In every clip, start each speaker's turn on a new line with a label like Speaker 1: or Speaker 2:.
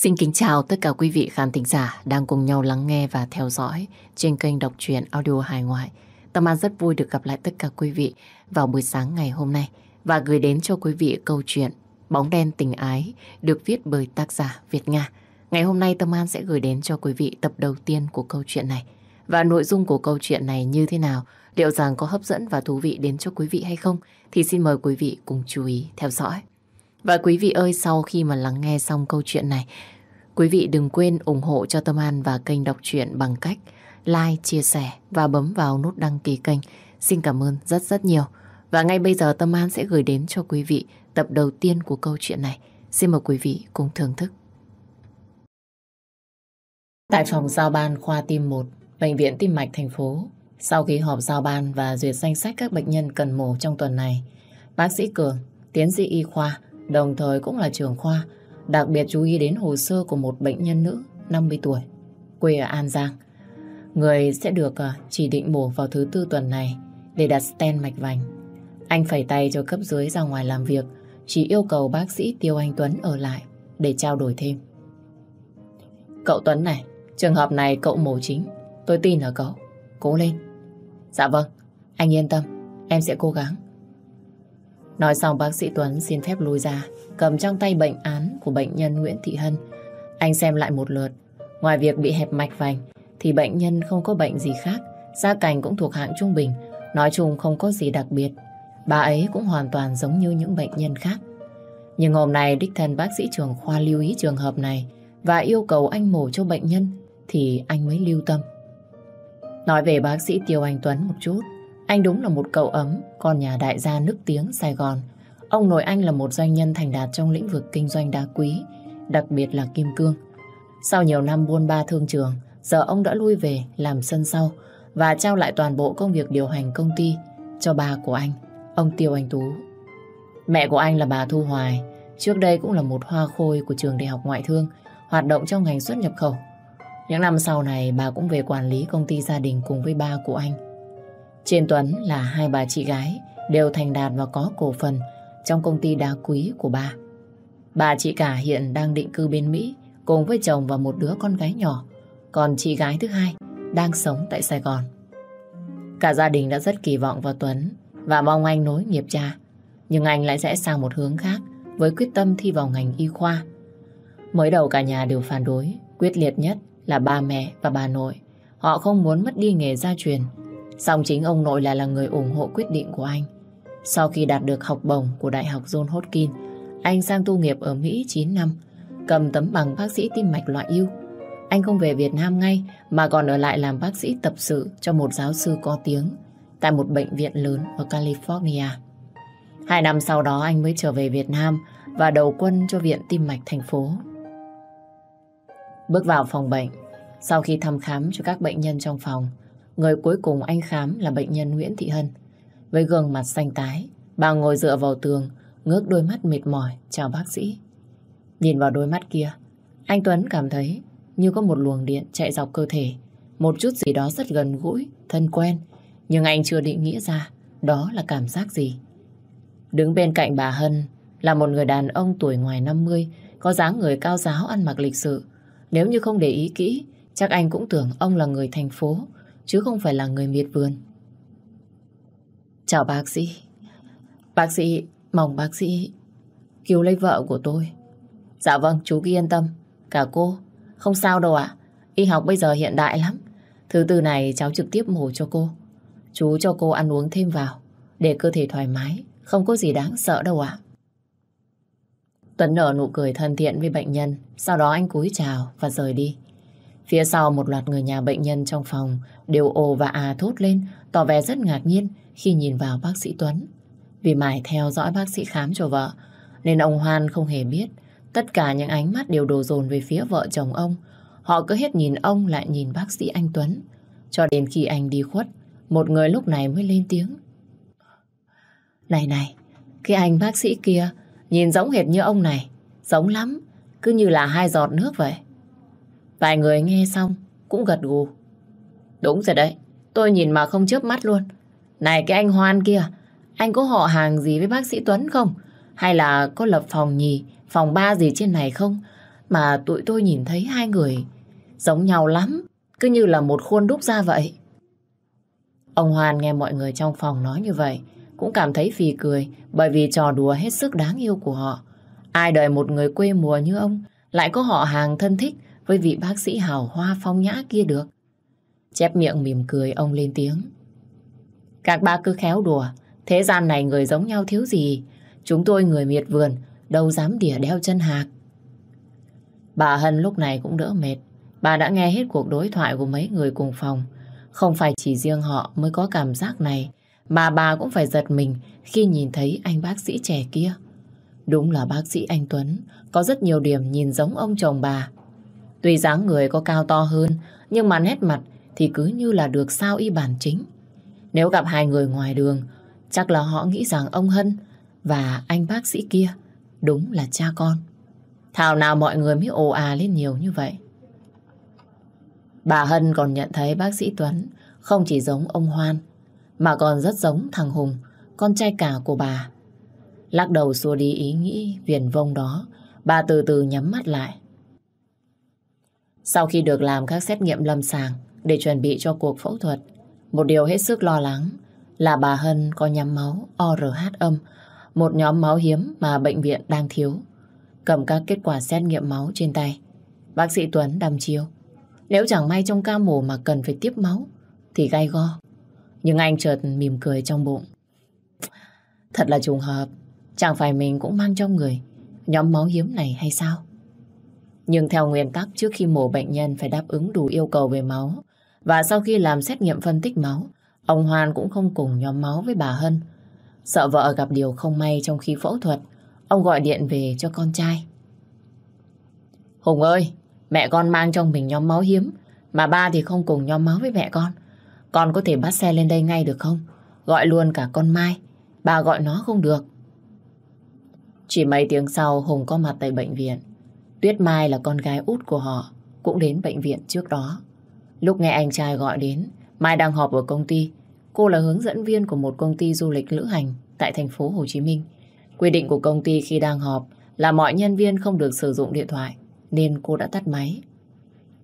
Speaker 1: Xin kính chào tất cả quý vị khán thính giả đang cùng nhau lắng nghe và theo dõi trên kênh đọc truyện audio hài ngoại. Tâm An rất vui được gặp lại tất cả quý vị vào buổi sáng ngày hôm nay và gửi đến cho quý vị câu chuyện Bóng đen tình ái được viết bởi tác giả Việt Nga. Ngày hôm nay Tâm An sẽ gửi đến cho quý vị tập đầu tiên của câu chuyện này. Và nội dung của câu chuyện này như thế nào, liệu rằng có hấp dẫn và thú vị đến cho quý vị hay không thì xin mời quý vị cùng chú ý theo dõi. Và quý vị ơi, sau khi mà lắng nghe xong câu chuyện này, quý vị đừng quên ủng hộ cho Tâm An và kênh đọc truyện bằng cách like, chia sẻ và bấm vào nút đăng ký kênh. Xin cảm ơn rất rất nhiều. Và ngay bây giờ Tâm An sẽ gửi đến cho quý vị tập đầu tiên của câu chuyện này. Xin mời quý vị cùng thưởng thức. Tại phòng giao ban khoa tim 1, Bệnh viện Tim Mạch thành phố, sau khi họp giao ban và duyệt danh sách các bệnh nhân cần mổ trong tuần này, bác sĩ Cường, tiến sĩ y khoa, đồng thời cũng là trưởng khoa, đặc biệt chú ý đến hồ sơ của một bệnh nhân nữ 50 tuổi, quê ở An Giang. Người sẽ được ờ, chỉ định mổ vào thứ tư tuần này để đặt stent mạch vành. Anh phải tay cho cấp dưới ra ngoài làm việc, chỉ yêu cầu bác sĩ Tiêu Anh Tuấn ở lại để trao đổi thêm. Cậu Tuấn này, trường hợp này cậu mổ chính, tôi tin ở cậu. Cố lên. Dạ vâng, anh yên tâm, em sẽ cố gắng. Nói xong bác sĩ Tuấn xin phép lui ra, cầm trong tay bệnh án của bệnh nhân Nguyễn Thị Hân. Anh xem lại một lượt, ngoài việc bị hẹp mạch vành, thì bệnh nhân không có bệnh gì khác, gia cảnh cũng thuộc hạng trung bình, nói chung không có gì đặc biệt. Bà ấy cũng hoàn toàn giống như những bệnh nhân khác. Nhưng hôm nay đích thân bác sĩ trưởng khoa lưu ý trường hợp này và yêu cầu anh mổ cho bệnh nhân thì anh mới lưu tâm. Nói về bác sĩ Tiêu Anh Tuấn một chút, anh đúng là một cậu ấm, con nhà đại gia nức tiếng Sài Gòn. Ông nội anh là một doanh nhân thành đạt trong lĩnh vực kinh doanh đá quý, đặc biệt là kim cương. Sau nhiều năm buôn ba thương trường, giờ ông đã lui về làm sân sau và trao lại toàn bộ công việc điều hành công ty cho bà của anh, ông Tiêu Anh Tú. Mẹ của anh là bà Thu Hoài, trước đây cũng là một hoa khôi của trường đại học ngoại thương, hoạt động trong ngành xuất nhập khẩu. Những năm sau này bà cũng về quản lý công ty gia đình cùng với ba của anh. Trên Tuấn là hai bà chị gái đều thành đạt và có cổ phần trong công ty đá quý của ba. Bà chị cả hiện đang định cư bên Mỹ cùng với chồng và một đứa con gái nhỏ. Còn chị gái thứ hai đang sống tại Sài Gòn. Cả gia đình đã rất kỳ vọng vào Tuấn và mong anh nối nghiệp cha. Nhưng anh lại rẽ sang một hướng khác với quyết tâm thi vào ngành y khoa. Mới đầu cả nhà đều phản đối, quyết liệt nhất là ba mẹ và bà nội. Họ không muốn mất đi nghề gia truyền. Song chính ông nội lại là người ủng hộ quyết định của anh. Sau khi đạt được học bổng của Đại học John Hopkins, anh sang tu nghiệp ở Mỹ 9 năm, cầm tấm bằng bác sĩ tim mạch loại ưu. Anh không về Việt Nam ngay mà còn ở lại làm bác sĩ tập sự cho một giáo sư có tiếng tại một bệnh viện lớn ở California. Hai năm sau đó anh mới trở về Việt Nam và đầu quân cho Viện Tim Mạch thành phố. Bước vào phòng bệnh, sau khi thăm khám cho các bệnh nhân trong phòng, người cuối cùng anh khám là bệnh nhân Nguyễn Thị Hân. Với gương mặt xanh tái, bà ngồi dựa vào tường, ngước đôi mắt mệt mỏi chào bác sĩ. Nhìn vào đôi mắt kia, anh Tuấn cảm thấy như có một luồng điện chạy dọc cơ thể, một chút gì đó rất gần gũi, thân quen, nhưng anh chưa định nghĩa ra đó là cảm giác gì. Đứng bên cạnh bà Hân là một người đàn ông tuổi ngoài 50, có dáng người cao giáo ăn mặc lịch sự, nếu như không để ý kỹ, chắc anh cũng tưởng ông là người thành phố, chứ không phải là người miệt vườn. Chào bác sĩ. Bác sĩ, mong bác sĩ cứu lấy vợ của tôi. Dạ vâng, chú cứ yên tâm. Cả cô, không sao đâu ạ. Y học bây giờ hiện đại lắm. Thứ tư này cháu trực tiếp mổ cho cô. Chú cho cô ăn uống thêm vào, để cơ thể thoải mái, không có gì đáng sợ đâu ạ. Tuấn nở nụ cười thân thiện với bệnh nhân, sau đó anh cúi chào và rời đi. Phía sau một loạt người nhà bệnh nhân trong phòng đều ồ và à thốt lên, tỏ vẻ rất ngạc nhiên khi nhìn vào bác sĩ Tuấn. Vì mải theo dõi bác sĩ khám cho vợ, nên ông Hoan không hề biết. Tất cả những ánh mắt đều đổ dồn về phía vợ chồng ông. Họ cứ hết nhìn ông lại nhìn bác sĩ anh Tuấn. Cho đến khi anh đi khuất, một người lúc này mới lên tiếng. Này này, cái anh bác sĩ kia Nhìn giống hệt như ông này Giống lắm Cứ như là hai giọt nước vậy Vài người nghe xong cũng gật gù Đúng rồi đấy Tôi nhìn mà không chớp mắt luôn Này cái anh Hoan kia Anh có họ hàng gì với bác sĩ Tuấn không Hay là có lập phòng nhì Phòng ba gì trên này không mà tụi tôi nhìn thấy hai người giống nhau lắm, cứ như là một khuôn đúc ra vậy. Ông Hoan nghe mọi người trong phòng nói như vậy, cũng cảm thấy phì cười bởi vì trò đùa hết sức đáng yêu của họ. Ai đời một người quê mùa như ông lại có họ hàng thân thích với vị bác sĩ hào hoa phong nhã kia được. Chép miệng mỉm cười ông lên tiếng. Các bác cứ khéo đùa, thế gian này người giống nhau thiếu gì. Chúng tôi người miệt vườn, đâu dám đỉa đeo chân hạc. Bà Hân lúc này cũng đỡ mệt. Bà đã nghe hết cuộc đối thoại của mấy người cùng phòng. Không phải chỉ riêng họ mới có cảm giác này, mà bà cũng phải giật mình khi nhìn thấy anh bác sĩ trẻ kia. Đúng là bác sĩ anh Tuấn, có rất nhiều điểm nhìn giống ông chồng bà. Tuy dáng người có cao to hơn, nhưng mà nét mặt thì cứ như là được sao y bản chính. Nếu gặp hai người ngoài đường, chắc là họ nghĩ rằng ông Hân và anh bác sĩ kia đúng là cha con. Thảo nào mọi người mới ồ à lên nhiều như vậy. Bà Hân còn nhận thấy bác sĩ Tuấn không chỉ giống ông Hoan, mà còn rất giống thằng Hùng, con trai cả của bà. Lắc đầu xua đi ý nghĩ viền vông đó, bà từ từ nhắm mắt lại. Sau khi được làm các xét nghiệm lâm sàng để chuẩn bị cho cuộc phẫu thuật, một điều hết sức lo lắng là bà Hân có nhóm máu ORH âm, một nhóm máu hiếm mà bệnh viện đang thiếu. Cầm các kết quả xét nghiệm máu trên tay, bác sĩ Tuấn đăm chiêu. Nếu chẳng may trong ca mổ mà cần phải tiếp máu, thì gai go. Nhưng anh chợt mỉm cười trong bụng. Thật là trùng hợp, chẳng phải mình cũng mang trong người nhóm máu hiếm này hay sao? Nhưng theo nguyên tắc trước khi mổ bệnh nhân phải đáp ứng đủ yêu cầu về máu và sau khi làm xét nghiệm phân tích máu, ông Hoan cũng không cùng nhóm máu với bà Hân. Sợ vợ gặp điều không may trong khi phẫu thuật, ông gọi điện về cho con trai. Hùng ơi, mẹ con mang trong mình nhóm máu hiếm, mà ba thì không cùng nhóm máu với mẹ con. Con có thể bắt xe lên đây ngay được không? Gọi luôn cả con Mai, bà gọi nó không được. Chỉ mấy tiếng sau Hùng có mặt tại bệnh viện. Tuyết Mai là con gái út của họ, cũng đến bệnh viện trước đó. Lúc nghe anh trai gọi đến, Mai đang họp ở công ty. Cô là hướng dẫn viên của một công ty du lịch lữ hành tại thành phố Hồ Chí Minh. Quy định của công ty khi đang họp là mọi nhân viên không được sử dụng điện thoại, nên cô đã tắt máy.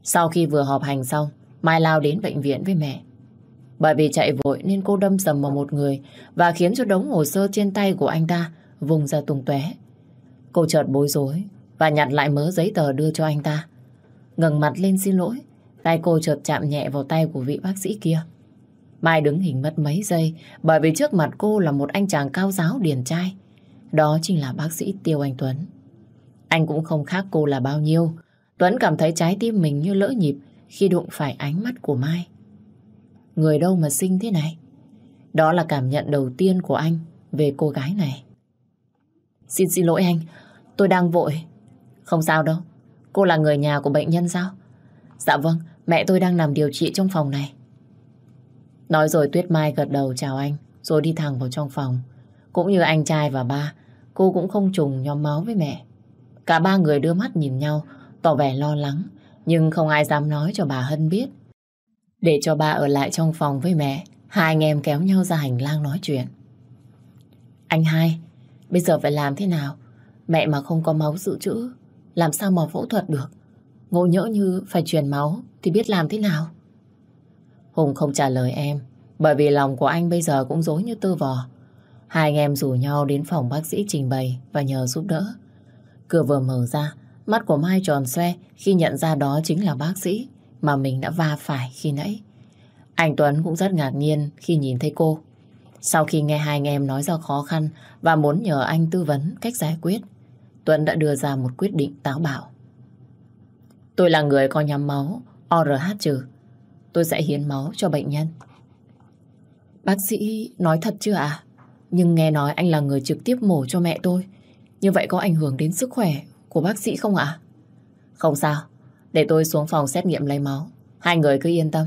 Speaker 1: Sau khi vừa họp hành xong, Mai lao đến bệnh viện với mẹ. Bởi vì chạy vội nên cô đâm sầm vào một người và khiến cho đống hồ sơ trên tay của anh ta vùng ra tung tóe. Cô chợt bối rối và nhặt lại mớ giấy tờ đưa cho anh ta. ngẩng mặt lên xin lỗi, tay cô chợt chạm nhẹ vào tay của vị bác sĩ kia. Mai đứng hình mất mấy giây bởi vì trước mặt cô là một anh chàng cao giáo điển trai. Đó chính là bác sĩ Tiêu Anh Tuấn. Anh cũng không khác cô là bao nhiêu. Tuấn cảm thấy trái tim mình như lỡ nhịp khi đụng phải ánh mắt của Mai. Người đâu mà xinh thế này? Đó là cảm nhận đầu tiên của anh về cô gái này. Xin xin lỗi anh, tôi đang vội. Không sao đâu, cô là người nhà của bệnh nhân sao? Dạ vâng, mẹ tôi đang nằm điều trị trong phòng này. Nói rồi Tuyết Mai gật đầu chào anh, rồi đi thẳng vào trong phòng. Cũng như anh trai và ba, cô cũng không trùng nhóm máu với mẹ. Cả ba người đưa mắt nhìn nhau, tỏ vẻ lo lắng, nhưng không ai dám nói cho bà Hân biết. Để cho ba ở lại trong phòng với mẹ, hai anh em kéo nhau ra hành lang nói chuyện. Anh hai, bây giờ phải làm thế nào? Mẹ mà không có máu dự trữ, làm sao mà phẫu thuật được? Ngộ nhỡ như phải truyền máu thì biết làm thế nào? Hùng không trả lời em, bởi vì lòng của anh bây giờ cũng dối như tơ vò. Hai anh em rủ nhau đến phòng bác sĩ trình bày và nhờ giúp đỡ. Cửa vừa mở ra, mắt của Mai tròn xoe khi nhận ra đó chính là bác sĩ mà mình đã va phải khi nãy. Anh Tuấn cũng rất ngạc nhiên khi nhìn thấy cô. Sau khi nghe hai anh em nói ra khó khăn và muốn nhờ anh tư vấn cách giải quyết, Tuấn đã đưa ra một quyết định táo bạo. Tôi là người có nhóm máu ORH trừ. Tôi sẽ hiến máu cho bệnh nhân. Bác sĩ nói thật chưa ạ? Nhưng nghe nói anh là người trực tiếp mổ cho mẹ tôi. Như vậy có ảnh hưởng đến sức khỏe của bác sĩ không ạ? Không sao. Để tôi xuống phòng xét nghiệm lấy máu. Hai người cứ yên tâm.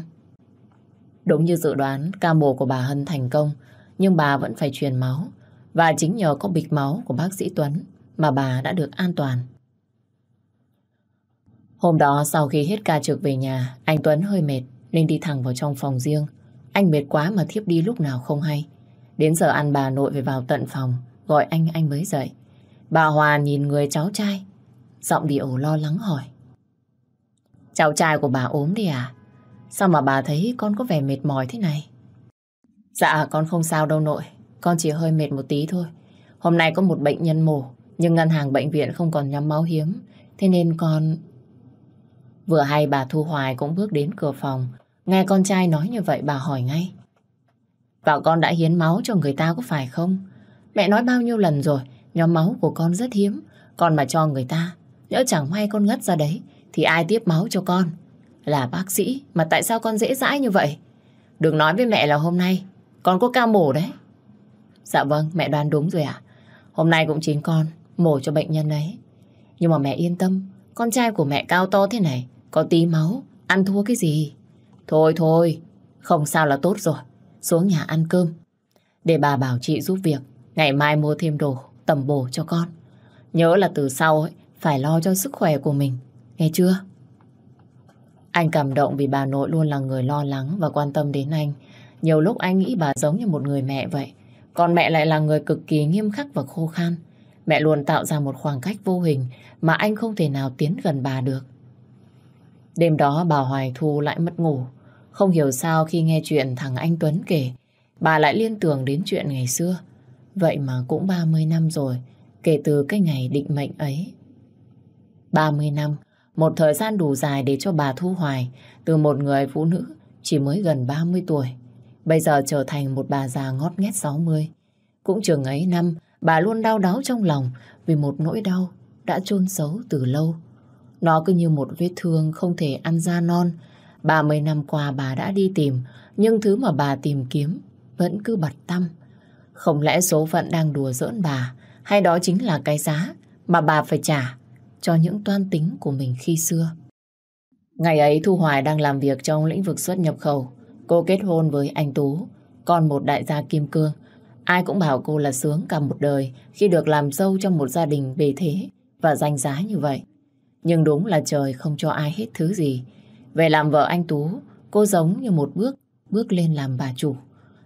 Speaker 1: Đúng như dự đoán, ca mổ của bà Hân thành công, nhưng bà vẫn phải truyền máu. Và chính nhờ có bịch máu của bác sĩ Tuấn mà bà đã được an toàn. Hôm đó sau khi hết ca trực về nhà, anh Tuấn hơi mệt nên đi thẳng vào trong phòng riêng. Anh mệt quá mà thiếp đi lúc nào không hay. Đến giờ ăn bà nội phải vào tận phòng, gọi anh anh mới dậy. Bà Hòa nhìn người cháu trai, Giọng điệu lo lắng hỏi. Cháu trai của bà ốm đi à? Sao mà bà thấy con có vẻ mệt mỏi thế này? Dạ con không sao đâu nội. Con chỉ hơi mệt một tí thôi. Hôm nay có một bệnh nhân mổ, nhưng ngân hàng bệnh viện không còn nhóm máu hiếm. Thế nên con... Vừa hay bà Thu Hoài cũng bước đến cửa phòng. Nghe con trai nói như vậy bà hỏi ngay. Và con đã hiến máu cho người ta có phải không? Mẹ nói bao nhiêu lần rồi, nhóm máu của con rất hiếm. Con mà cho người ta, nhỡ chẳng may con ngất ra đấy, thì ai tiếp máu cho con? Là bác sĩ, mà tại sao con dễ dãi như vậy? Đừng nói với mẹ là hôm nay, con có ca mổ đấy. Dạ vâng, mẹ đoán đúng rồi ạ. Hôm nay cũng chính con mổ cho bệnh nhân ấy. Nhưng mà mẹ yên tâm, con trai của mẹ cao to thế này, có tí máu, ăn thua cái gì? Thôi thôi, không sao là tốt rồi. Xuống nhà ăn cơm. Để bà bảo chị giúp việc, ngày mai mua thêm đồ, tầm bổ cho con. Nhớ là từ sau ấy, phải lo cho sức khỏe của mình, nghe chưa? Anh cảm động vì bà nội luôn là người lo lắng và quan tâm đến anh. Nhiều lúc anh nghĩ bà giống như một người mẹ vậy. Còn mẹ lại là người cực kỳ nghiêm khắc và khô khan. Mẹ luôn tạo ra một khoảng cách vô hình mà anh không thể nào tiến gần bà được. Đêm đó bà Hoài Thu lại mất ngủ. Không hiểu sao khi nghe chuyện thằng anh Tuấn kể, bà lại liên tưởng đến chuyện ngày xưa. Vậy mà cũng 30 năm rồi, kể từ cái ngày định mệnh ấy. 30 năm, một thời gian đủ dài để cho bà Thu Hoài từ một người phụ nữ chỉ mới gần 30 tuổi, bây giờ trở thành một bà già ngót nghét 60. Cũng chừng ấy năm, bà luôn đau đáu trong lòng vì một nỗi đau đã chôn xấu từ lâu. Nó cứ như một vết thương không thể ăn ra non. 30 năm qua bà đã đi tìm, nhưng thứ mà bà tìm kiếm vẫn cứ bật tâm. Không lẽ số phận đang đùa giỡn bà, hay đó chính là cái giá mà bà phải trả cho những toan tính của mình khi xưa. Ngày ấy Thu Hoài đang làm việc trong lĩnh vực xuất nhập khẩu. Cô kết hôn với anh Tú, con một đại gia kim cương. Ai cũng bảo cô là sướng cả một đời khi được làm dâu trong một gia đình bề thế và danh giá như vậy. Nhưng đúng là trời không cho ai hết thứ gì. Về làm vợ anh Tú, cô giống như một bước, bước lên làm bà chủ.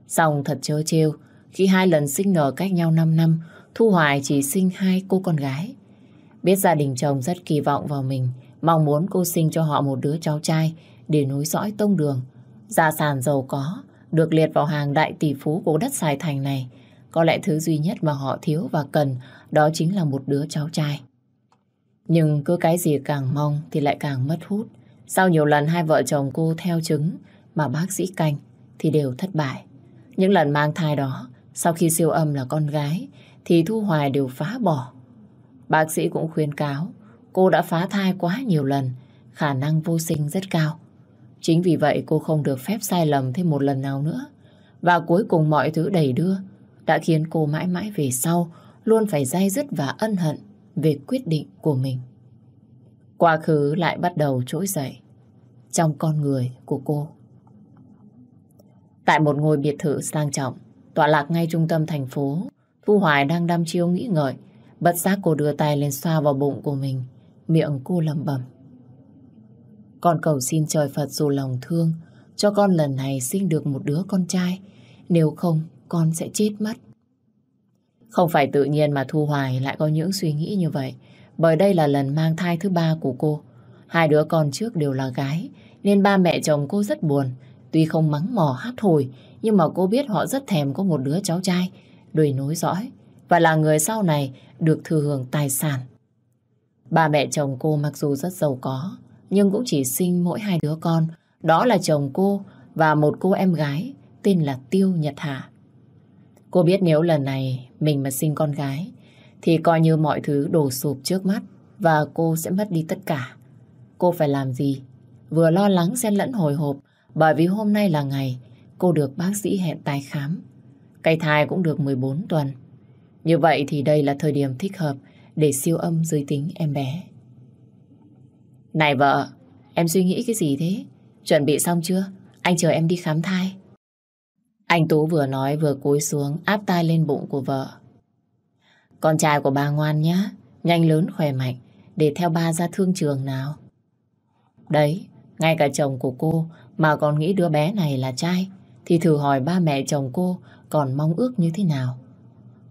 Speaker 1: Xong thật chớ trêu, khi hai lần sinh nở cách nhau 5 năm, Thu Hoài chỉ sinh hai cô con gái. Biết gia đình chồng rất kỳ vọng vào mình, mong muốn cô sinh cho họ một đứa cháu trai để nối dõi tông đường. Gia sản giàu có, được liệt vào hàng đại tỷ phú của đất Sài Thành này. Có lẽ thứ duy nhất mà họ thiếu và cần đó chính là một đứa cháu trai. Nhưng cứ cái gì càng mong thì lại càng mất hút. Sau nhiều lần hai vợ chồng cô theo chứng mà bác sĩ canh thì đều thất bại. Những lần mang thai đó, sau khi siêu âm là con gái, thì Thu Hoài đều phá bỏ. Bác sĩ cũng khuyên cáo, cô đã phá thai quá nhiều lần, khả năng vô sinh rất cao. Chính vì vậy cô không được phép sai lầm thêm một lần nào nữa. Và cuối cùng mọi thứ đầy đưa đã khiến cô mãi mãi về sau luôn phải dai dứt và ân hận về quyết định của mình. Quá khứ lại bắt đầu trỗi dậy trong con người của cô. Tại một ngôi biệt thự sang trọng, tọa lạc ngay trung tâm thành phố, Thu Hoài đang đăm chiêu nghĩ ngợi. Bất giác cô đưa tay lên xoa vào bụng của mình, miệng cô lẩm bẩm. Con cầu xin trời Phật dù lòng thương, cho con lần này sinh được một đứa con trai, nếu không con sẽ chết mất. Không phải tự nhiên mà Thu Hoài lại có những suy nghĩ như vậy, bởi đây là lần mang thai thứ ba của cô. Hai đứa con trước đều là gái, nên ba mẹ chồng cô rất buồn. Tuy không mắng mỏ hát hồi, nhưng mà cô biết họ rất thèm có một đứa cháu trai, đuổi nối dõi, và là người sau này được thừa hưởng tài sản. Ba mẹ chồng cô mặc dù rất giàu có, nhưng cũng chỉ sinh mỗi hai đứa con. Đó là chồng cô và một cô em gái, tên là Tiêu Nhật Hà. Cô biết nếu lần này mình mà sinh con gái, thì coi như mọi thứ đổ sụp trước mắt và cô sẽ mất đi tất cả. Cô phải làm gì? Vừa lo lắng xen lẫn hồi hộp, bởi vì hôm nay là ngày cô được bác sĩ hẹn tái khám. Cây thai cũng được 14 tuần. Như vậy thì đây là thời điểm thích hợp để siêu âm giới tính em bé. Này vợ, em suy nghĩ cái gì thế? Chuẩn bị xong chưa? Anh chờ em đi khám thai. Anh Tú vừa nói vừa cúi xuống áp tay lên bụng của vợ. Con trai của bà ngoan nhá, nhanh lớn khỏe mạnh để theo ba ra thương trường nào. Đấy, ngay cả chồng của cô mà còn nghĩ đứa bé này là trai thì thử hỏi ba mẹ chồng cô còn mong ước như thế nào.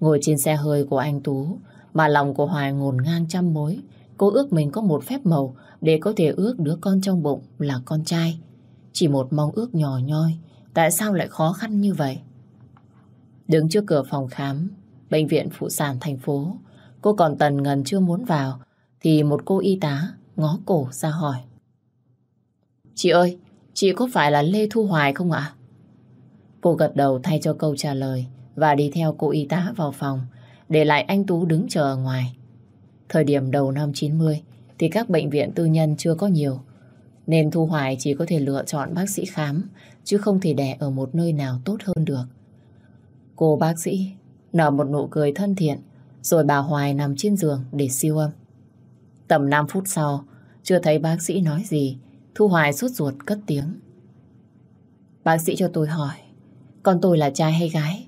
Speaker 1: Ngồi trên xe hơi của anh Tú mà lòng của Hoài ngổn ngang trăm mối Cô ước mình có một phép màu để có thể ước đứa con trong bụng là con trai. Chỉ một mong ước nhỏ nhoi, tại sao lại khó khăn như vậy? Đứng trước cửa phòng khám, bệnh viện phụ sản thành phố, cô còn tần ngần chưa muốn vào, thì một cô y tá ngó cổ ra hỏi. Chị ơi, chị có phải là Lê Thu Hoài không ạ? Cô gật đầu thay cho câu trả lời và đi theo cô y tá vào phòng, để lại anh Tú đứng chờ ở ngoài. Thời điểm đầu năm 90 thì các bệnh viện tư nhân chưa có nhiều, nên Thu Hoài chỉ có thể lựa chọn bác sĩ khám, chứ không thể đẻ ở một nơi nào tốt hơn được. Cô bác sĩ nở một nụ cười thân thiện, rồi bà Hoài nằm trên giường để siêu âm. Tầm 5 phút sau, chưa thấy bác sĩ nói gì, Thu Hoài sốt ruột cất tiếng. Bác sĩ cho tôi hỏi, con tôi là trai hay gái?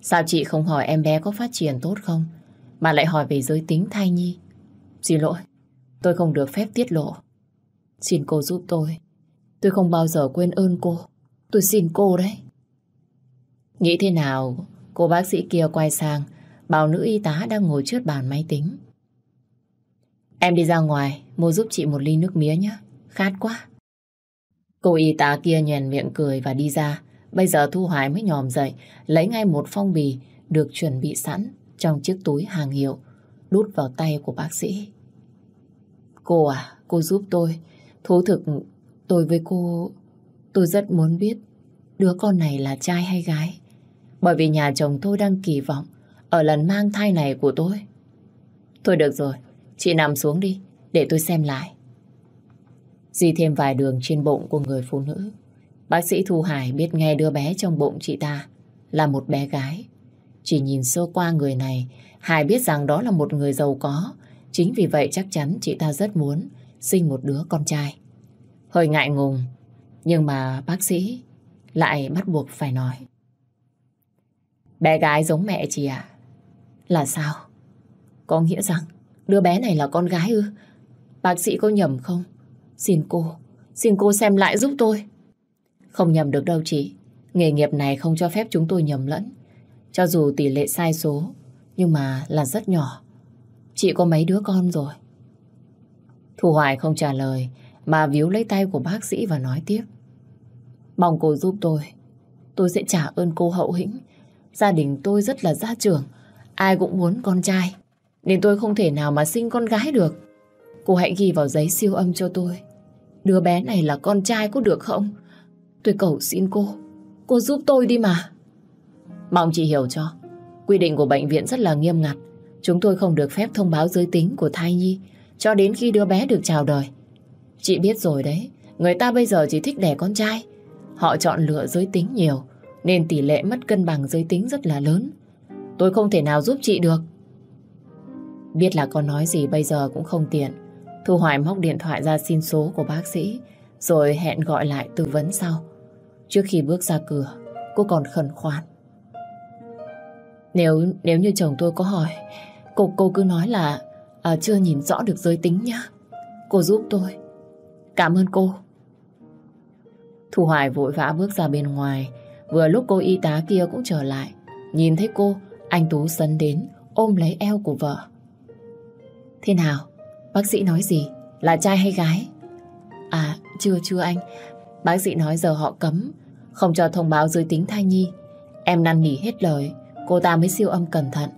Speaker 1: Sao chị không hỏi em bé có phát triển tốt không, mà lại hỏi về giới tính thai nhi? Xin lỗi, tôi không được phép tiết lộ. Xin cô giúp tôi. Tôi không bao giờ quên ơn cô. Tôi xin cô đấy. Nghĩ thế nào, cô bác sĩ kia quay sang, bảo nữ y tá đang ngồi trước bàn máy tính. Em đi ra ngoài, mua giúp chị một ly nước mía nhé. Khát quá. Cô y tá kia nhoèn miệng cười và đi ra. Bây giờ Thu Hoài mới nhòm dậy, lấy ngay một phong bì được chuẩn bị sẵn trong chiếc túi hàng hiệu, đút vào tay của bác sĩ. Cô à, cô giúp tôi. Thú thực, tôi với cô, tôi rất muốn biết đứa con này là trai hay gái. Bởi vì nhà chồng tôi đang kỳ vọng ở lần mang thai này của tôi. Thôi được rồi, chị nằm xuống đi, để tôi xem lại. Di thêm vài đường trên bụng của người phụ nữ. Bác sĩ Thu Hải biết nghe đứa bé trong bụng chị ta là một bé gái. Chỉ nhìn sơ qua người này, Hải biết rằng đó là một người giàu có. Chính vì vậy chắc chắn chị ta rất muốn sinh một đứa con trai. Hơi ngại ngùng, nhưng mà bác sĩ lại bắt buộc phải nói. Bé gái giống mẹ chị à? Là sao? Có nghĩa rằng đứa bé này là con gái ư? Bác sĩ có nhầm không? Xin cô, xin cô xem lại giúp tôi. Không nhầm được đâu chị. Nghề nghiệp này không cho phép chúng tôi nhầm lẫn. Cho dù tỷ lệ sai số, nhưng mà là rất nhỏ. Chị có mấy đứa con rồi? Thu Hoài không trả lời, mà víu lấy tay của bác sĩ và nói tiếp. Mong cô giúp tôi. Tôi sẽ trả ơn cô hậu hĩnh. Gia đình tôi rất là gia trưởng. Ai cũng muốn con trai. Nên tôi không thể nào mà sinh con gái được. Cô hãy ghi vào giấy siêu âm cho tôi. Đứa bé này là con trai có được không? Tôi cầu xin cô. Cô giúp tôi đi mà. Mong chị hiểu cho. Quy định của bệnh viện rất là nghiêm ngặt. Chúng tôi không được phép thông báo giới tính của thai nhi cho đến khi đứa bé được chào đời. Chị biết rồi đấy, người ta bây giờ chỉ thích đẻ con trai. Họ chọn lựa giới tính nhiều, nên tỷ lệ mất cân bằng giới tính rất là lớn. Tôi không thể nào giúp chị được. Biết là con nói gì bây giờ cũng không tiện. Thu Hoài móc điện thoại ra xin số của bác sĩ, rồi hẹn gọi lại tư vấn sau. Trước khi bước ra cửa, cô còn khẩn khoản. Nếu nếu như chồng tôi có hỏi, cô cô cứ nói là à, chưa nhìn rõ được giới tính nhá. Cô giúp tôi. Cảm ơn cô. Thu Hoài vội vã bước ra bên ngoài. Vừa lúc cô y tá kia cũng trở lại. Nhìn thấy cô, anh Tú sấn đến, ôm lấy eo của vợ. Thế nào? Bác sĩ nói gì? Là trai hay gái? À, chưa chưa anh. Bác sĩ nói giờ họ cấm, không cho thông báo giới tính thai nhi. Em năn nỉ hết lời, cô ta mới siêu âm cẩn thận.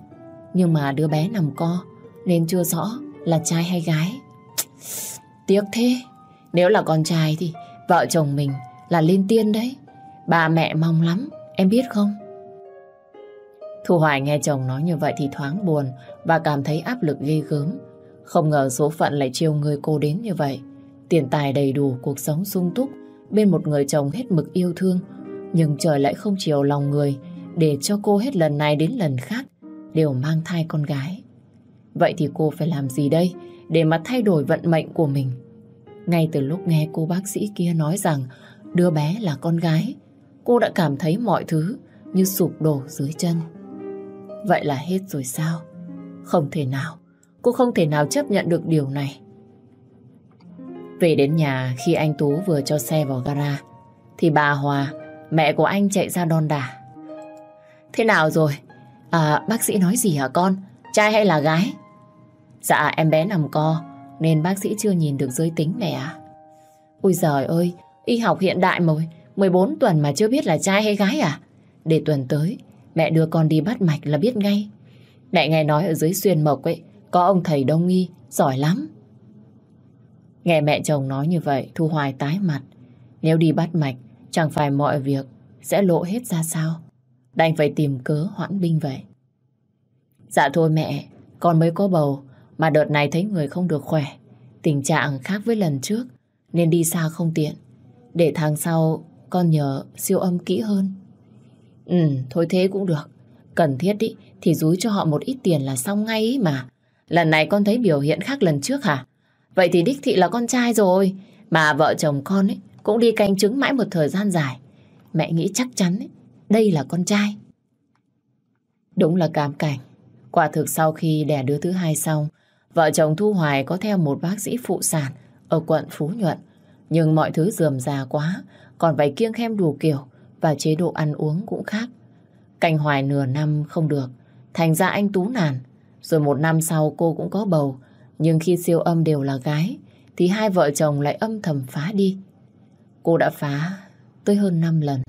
Speaker 1: Nhưng mà đứa bé nằm co, nên chưa rõ là trai hay gái. Tiếc thế. Nếu là con trai thì vợ chồng mình là lên tiên đấy. Bà mẹ mong lắm, em biết không? Thu Hoài nghe chồng nói như vậy thì thoáng buồn và cảm thấy áp lực ghê gớm. Không ngờ số phận lại chiều người cô đến như vậy. Tiền tài đầy đủ, cuộc sống sung túc, bên một người chồng hết mực yêu thương. Nhưng trời lại không chiều lòng người để cho cô hết lần này đến lần khác đều mang thai con gái. Vậy thì cô phải làm gì đây để mà thay đổi vận mệnh của mình? Ngay từ lúc nghe cô bác sĩ kia nói rằng đứa bé là con gái, cô đã cảm thấy mọi thứ như sụp đổ dưới chân. Vậy là hết rồi sao? Không thể nào. Cô không thể nào chấp nhận được điều này. Về đến nhà khi anh Tú vừa cho xe vào gara thì bà Hòa, mẹ của anh chạy ra đon đả. Thế nào rồi? À, bác sĩ nói gì hả con? Trai hay là gái? Dạ em bé nằm co Nên bác sĩ chưa nhìn được giới tính mẹ à Ôi giời ơi Y học hiện đại mà 14 tuần mà chưa biết là trai hay gái à? Để tuần tới Mẹ đưa con đi bắt mạch là biết ngay. Mẹ nghe nói ở dưới xuyên mộc ấy Có ông thầy đông y Giỏi lắm. Nghe mẹ chồng nói như vậy Thu Hoài tái mặt. Nếu đi bắt mạch Chẳng phải mọi việc Sẽ lộ hết ra sao? Đành phải tìm cớ hoãn binh vậy Dạ thôi mẹ Con mới có bầu Mà đợt này thấy người không được khỏe. Tình trạng khác với lần trước Nên đi xa không tiện. Để tháng sau con nhờ siêu âm kỹ hơn. Ừ thôi thế cũng được. Cần thiết ý, thì rúi cho họ một ít tiền là xong ngay ý mà. Lần này con thấy biểu hiện khác lần trước hả? Vậy thì đích thị là con trai rồi. Mà vợ chồng con ấy cũng đi canh chứng mãi một thời gian dài. Mẹ nghĩ chắc chắn ấy, đây là con trai Đúng là cảm cảnh Quả thực sau khi đẻ đứa thứ hai xong, vợ chồng Thu Hoài có theo một bác sĩ phụ sản ở quận Phú Nhuận. Nhưng mọi thứ dườm già quá, còn phải kiêng khem đủ kiểu và chế độ ăn uống cũng khác. Canh Hoài nửa năm không được, thành ra anh Tú nản. Rồi một năm sau cô cũng có bầu, nhưng khi siêu âm đều là gái, thì hai vợ chồng lại âm thầm phá đi. Cô đã phá tới hơn 5 lần.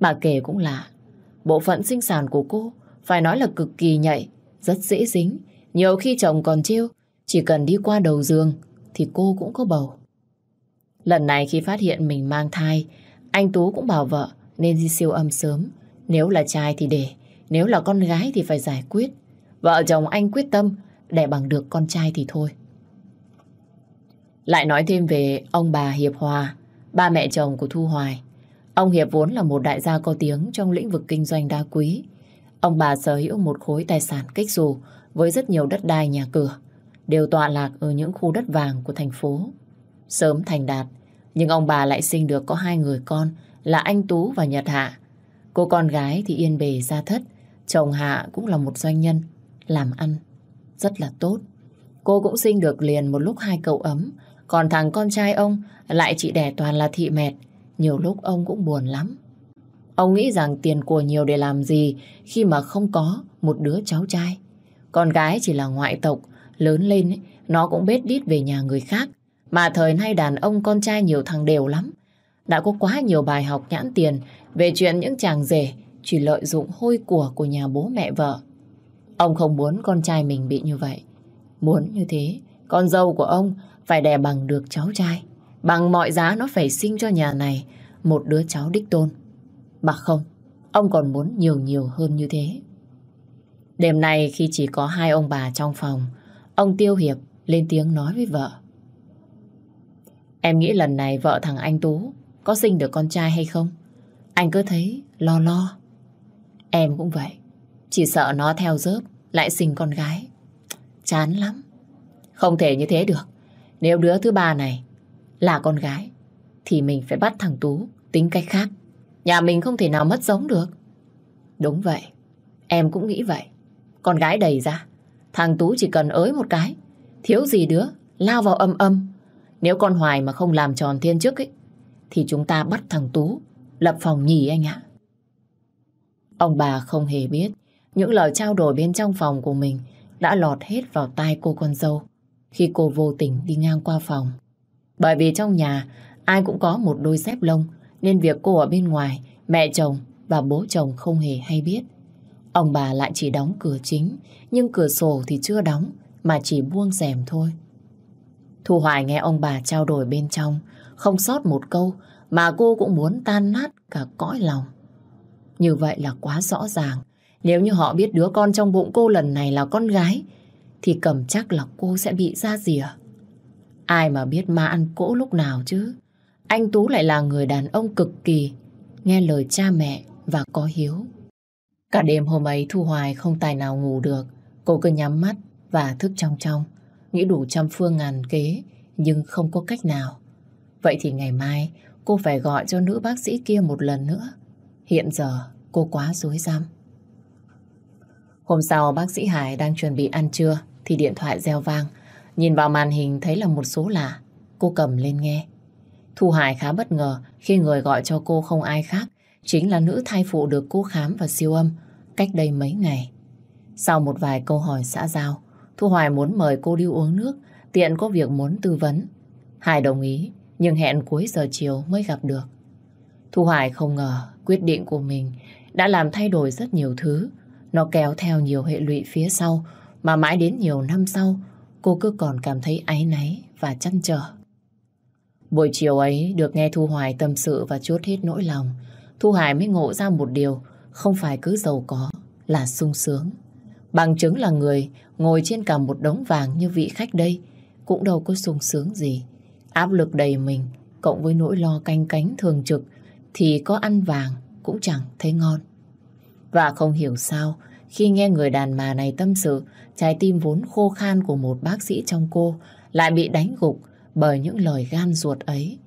Speaker 1: Bà kể cũng lạ, bộ phận sinh sản của cô phải nói là cực kỳ nhạy, rất dễ dính. Nhiều khi chồng còn trêu, chỉ cần đi qua đầu giường thì cô cũng có bầu. Lần này khi phát hiện mình mang thai, anh Tú cũng bảo vợ nên đi siêu âm sớm. Nếu là trai thì để, nếu là con gái thì phải giải quyết. Vợ chồng anh quyết tâm để bằng được con trai thì thôi. Lại nói thêm về ông bà Hiệp Hòa, ba mẹ chồng của Thu Hoài. Ông Hiệp vốn là một đại gia có tiếng trong lĩnh vực kinh doanh đa quý. Ông bà sở hữu một khối tài sản kích dù với rất nhiều đất đai nhà cửa, đều tọa lạc ở những khu đất vàng của thành phố. Sớm thành đạt, nhưng ông bà lại sinh được có hai người con là anh Tú và Nhật Hạ. Cô con gái thì yên bề gia thất, chồng Hạ cũng là một doanh nhân, làm ăn rất là tốt. Cô cũng sinh được liền một lúc hai cậu ấm, còn thằng con trai ông lại chỉ đẻ toàn là thị mệt, nhiều lúc ông cũng buồn lắm. Ông nghĩ rằng tiền của nhiều để làm gì khi mà không có một đứa cháu trai. Con gái chỉ là ngoại tộc, lớn lên ấy, nó cũng bết đít về nhà người khác. Mà thời nay đàn ông con trai nhiều thằng đều lắm. Đã có quá nhiều bài học nhãn tiền về chuyện những chàng rể chỉ lợi dụng hôi của của nhà bố mẹ vợ. Ông không muốn con trai mình bị như vậy. Muốn như thế, con dâu của ông phải đè bằng được cháu trai. Bằng mọi giá nó phải sinh cho nhà này một đứa cháu đích tôn. Mà không, ông còn muốn nhiều nhiều hơn như thế. Đêm nay khi chỉ có hai ông bà trong phòng, ông Tiêu Hiệp lên tiếng nói với vợ. Em nghĩ lần này vợ thằng anh Tú có sinh được con trai hay không? Anh cứ thấy lo lo. Em cũng vậy. Chỉ sợ nó theo dớp lại sinh con gái. Chán lắm. Không thể như thế được. Nếu đứa thứ ba này là con gái thì mình phải bắt thằng Tú tính cách khác. Nhà mình không thể nào mất giống được. Đúng vậy. Em cũng nghĩ vậy. Con gái đầy ra. Thằng Tú chỉ cần ới một cái. Thiếu gì đứa. Lao vào âm âm. Nếu con Hoài mà không làm tròn thiên chức ấy, thì chúng ta bắt thằng Tú lập phòng nhì anh ạ. Ông bà không hề biết những lời trao đổi bên trong phòng của mình đã lọt hết vào tai cô con dâu khi cô vô tình đi ngang qua phòng. Bởi vì trong nhà ai cũng có một đôi dép lông nên việc cô ở bên ngoài, mẹ chồng và bố chồng không hề hay biết. Ông bà lại chỉ đóng cửa chính, nhưng cửa sổ thì chưa đóng, mà chỉ buông rèm thôi. Thu Hoài nghe ông bà trao đổi bên trong, không sót một câu, mà cô cũng muốn tan nát cả cõi lòng. Như vậy là quá rõ ràng. Nếu như họ biết đứa con trong bụng cô lần này là con gái, thì cầm chắc là cô sẽ bị ra rìa. Ai mà biết ma ăn cỗ lúc nào chứ? Anh Tú lại là người đàn ông cực kỳ, nghe lời cha mẹ và có hiếu. Cả đêm hôm ấy Thu Hoài không tài nào ngủ được. Cô cứ nhắm mắt và thức trong trong. Nghĩ đủ trăm phương ngàn kế, nhưng không có cách nào. Vậy thì ngày mai cô phải gọi cho nữ bác sĩ kia một lần nữa. Hiện giờ cô quá dối rắm Hôm sau bác sĩ Hải đang chuẩn bị ăn trưa thì điện thoại reo vang. Nhìn vào màn hình thấy là một số lạ. Cô cầm lên nghe. Thu Hải khá bất ngờ khi người gọi cho cô không ai khác, chính là nữ thai phụ được cô khám và siêu âm cách đây mấy ngày. Sau một vài câu hỏi xã giao, Thu Hoài muốn mời cô đi uống nước, tiện có việc muốn tư vấn. Hải đồng ý, nhưng hẹn cuối giờ chiều mới gặp được. Thu Hoài không ngờ quyết định của mình đã làm thay đổi rất nhiều thứ. Nó kéo theo nhiều hệ lụy phía sau mà mãi đến nhiều năm sau cô cứ còn cảm thấy áy náy và chăn trở. Buổi chiều ấy được nghe Thu Hoài tâm sự và chốt hết nỗi lòng. Thu Hoài mới ngộ ra một điều, không phải cứ giàu có là sung sướng. Bằng chứng là người ngồi trên cả một đống vàng như vị khách đây cũng đâu có sung sướng gì. Áp lực đầy mình, cộng với nỗi lo canh cánh thường trực thì có ăn vàng cũng chẳng thấy ngon. Và không hiểu sao, khi nghe người đàn bà này tâm sự, trái tim vốn khô khan của một bác sĩ trong cô lại bị đánh gục bởi những lời gan ruột ấy.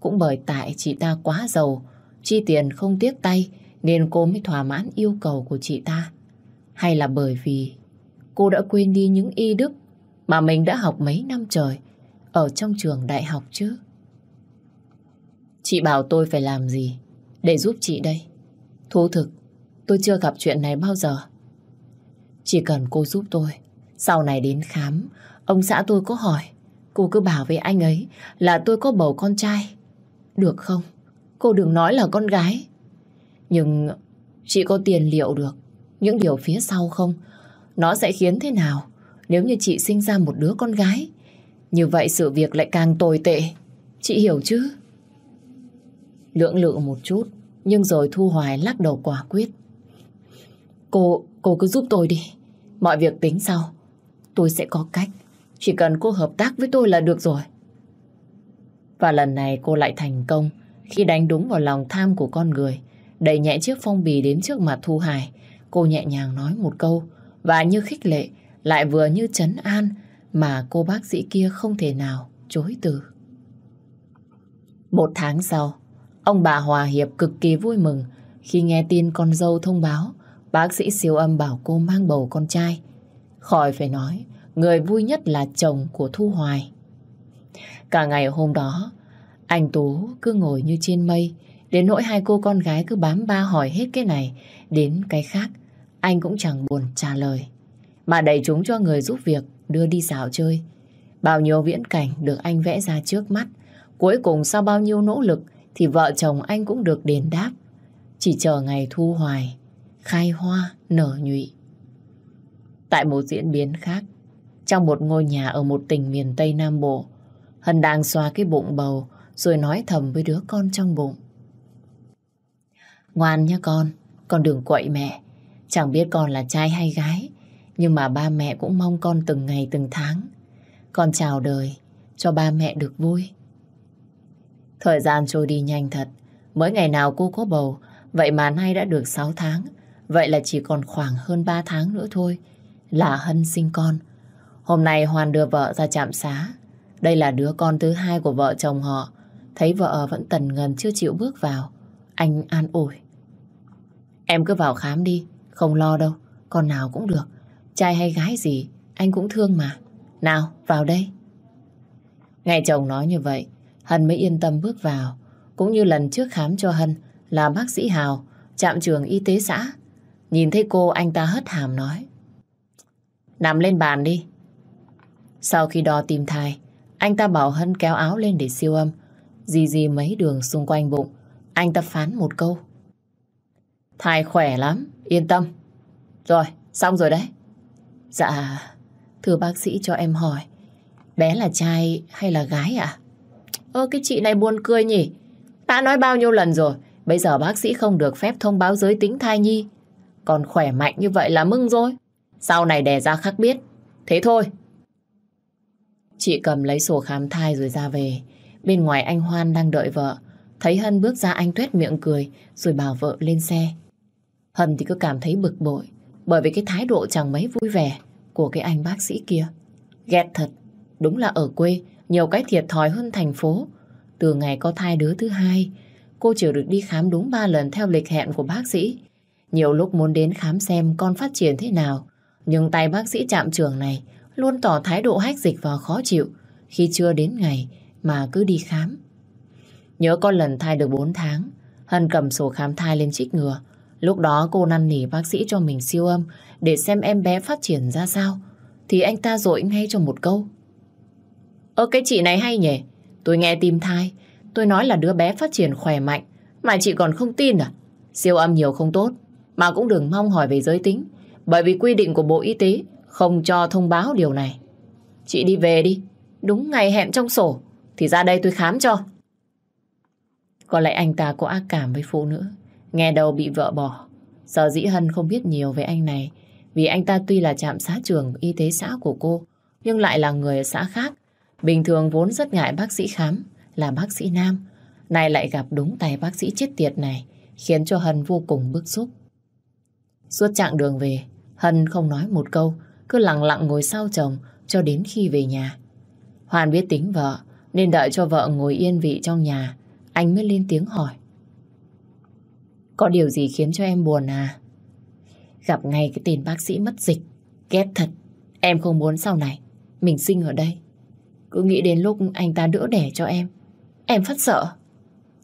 Speaker 1: Cũng bởi tại chị ta quá giàu, chi tiền không tiếc tay nên cô mới thỏa mãn yêu cầu của chị ta. Hay là bởi vì cô đã quên đi những y đức mà mình đã học mấy năm trời ở trong trường đại học chứ? Chị bảo tôi phải làm gì để giúp chị đây? Thú thực, tôi chưa gặp chuyện này bao giờ. Chỉ cần cô giúp tôi, sau này đến khám, ông xã tôi có hỏi, cô cứ bảo với anh ấy là tôi có bầu con trai. Được không? Cô đừng nói là con gái. Nhưng chị có tiền liệu được những điều phía sau không? Nó sẽ khiến thế nào nếu như chị sinh ra một đứa con gái? Như vậy sự việc lại càng tồi tệ. Chị hiểu chứ? Lưỡng lự một chút, nhưng rồi Thu Hoài lắc đầu quả quyết. Cô, cô cứ giúp tôi đi. Mọi việc tính sau. Tôi sẽ có cách. Chỉ cần cô hợp tác với tôi là được rồi. Và lần này cô lại thành công khi đánh đúng vào lòng tham của con người. Đẩy nhẹ chiếc phong bì đến trước mặt Thu Hải. Cô nhẹ nhàng nói một câu và như khích lệ lại vừa như trấn an mà cô bác sĩ kia không thể nào chối từ. Một tháng sau, ông bà Hòa Hiệp cực kỳ vui mừng khi nghe tin con dâu thông báo bác sĩ siêu âm bảo cô mang bầu con trai. Khỏi phải nói, người vui nhất là chồng của Thu Hoài. Cả ngày hôm đó, anh Tú cứ ngồi như trên mây, đến nỗi hai cô con gái cứ bám ba hỏi hết cái này đến cái khác, anh cũng chẳng buồn trả lời. Mà đẩy chúng cho người giúp việc đưa đi dạo chơi. Bao nhiêu viễn cảnh được anh vẽ ra trước mắt. Cuối cùng sau bao nhiêu nỗ lực thì vợ chồng anh cũng được đền đáp. Chỉ chờ ngày thu hoài, khai hoa, nở nhụy. Tại một diễn biến khác, trong một ngôi nhà ở một tỉnh miền Tây Nam Bộ, Hân đang xoa cái bụng bầu rồi nói thầm với đứa con trong bụng. Ngoan nha con, con đừng quậy mẹ. Chẳng biết con là trai hay gái, nhưng mà ba mẹ cũng mong con từng ngày từng tháng. Con chào đời, cho ba mẹ được vui. Thời gian trôi đi nhanh thật. Mới ngày nào cô có bầu, vậy mà nay đã được 6 tháng. Vậy là chỉ còn khoảng hơn 3 tháng nữa thôi. Là Hân sinh con. Hôm nay Hoàn đưa vợ ra trạm xá. Đây là đứa con thứ hai của vợ chồng họ. Thấy vợ vẫn tần ngần chưa chịu bước vào. Anh an ủi. Em cứ vào khám đi, không lo đâu, con nào cũng được. Trai hay gái gì, anh cũng thương mà. Nào, vào đây. Nghe chồng nói như vậy, Hân mới yên tâm bước vào. Cũng như lần trước khám cho Hân là bác sĩ Hào, trạm trường y tế xã. Nhìn thấy cô anh ta hất hàm nói. Nằm lên bàn đi. Sau khi đo tìm thai, anh ta bảo Hân kéo áo lên để siêu âm. Dì dì mấy đường xung quanh bụng, anh ta phán một câu. Thai khỏe lắm, yên tâm. Rồi, xong rồi đấy. Dạ, thưa bác sĩ cho em hỏi, bé là trai hay là gái ạ? Ơ cái chị này buồn cười nhỉ? ta nói bao nhiêu lần rồi, bây giờ bác sĩ không được phép thông báo giới tính thai nhi. Còn khỏe mạnh như vậy là mừng rồi. Sau này đẻ ra khác biết. Thế thôi. Chị cầm lấy sổ khám thai rồi ra về. Bên ngoài anh Hoan đang đợi vợ. Thấy Hân bước ra anh tuét miệng cười rồi bảo vợ lên xe. Hân thì cứ cảm thấy bực bội bởi vì cái thái độ chẳng mấy vui vẻ của cái anh bác sĩ kia. Ghét thật, đúng là ở quê nhiều cái thiệt thòi hơn thành phố. Từ ngày có thai đứa thứ hai, cô chỉ được đi khám đúng 3 lần theo lịch hẹn của bác sĩ. Nhiều lúc muốn đến khám xem con phát triển thế nào, nhưng tay bác sĩ trạm trường này luôn tỏ thái độ hách dịch và khó chịu khi chưa đến ngày mà cứ đi khám. Nhớ có lần thai được 4 tháng, Hân cầm sổ khám thai lên trích ngừa, Lúc đó cô năn nỉ bác sĩ cho mình siêu âm để xem em bé phát triển ra sao. thì anh ta dội ngay cho một câu. Ơ cái chị này hay nhỉ? Tôi nghe tim thai, tôi nói là đứa bé phát triển khỏe mạnh, mà chị còn không tin à? Siêu âm nhiều không tốt, mà cũng đừng mong hỏi về giới tính, bởi vì quy định của Bộ Y tế không cho thông báo điều này. Chị đi về đi, đúng ngày hẹn trong sổ, thì ra đây tôi khám cho. Có lẽ anh ta có ác cảm với phụ nữ, nghe đầu bị vợ bỏ. giờ dĩ Hân không biết nhiều về anh này, vì anh ta tuy là trạm xá trường y tế xã của cô, nhưng lại là người ở xã khác. Bình thường vốn rất ngại bác sĩ khám, là bác sĩ nam. Này lại gặp đúng tay bác sĩ chết tiệt này, khiến cho Hân vô cùng bức xúc. Suốt chặng đường về, Hân không nói một câu, cứ lặng lặng ngồi sau chồng cho đến khi về nhà. Hoàn biết tính vợ, nên đợi cho vợ ngồi yên vị trong nhà, anh mới lên tiếng hỏi. Có điều gì khiến cho em buồn à? Gặp ngay cái tên bác sĩ mất dịch, ghét thật. Em không muốn sau này mình sinh ở đây. Cứ nghĩ đến lúc anh ta đỡ đẻ cho em. Em phát sợ.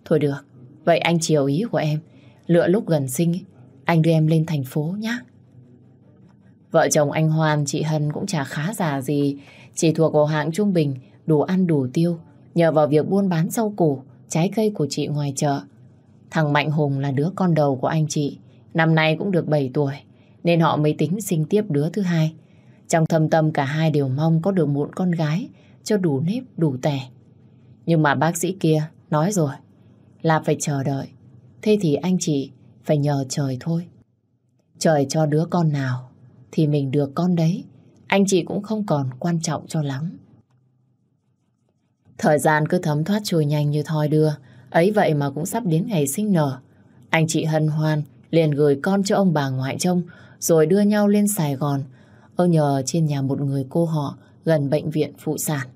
Speaker 1: Thôi được, vậy anh chiều ý của em. Lựa lúc gần sinh, anh đưa em lên thành phố nhé. Vợ chồng anh Hoan, chị Hân cũng chả khá già gì. Chỉ thuộc vào hạng trung bình, đủ ăn đủ tiêu. Nhờ vào việc buôn bán rau củ, trái cây của chị ngoài chợ. Thằng Mạnh Hùng là đứa con đầu của anh chị. Năm nay cũng được 7 tuổi, nên họ mới tính sinh tiếp đứa thứ hai. Trong thâm tâm cả hai đều mong có được một con gái cho đủ nếp đủ tẻ. Nhưng mà bác sĩ kia nói rồi là phải chờ đợi. Thế thì anh chị phải nhờ trời thôi. Trời cho đứa con nào thì mình được con đấy. Anh chị cũng không còn quan trọng cho lắm. Thời gian cứ thấm thoát trôi nhanh như thoi đưa. Ấy vậy mà cũng sắp đến ngày sinh nở. Anh chị hân hoan liền gửi con cho ông bà ngoại trông, rồi đưa nhau lên Sài Gòn ở nhờ trên nhà một người cô họ gần bệnh viện phụ sản.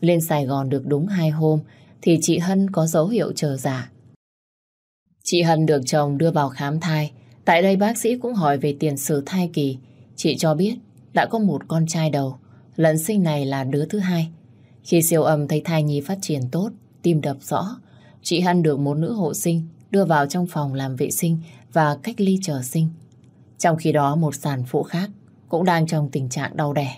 Speaker 1: Lên Sài Gòn được đúng hai hôm thì chị Hân có dấu hiệu chờ giả. Chị Hân được chồng đưa vào khám thai. Tại đây bác sĩ cũng hỏi về tiền sử thai kỳ. Chị cho biết đã có một con trai đầu. Lần sinh này là đứa thứ hai. Khi siêu âm thấy thai nhi phát triển tốt, tim đập rõ, chị Hân được một nữ hộ sinh đưa vào trong phòng làm vệ sinh và cách ly chờ sinh. Trong khi đó một sản phụ khác cũng đang trong tình trạng đau đẻ.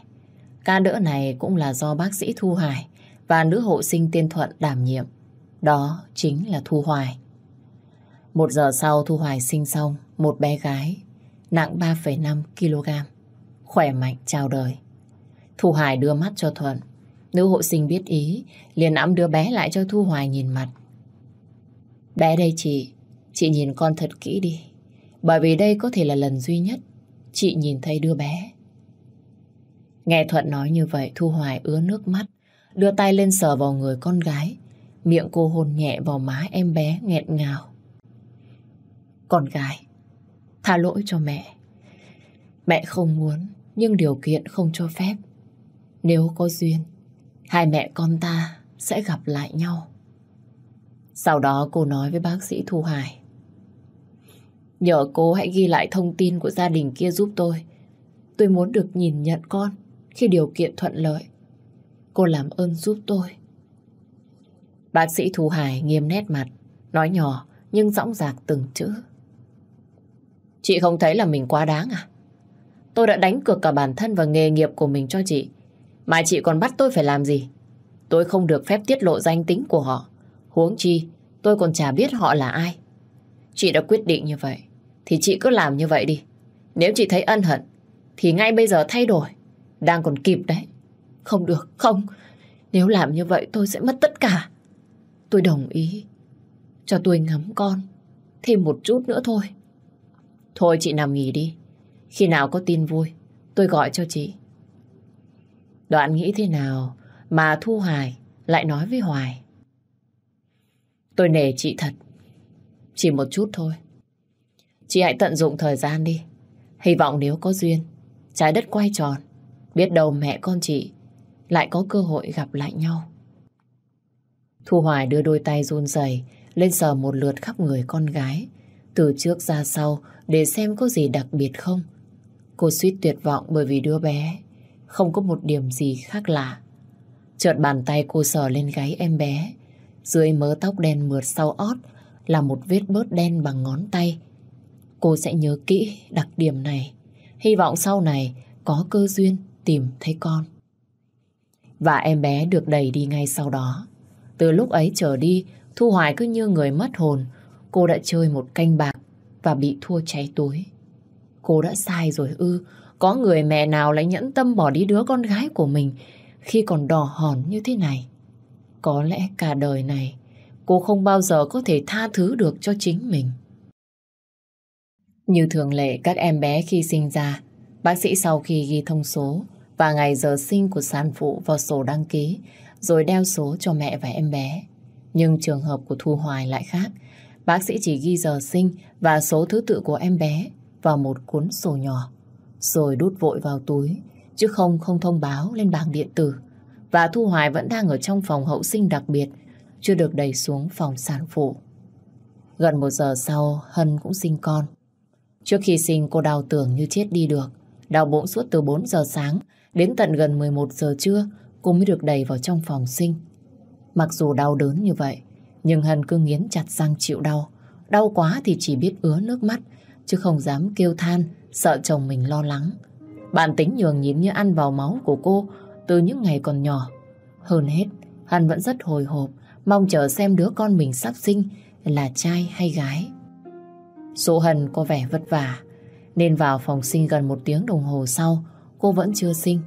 Speaker 1: Ca đỡ này cũng là do bác sĩ Thu Hải và nữ hộ sinh tiên Thuận đảm nhiệm. Đó chính là Thu Hoài. Một giờ sau Thu Hoài sinh xong một bé gái nặng 3,5 kg, khỏe mạnh chào đời. Thu Hoài đưa mắt cho Thuận. Nữ hộ sinh biết ý, liền ẵm đưa bé lại cho Thu Hoài nhìn mặt. Bé đây chị, chị nhìn con thật kỹ đi. Bởi vì đây có thể là lần duy nhất chị nhìn thấy đứa bé. Nghe Thuận nói như vậy, Thu Hoài ứa nước mắt, đưa tay lên sờ vào người con gái. Miệng cô hôn nhẹ vào má em bé nghẹn ngào. Con gái, tha lỗi cho mẹ. Mẹ không muốn, nhưng điều kiện không cho phép. Nếu có duyên, hai mẹ con ta sẽ gặp lại nhau. Sau đó cô nói với bác sĩ Thu Hải. Nhờ cô hãy ghi lại thông tin của gia đình kia giúp tôi. Tôi muốn được nhìn nhận con khi điều kiện thuận lợi. Cô làm ơn giúp tôi. Bác sĩ Thu Hải nghiêm nét mặt, nói nhỏ nhưng dõng dạc từng chữ. Chị không thấy là mình quá đáng à? Tôi đã đánh cược cả bản thân và nghề nghiệp của mình cho chị. Mà chị còn bắt tôi phải làm gì? Tôi không được phép tiết lộ danh tính của họ. Huống chi, tôi còn chả biết họ là ai. Chị đã quyết định như vậy, thì chị cứ làm như vậy đi. Nếu chị thấy ân hận, thì ngay bây giờ thay đổi. Đang còn kịp đấy. Không được, không. Nếu làm như vậy tôi sẽ mất tất cả. Tôi đồng ý. Cho tôi ngắm con. Thêm một chút nữa thôi. Thôi chị nằm nghỉ đi. Khi nào có tin vui, tôi gọi cho chị. Đoạn nghĩ thế nào mà Thu hải lại nói với Hoài. Tôi nể chị thật. Chỉ một chút thôi. Chị hãy tận dụng thời gian đi. Hy vọng nếu có duyên, trái đất quay tròn, biết đâu mẹ con chị lại có cơ hội gặp lại nhau. Thu Hoài đưa đôi tay run rẩy lên sờ một lượt khắp người con gái, từ trước ra sau để xem có gì đặc biệt không. Cô suýt tuyệt vọng bởi vì đứa bé không có một điểm gì khác lạ. Chợt bàn tay cô sờ lên gáy em bé, dưới mớ tóc đen mượt sau ót là một vết bớt đen bằng ngón tay. Cô sẽ nhớ kỹ đặc điểm này. Hy vọng sau này có cơ duyên tìm thấy con. Và em bé được đẩy đi ngay sau đó. Từ lúc ấy trở đi, Thu Hoài cứ như người mất hồn. Cô đã chơi một canh bạc và bị thua cháy túi. Cô đã sai rồi ư. Có người mẹ nào lại nhẫn tâm bỏ đi đứa con gái của mình khi còn đỏ hòn như thế này. Có lẽ cả đời này cô không bao giờ có thể tha thứ được cho chính mình. Như thường lệ các em bé khi sinh ra, bác sĩ sau khi ghi thông số và ngày giờ sinh của sản phụ vào sổ đăng ký, rồi đeo số cho mẹ và em bé. Nhưng trường hợp của Thu Hoài lại khác. Bác sĩ chỉ ghi giờ sinh và số thứ tự của em bé vào một cuốn sổ nhỏ, rồi đút vội vào túi, chứ không không thông báo lên bảng điện tử. Và Thu Hoài vẫn đang ở trong phòng hậu sinh đặc biệt, chưa được đẩy xuống phòng sản phụ. Gần một giờ sau, Hân cũng sinh con. Trước khi sinh cô đau tưởng như chết đi được. Đau bụng suốt từ 4 giờ sáng đến tận gần 11 giờ trưa cô mới được đẩy vào trong phòng sinh. Mặc dù đau đớn như vậy, nhưng Hân cứ nghiến chặt răng chịu đau. Đau quá thì chỉ biết ứa nước mắt, chứ không dám kêu than, sợ chồng mình lo lắng. Bạn tính nhường nhịn như ăn vào máu của cô từ những ngày còn nhỏ. Hơn hết, Hân vẫn rất hồi hộp, mong chờ xem đứa con mình sắp sinh là trai hay gái. Số Hân có vẻ vất vả, nên vào phòng sinh gần một tiếng đồng hồ sau, cô vẫn chưa sinh.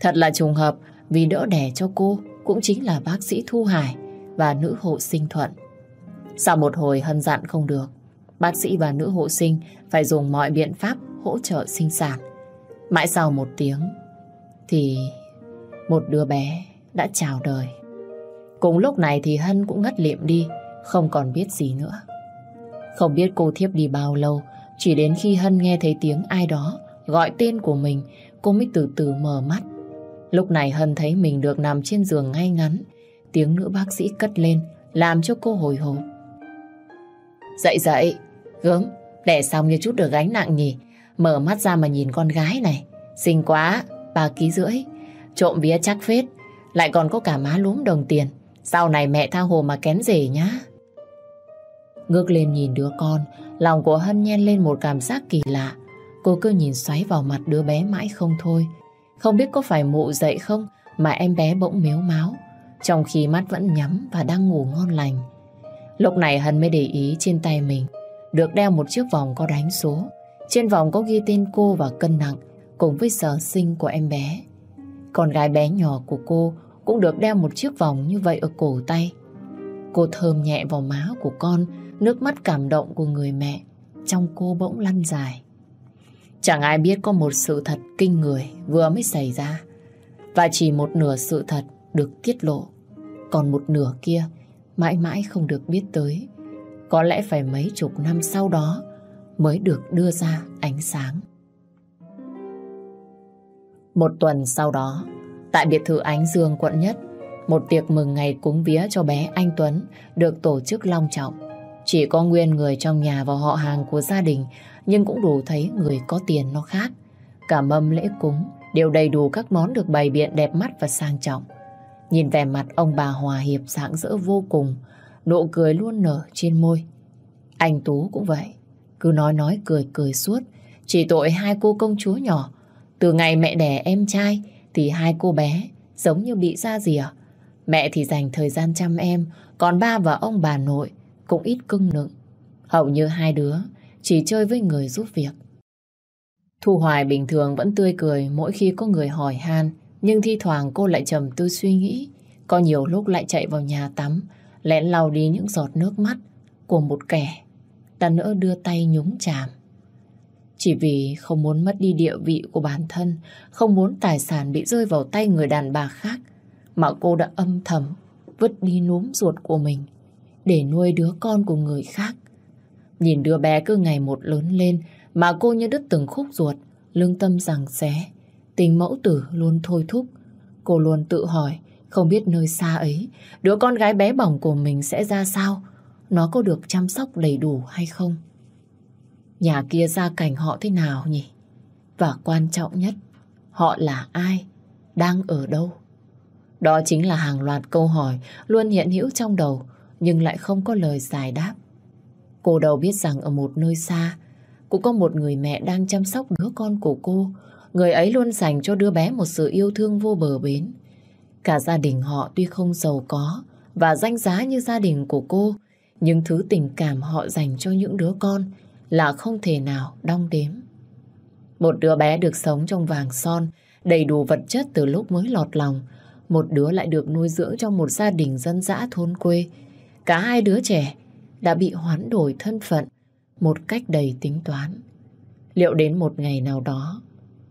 Speaker 1: Thật là trùng hợp vì đỡ đẻ cho cô cũng chính là bác sĩ Thu Hải và nữ hộ sinh Thuận. Sau một hồi hân dặn không được, bác sĩ và nữ hộ sinh phải dùng mọi biện pháp hỗ trợ sinh sản. Mãi sau một tiếng thì một đứa bé đã chào đời. Cùng lúc này thì Hân cũng ngất liệm đi, không còn biết gì nữa. Không biết cô thiếp đi bao lâu, chỉ đến khi Hân nghe thấy tiếng ai đó gọi tên của mình, cô mới từ từ mở mắt. Lúc này Hân thấy mình được nằm trên giường ngay ngắn, tiếng nữ bác sĩ cất lên, làm cho cô hồi hộp. Dậy dậy, gớm, đẻ xong như chút được gánh nặng nhỉ, mở mắt ra mà nhìn con gái này, xinh quá, ba ký rưỡi, trộm vía chắc phết, lại còn có cả má lúm đồng tiền, sau này mẹ tha hồ mà kén rể nhá. Ngước lên nhìn đứa con, lòng của Hân nhen lên một cảm giác kỳ lạ. Cô cứ nhìn xoáy vào mặt đứa bé mãi không thôi. Không biết có phải mụ dậy không mà em bé bỗng miếu máu, trong khi mắt vẫn nhắm và đang ngủ ngon lành. Lúc này Hân mới để ý trên tay mình, được đeo một chiếc vòng có đánh số. Trên vòng có ghi tên cô và cân nặng cùng với giờ sinh của em bé. Con gái bé nhỏ của cô cũng được đeo một chiếc vòng như vậy ở cổ tay. Cô thơm nhẹ vào má của con, Nước mắt cảm động của người mẹ trong cô bỗng lăn dài. Chẳng ai biết có một sự thật kinh người vừa mới xảy ra. Và chỉ một nửa sự thật được tiết lộ. Còn một nửa kia mãi mãi không được biết tới. Có lẽ phải mấy chục năm sau đó mới được đưa ra ánh sáng. Một tuần sau đó, tại biệt thự Ánh Dương quận nhất, một tiệc mừng ngày cúng vía cho bé Anh Tuấn được tổ chức long trọng. Chỉ có nguyên người trong nhà và họ hàng của gia đình nhưng cũng đủ thấy người có tiền nó khác. Cả mâm lễ cúng đều đầy đủ các món được bày biện đẹp mắt và sang trọng. Nhìn vẻ mặt ông bà Hòa Hiệp sáng rỡ vô cùng, nụ cười luôn nở trên môi. Anh Tú cũng vậy, cứ nói nói cười cười suốt, chỉ tội hai cô công chúa nhỏ. Từ ngày mẹ đẻ em trai thì hai cô bé giống như bị ra rìa. Mẹ thì dành thời gian chăm em, còn ba và ông bà nội cũng ít cưng nựng. Hầu như hai đứa chỉ chơi với người giúp việc. Thu Hoài bình thường vẫn tươi cười mỗi khi có người hỏi han, nhưng thi thoảng cô lại trầm tư suy nghĩ, có nhiều lúc lại chạy vào nhà tắm, lén lau đi những giọt nước mắt của một kẻ, ta nỡ đưa tay nhúng chàm. Chỉ vì không muốn mất đi địa vị của bản thân, không muốn tài sản bị rơi vào tay người đàn bà khác, mà cô đã âm thầm vứt đi núm ruột của mình để nuôi đứa con của người khác. Nhìn đứa bé cứ ngày một lớn lên mà cô như đứt từng khúc ruột, lương tâm rằng xé. Tình mẫu tử luôn thôi thúc. Cô luôn tự hỏi, không biết nơi xa ấy, đứa con gái bé bỏng của mình sẽ ra sao? Nó có được chăm sóc đầy đủ hay không? Nhà kia gia cảnh họ thế nào nhỉ? Và quan trọng nhất, họ là ai? Đang ở đâu? Đó chính là hàng loạt câu hỏi luôn hiện hữu trong đầu nhưng lại không có lời giải đáp. Cô đầu biết rằng ở một nơi xa, cũng có một người mẹ đang chăm sóc đứa con của cô, người ấy luôn dành cho đứa bé một sự yêu thương vô bờ bến. Cả gia đình họ tuy không giàu có và danh giá như gia đình của cô, nhưng thứ tình cảm họ dành cho những đứa con là không thể nào đong đếm. Một đứa bé được sống trong vàng son, đầy đủ vật chất từ lúc mới lọt lòng. Một đứa lại được nuôi dưỡng trong một gia đình dân dã thôn quê. Cả hai đứa trẻ đã bị hoán đổi thân phận một cách đầy tính toán. Liệu đến một ngày nào đó,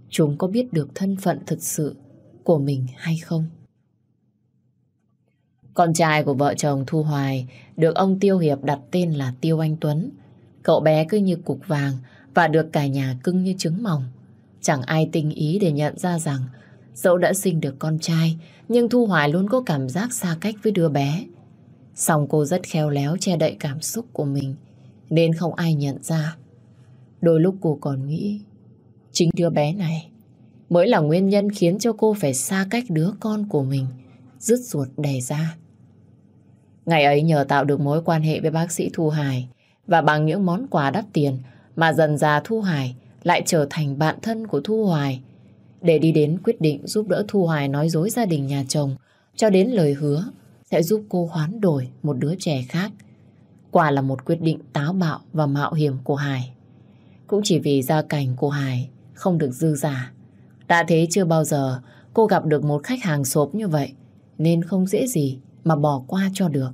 Speaker 1: chúng có biết được thân phận thật sự của mình hay không? Con trai của vợ chồng Thu Hoài được ông Tiêu Hiệp đặt tên là Tiêu Anh Tuấn. Cậu bé cứ như cục vàng và được cả nhà cưng như trứng mỏng. Chẳng ai tinh ý để nhận ra rằng dẫu đã sinh được con trai, nhưng Thu Hoài luôn có cảm giác xa cách với đứa bé. Xong cô rất khéo léo che đậy cảm xúc của mình, nên không ai nhận ra. Đôi lúc cô còn nghĩ chính đứa bé này mới là nguyên nhân khiến cho cô phải xa cách đứa con của mình, rứt ruột đẻ ra. Ngày ấy nhờ tạo được mối quan hệ với bác sĩ Thu Hải, và bằng những món quà đắt tiền mà dần già Thu Hải lại trở thành bạn thân của Thu Hoài để đi đến quyết định giúp đỡ Thu Hoài nói dối gia đình nhà chồng, cho đến lời hứa sẽ giúp cô hoán đổi một đứa trẻ khác. Quả là một quyết định táo bạo và mạo hiểm của Hải. Cũng chỉ vì gia cảnh của Hải không được dư giả. Đã thế chưa bao giờ cô gặp được một khách hàng sộp như vậy, nên không dễ gì mà bỏ qua cho được.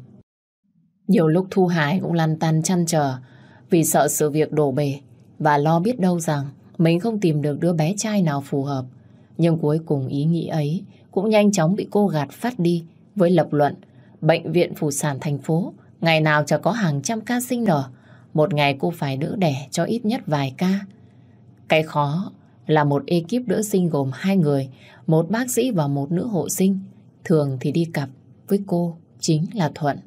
Speaker 1: Nhiều lúc Thu Hải cũng lăn tăn chăn trở vì sợ sự việc đổ bể và lo biết đâu rằng mình không tìm được đứa bé trai nào phù hợp. Nhưng cuối cùng ý nghĩ ấy cũng nhanh chóng bị cô gạt phát đi với lập luận, bệnh viện phụ sản thành phố, ngày nào chả có hàng trăm ca sinh nở. Một ngày cô phải đỡ đẻ cho ít nhất vài ca. Cái khó là một ekip đỡ sinh gồm hai người, một bác sĩ và một nữ hộ sinh. Thường thì đi cặp với cô chính là Thuận.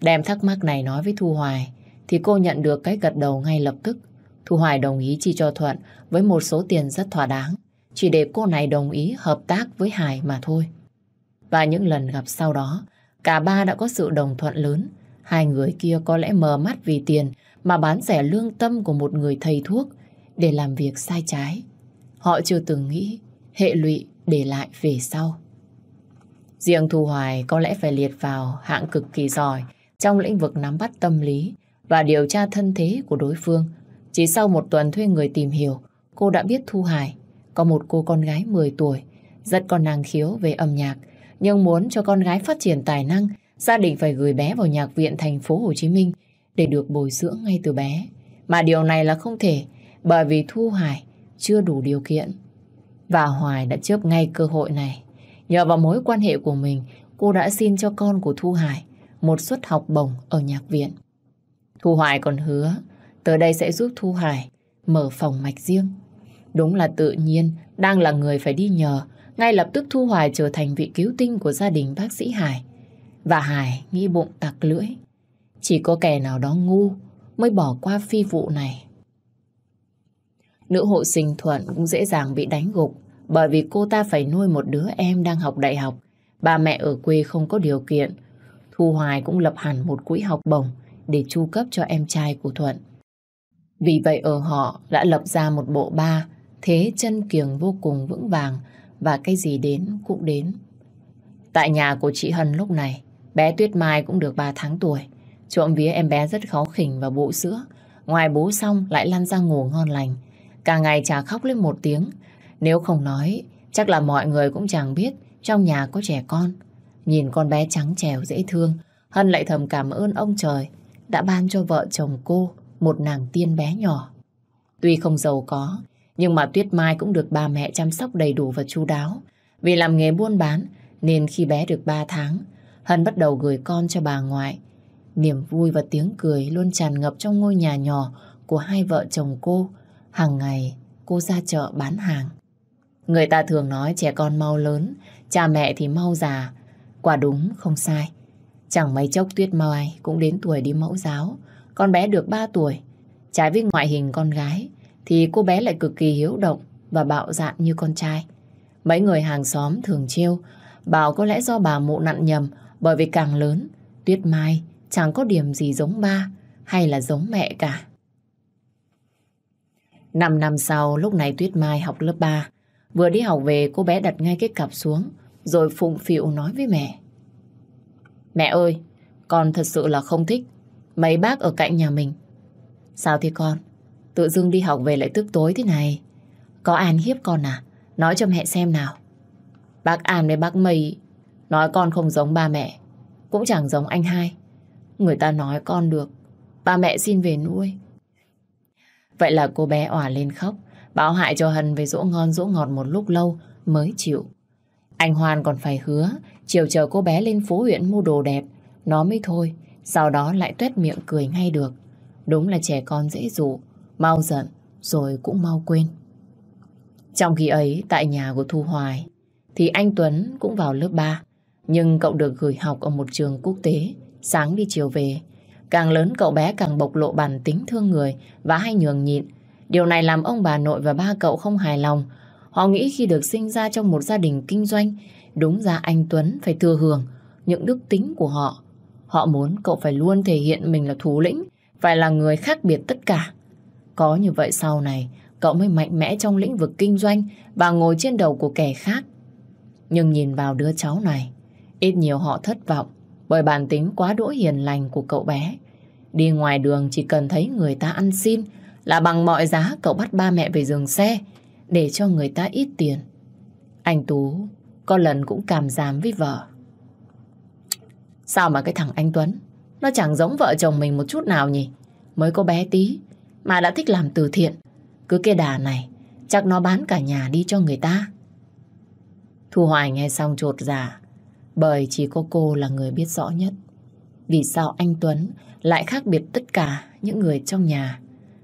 Speaker 1: Đem thắc mắc này nói với Thu Hoài thì cô nhận được cái gật đầu ngay lập tức. Thu Hoài đồng ý chi cho Thuận với một số tiền rất thỏa đáng chỉ để cô này đồng ý hợp tác với Hải mà thôi. Và những lần gặp sau đó cả ba đã có sự đồng thuận lớn. Hai người kia có lẽ mờ mắt vì tiền mà bán rẻ lương tâm của một người thầy thuốc để làm việc sai trái. Họ chưa từng nghĩ hệ lụy để lại về sau. Riêng Thu Hoài có lẽ phải liệt vào hạng cực kỳ giỏi trong lĩnh vực nắm bắt tâm lý và điều tra thân thế của đối phương. Chỉ sau một tuần thuê người tìm hiểu, cô đã biết Thu Hải có một cô con gái 10 tuổi, rất có năng khiếu về âm nhạc, nhưng muốn cho con gái phát triển tài năng, gia đình phải gửi bé vào nhạc viện thành phố Hồ Chí Minh để được bồi dưỡng ngay từ bé. Mà điều này là không thể, bởi vì Thu Hải chưa đủ điều kiện. Và Hoài đã chớp ngay cơ hội này. Nhờ vào mối quan hệ của mình, cô đã xin cho con của Thu Hải một suất học bổng ở nhạc viện. Thu Hoài còn hứa, tới đây sẽ giúp Thu Hải mở phòng mạch riêng. Đúng là tự nhiên, đang là người phải đi nhờ, ngay lập tức Thu Hoài trở thành vị cứu tinh của gia đình bác sĩ Hải. Và Hải nghĩ bụng tặc lưỡi. Chỉ có kẻ nào đó ngu mới bỏ qua phi vụ này. Nữ hộ sinh Thuận cũng dễ dàng bị đánh gục bởi vì cô ta phải nuôi một đứa em đang học đại học. Bà mẹ ở quê không có điều kiện. Thu Hoài cũng lập hẳn một quỹ học bổng để chu cấp cho em trai của Thuận. Vì vậy ở họ đã lập ra một bộ ba thế chân kiềng vô cùng vững vàng và cái gì đến cũng đến. Tại nhà của chị Hân lúc này, bé Tuyết Mai cũng được 3 tháng tuổi. Trộm vía em bé rất khó khỉnh và bụ sữa. Ngoài bú xong lại lăn ra ngủ ngon lành. Cả ngày chả khóc lên một tiếng. Nếu không nói, chắc là mọi người cũng chẳng biết trong nhà có trẻ con. Nhìn con bé trắng trèo dễ thương, Hân lại thầm cảm ơn ông trời đã ban cho vợ chồng cô một nàng tiên bé nhỏ. Tuy không giàu có, nhưng mà Tuyết Mai cũng được ba mẹ chăm sóc đầy đủ và chu đáo. Vì làm nghề buôn bán, nên khi bé được 3 tháng, Hân bắt đầu gửi con cho bà ngoại. Niềm vui và tiếng cười luôn tràn ngập trong ngôi nhà nhỏ của hai vợ chồng cô. Hàng ngày, cô ra chợ bán hàng. Người ta thường nói trẻ con mau lớn, cha mẹ thì mau già. Quả đúng, không sai. Chẳng mấy chốc Tuyết Mai cũng đến tuổi đi mẫu giáo. Con bé được 3 tuổi. Trái với ngoại hình con gái, thì cô bé lại cực kỳ hiếu động và bạo dạn như con trai. Mấy người hàng xóm thường trêu, bảo có lẽ do bà mụ nặn nhầm bởi vì càng lớn, Tuyết Mai chẳng có điểm gì giống ba hay là giống mẹ cả. Năm năm sau, lúc này Tuyết Mai học lớp 3. Vừa đi học về, cô bé đặt ngay cái cặp xuống, rồi phụng phịu nói với mẹ. Mẹ ơi, con thật sự là không thích mấy bác ở cạnh nhà mình. Sao thế con? Tự dưng đi học về lại tức tối thế này. Có An hiếp con à? Nói cho mẹ xem nào. Bác An với bác Mây nói con không giống ba mẹ, cũng chẳng giống anh hai. Người ta nói con được, ba mẹ xin về nuôi. Vậy là cô bé òa lên khóc, báo hại cho Hân với dỗ ngon dỗ ngọt một lúc lâu mới chịu. Anh Hoan còn phải hứa, chiều chờ cô bé lên phố huyện mua đồ đẹp, nó mới thôi, sau đó lại tuét miệng cười ngay được. Đúng là trẻ con dễ dụ, mau giận, rồi cũng mau quên. Trong khi ấy, tại nhà của Thu Hoài, thì anh Tuấn cũng vào lớp 3, nhưng cậu được gửi học ở một trường quốc tế, sáng đi chiều về. Càng lớn cậu bé càng bộc lộ bản tính thương người và hay nhường nhịn. Điều này làm ông bà nội và ba cậu không hài lòng. Họ nghĩ khi được sinh ra trong một gia đình kinh doanh, đúng ra anh Tuấn phải thừa hưởng những đức tính của họ. Họ muốn cậu phải luôn thể hiện mình là thủ lĩnh, phải là người khác biệt tất cả. Có như vậy sau này, cậu mới mạnh mẽ trong lĩnh vực kinh doanh và ngồi trên đầu của kẻ khác. Nhưng nhìn vào đứa cháu này, ít nhiều họ thất vọng bởi bản tính quá đỗi hiền lành của cậu bé. Đi ngoài đường chỉ cần thấy người ta ăn xin là bằng mọi giá cậu bắt ba mẹ về dừng xe để cho người ta ít tiền. Anh Tú có lần cũng cảm giảm với vợ. Sao mà cái thằng anh Tuấn, nó chẳng giống vợ chồng mình một chút nào nhỉ? Mới có bé tí mà đã thích làm từ thiện. Cứ cái đà này, chắc nó bán cả nhà đi cho người ta. Thu Hoài nghe xong trột giả bởi chỉ có cô là người biết rõ nhất. Vì sao anh Tuấn lại khác biệt tất cả những người trong nhà,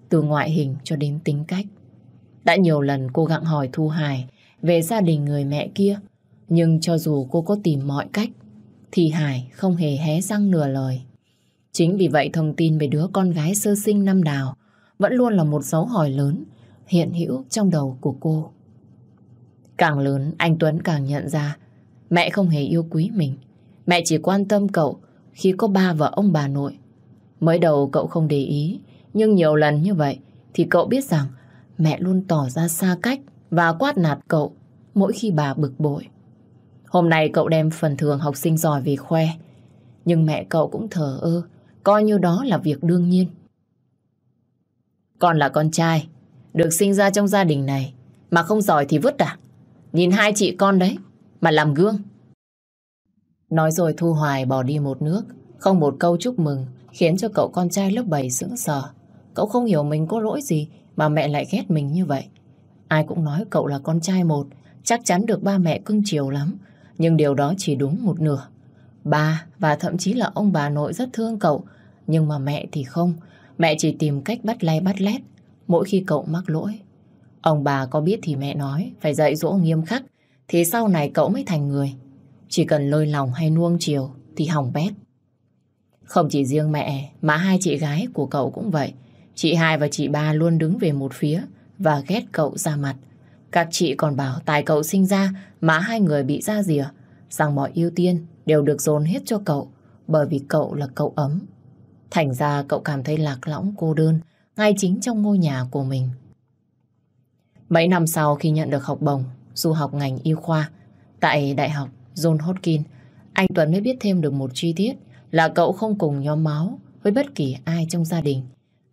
Speaker 1: từ ngoại hình cho đến tính cách. Đã nhiều lần cô gặng hỏi Thu Hải về gia đình người mẹ kia, nhưng cho dù cô có tìm mọi cách, thì Hải không hề hé răng nửa lời. Chính vì vậy thông tin về đứa con gái sơ sinh năm đào vẫn luôn là một dấu hỏi lớn hiện hữu trong đầu của cô. Càng lớn, anh Tuấn càng nhận ra mẹ không hề yêu quý mình. Mẹ chỉ quan tâm cậu khi có ba vợ ông bà nội. Mới đầu cậu không để ý, nhưng nhiều lần như vậy thì cậu biết rằng mẹ luôn tỏ ra xa cách và quát nạt cậu mỗi khi bà bực bội. Hôm nay cậu đem phần thưởng học sinh giỏi về khoe, nhưng mẹ cậu cũng thờ ơ, coi như đó là việc đương nhiên. Con là con trai, được sinh ra trong gia đình này, mà không giỏi thì vứt à? Nhìn hai chị con đấy, mà làm gương. Nói rồi Thu Hoài bỏ đi một nước, không một câu chúc mừng, khiến cho cậu con trai lớp 7 sững sờ. Cậu không hiểu mình có lỗi gì mà mẹ lại ghét mình như vậy. Ai cũng nói cậu là con trai một, chắc chắn được ba mẹ cưng chiều lắm, nhưng điều đó chỉ đúng một nửa. Ba và thậm chí là ông bà nội rất thương cậu, nhưng mà mẹ thì không. Mẹ chỉ tìm cách bắt lay bắt lét mỗi khi cậu mắc lỗi. Ông bà có biết thì mẹ nói phải dạy dỗ nghiêm khắc thì sau này cậu mới thành người. Chỉ cần lôi lòng hay nuông chiều thì hỏng bét. Không chỉ riêng mẹ, mà hai chị gái của cậu cũng vậy. Chị hai và chị ba luôn đứng về một phía và ghét cậu ra mặt. Các chị còn bảo tài cậu sinh ra mà hai người bị ra rìa rằng mọi ưu tiên đều được dồn hết cho cậu, bởi vì cậu là cậu ấm. Thành ra cậu cảm thấy lạc lõng, cô đơn, ngay chính trong ngôi nhà của mình. Mấy năm sau khi nhận được học bổng, du học ngành y khoa tại Đại học John Hodkin, anh Tuấn mới biết thêm được một chi tiết là cậu không cùng nhóm máu với bất kỳ ai trong gia đình.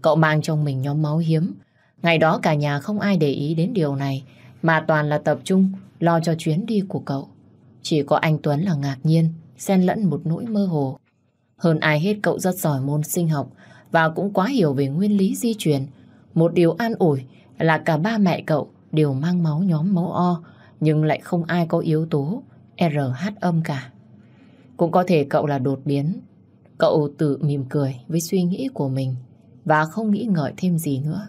Speaker 1: Cậu mang trong mình nhóm máu hiếm. Ngày đó cả nhà không ai để ý đến điều này mà toàn là tập trung lo cho chuyến đi của cậu. Chỉ có anh Tuấn là ngạc nhiên, xen lẫn một nỗi mơ hồ. Hơn ai hết cậu rất giỏi môn sinh học và cũng quá hiểu về nguyên lý di truyền. Một điều an ủi là cả ba mẹ cậu đều mang máu nhóm máu O nhưng lại không ai có yếu tố RH âm cả. Cũng có thể cậu là đột biến. Cậu tự mỉm cười với suy nghĩ của mình và không nghĩ ngợi thêm gì nữa.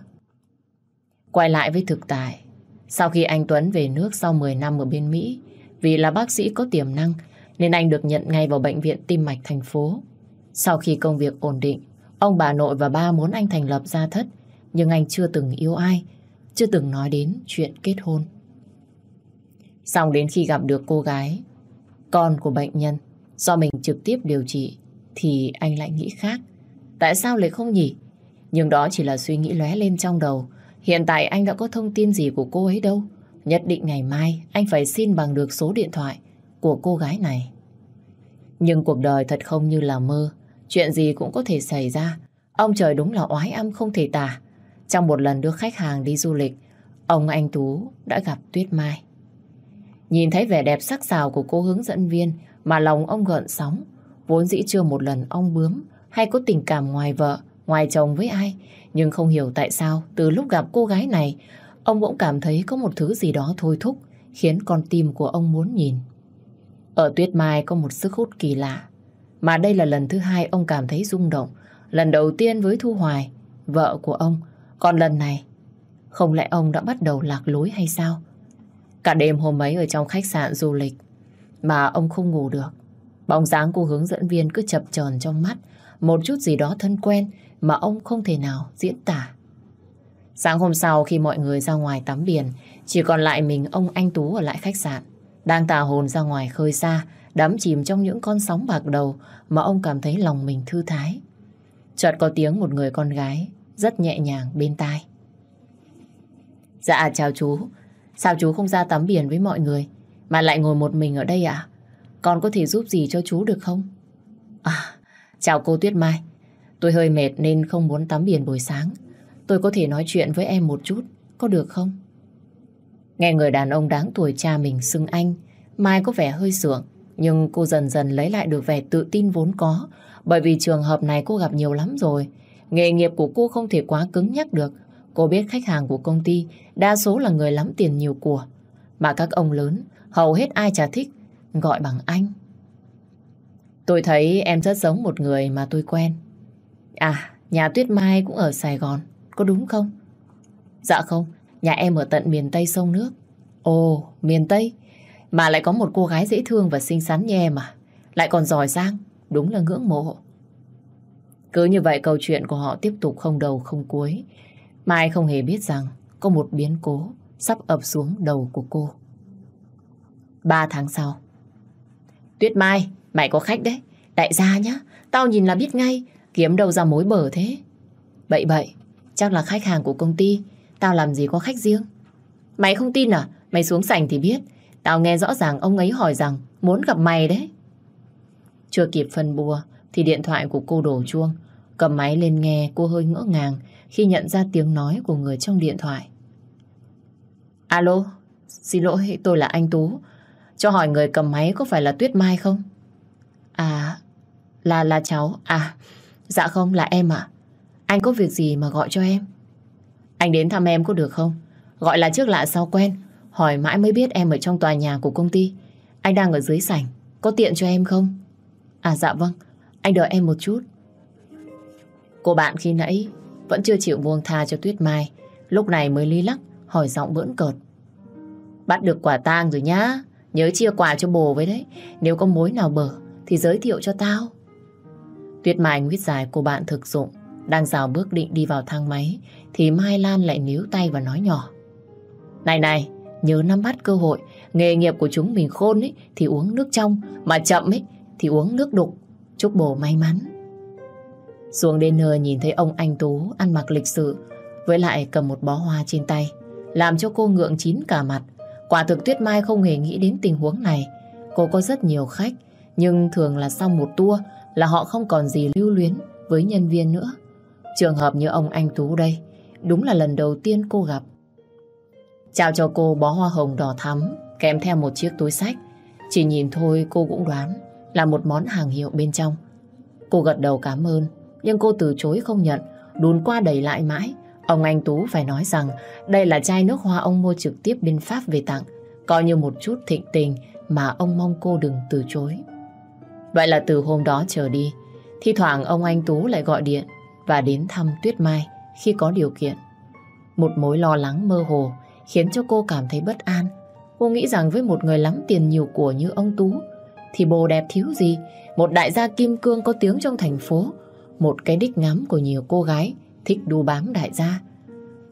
Speaker 1: Quay lại với thực tại, sau khi anh Tuấn về nước sau 10 năm ở bên Mỹ, vì là bác sĩ có tiềm năng nên anh được nhận ngay vào bệnh viện tim mạch thành phố. Sau khi công việc ổn định, ông bà nội và ba muốn anh thành lập gia thất, nhưng anh chưa từng yêu ai, chưa từng nói đến chuyện kết hôn. Xong đến khi gặp được cô gái, con của bệnh nhân, do mình trực tiếp điều trị, thì anh lại nghĩ khác. Tại sao lại không nhỉ? Nhưng đó chỉ là suy nghĩ lóe lên trong đầu, Hiện tại anh đã có thông tin gì của cô ấy đâu. Nhất định ngày mai anh phải xin bằng được số điện thoại của cô gái này. Nhưng cuộc đời thật không như là mơ. Chuyện gì cũng có thể xảy ra. Ông trời đúng là oái âm không thể tả. Trong một lần đưa khách hàng đi du lịch, ông anh Tú đã gặp Tuyết Mai. Nhìn thấy vẻ đẹp sắc sảo của cô hướng dẫn viên mà lòng ông gợn sóng. Vốn dĩ chưa một lần ông bướm hay có tình cảm ngoài vợ, ngoài chồng với ai. Nhưng không hiểu tại sao từ lúc gặp cô gái này, ông bỗng cảm thấy có một thứ gì đó thôi thúc khiến con tim của ông muốn nhìn. Ở Tuyết Mai có một sức hút kỳ lạ. Mà đây là lần thứ hai ông cảm thấy rung động. Lần đầu tiên với Thu Hoài, vợ của ông. Còn lần này, không lẽ ông đã bắt đầu lạc lối hay sao? Cả đêm hôm ấy ở trong khách sạn du lịch, mà ông không ngủ được. Bóng dáng của hướng dẫn viên cứ chập chờn trong mắt, một chút gì đó thân quen mà ông không thể nào diễn tả. Sáng hôm sau khi mọi người ra ngoài tắm biển, chỉ còn lại mình ông anh Tú ở lại khách sạn. Đang tà hồn ra ngoài khơi xa, đắm chìm trong những con sóng bạc đầu mà ông cảm thấy lòng mình thư thái. Chợt có tiếng một người con gái rất nhẹ nhàng bên tai. Dạ chào chú, sao chú không ra tắm biển với mọi người mà lại ngồi một mình ở đây ạ? Con có thể giúp gì cho chú được không? À, chào cô Tuyết Mai. Tôi hơi mệt nên không muốn tắm biển buổi sáng. Tôi có thể nói chuyện với em một chút, có được không? Nghe người đàn ông đáng tuổi cha mình xưng anh, Mai có vẻ hơi sượng, nhưng cô dần dần lấy lại được vẻ tự tin vốn có, bởi vì trường hợp này cô gặp nhiều lắm rồi. Nghề nghiệp của cô không thể quá cứng nhắc được. Cô biết khách hàng của công ty đa số là người lắm tiền nhiều của. Mà các ông lớn, hầu hết ai chả thích, gọi bằng anh. Tôi thấy em rất giống một người mà tôi quen. À, nhà Tuyết Mai cũng ở Sài Gòn, có đúng không? Dạ không, nhà em ở tận miền Tây sông nước. Ồ, miền Tây, mà lại có một cô gái dễ thương và xinh xắn như em à. Lại còn giỏi giang, đúng là ngưỡng mộ. Cứ như vậy câu chuyện của họ tiếp tục không đầu không cuối. Mai không hề biết rằng có một biến cố sắp ập xuống đầu của cô. Ba tháng sau. Tuyết Mai, mày có khách đấy. Đại gia nhá, tao nhìn là biết ngay, kiếm đâu ra mối bở thế. Bậy bậy, chắc là khách hàng của công ty, tao làm gì có khách riêng. Mày không tin à? Mày xuống sảnh thì biết. Tao nghe rõ ràng ông ấy hỏi rằng muốn gặp mày đấy. Chưa kịp phân bùa thì điện thoại của cô đổ chuông. Cầm máy lên nghe cô hơi ngỡ ngàng khi nhận ra tiếng nói của người trong điện thoại. Alo, xin lỗi tôi là anh Tú. Cho hỏi người cầm máy có phải là Tuyết Mai không? À, là là cháu. À, dạ không là em ạ. Anh có việc gì mà gọi cho em? Anh đến thăm em có được không? Gọi là trước lạ sau quen. Hỏi mãi mới biết em ở trong tòa nhà của công ty. Anh đang ở dưới sảnh. Có tiện cho em không? À dạ vâng. Anh đợi em một chút. Cô bạn khi nãy vẫn chưa chịu buông tha cho Tuyết Mai. Lúc này mới lý lắc, hỏi giọng bỡn cợt. Bắt được quả tang rồi nhá. Nhớ chia quà cho bồ với đấy. Nếu có mối nào bở thì giới thiệu cho tao. Tuyết Mai nguyết dài cô bạn thực dụng. Đang rào bước định đi vào thang máy thì Mai Lan lại níu tay và nói nhỏ. Này này, nhớ nắm bắt cơ hội. Nghề nghiệp của chúng mình khôn ấy thì uống nước trong, mà chậm ấy thì uống nước đục. Chúc bồ may mắn. Xuống đến nơi nhìn thấy ông anh Tú ăn mặc lịch sự, với lại cầm một bó hoa trên tay, làm cho cô ngượng chín cả mặt. Quả thực Tuyết Mai không hề nghĩ đến tình huống này. Cô có rất nhiều khách, nhưng thường là sau một tour là họ không còn gì lưu luyến với nhân viên nữa. Trường hợp như ông anh Tú đây, đúng là lần đầu tiên cô gặp. Chào cho cô bó hoa hồng đỏ thắm, kèm theo một chiếc túi sách. Chỉ nhìn thôi cô cũng đoán là một món hàng hiệu bên trong. Cô gật đầu cảm ơn nhưng cô từ chối không nhận, đùn qua đẩy lại mãi. Ông anh Tú phải nói rằng đây là chai nước hoa ông mua trực tiếp bên Pháp về tặng, coi như một chút thịnh tình mà ông mong cô đừng từ chối. Vậy là từ hôm đó trở đi, thi thoảng ông anh Tú lại gọi điện và đến thăm Tuyết Mai khi có điều kiện. Một mối lo lắng mơ hồ khiến cho cô cảm thấy bất an. Cô nghĩ rằng với một người lắm tiền nhiều của như ông Tú thì bồ đẹp thiếu gì, một đại gia kim cương có tiếng trong thành phố một cái đích ngắm của nhiều cô gái thích đu bám đại gia.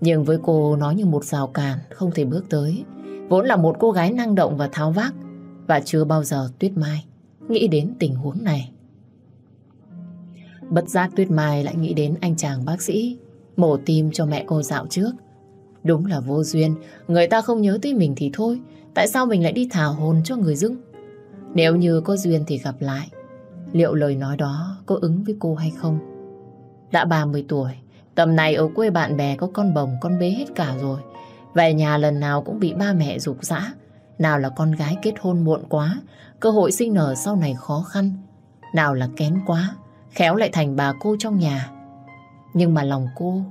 Speaker 1: Nhưng với cô nó như một rào cản không thể bước tới. Vốn là một cô gái năng động và tháo vác và chưa bao giờ Tuyết Mai nghĩ đến tình huống này. Bất giác Tuyết Mai lại nghĩ đến anh chàng bác sĩ mổ tim cho mẹ cô dạo trước. Đúng là vô duyên, người ta không nhớ tới mình thì thôi, tại sao mình lại đi thả hồn cho người dưng? Nếu như có duyên thì gặp lại, liệu lời nói đó có ứng với cô hay không? Đã 30 tuổi, tầm này ở quê bạn bè có con bồng con bế hết cả rồi. Về nhà lần nào cũng bị ba mẹ dục dã. Nào là con gái kết hôn muộn quá, cơ hội sinh nở sau này khó khăn. Nào là kén quá, khéo lại thành bà cô trong nhà. Nhưng mà lòng cô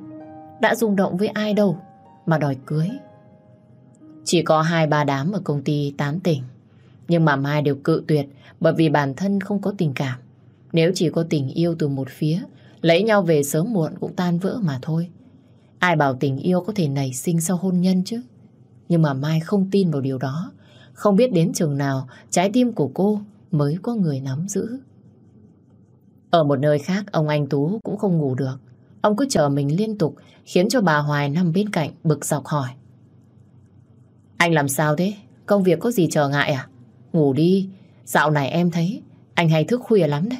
Speaker 1: đã rung động với ai đâu mà đòi cưới. Chỉ có hai ba đám ở công ty tán tỉnh. Nhưng mà Mai đều cự tuyệt bởi vì bản thân không có tình cảm. Nếu chỉ có tình yêu từ một phía, lấy nhau về sớm muộn cũng tan vỡ mà thôi. Ai bảo tình yêu có thể nảy sinh sau hôn nhân chứ? Nhưng mà Mai không tin vào điều đó. Không biết đến trường nào trái tim của cô mới có người nắm giữ. Ở một nơi khác, ông anh Tú cũng không ngủ được. Ông cứ chờ mình liên tục, khiến cho bà Hoài nằm bên cạnh, bực dọc hỏi. Anh làm sao thế? Công việc có gì trở ngại à? Ngủ đi, dạo này em thấy anh hay thức khuya lắm đấy.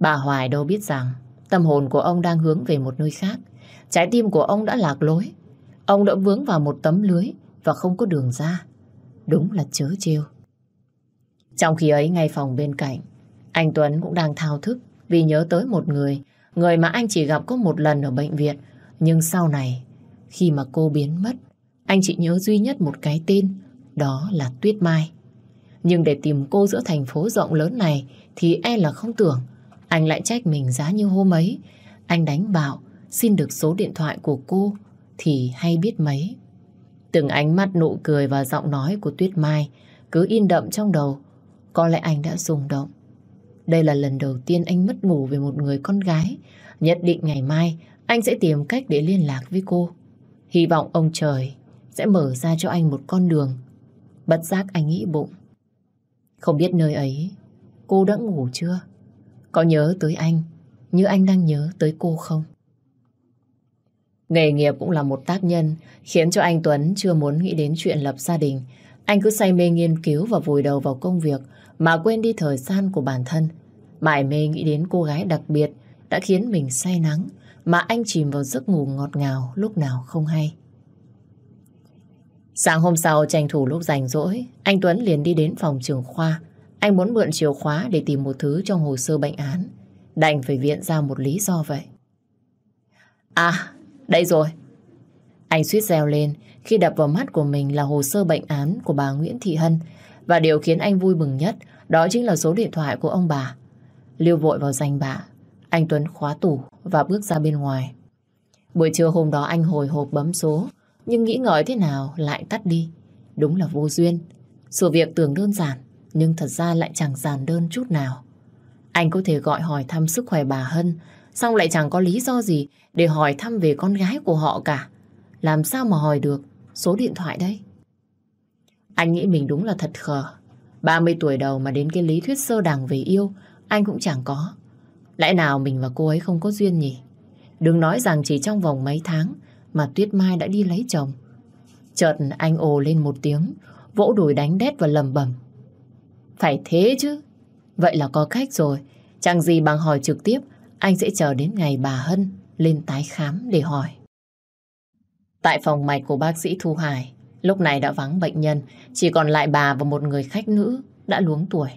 Speaker 1: Bà Hoài đâu biết rằng tâm hồn của ông đang hướng về một nơi khác. Trái tim của ông đã lạc lối. Ông đã vướng vào một tấm lưới và không có đường ra. Đúng là chớ trêu. Trong khi ấy ngay phòng bên cạnh, anh Tuấn cũng đang thao thức vì nhớ tới một người, người mà anh chỉ gặp có một lần ở bệnh viện. Nhưng sau này, khi mà cô biến mất, anh chỉ nhớ duy nhất một cái tên, đó là Tuyết Mai. Nhưng để tìm cô giữa thành phố rộng lớn này thì e là không tưởng. Anh lại trách mình giá như hôm ấy. Anh đánh bạo xin được số điện thoại của cô, thì hay biết mấy. Từng ánh mắt nụ cười và giọng nói của Tuyết Mai cứ in đậm trong đầu. Có lẽ anh đã rung động. Đây là lần đầu tiên anh mất ngủ về một người con gái. Nhất định ngày mai, anh sẽ tìm cách để liên lạc với cô. Hy vọng ông trời sẽ mở ra cho anh một con đường. Bất giác anh nghĩ bụng. Không biết nơi ấy, cô đã ngủ chưa? Có nhớ tới anh, như anh đang nhớ tới cô không? Nghề nghiệp cũng là một tác nhân, khiến cho anh Tuấn chưa muốn nghĩ đến chuyện lập gia đình. Anh cứ say mê nghiên cứu và vùi đầu vào công việc mà quên đi thời gian của bản thân. Mải mê nghĩ đến cô gái đặc biệt đã khiến mình say nắng, mà anh chìm vào giấc ngủ ngọt ngào lúc nào không hay. Sáng hôm sau tranh thủ lúc rảnh rỗi, anh Tuấn liền đi đến phòng trường khoa. Anh muốn mượn chìa khóa để tìm một thứ trong hồ sơ bệnh án. Đành phải viện ra một lý do vậy. À, đây rồi. Anh suýt reo lên khi đập vào mắt của mình là hồ sơ bệnh án của bà Nguyễn Thị Hân. Và điều khiến anh vui mừng nhất đó chính là số điện thoại của ông bà. Lưu vội vào danh bạ, anh Tuấn khóa tủ và bước ra bên ngoài. Buổi trưa hôm đó anh hồi hộp bấm số, nhưng nghĩ ngợi thế nào lại tắt đi. Đúng là vô duyên. Sự việc tưởng đơn giản, nhưng thật ra lại chẳng giản đơn chút nào. Anh có thể gọi hỏi thăm sức khỏe bà Hân, xong lại chẳng có lý do gì để hỏi thăm về con gái của họ cả. Làm sao mà hỏi được số điện thoại đấy? Anh nghĩ mình đúng là thật khờ. 30 tuổi đầu mà đến cái lý thuyết sơ đẳng về yêu, anh cũng chẳng có. Lẽ nào mình và cô ấy không có duyên nhỉ? Đừng nói rằng chỉ trong vòng mấy tháng mà Tuyết Mai đã đi lấy chồng. Chợt anh ồ lên một tiếng, vỗ đùi đánh đét và lầm bầm. Phải thế chứ. Vậy là có khách rồi. Chẳng gì bằng hỏi trực tiếp, anh sẽ chờ đến ngày bà Hân lên tái khám để hỏi. Tại phòng mạch của bác sĩ Thu Hải, lúc này đã vắng bệnh nhân, chỉ còn lại bà và một người khách nữ đã luống tuổi.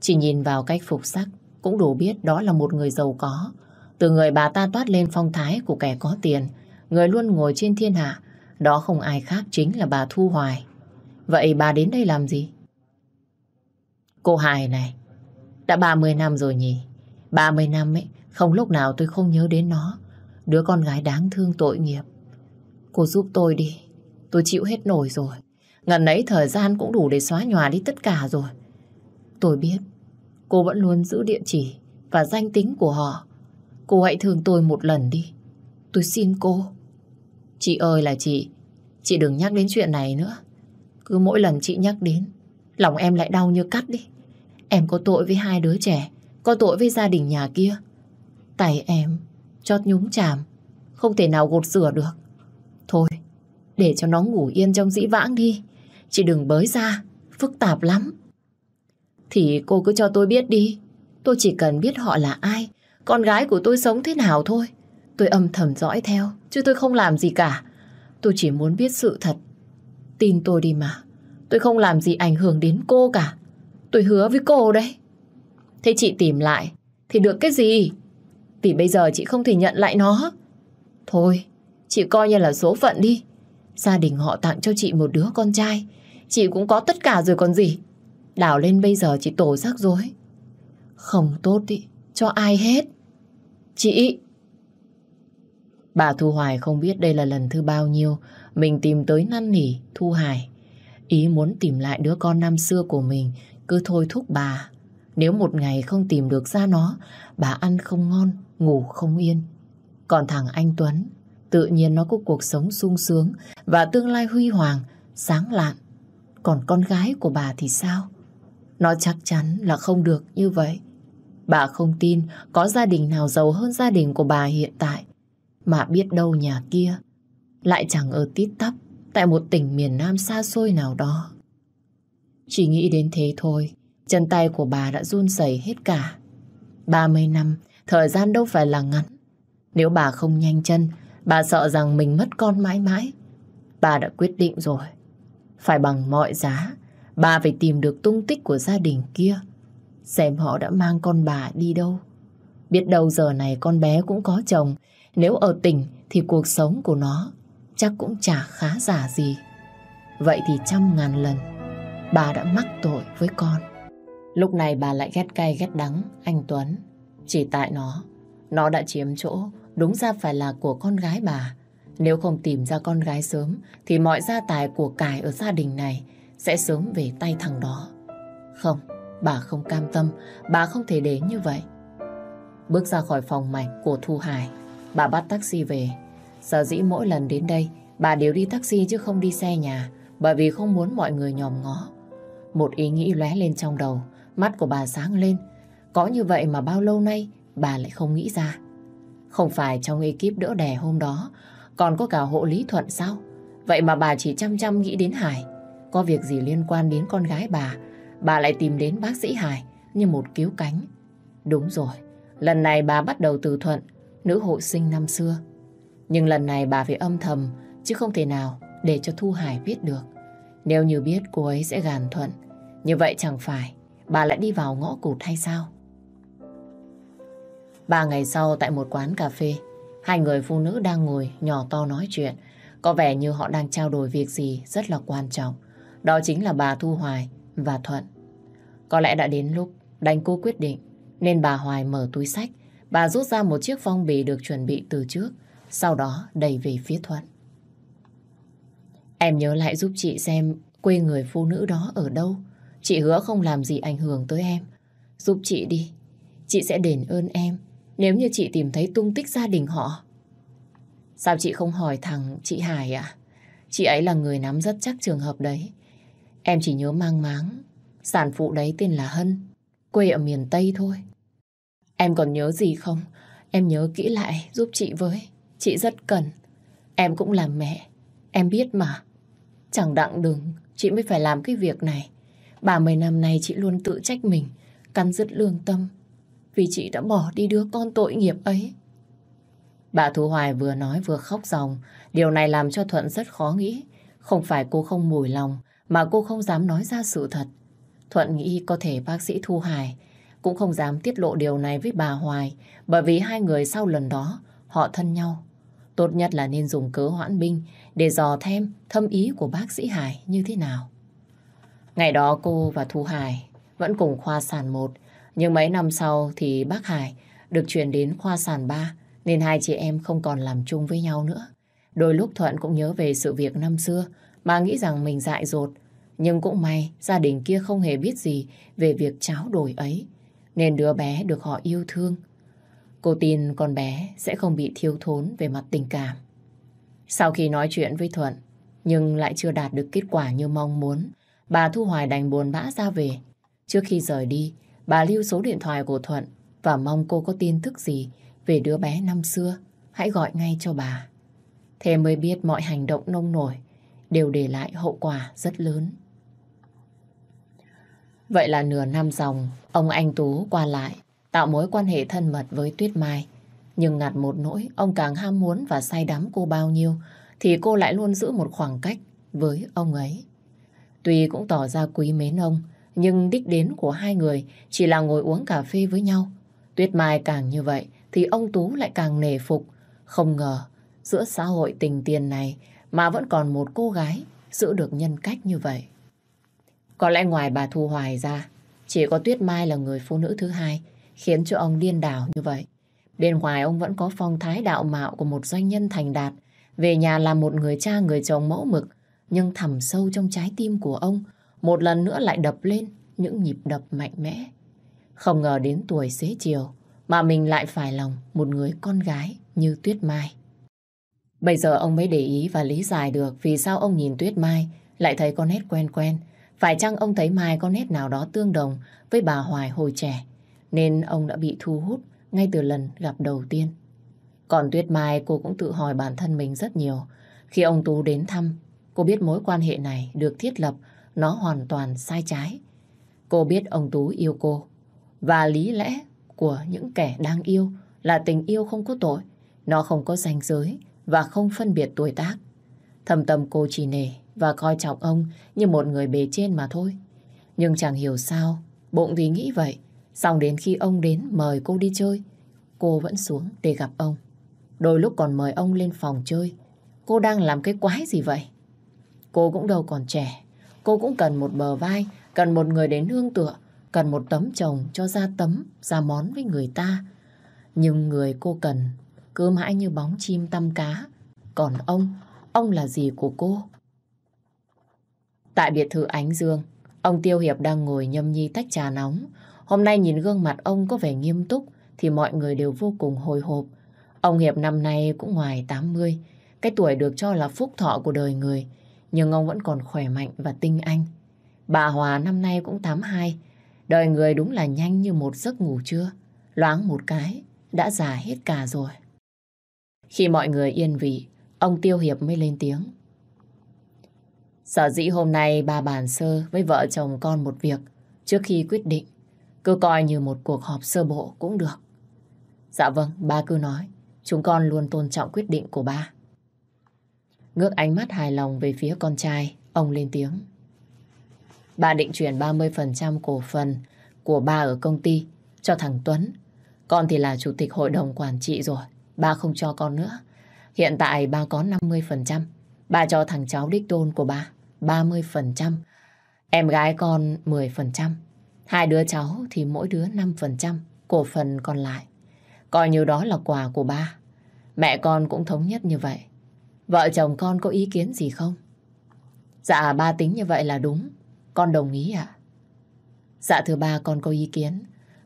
Speaker 1: Chỉ nhìn vào cách phục sắc, cũng đủ biết đó là một người giàu có. Từ người bà ta toát lên phong thái của kẻ có tiền, người luôn ngồi trên thiên hạ, đó không ai khác chính là bà Thu Hoài. Vậy bà đến đây làm gì? Cô Hải này, đã 30 năm rồi nhỉ? 30 năm ấy, không lúc nào tôi không nhớ đến nó. Đứa con gái đáng thương tội nghiệp. Cô giúp tôi đi, tôi chịu hết nổi rồi. Ngần ấy thời gian cũng đủ để xóa nhòa đi tất cả rồi. Tôi biết, cô vẫn luôn giữ địa chỉ và danh tính của họ. Cô hãy thương tôi một lần đi. Tôi xin cô. Chị ơi là chị, chị đừng nhắc đến chuyện này nữa. Cứ mỗi lần chị nhắc đến, lòng em lại đau như cắt đi. Em có tội với hai đứa trẻ, có tội với gia đình nhà kia. Tay em chót nhúng chàm, không thể nào gột rửa được. Thôi, để cho nó ngủ yên trong dĩ vãng đi. Chị đừng bới ra, phức tạp lắm. Thì cô cứ cho tôi biết đi. Tôi chỉ cần biết họ là ai, con gái của tôi sống thế nào thôi. Tôi âm thầm dõi theo, chứ tôi không làm gì cả. Tôi chỉ muốn biết sự thật. Tin tôi đi mà. Tôi không làm gì ảnh hưởng đến cô cả. Tôi hứa với cô đấy. Thế chị tìm lại thì được cái gì? Vì bây giờ chị không thể nhận lại nó. Thôi, chị coi như là số phận đi. Gia đình họ tặng cho chị một đứa con trai. Chị cũng có tất cả rồi còn gì. Đảo lên bây giờ chị tổ rắc rối. Không tốt đi, cho ai hết. Chị... Bà Thu Hoài không biết đây là lần thứ bao nhiêu mình tìm tới năn nỉ Thu Hải. Ý muốn tìm lại đứa con năm xưa của mình cứ thôi thúc bà. Nếu một ngày không tìm được ra nó, bà ăn không ngon, ngủ không yên. Còn thằng anh Tuấn, tự nhiên nó có cuộc sống sung sướng và tương lai huy hoàng, sáng lạn. Còn con gái của bà thì sao? Nó chắc chắn là không được như vậy. Bà không tin có gia đình nào giàu hơn gia đình của bà hiện tại. Mà biết đâu nhà kia lại chẳng ở tít tắp tại một tỉnh miền Nam xa xôi nào đó. Chỉ nghĩ đến thế thôi, chân tay của bà đã run rẩy hết cả. 30 năm, thời gian đâu phải là ngắn. Nếu bà không nhanh chân, bà sợ rằng mình mất con mãi mãi. Bà đã quyết định rồi. Phải bằng mọi giá, bà phải tìm được tung tích của gia đình kia. Xem họ đã mang con bà đi đâu. Biết đâu giờ này con bé cũng có chồng. Nếu ở tỉnh thì cuộc sống của nó chắc cũng chả khá giả gì. Vậy thì trăm ngàn lần bà đã mắc tội với con. Lúc này bà lại ghét cay ghét đắng anh Tuấn. Chỉ tại nó, nó đã chiếm chỗ đúng ra phải là của con gái bà. Nếu không tìm ra con gái sớm thì mọi gia tài của cải ở gia đình này sẽ sớm về tay thằng đó. Không, bà không cam tâm, bà không thể đến như vậy. Bước ra khỏi phòng mạch của Thu Hải, bà bắt taxi về. Sở dĩ mỗi lần đến đây, bà đều đi taxi chứ không đi xe nhà, bởi vì không muốn mọi người nhòm ngó. Một ý nghĩ lóe lên trong đầu, mắt của bà sáng lên. Có như vậy mà bao lâu nay bà lại không nghĩ ra. Không phải trong ekip đỡ đẻ hôm đó, còn có cả hộ lý thuận sao? Vậy mà bà chỉ chăm chăm nghĩ đến Hải. Có việc gì liên quan đến con gái bà, bà lại tìm đến bác sĩ Hải như một cứu cánh. Đúng rồi, lần này bà bắt đầu từ Thuận, nữ hộ sinh năm xưa. Nhưng lần này bà phải âm thầm, chứ không thể nào để cho Thu Hải biết được. Nếu như biết cô ấy sẽ gàn Thuận, như vậy chẳng phải bà lại đi vào ngõ cụt hay sao? Ba ngày sau tại một quán cà phê, hai người phụ nữ đang ngồi nhỏ to nói chuyện. Có vẻ như họ đang trao đổi việc gì rất là quan trọng. Đó chính là bà Thu Hoài và Thuận. Có lẽ đã đến lúc đánh cô quyết định, nên bà Hoài mở túi sách, bà rút ra một chiếc phong bì được chuẩn bị từ trước, sau đó đẩy về phía Thuận. Em nhớ lại giúp chị xem quê người phụ nữ đó ở đâu. Chị hứa không làm gì ảnh hưởng tới em. Giúp chị đi. Chị sẽ đền ơn em nếu như chị tìm thấy tung tích gia đình họ. Sao chị không hỏi thằng chị Hải ạ? Chị ấy là người nắm rất chắc trường hợp đấy. Em chỉ nhớ mang máng. Sản phụ đấy tên là Hân. Quê ở miền Tây thôi. Em còn nhớ gì không? Em nhớ kỹ lại giúp chị với. Chị rất cần. Em cũng là mẹ. Em biết mà. Chẳng đặng đừng, chị mới phải làm cái việc này. 30 năm nay chị luôn tự trách mình, cắn dứt lương tâm. Vì chị đã bỏ đi đứa con tội nghiệp ấy. Bà Thu Hoài vừa nói vừa khóc ròng. Điều này làm cho Thuận rất khó nghĩ. Không phải cô không mùi lòng, mà cô không dám nói ra sự thật. Thuận nghĩ có thể bác sĩ Thu Hoài cũng không dám tiết lộ điều này với bà Hoài, bởi vì hai người sau lần đó họ thân nhau. Tốt nhất là nên dùng cớ hoãn binh để dò thêm thâm ý của bác sĩ Hải như thế nào. Ngày đó cô và Thu Hải vẫn cùng khoa sản 1, nhưng mấy năm sau thì bác Hải được chuyển đến khoa sản 3, nên hai chị em không còn làm chung với nhau nữa. Đôi lúc Thuận cũng nhớ về sự việc năm xưa, mà nghĩ rằng mình dại dột. Nhưng cũng may, gia đình kia không hề biết gì về việc tráo đổi ấy, nên đứa bé được họ yêu thương. Cô tin con bé sẽ không bị thiếu thốn về mặt tình cảm. Sau khi nói chuyện với Thuận, nhưng lại chưa đạt được kết quả như mong muốn, bà Thu Hoài đành buồn bã ra về. Trước khi rời đi, bà lưu số điện thoại của Thuận và mong cô có tin tức gì về đứa bé năm xưa, hãy gọi ngay cho bà. Thế mới biết mọi hành động nông nổi đều để lại hậu quả rất lớn. Vậy là nửa năm dòng, ông anh Tú qua lại, tạo mối quan hệ thân mật với Tuyết Mai. Nhưng ngặt một nỗi, ông càng ham muốn và say đắm cô bao nhiêu, thì cô lại luôn giữ một khoảng cách với ông ấy. Tuy cũng tỏ ra quý mến ông, nhưng đích đến của hai người chỉ là ngồi uống cà phê với nhau. Tuyết Mai càng như vậy thì ông Tú lại càng nể phục. Không ngờ giữa xã hội tình tiền này mà vẫn còn một cô gái giữ được nhân cách như vậy. Có lẽ ngoài bà Thu Hoài ra, chỉ có Tuyết Mai là người phụ nữ thứ hai khiến cho ông điên đảo như vậy. Bên ngoài ông vẫn có phong thái đạo mạo của một doanh nhân thành đạt, về nhà là một người cha người chồng mẫu mực, nhưng thẳm sâu trong trái tim của ông, một lần nữa lại đập lên những nhịp đập mạnh mẽ. Không ngờ đến tuổi xế chiều, mà mình lại phải lòng một người con gái như Tuyết Mai. Bây giờ ông mới để ý và lý giải được vì sao ông nhìn Tuyết Mai lại thấy có nét quen quen. Phải chăng ông thấy Mai có nét nào đó tương đồng với bà Hoài hồi trẻ, nên ông đã bị thu hút ngay từ lần gặp đầu tiên. Còn Tuyết Mai cô cũng tự hỏi bản thân mình rất nhiều. Khi ông Tú đến thăm, cô biết mối quan hệ này được thiết lập, nó hoàn toàn sai trái. Cô biết ông Tú yêu cô, và lý lẽ của những kẻ đang yêu là tình yêu không có tội, nó không có ranh giới và không phân biệt tuổi tác. Thầm tâm cô chỉ nề và coi trọng ông như một người bề trên mà thôi. Nhưng chẳng hiểu sao, bụng thì nghĩ vậy. Xong đến khi ông đến mời cô đi chơi, cô vẫn xuống để gặp ông. Đôi lúc còn mời ông lên phòng chơi. Cô đang làm cái quái gì vậy? Cô cũng đâu còn trẻ. Cô cũng cần một bờ vai, cần một người đến nương tựa, cần một tấm chồng cho ra tấm, ra món với người ta. Nhưng người cô cần cứ mãi như bóng chim tăm cá. Còn ông, ông là gì của cô? Tại biệt thự Ánh Dương, ông Tiêu Hiệp đang ngồi nhâm nhi tách trà nóng. Hôm nay nhìn gương mặt ông có vẻ nghiêm túc thì mọi người đều vô cùng hồi hộp. Ông Hiệp năm nay cũng ngoài 80, cái tuổi được cho là phúc thọ của đời người, nhưng ông vẫn còn khỏe mạnh và tinh anh. Bà Hòa năm nay cũng 82, đời người đúng là nhanh như một giấc ngủ trưa, loáng một cái, đã già hết cả rồi. Khi mọi người yên vị, ông Tiêu Hiệp mới lên tiếng. Sở dĩ hôm nay bà bàn sơ với vợ chồng con một việc trước khi quyết định, cứ coi như một cuộc họp sơ bộ cũng được. Dạ vâng, ba cứ nói, chúng con luôn tôn trọng quyết định của ba. Ngước ánh mắt hài lòng về phía con trai, ông lên tiếng. Ba định chuyển 30% cổ phần của ba ở công ty cho thằng Tuấn. Con thì là chủ tịch hội đồng quản trị rồi. Ba không cho con nữa. Hiện tại ba có 50%. Ba cho thằng cháu đích tôn của ba 30%. Em gái con 10%. Hai đứa cháu thì mỗi đứa 5% cổ phần còn lại. Coi như đó là quà của ba. Mẹ con cũng thống nhất như vậy. Vợ chồng con có ý kiến gì không? Dạ ba tính như vậy là đúng. Con đồng ý ạ. Dạ thưa ba, con có ý kiến.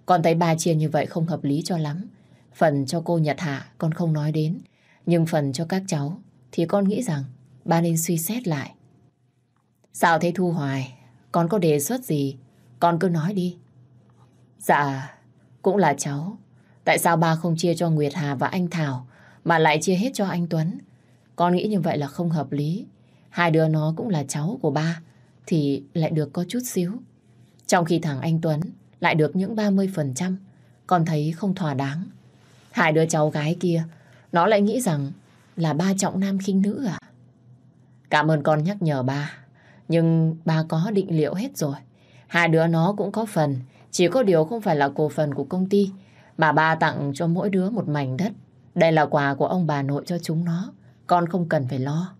Speaker 1: Con thấy ba chia như vậy không hợp lý cho lắm. Phần cho cô Nhật Hạ, con không nói đến. Nhưng phần cho các cháu thì con nghĩ rằng ba nên suy xét lại. Sao thế Thu Hoài? Con có đề xuất gì? Con cứ nói đi. Dạ, cũng là cháu. Tại sao ba không chia cho Nguyệt Hà và anh Thảo mà lại chia hết cho anh Tuấn? Con nghĩ như vậy là không hợp lý. Hai đứa nó cũng là cháu của ba thì lại được có chút xíu. Trong khi thằng anh Tuấn lại được những 30%, con thấy không thỏa đáng. Hai đứa cháu gái kia, nó lại nghĩ rằng là ba trọng nam khinh nữ à? Cảm ơn con nhắc nhở ba, nhưng ba có định liệu hết rồi. Hai đứa nó cũng có phần, chỉ có điều không phải là cổ phần của công ty, mà ba tặng cho mỗi đứa một mảnh đất. Đây là quà của ông bà nội cho chúng nó, con không cần phải lo.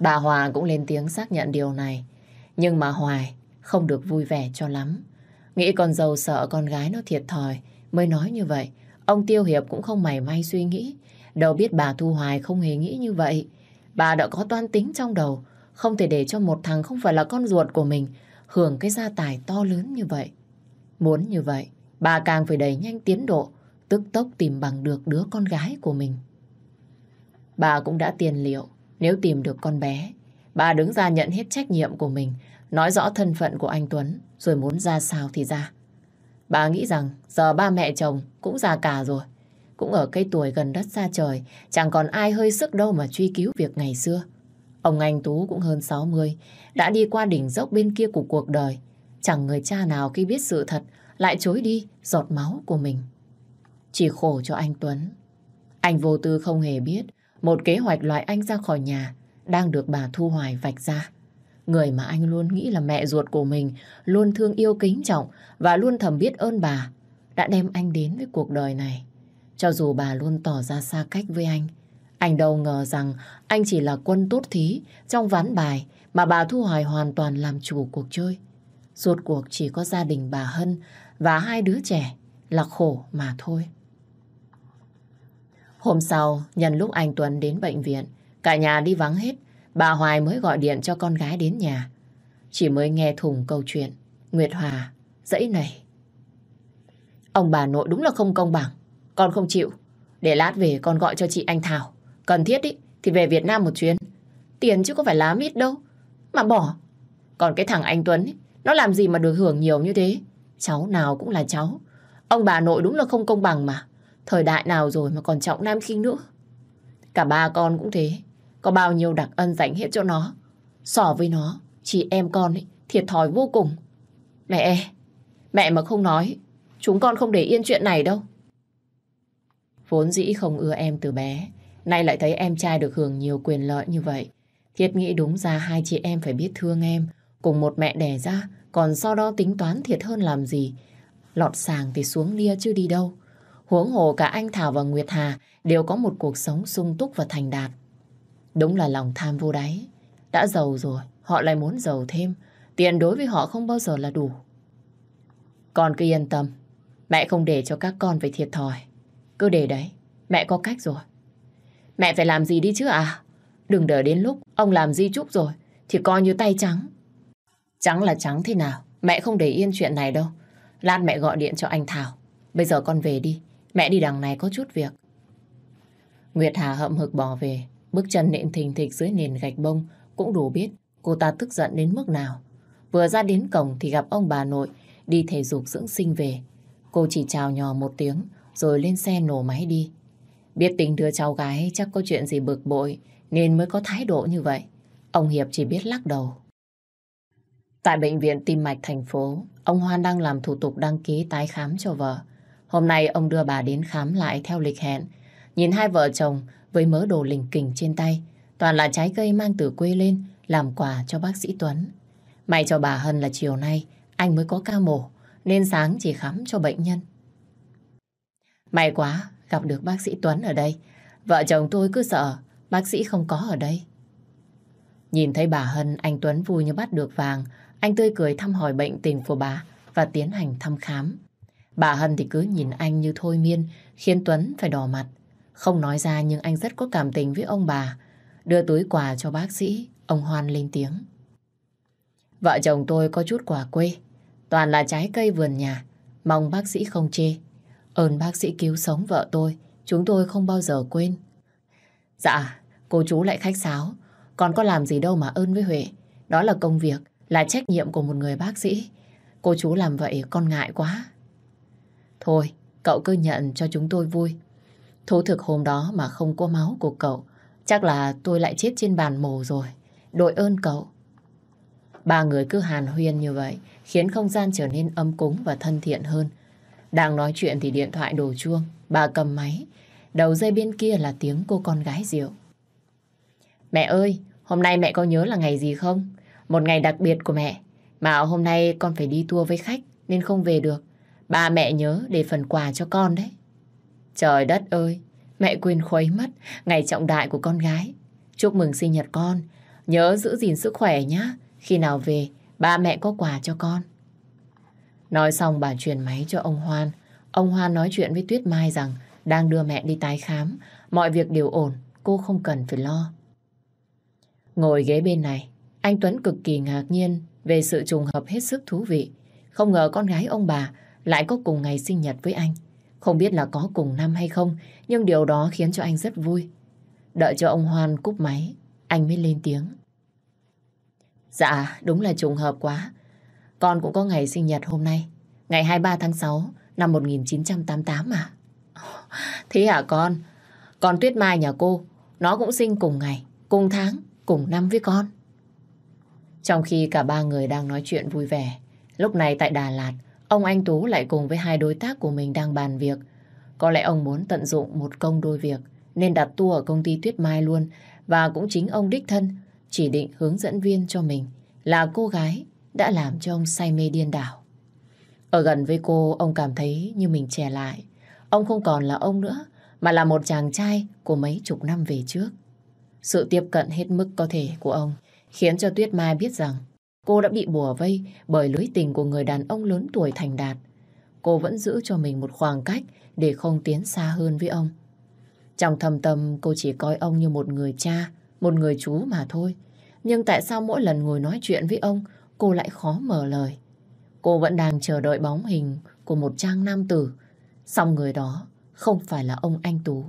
Speaker 1: Bà Hòa cũng lên tiếng xác nhận điều này, nhưng mà Hoài không được vui vẻ cho lắm. Nghĩ con dâu sợ con gái nó thiệt thòi mới nói như vậy. Ông Tiêu Hiệp cũng không mảy may suy nghĩ. Đâu biết bà Thu Hoài không hề nghĩ như vậy. Bà đã có toan tính trong đầu. Không thể để cho một thằng không phải là con ruột của mình hưởng cái gia tài to lớn như vậy. Muốn như vậy, bà càng phải đẩy nhanh tiến độ, tức tốc tìm bằng được đứa con gái của mình. Bà cũng đã tiền liệu, nếu tìm được con bé, bà đứng ra nhận hết trách nhiệm của mình, nói rõ thân phận của anh Tuấn, rồi muốn ra sao thì ra. Bà nghĩ rằng giờ ba mẹ chồng cũng già cả rồi, cũng ở cái tuổi gần đất xa trời, chẳng còn ai hơi sức đâu mà truy cứu việc ngày xưa. Ông anh Tú cũng hơn 60, đã đi qua đỉnh dốc bên kia của cuộc đời. Chẳng người cha nào khi biết sự thật lại chối đi giọt máu của mình. Chỉ khổ cho anh Tuấn. Anh vô tư không hề biết một kế hoạch loại anh ra khỏi nhà đang được bà Thu Hoài vạch ra. Người mà anh luôn nghĩ là mẹ ruột của mình, luôn thương yêu kính trọng và luôn thầm biết ơn bà, đã đem anh đến với cuộc đời này. Cho dù bà luôn tỏ ra xa cách với anh, anh đâu ngờ rằng anh chỉ là quân tốt thí trong ván bài mà bà Thu Hoài hoàn toàn làm chủ cuộc chơi. Suốt cuộc chỉ có gia đình bà Hân và hai đứa trẻ là khổ mà thôi. Hôm sau, nhân lúc anh Tuấn đến bệnh viện, cả nhà đi vắng hết, bà Hoài mới gọi điện cho con gái đến nhà. Chỉ mới nghe thùng câu chuyện, Nguyệt Hòa, dãy này. Ông bà nội đúng là không công bằng, con không chịu. Để lát về con gọi cho chị anh Thảo. Cần thiết ý, thì về Việt Nam một chuyến. Tiền chứ có phải lá mít đâu. Mà bỏ. Còn cái thằng anh Tuấn, ý, nó làm gì mà được hưởng nhiều như thế? Cháu nào cũng là cháu. Ông bà nội đúng là không công bằng mà. Thời đại nào rồi mà còn trọng nam khinh nữa. Cả ba con cũng thế. Có bao nhiêu đặc ân dành hết cho nó. Sỏ với nó, chị em con ấy, thiệt thòi vô cùng. Mẹ, mẹ mà không nói, chúng con không để yên chuyện này đâu. Vốn dĩ không ưa em từ bé, nay lại thấy em trai được hưởng nhiều quyền lợi như vậy. Thiết nghĩ đúng ra hai chị em phải biết thương em, cùng một mẹ đẻ ra, còn sau đó tính toán thiệt hơn làm gì. Lọt sàng thì xuống lia chứ đi đâu. Huống hồ cả anh Thảo và Nguyệt Hà đều có một cuộc sống sung túc và thành đạt. Đúng là lòng tham vô đáy. Đã giàu rồi, họ lại muốn giàu thêm. Tiền đối với họ không bao giờ là đủ. Con cứ yên tâm. Mẹ không để cho các con phải thiệt thòi. Cứ để đấy, mẹ có cách rồi. Mẹ phải làm gì đi chứ à? Đừng đợi đến lúc ông làm di chúc rồi, thì coi như tay trắng. Trắng là trắng thế nào? Mẹ không để yên chuyện này đâu. Lát mẹ gọi điện cho anh Thảo. Bây giờ con về đi. Mẹ đi đằng này có chút việc. Nguyệt Hà hậm hực bỏ về. Bước chân nện thình thịch dưới nền gạch bông cũng đủ biết cô ta tức giận đến mức nào. Vừa ra đến cổng thì gặp ông bà nội đi thể dục dưỡng sinh về. Cô chỉ chào nhỏ một tiếng rồi lên xe nổ máy đi. Biết tình đứa cháu gái chắc có chuyện gì bực bội nên mới có thái độ như vậy. Ông Hiệp chỉ biết lắc đầu. Tại bệnh viện tim mạch thành phố, ông Hoan đang làm thủ tục đăng ký tái khám cho vợ. Hôm nay ông đưa bà đến khám lại theo lịch hẹn. Nhìn hai vợ chồng với mớ đồ lình kình trên tay, toàn là trái cây mang từ quê lên làm quà cho bác sĩ Tuấn. May cho bà Hân là chiều nay anh mới có ca mổ, nên sáng chỉ khám cho bệnh nhân. May quá, gặp được bác sĩ Tuấn ở đây. Vợ chồng tôi cứ sợ bác sĩ không có ở đây. Nhìn thấy bà Hân, anh Tuấn vui như bắt được vàng. Anh tươi cười thăm hỏi bệnh tình của bà và tiến hành thăm khám. Bà Hân thì cứ nhìn anh như thôi miên, khiến Tuấn phải đỏ mặt. Không nói ra nhưng anh rất có cảm tình với ông bà. Đưa túi quà cho bác sĩ, ông Hoan lên tiếng. Vợ chồng tôi có chút quà quê, toàn là trái cây vườn nhà, mong bác sĩ không chê. Ơn bác sĩ cứu sống vợ tôi, chúng tôi không bao giờ quên. Dạ, cô chú lại khách sáo, còn có làm gì đâu mà ơn với Huệ. Đó là công việc, là trách nhiệm của một người bác sĩ. Cô chú làm vậy con ngại quá. Thôi, cậu cứ nhận cho chúng tôi vui. Thú thực hôm đó mà không có máu của cậu, chắc là tôi lại chết trên bàn mổ rồi. Đội ơn cậu. Ba người cứ hàn huyên như vậy, khiến không gian trở nên ấm cúng và thân thiện hơn. Đang nói chuyện thì điện thoại đổ chuông, bà cầm máy. Đầu dây bên kia là tiếng cô con gái Diệu. Mẹ ơi, hôm nay mẹ có nhớ là ngày gì không? Một ngày đặc biệt của mẹ. Mà hôm nay con phải đi tour với khách nên không về được. Ba mẹ nhớ để phần quà cho con đấy. Trời đất ơi, mẹ quên khuấy mất ngày trọng đại của con gái. Chúc mừng sinh nhật con. Nhớ giữ gìn sức khỏe nhé. Khi nào về, ba mẹ có quà cho con. Nói xong bà truyền máy cho ông Hoan. Ông Hoan nói chuyện với Tuyết Mai rằng đang đưa mẹ đi tái khám. Mọi việc đều ổn, cô không cần phải lo. Ngồi ghế bên này, anh Tuấn cực kỳ ngạc nhiên về sự trùng hợp hết sức thú vị. Không ngờ con gái ông bà lại có cùng ngày sinh nhật với anh. Không biết là có cùng năm hay không, nhưng điều đó khiến cho anh rất vui. Đợi cho ông Hoan cúp máy, anh mới lên tiếng. Dạ, đúng là trùng hợp quá. Con cũng có ngày sinh nhật hôm nay, ngày 23 tháng 6 năm 1988 à? Thế hả con? Con Tuyết Mai nhà cô, nó cũng sinh cùng ngày, cùng tháng, cùng năm với con. Trong khi cả ba người đang nói chuyện vui vẻ, lúc này tại Đà Lạt, ông Anh Tú lại cùng với hai đối tác của mình đang bàn việc. Có lẽ ông muốn tận dụng một công đôi việc nên đặt tour ở công ty Tuyết Mai luôn và cũng chính ông đích thân chỉ định hướng dẫn viên cho mình là cô gái đã làm cho ông say mê điên đảo. Ở gần với cô, ông cảm thấy như mình trẻ lại. Ông không còn là ông nữa, mà là một chàng trai của mấy chục năm về trước. Sự tiếp cận hết mức có thể của ông khiến cho Tuyết Mai biết rằng cô đã bị bùa vây bởi lưới tình của người đàn ông lớn tuổi thành đạt. Cô vẫn giữ cho mình một khoảng cách để không tiến xa hơn với ông. Trong thầm tâm cô chỉ coi ông như một người cha, một người chú mà thôi. Nhưng tại sao mỗi lần ngồi nói chuyện với ông, cô lại khó mở lời? Cô vẫn đang chờ đợi bóng hình của một trang nam tử. song người đó không phải là ông anh Tú.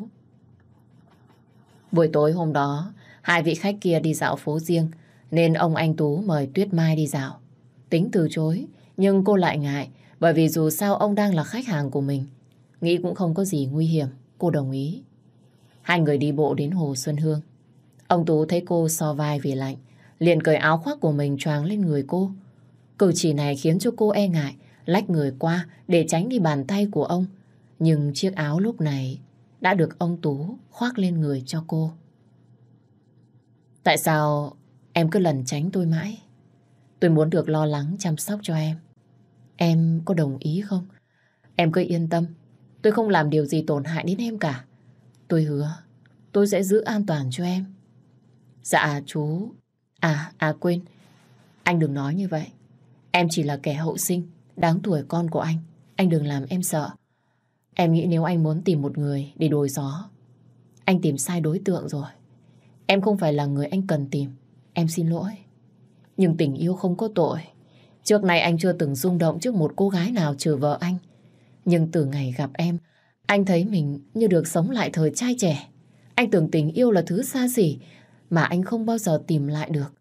Speaker 1: Buổi tối hôm đó, hai vị khách kia đi dạo phố riêng, nên ông anh Tú mời Tuyết Mai đi dạo. Tính từ chối, nhưng cô lại ngại, bởi vì dù sao ông đang là khách hàng của mình. Nghĩ cũng không có gì nguy hiểm, cô đồng ý. Hai người đi bộ đến Hồ Xuân Hương. Ông Tú thấy cô so vai vì lạnh, liền cởi áo khoác của mình choàng lên người cô. Cử chỉ này khiến cho cô e ngại, lách người qua để tránh đi bàn tay của ông. Nhưng chiếc áo lúc này đã được ông Tú khoác lên người cho cô. Tại sao em cứ lần tránh tôi mãi? Tôi muốn được lo lắng chăm sóc cho em. Em có đồng ý không? Em cứ yên tâm, tôi không làm điều gì tổn hại đến em cả. Tôi hứa, tôi sẽ giữ an toàn cho em. Dạ chú... À, à quên, anh đừng nói như vậy. Em chỉ là kẻ hậu sinh, đáng tuổi con của anh. Anh đừng làm em sợ. Em nghĩ nếu anh muốn tìm một người để đổi gió, anh tìm sai đối tượng rồi. Em không phải là người anh cần tìm. Em xin lỗi. Nhưng tình yêu không có tội. Trước này anh chưa từng rung động trước một cô gái nào trừ vợ anh. Nhưng từ ngày gặp em, anh thấy mình như được sống lại thời trai trẻ. Anh tưởng tình yêu là thứ xa xỉ mà anh không bao giờ tìm lại được.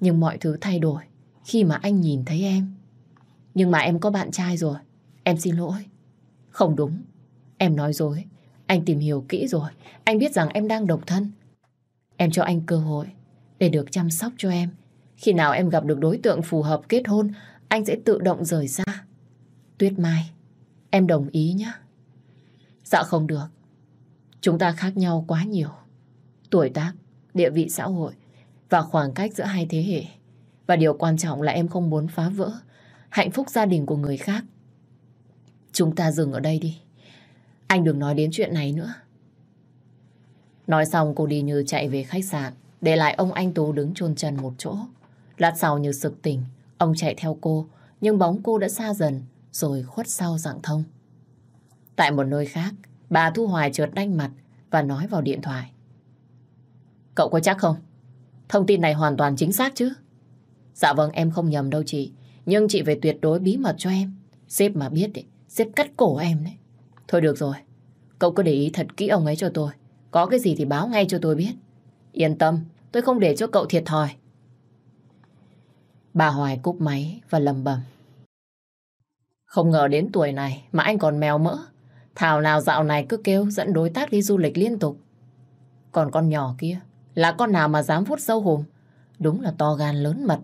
Speaker 1: Nhưng mọi thứ thay đổi khi mà anh nhìn thấy em. Nhưng mà em có bạn trai rồi. Em xin lỗi. Không đúng. Em nói dối. Anh tìm hiểu kỹ rồi. Anh biết rằng em đang độc thân. Em cho anh cơ hội để được chăm sóc cho em. Khi nào em gặp được đối tượng phù hợp kết hôn, anh sẽ tự động rời xa. Tuyết Mai, em đồng ý nhé. Dạ không được. Chúng ta khác nhau quá nhiều. Tuổi tác, địa vị xã hội và khoảng cách giữa hai thế hệ. Và điều quan trọng là em không muốn phá vỡ hạnh phúc gia đình của người khác. Chúng ta dừng ở đây đi. Anh đừng nói đến chuyện này nữa. Nói xong cô đi như chạy về khách sạn, để lại ông anh Tú đứng chôn chân một chỗ. Lát sau như sực tỉnh, ông chạy theo cô, nhưng bóng cô đã xa dần, rồi khuất sau dạng thông. Tại một nơi khác, bà Thu Hoài chợt đanh mặt và nói vào điện thoại. Cậu có chắc không? Thông tin này hoàn toàn chính xác chứ? Dạ vâng, em không nhầm đâu chị. Nhưng chị phải tuyệt đối bí mật cho em. Sếp mà biết, ấy, sếp cắt cổ em đấy. Thôi được rồi, cậu cứ để ý thật kỹ ông ấy cho tôi. Có cái gì thì báo ngay cho tôi biết. Yên tâm, tôi không để cho cậu thiệt thòi. Bà Hoài cúp máy và lầm bầm. Không ngờ đến tuổi này mà anh còn mèo mỡ. Thảo nào dạo này cứ kêu dẫn đối tác đi du lịch liên tục. Còn con nhỏ kia, là con nào mà dám phút sâu hồn. Đúng là to gan lớn mật.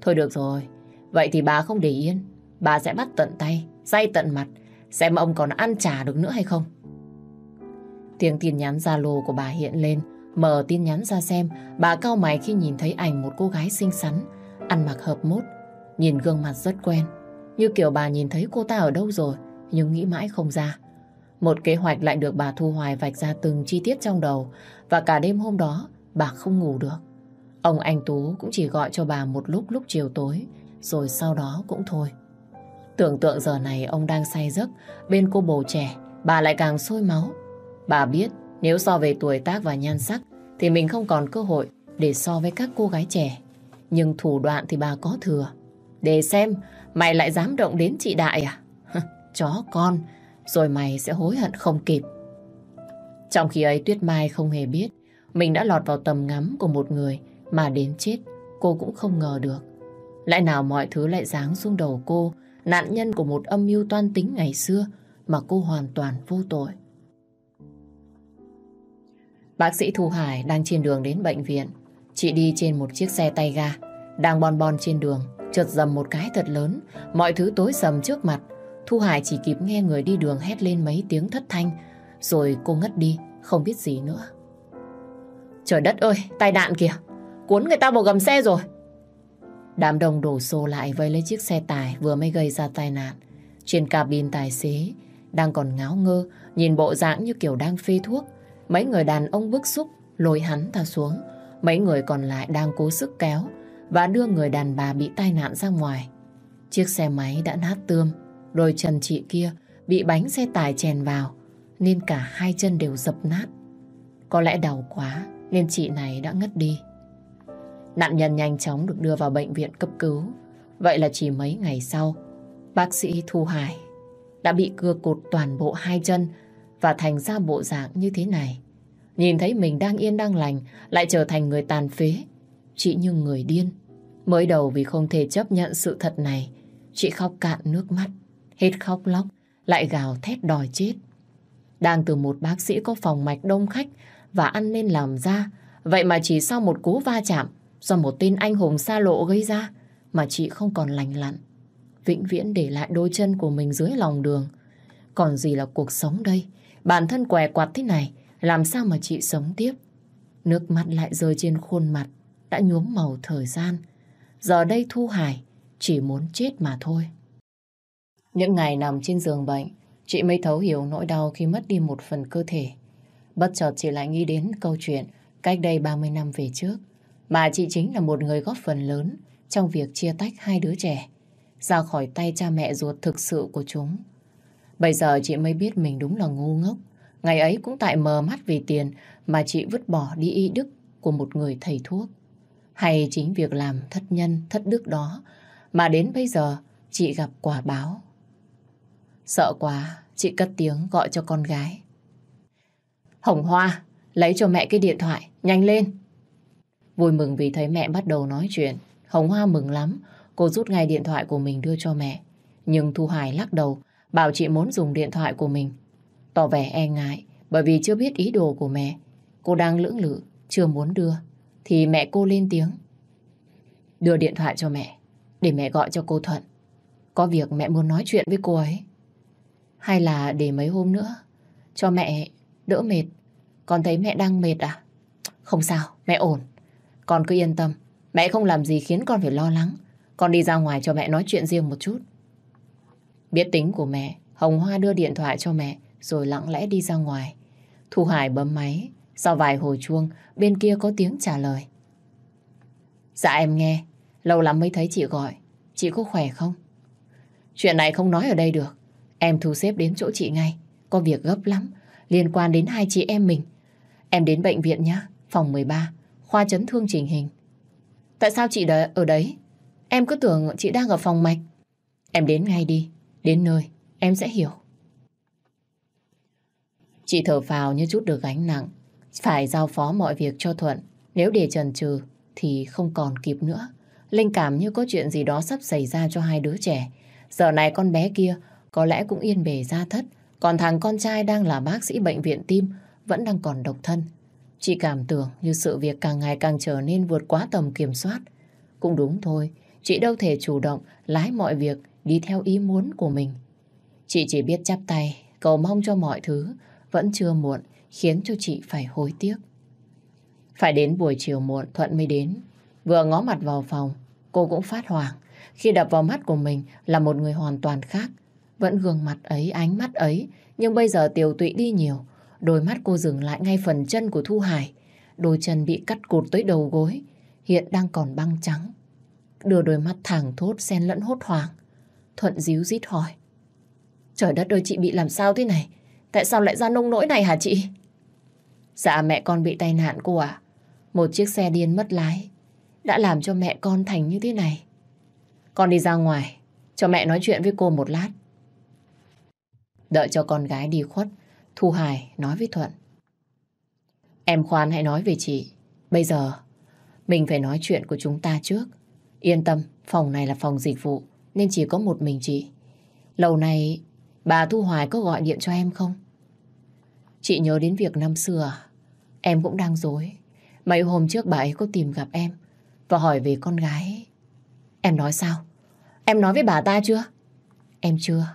Speaker 1: Thôi được rồi, vậy thì bà không để yên. Bà sẽ bắt tận tay, say tận mặt, xem ông còn ăn trả được nữa hay không. Tiếng tin nhắn Zalo của bà hiện lên, mở tin nhắn ra xem, bà cao mày khi nhìn thấy ảnh một cô gái xinh xắn, ăn mặc hợp mốt, nhìn gương mặt rất quen. Như kiểu bà nhìn thấy cô ta ở đâu rồi, nhưng nghĩ mãi không ra. Một kế hoạch lại được bà Thu Hoài vạch ra từng chi tiết trong đầu, và cả đêm hôm đó, bà không ngủ được. Ông anh Tú cũng chỉ gọi cho bà một lúc lúc chiều tối, rồi sau đó cũng thôi. Tưởng tượng giờ này ông đang say giấc, bên cô bồ trẻ, bà lại càng sôi máu. Bà biết nếu so về tuổi tác và nhan sắc thì mình không còn cơ hội để so với các cô gái trẻ. Nhưng thủ đoạn thì bà có thừa. Để xem, mày lại dám động đến chị Đại à? Chó con, rồi mày sẽ hối hận không kịp. Trong khi ấy Tuyết Mai không hề biết mình đã lọt vào tầm ngắm của một người mà đến chết cô cũng không ngờ được. Lại nào mọi thứ lại giáng xuống đầu cô, nạn nhân của một âm mưu toan tính ngày xưa mà cô hoàn toàn vô tội. Bác sĩ Thu Hải đang trên đường đến bệnh viện. Chị đi trên một chiếc xe tay ga, đang bon bon trên đường, chợt dầm một cái thật lớn, mọi thứ tối sầm trước mặt. Thu Hải chỉ kịp nghe người đi đường hét lên mấy tiếng thất thanh, rồi cô ngất đi, không biết gì nữa. Trời đất ơi, tai nạn kìa, cuốn người ta vào gầm xe rồi. Đám đông đổ xô lại vây lấy chiếc xe tải vừa mới gây ra tai nạn. Trên cabin tài xế đang còn ngáo ngơ, nhìn bộ dạng như kiểu đang phê thuốc. Mấy người đàn ông bức xúc lôi hắn ta xuống. Mấy người còn lại đang cố sức kéo và đưa người đàn bà bị tai nạn ra ngoài. Chiếc xe máy đã nát tươm, đôi chân chị kia bị bánh xe tải chèn vào, nên cả hai chân đều dập nát. Có lẽ đau quá nên chị này đã ngất đi. Nạn nhân nhanh chóng được đưa vào bệnh viện cấp cứu. Vậy là chỉ mấy ngày sau, bác sĩ Thu Hải đã bị cưa cụt toàn bộ hai chân và thành ra bộ dạng như thế này. Nhìn thấy mình đang yên đang lành lại trở thành người tàn phế. Chị như người điên. Mới đầu vì không thể chấp nhận sự thật này, chị khóc cạn nước mắt, hết khóc lóc, lại gào thét đòi chết. Đang từ một bác sĩ có phòng mạch đông khách và ăn nên làm ra, vậy mà chỉ sau một cú va chạm do một tên anh hùng xa lộ gây ra mà chị không còn lành lặn. Vĩnh viễn để lại đôi chân của mình dưới lòng đường. Còn gì là cuộc sống đây? Bản thân què quạt thế này, làm sao mà chị sống tiếp? Nước mắt lại rơi trên khuôn mặt, đã nhuốm màu thời gian. Giờ đây Thu Hải chỉ muốn chết mà thôi. Những ngày nằm trên giường bệnh, chị mới thấu hiểu nỗi đau khi mất đi một phần cơ thể. Bất chợt chị lại nghĩ đến câu chuyện cách đây 30 năm về trước. Mà chị chính là một người góp phần lớn trong việc chia tách hai đứa trẻ ra khỏi tay cha mẹ ruột thực sự của chúng. Bây giờ chị mới biết mình đúng là ngu ngốc. Ngày ấy cũng tại mờ mắt vì tiền mà chị vứt bỏ đi y đức của một người thầy thuốc. Hay chính việc làm thất nhân, thất đức đó mà đến bây giờ chị gặp quả báo. Sợ quá, chị cất tiếng gọi cho con gái. Hồng Hoa, lấy cho mẹ cái điện thoại, nhanh lên. Vui mừng vì thấy mẹ bắt đầu nói chuyện. Hồng Hoa mừng lắm, cô rút ngay điện thoại của mình đưa cho mẹ. Nhưng Thu Hải lắc đầu, bảo chị muốn dùng điện thoại của mình. Tỏ vẻ e ngại, bởi vì chưa biết ý đồ của mẹ. Cô đang lưỡng lự, chưa muốn đưa. Thì mẹ cô lên tiếng. Đưa điện thoại cho mẹ, để mẹ gọi cho cô Thuận. Có việc mẹ muốn nói chuyện với cô ấy. Hay là để mấy hôm nữa, cho mẹ đỡ mệt. Con thấy mẹ đang mệt à? Không sao, mẹ ổn. Con cứ yên tâm, mẹ không làm gì khiến con phải lo lắng. Con đi ra ngoài cho mẹ nói chuyện riêng một chút. Biết tính của mẹ, Hồng Hoa đưa điện thoại cho mẹ rồi lặng lẽ đi ra ngoài. Thu Hải bấm máy, sau vài hồi chuông, bên kia có tiếng trả lời. Dạ em nghe, lâu lắm mới thấy chị gọi. Chị có khỏe không? Chuyện này không nói ở đây được. Em thu xếp đến chỗ chị ngay. Có việc gấp lắm, liên quan đến hai chị em mình. Em đến bệnh viện nhé, phòng 13 khoa chấn thương chỉnh hình. Tại sao chị đã ở đấy? Em cứ tưởng chị đang ở phòng mạch. Em đến ngay đi, đến nơi, em sẽ hiểu. Chị thở phào như chút được gánh nặng. Phải giao phó mọi việc cho Thuận. Nếu để trần trừ thì không còn kịp nữa. Linh cảm như có chuyện gì đó sắp xảy ra cho hai đứa trẻ. Giờ này con bé kia có lẽ cũng yên bề ra thất. Còn thằng con trai đang là bác sĩ bệnh viện tim vẫn đang còn độc thân. Chị cảm tưởng như sự việc càng ngày càng trở nên vượt quá tầm kiểm soát. Cũng đúng thôi, chị đâu thể chủ động lái mọi việc đi theo ý muốn của mình. Chị chỉ biết chắp tay, cầu mong cho mọi thứ vẫn chưa muộn, khiến cho chị phải hối tiếc. Phải đến buổi chiều muộn Thuận mới đến. Vừa ngó mặt vào phòng, cô cũng phát hoảng. Khi đập vào mắt của mình là một người hoàn toàn khác. Vẫn gương mặt ấy, ánh mắt ấy, nhưng bây giờ tiều tụy đi nhiều. Đôi mắt cô dừng lại ngay phần chân của Thu Hải. Đôi chân bị cắt cụt tới đầu gối, hiện đang còn băng trắng. Đưa đôi mắt thẳng thốt xen lẫn hốt hoảng. Thuận díu dít hỏi. Trời đất ơi chị bị làm sao thế này? Tại sao lại ra nông nỗi này hả chị? Dạ mẹ con bị tai nạn cô à? Một chiếc xe điên mất lái đã làm cho mẹ con thành như thế này. Con đi ra ngoài, cho mẹ nói chuyện với cô một lát. Đợi cho con gái đi khuất, Thu Hải nói với Thuận. Em khoan hãy nói về chị. Bây giờ, mình phải nói chuyện của chúng ta trước. Yên tâm, phòng này là phòng dịch vụ, nên chỉ có một mình chị. Lâu nay, bà Thu Hoài có gọi điện cho em không? Chị nhớ đến việc năm xưa Em cũng đang dối. Mấy hôm trước bà ấy có tìm gặp em và hỏi về con gái. Em nói sao? Em nói với bà ta chưa? Em chưa.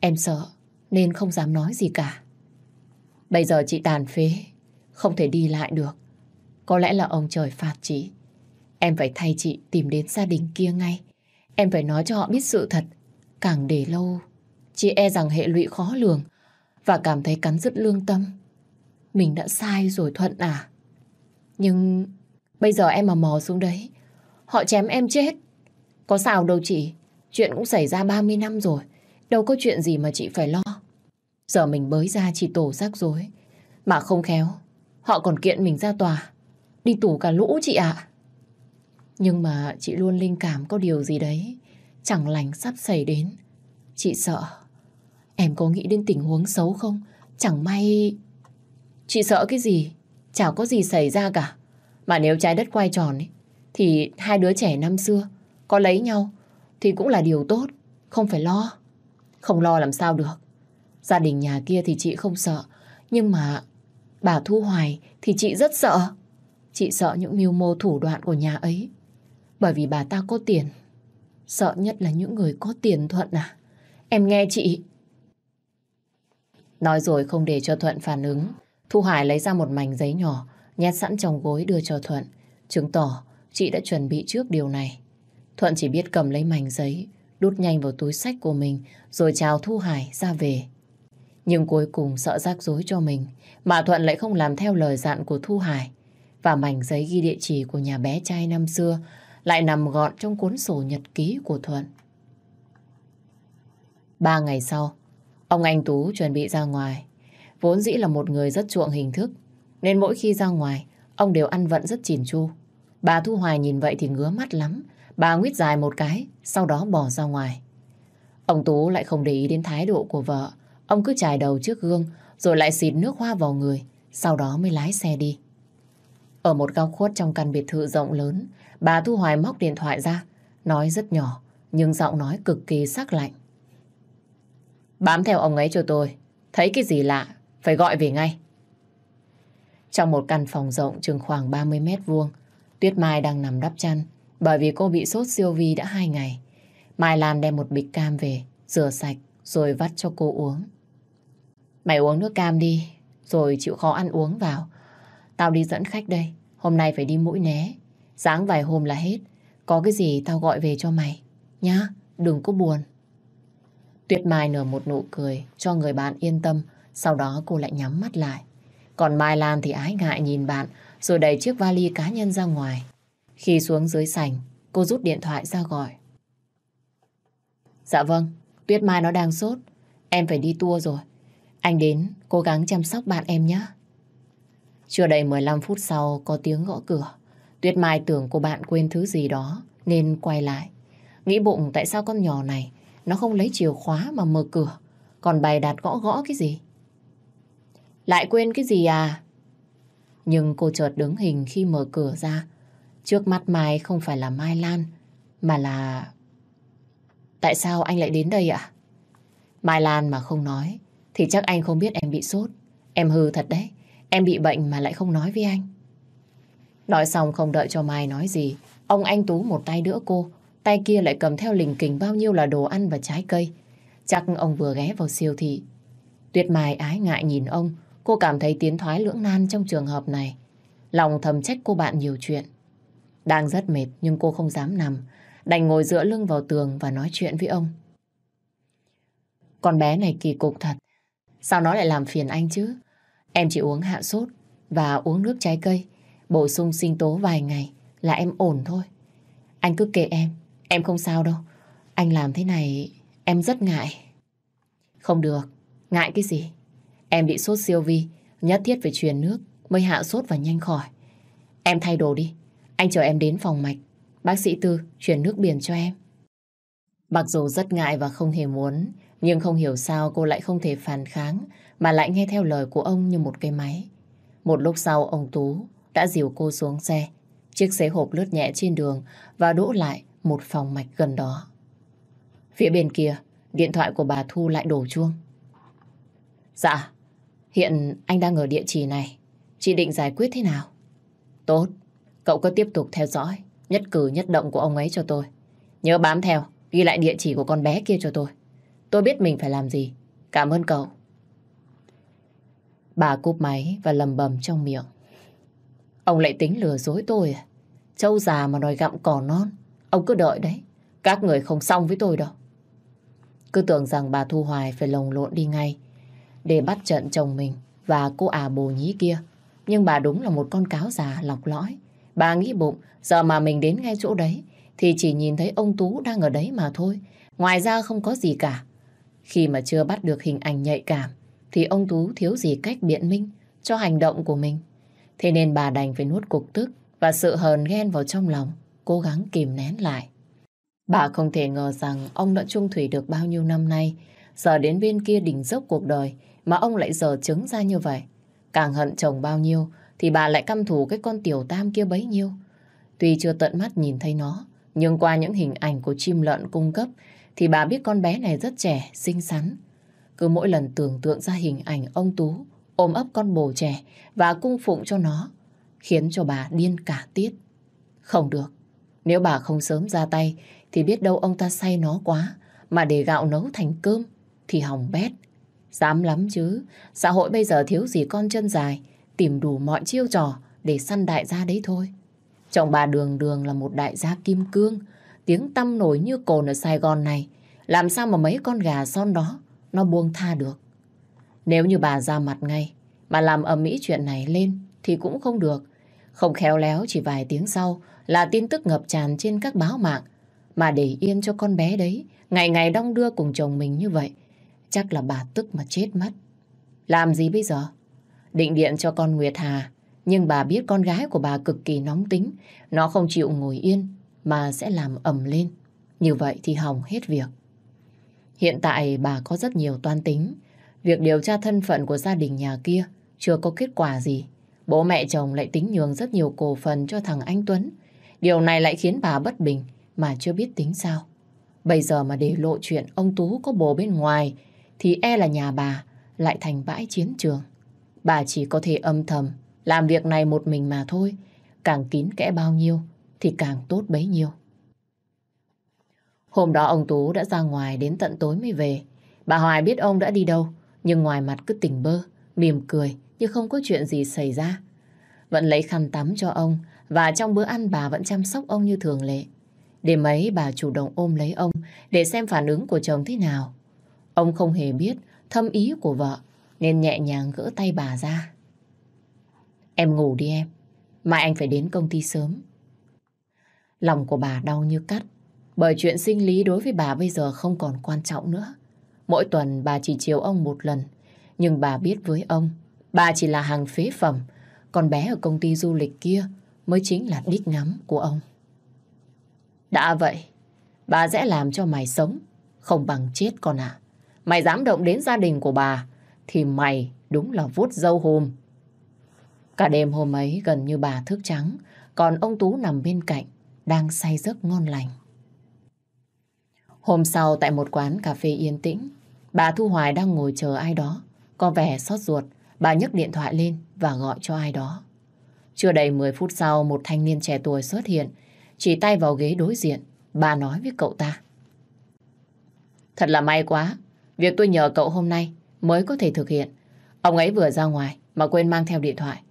Speaker 1: Em sợ nên không dám nói gì cả. Bây giờ chị tàn phế, không thể đi lại được. Có lẽ là ông trời phạt chị. Em phải thay chị tìm đến gia đình kia ngay. Em phải nói cho họ biết sự thật. Càng để lâu, chị e rằng hệ lụy khó lường và cảm thấy cắn rứt lương tâm. Mình đã sai rồi Thuận à. Nhưng bây giờ em mà mò xuống đấy, họ chém em chết. Có sao đâu chị, chuyện cũng xảy ra 30 năm rồi. Đâu có chuyện gì mà chị phải lo. Giờ mình bới ra chỉ tổ rắc rối. Mà không khéo, họ còn kiện mình ra tòa. Đi tù cả lũ chị ạ. Nhưng mà chị luôn linh cảm có điều gì đấy chẳng lành sắp xảy đến. Chị sợ. Em có nghĩ đến tình huống xấu không? Chẳng may... Chị sợ cái gì? Chả có gì xảy ra cả. Mà nếu trái đất quay tròn ấy, thì hai đứa trẻ năm xưa có lấy nhau thì cũng là điều tốt. Không phải lo. Không lo làm sao được. Gia đình nhà kia thì chị không sợ. Nhưng mà bà Thu Hoài thì chị rất sợ. Chị sợ những mưu mô thủ đoạn của nhà ấy. Bởi vì bà ta có tiền. Sợ nhất là những người có tiền Thuận à. Em nghe chị. Nói rồi không để cho Thuận phản ứng. Thu Hải lấy ra một mảnh giấy nhỏ, nhét sẵn trong gối đưa cho Thuận. Chứng tỏ chị đã chuẩn bị trước điều này. Thuận chỉ biết cầm lấy mảnh giấy, đút nhanh vào túi sách của mình, rồi chào Thu Hải ra về. Nhưng cuối cùng sợ rắc rối cho mình, mà Thuận lại không làm theo lời dặn của Thu Hải. Và mảnh giấy ghi địa chỉ của nhà bé trai năm xưa lại nằm gọn trong cuốn sổ nhật ký của Thuận. Ba ngày sau, ông anh Tú chuẩn bị ra ngoài. Vốn dĩ là một người rất chuộng hình thức, nên mỗi khi ra ngoài, ông đều ăn vận rất chỉn chu. Bà Thu Hoài nhìn vậy thì ngứa mắt lắm. Bà nguyết dài một cái, sau đó bỏ ra ngoài. Ông Tú lại không để ý đến thái độ của vợ. Ông cứ chải đầu trước gương, rồi lại xịt nước hoa vào người, sau đó mới lái xe đi. Ở một góc khuất trong căn biệt thự rộng lớn, bà Thu Hoài móc điện thoại ra, nói rất nhỏ, nhưng giọng nói cực kỳ sắc lạnh. Bám theo ông ấy cho tôi, thấy cái gì lạ, phải gọi về ngay. Trong một căn phòng rộng chừng khoảng 30 mét vuông, Tuyết Mai đang nằm đắp chăn, bởi vì cô bị sốt siêu vi đã hai ngày. Mai Lan đem một bịch cam về, rửa sạch, rồi vắt cho cô uống. Mày uống nước cam đi, rồi chịu khó ăn uống vào. Tao đi dẫn khách đây, hôm nay phải đi mũi né. Sáng vài hôm là hết, có cái gì tao gọi về cho mày. Nhá, đừng có buồn. Tuyết Mai nở một nụ cười cho người bạn yên tâm, sau đó cô lại nhắm mắt lại. Còn Mai Lan thì ái ngại nhìn bạn, rồi đẩy chiếc vali cá nhân ra ngoài. Khi xuống dưới sảnh, cô rút điện thoại ra gọi. Dạ vâng, Tuyết Mai nó đang sốt. Em phải đi tour rồi. Anh đến, cố gắng chăm sóc bạn em nhé. Chưa đầy 15 phút sau có tiếng gõ cửa. Tuyết Mai tưởng cô bạn quên thứ gì đó nên quay lại. Nghĩ bụng tại sao con nhỏ này nó không lấy chìa khóa mà mở cửa còn bày đặt gõ gõ cái gì. Lại quên cái gì à? Nhưng cô chợt đứng hình khi mở cửa ra. Trước mắt Mai không phải là Mai Lan mà là... Tại sao anh lại đến đây ạ? Mai Lan mà không nói thì chắc anh không biết em bị sốt. Em hư thật đấy. Em bị bệnh mà lại không nói với anh. Nói xong không đợi cho Mai nói gì. Ông anh Tú một tay đỡ cô. Tay kia lại cầm theo lình kình bao nhiêu là đồ ăn và trái cây. Chắc ông vừa ghé vào siêu thị. Tuyết Mai ái ngại nhìn ông. Cô cảm thấy tiến thoái lưỡng nan trong trường hợp này. Lòng thầm trách cô bạn nhiều chuyện. Đang rất mệt nhưng cô không dám nằm. Đành ngồi dựa lưng vào tường và nói chuyện với ông. Con bé này kỳ cục thật. Sao nó lại làm phiền anh chứ? Em chỉ uống hạ sốt và uống nước trái cây, bổ sung sinh tố vài ngày là em ổn thôi. Anh cứ kệ em, em không sao đâu. Anh làm thế này em rất ngại. Không được, ngại cái gì? Em bị sốt siêu vi, nhất thiết phải truyền nước mới hạ sốt và nhanh khỏi. Em thay đồ đi, anh chờ em đến phòng mạch. Bác sĩ Tư truyền nước biển cho em. Mặc dù rất ngại và không hề muốn, nhưng không hiểu sao cô lại không thể phản kháng mà lại nghe theo lời của ông như một cây máy. Một lúc sau ông Tú đã dìu cô xuống xe. Chiếc xế hộp lướt nhẹ trên đường và đỗ lại một phòng mạch gần đó. Phía bên kia, điện thoại của bà Thu lại đổ chuông. Dạ, hiện anh đang ở địa chỉ này. Chị định giải quyết thế nào? Tốt, cậu cứ tiếp tục theo dõi, nhất cử nhất động của ông ấy cho tôi. Nhớ bám theo, ghi lại địa chỉ của con bé kia cho tôi. Tôi biết mình phải làm gì. Cảm ơn cậu. Bà cúp máy và lầm bầm trong miệng. Ông lại tính lừa dối tôi à? Châu già mà đòi gặm cỏ non. Ông cứ đợi đấy. Các người không xong với tôi đâu. Cứ tưởng rằng bà Thu Hoài phải lồng lộn đi ngay để bắt trận chồng mình và cô à bồ nhí kia. Nhưng bà đúng là một con cáo già lọc lõi. Bà nghĩ bụng, giờ mà mình đến ngay chỗ đấy thì chỉ nhìn thấy ông Tú đang ở đấy mà thôi. Ngoài ra không có gì cả. Khi mà chưa bắt được hình ảnh nhạy cảm thì ông Tú thiếu gì cách biện minh cho hành động của mình. Thế nên bà đành phải nuốt cục tức và sự hờn ghen vào trong lòng, cố gắng kìm nén lại. Bà không thể ngờ rằng ông đã chung thủy được bao nhiêu năm nay, giờ đến bên kia đỉnh dốc cuộc đời mà ông lại giờ chứng ra như vậy. Càng hận chồng bao nhiêu thì bà lại căm thù cái con tiểu tam kia bấy nhiêu. Tuy chưa tận mắt nhìn thấy nó, nhưng qua những hình ảnh của chim lợn cung cấp thì bà biết con bé này rất trẻ, xinh xắn. Cứ mỗi lần tưởng tượng ra hình ảnh ông Tú ôm ấp con bồ trẻ và cung phụng cho nó, khiến cho bà điên cả tiết. Không được, nếu bà không sớm ra tay thì biết đâu ông ta say nó quá, mà để gạo nấu thành cơm thì hỏng bét. Dám lắm chứ, xã hội bây giờ thiếu gì con chân dài, tìm đủ mọi chiêu trò để săn đại gia đấy thôi. Chồng bà Đường Đường là một đại gia kim cương, tiếng tăm nổi như cồn ở Sài Gòn này. Làm sao mà mấy con gà son đó nó buông tha được. Nếu như bà ra mặt ngay, mà làm ầm mỹ chuyện này lên thì cũng không được. Không khéo léo chỉ vài tiếng sau là tin tức ngập tràn trên các báo mạng. Mà để yên cho con bé đấy, ngày ngày đong đưa cùng chồng mình như vậy, chắc là bà tức mà chết mất. Làm gì bây giờ? Định điện cho con Nguyệt Hà, nhưng bà biết con gái của bà cực kỳ nóng tính, nó không chịu ngồi yên mà sẽ làm ầm lên. Như vậy thì hỏng hết việc. Hiện tại bà có rất nhiều toan tính. Việc điều tra thân phận của gia đình nhà kia chưa có kết quả gì. Bố mẹ chồng lại tính nhường rất nhiều cổ phần cho thằng anh Tuấn. Điều này lại khiến bà bất bình mà chưa biết tính sao. Bây giờ mà để lộ chuyện ông Tú có bố bên ngoài, thì e là nhà bà lại thành bãi chiến trường. Bà chỉ có thể âm thầm làm việc này một mình mà thôi. Càng kín kẽ bao nhiêu thì càng tốt bấy nhiêu. Hôm đó ông Tú đã ra ngoài đến tận tối mới về. Bà Hoài biết ông đã đi đâu, nhưng ngoài mặt cứ tỉnh bơ, mỉm cười như không có chuyện gì xảy ra. Vẫn lấy khăn tắm cho ông và trong bữa ăn bà vẫn chăm sóc ông như thường lệ. Đêm ấy bà chủ động ôm lấy ông để xem phản ứng của chồng thế nào. Ông không hề biết thâm ý của vợ nên nhẹ nhàng gỡ tay bà ra. Em ngủ đi em, mai anh phải đến công ty sớm. Lòng của bà đau như cắt bởi chuyện sinh lý đối với bà bây giờ không còn quan trọng nữa. Mỗi tuần bà chỉ chiều ông một lần. Nhưng bà biết với ông, bà chỉ là hàng phế phẩm. Còn bé ở công ty du lịch kia mới chính là đích ngắm của ông. Đã vậy, bà sẽ làm cho mày sống, không bằng chết con à. Mày dám động đến gia đình của bà, thì mày đúng là vuốt dâu hùm. Cả đêm hôm ấy gần như bà thức trắng, còn ông Tú nằm bên cạnh, đang say giấc ngon lành. Hôm sau tại một quán cà phê yên tĩnh, bà Thu Hoài đang ngồi chờ ai đó. Có vẻ xót ruột, bà nhấc điện thoại lên và gọi cho ai đó. Chưa đầy 10 phút sau, một thanh niên trẻ tuổi xuất hiện, chỉ tay vào ghế đối diện, bà nói với cậu ta. Thật là may quá, việc tôi nhờ cậu hôm nay mới có thể thực hiện. Ông ấy vừa ra ngoài mà quên mang theo điện thoại.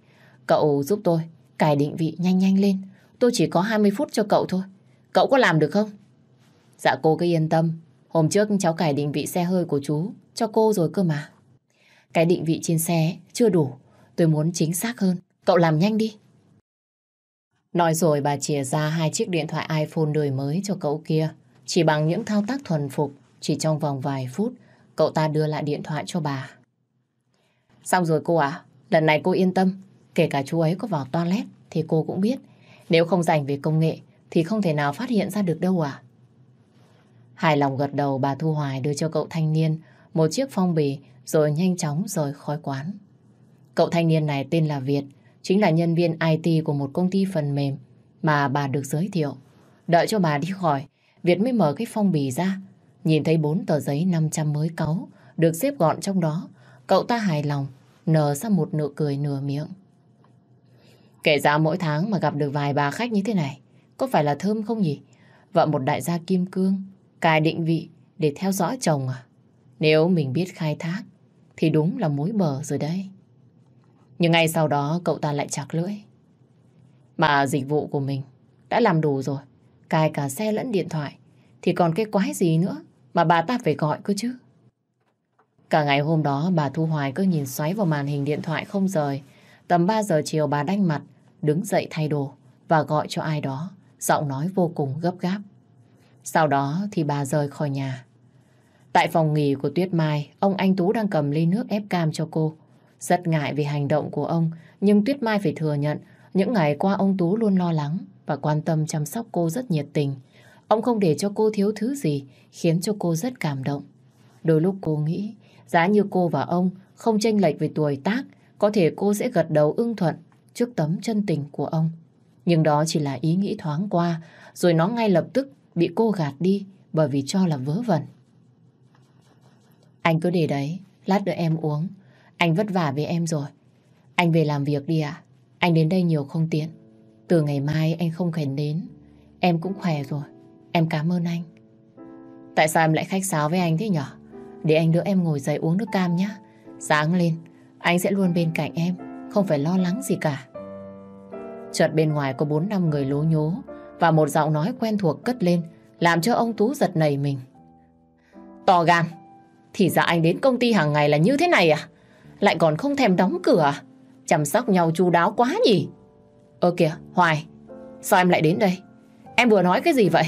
Speaker 1: Cậu giúp tôi cài định vị nhanh nhanh lên. Tôi chỉ có 20 phút cho cậu thôi. Cậu có làm được không? Dạ cô cứ yên tâm. Hôm trước cháu cài định vị xe hơi của chú cho cô rồi cơ mà. Cái định vị trên xe chưa đủ. Tôi muốn chính xác hơn. Cậu làm nhanh đi. Nói rồi bà chìa ra hai chiếc điện thoại iPhone đời mới cho cậu kia. Chỉ bằng những thao tác thuần phục, chỉ trong vòng vài phút, cậu ta đưa lại điện thoại cho bà. Xong rồi cô ạ, lần này cô yên tâm. Kể cả chú ấy có vào toilet thì cô cũng biết. Nếu không dành về công nghệ thì không thể nào phát hiện ra được đâu à. Hài lòng gật đầu bà Thu Hoài đưa cho cậu thanh niên một chiếc phong bì rồi nhanh chóng rời khỏi quán. Cậu thanh niên này tên là Việt, chính là nhân viên IT của một công ty phần mềm mà bà được giới thiệu. Đợi cho bà đi khỏi, Việt mới mở cái phong bì ra, nhìn thấy bốn tờ giấy 500 mới cáu được xếp gọn trong đó. Cậu ta hài lòng, nở ra một nụ cười nửa miệng. Kể ra mỗi tháng mà gặp được vài bà khách như thế này, có phải là thơm không nhỉ? Vợ một đại gia kim cương, cài định vị để theo dõi chồng à? Nếu mình biết khai thác, thì đúng là mối bờ rồi đấy. Nhưng ngay sau đó cậu ta lại chặt lưỡi. Mà dịch vụ của mình đã làm đủ rồi. Cài cả xe lẫn điện thoại. Thì còn cái quái gì nữa mà bà ta phải gọi cơ chứ. Cả ngày hôm đó bà Thu Hoài cứ nhìn xoáy vào màn hình điện thoại không rời. Tầm 3 giờ chiều bà đanh mặt, đứng dậy thay đồ và gọi cho ai đó. Giọng nói vô cùng gấp gáp. Sau đó thì bà rời khỏi nhà. Tại phòng nghỉ của Tuyết Mai, ông Anh Tú đang cầm ly nước ép cam cho cô. Rất ngại vì hành động của ông, nhưng Tuyết Mai phải thừa nhận những ngày qua ông Tú luôn lo lắng và quan tâm chăm sóc cô rất nhiệt tình. Ông không để cho cô thiếu thứ gì, khiến cho cô rất cảm động. Đôi lúc cô nghĩ, giá như cô và ông không chênh lệch về tuổi tác, có thể cô sẽ gật đầu ưng thuận trước tấm chân tình của ông. Nhưng đó chỉ là ý nghĩ thoáng qua, rồi nó ngay lập tức bị cô gạt đi bởi vì cho là vớ vẩn. Anh cứ để đấy, lát nữa em uống. Anh vất vả với em rồi. Anh về làm việc đi ạ. Anh đến đây nhiều không tiện. Từ ngày mai anh không cần đến. Em cũng khỏe rồi. Em cảm ơn anh. Tại sao em lại khách sáo với anh thế nhở? Để anh đỡ em ngồi dậy uống nước cam nhé. Sáng lên, anh sẽ luôn bên cạnh em. Không phải lo lắng gì cả. Chợt bên ngoài có bốn năm người lố nhố và một giọng nói quen thuộc cất lên làm cho ông Tú giật nảy mình. To gan, thì ra anh đến công ty hàng ngày là như thế này à? Lại còn không thèm đóng cửa à? Chăm sóc nhau chu đáo quá nhỉ? Ơ kìa, Hoài, sao em lại đến đây? Em vừa nói cái gì vậy?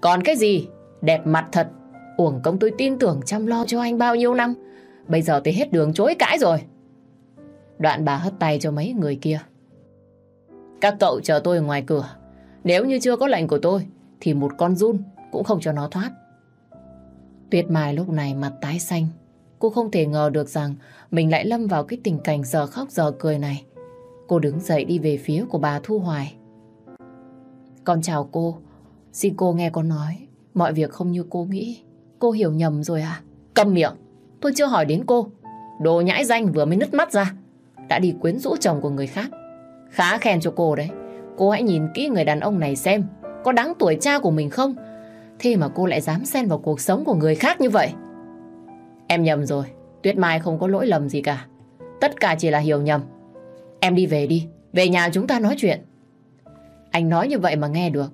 Speaker 1: Còn cái gì? Đẹp mặt thật. Uổng công tôi tin tưởng chăm lo cho anh bao nhiêu năm. Bây giờ thì hết đường chối cãi rồi. Đoạn bà hất tay cho mấy người kia. Các cậu chờ tôi ở ngoài cửa. Nếu như chưa có lệnh của tôi, thì một con run cũng không cho nó thoát. tuyệt Mai lúc này mặt tái xanh. Cô không thể ngờ được rằng mình lại lâm vào cái tình cảnh giờ khóc giờ cười này. Cô đứng dậy đi về phía của bà Thu Hoài. Con chào cô. Xin cô nghe con nói. Mọi việc không như cô nghĩ. Cô hiểu nhầm rồi à? Cầm miệng. Tôi chưa hỏi đến cô. Đồ nhãi danh vừa mới nứt mắt ra. Đã đi quyến rũ chồng của người khác. Khá khen cho cô đấy. Cô hãy nhìn kỹ người đàn ông này xem. Có đáng tuổi cha của mình không? Thế mà cô lại dám xen vào cuộc sống của người khác như vậy. Em nhầm rồi. Tuyết Mai không có lỗi lầm gì cả. Tất cả chỉ là hiểu nhầm. Em đi về đi. Về nhà chúng ta nói chuyện. Anh nói như vậy mà nghe được.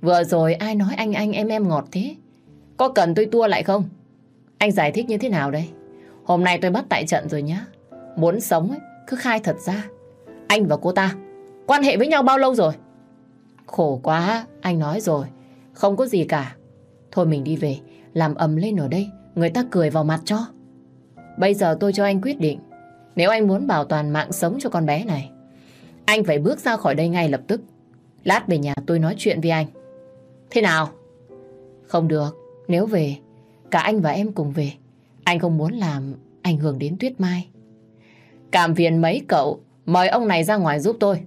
Speaker 1: Vừa rồi ai nói anh anh em em ngọt thế? Có cần tôi tua lại không? Anh giải thích như thế nào đây? Hôm nay tôi bắt tại trận rồi nhá. Muốn sống ấy, cứ khai thật ra. Anh và cô ta quan hệ với nhau bao lâu rồi? Khổ quá, anh nói rồi. Không có gì cả. Thôi mình đi về, làm ầm lên ở đây, người ta cười vào mặt cho. Bây giờ tôi cho anh quyết định. Nếu anh muốn bảo toàn mạng sống cho con bé này, anh phải bước ra khỏi đây ngay lập tức. Lát về nhà tôi nói chuyện với anh. Thế nào? Không được, nếu về, cả anh và em cùng về. Anh không muốn làm ảnh hưởng đến Tuyết Mai. Cảm phiền mấy cậu, mời ông này ra ngoài giúp tôi.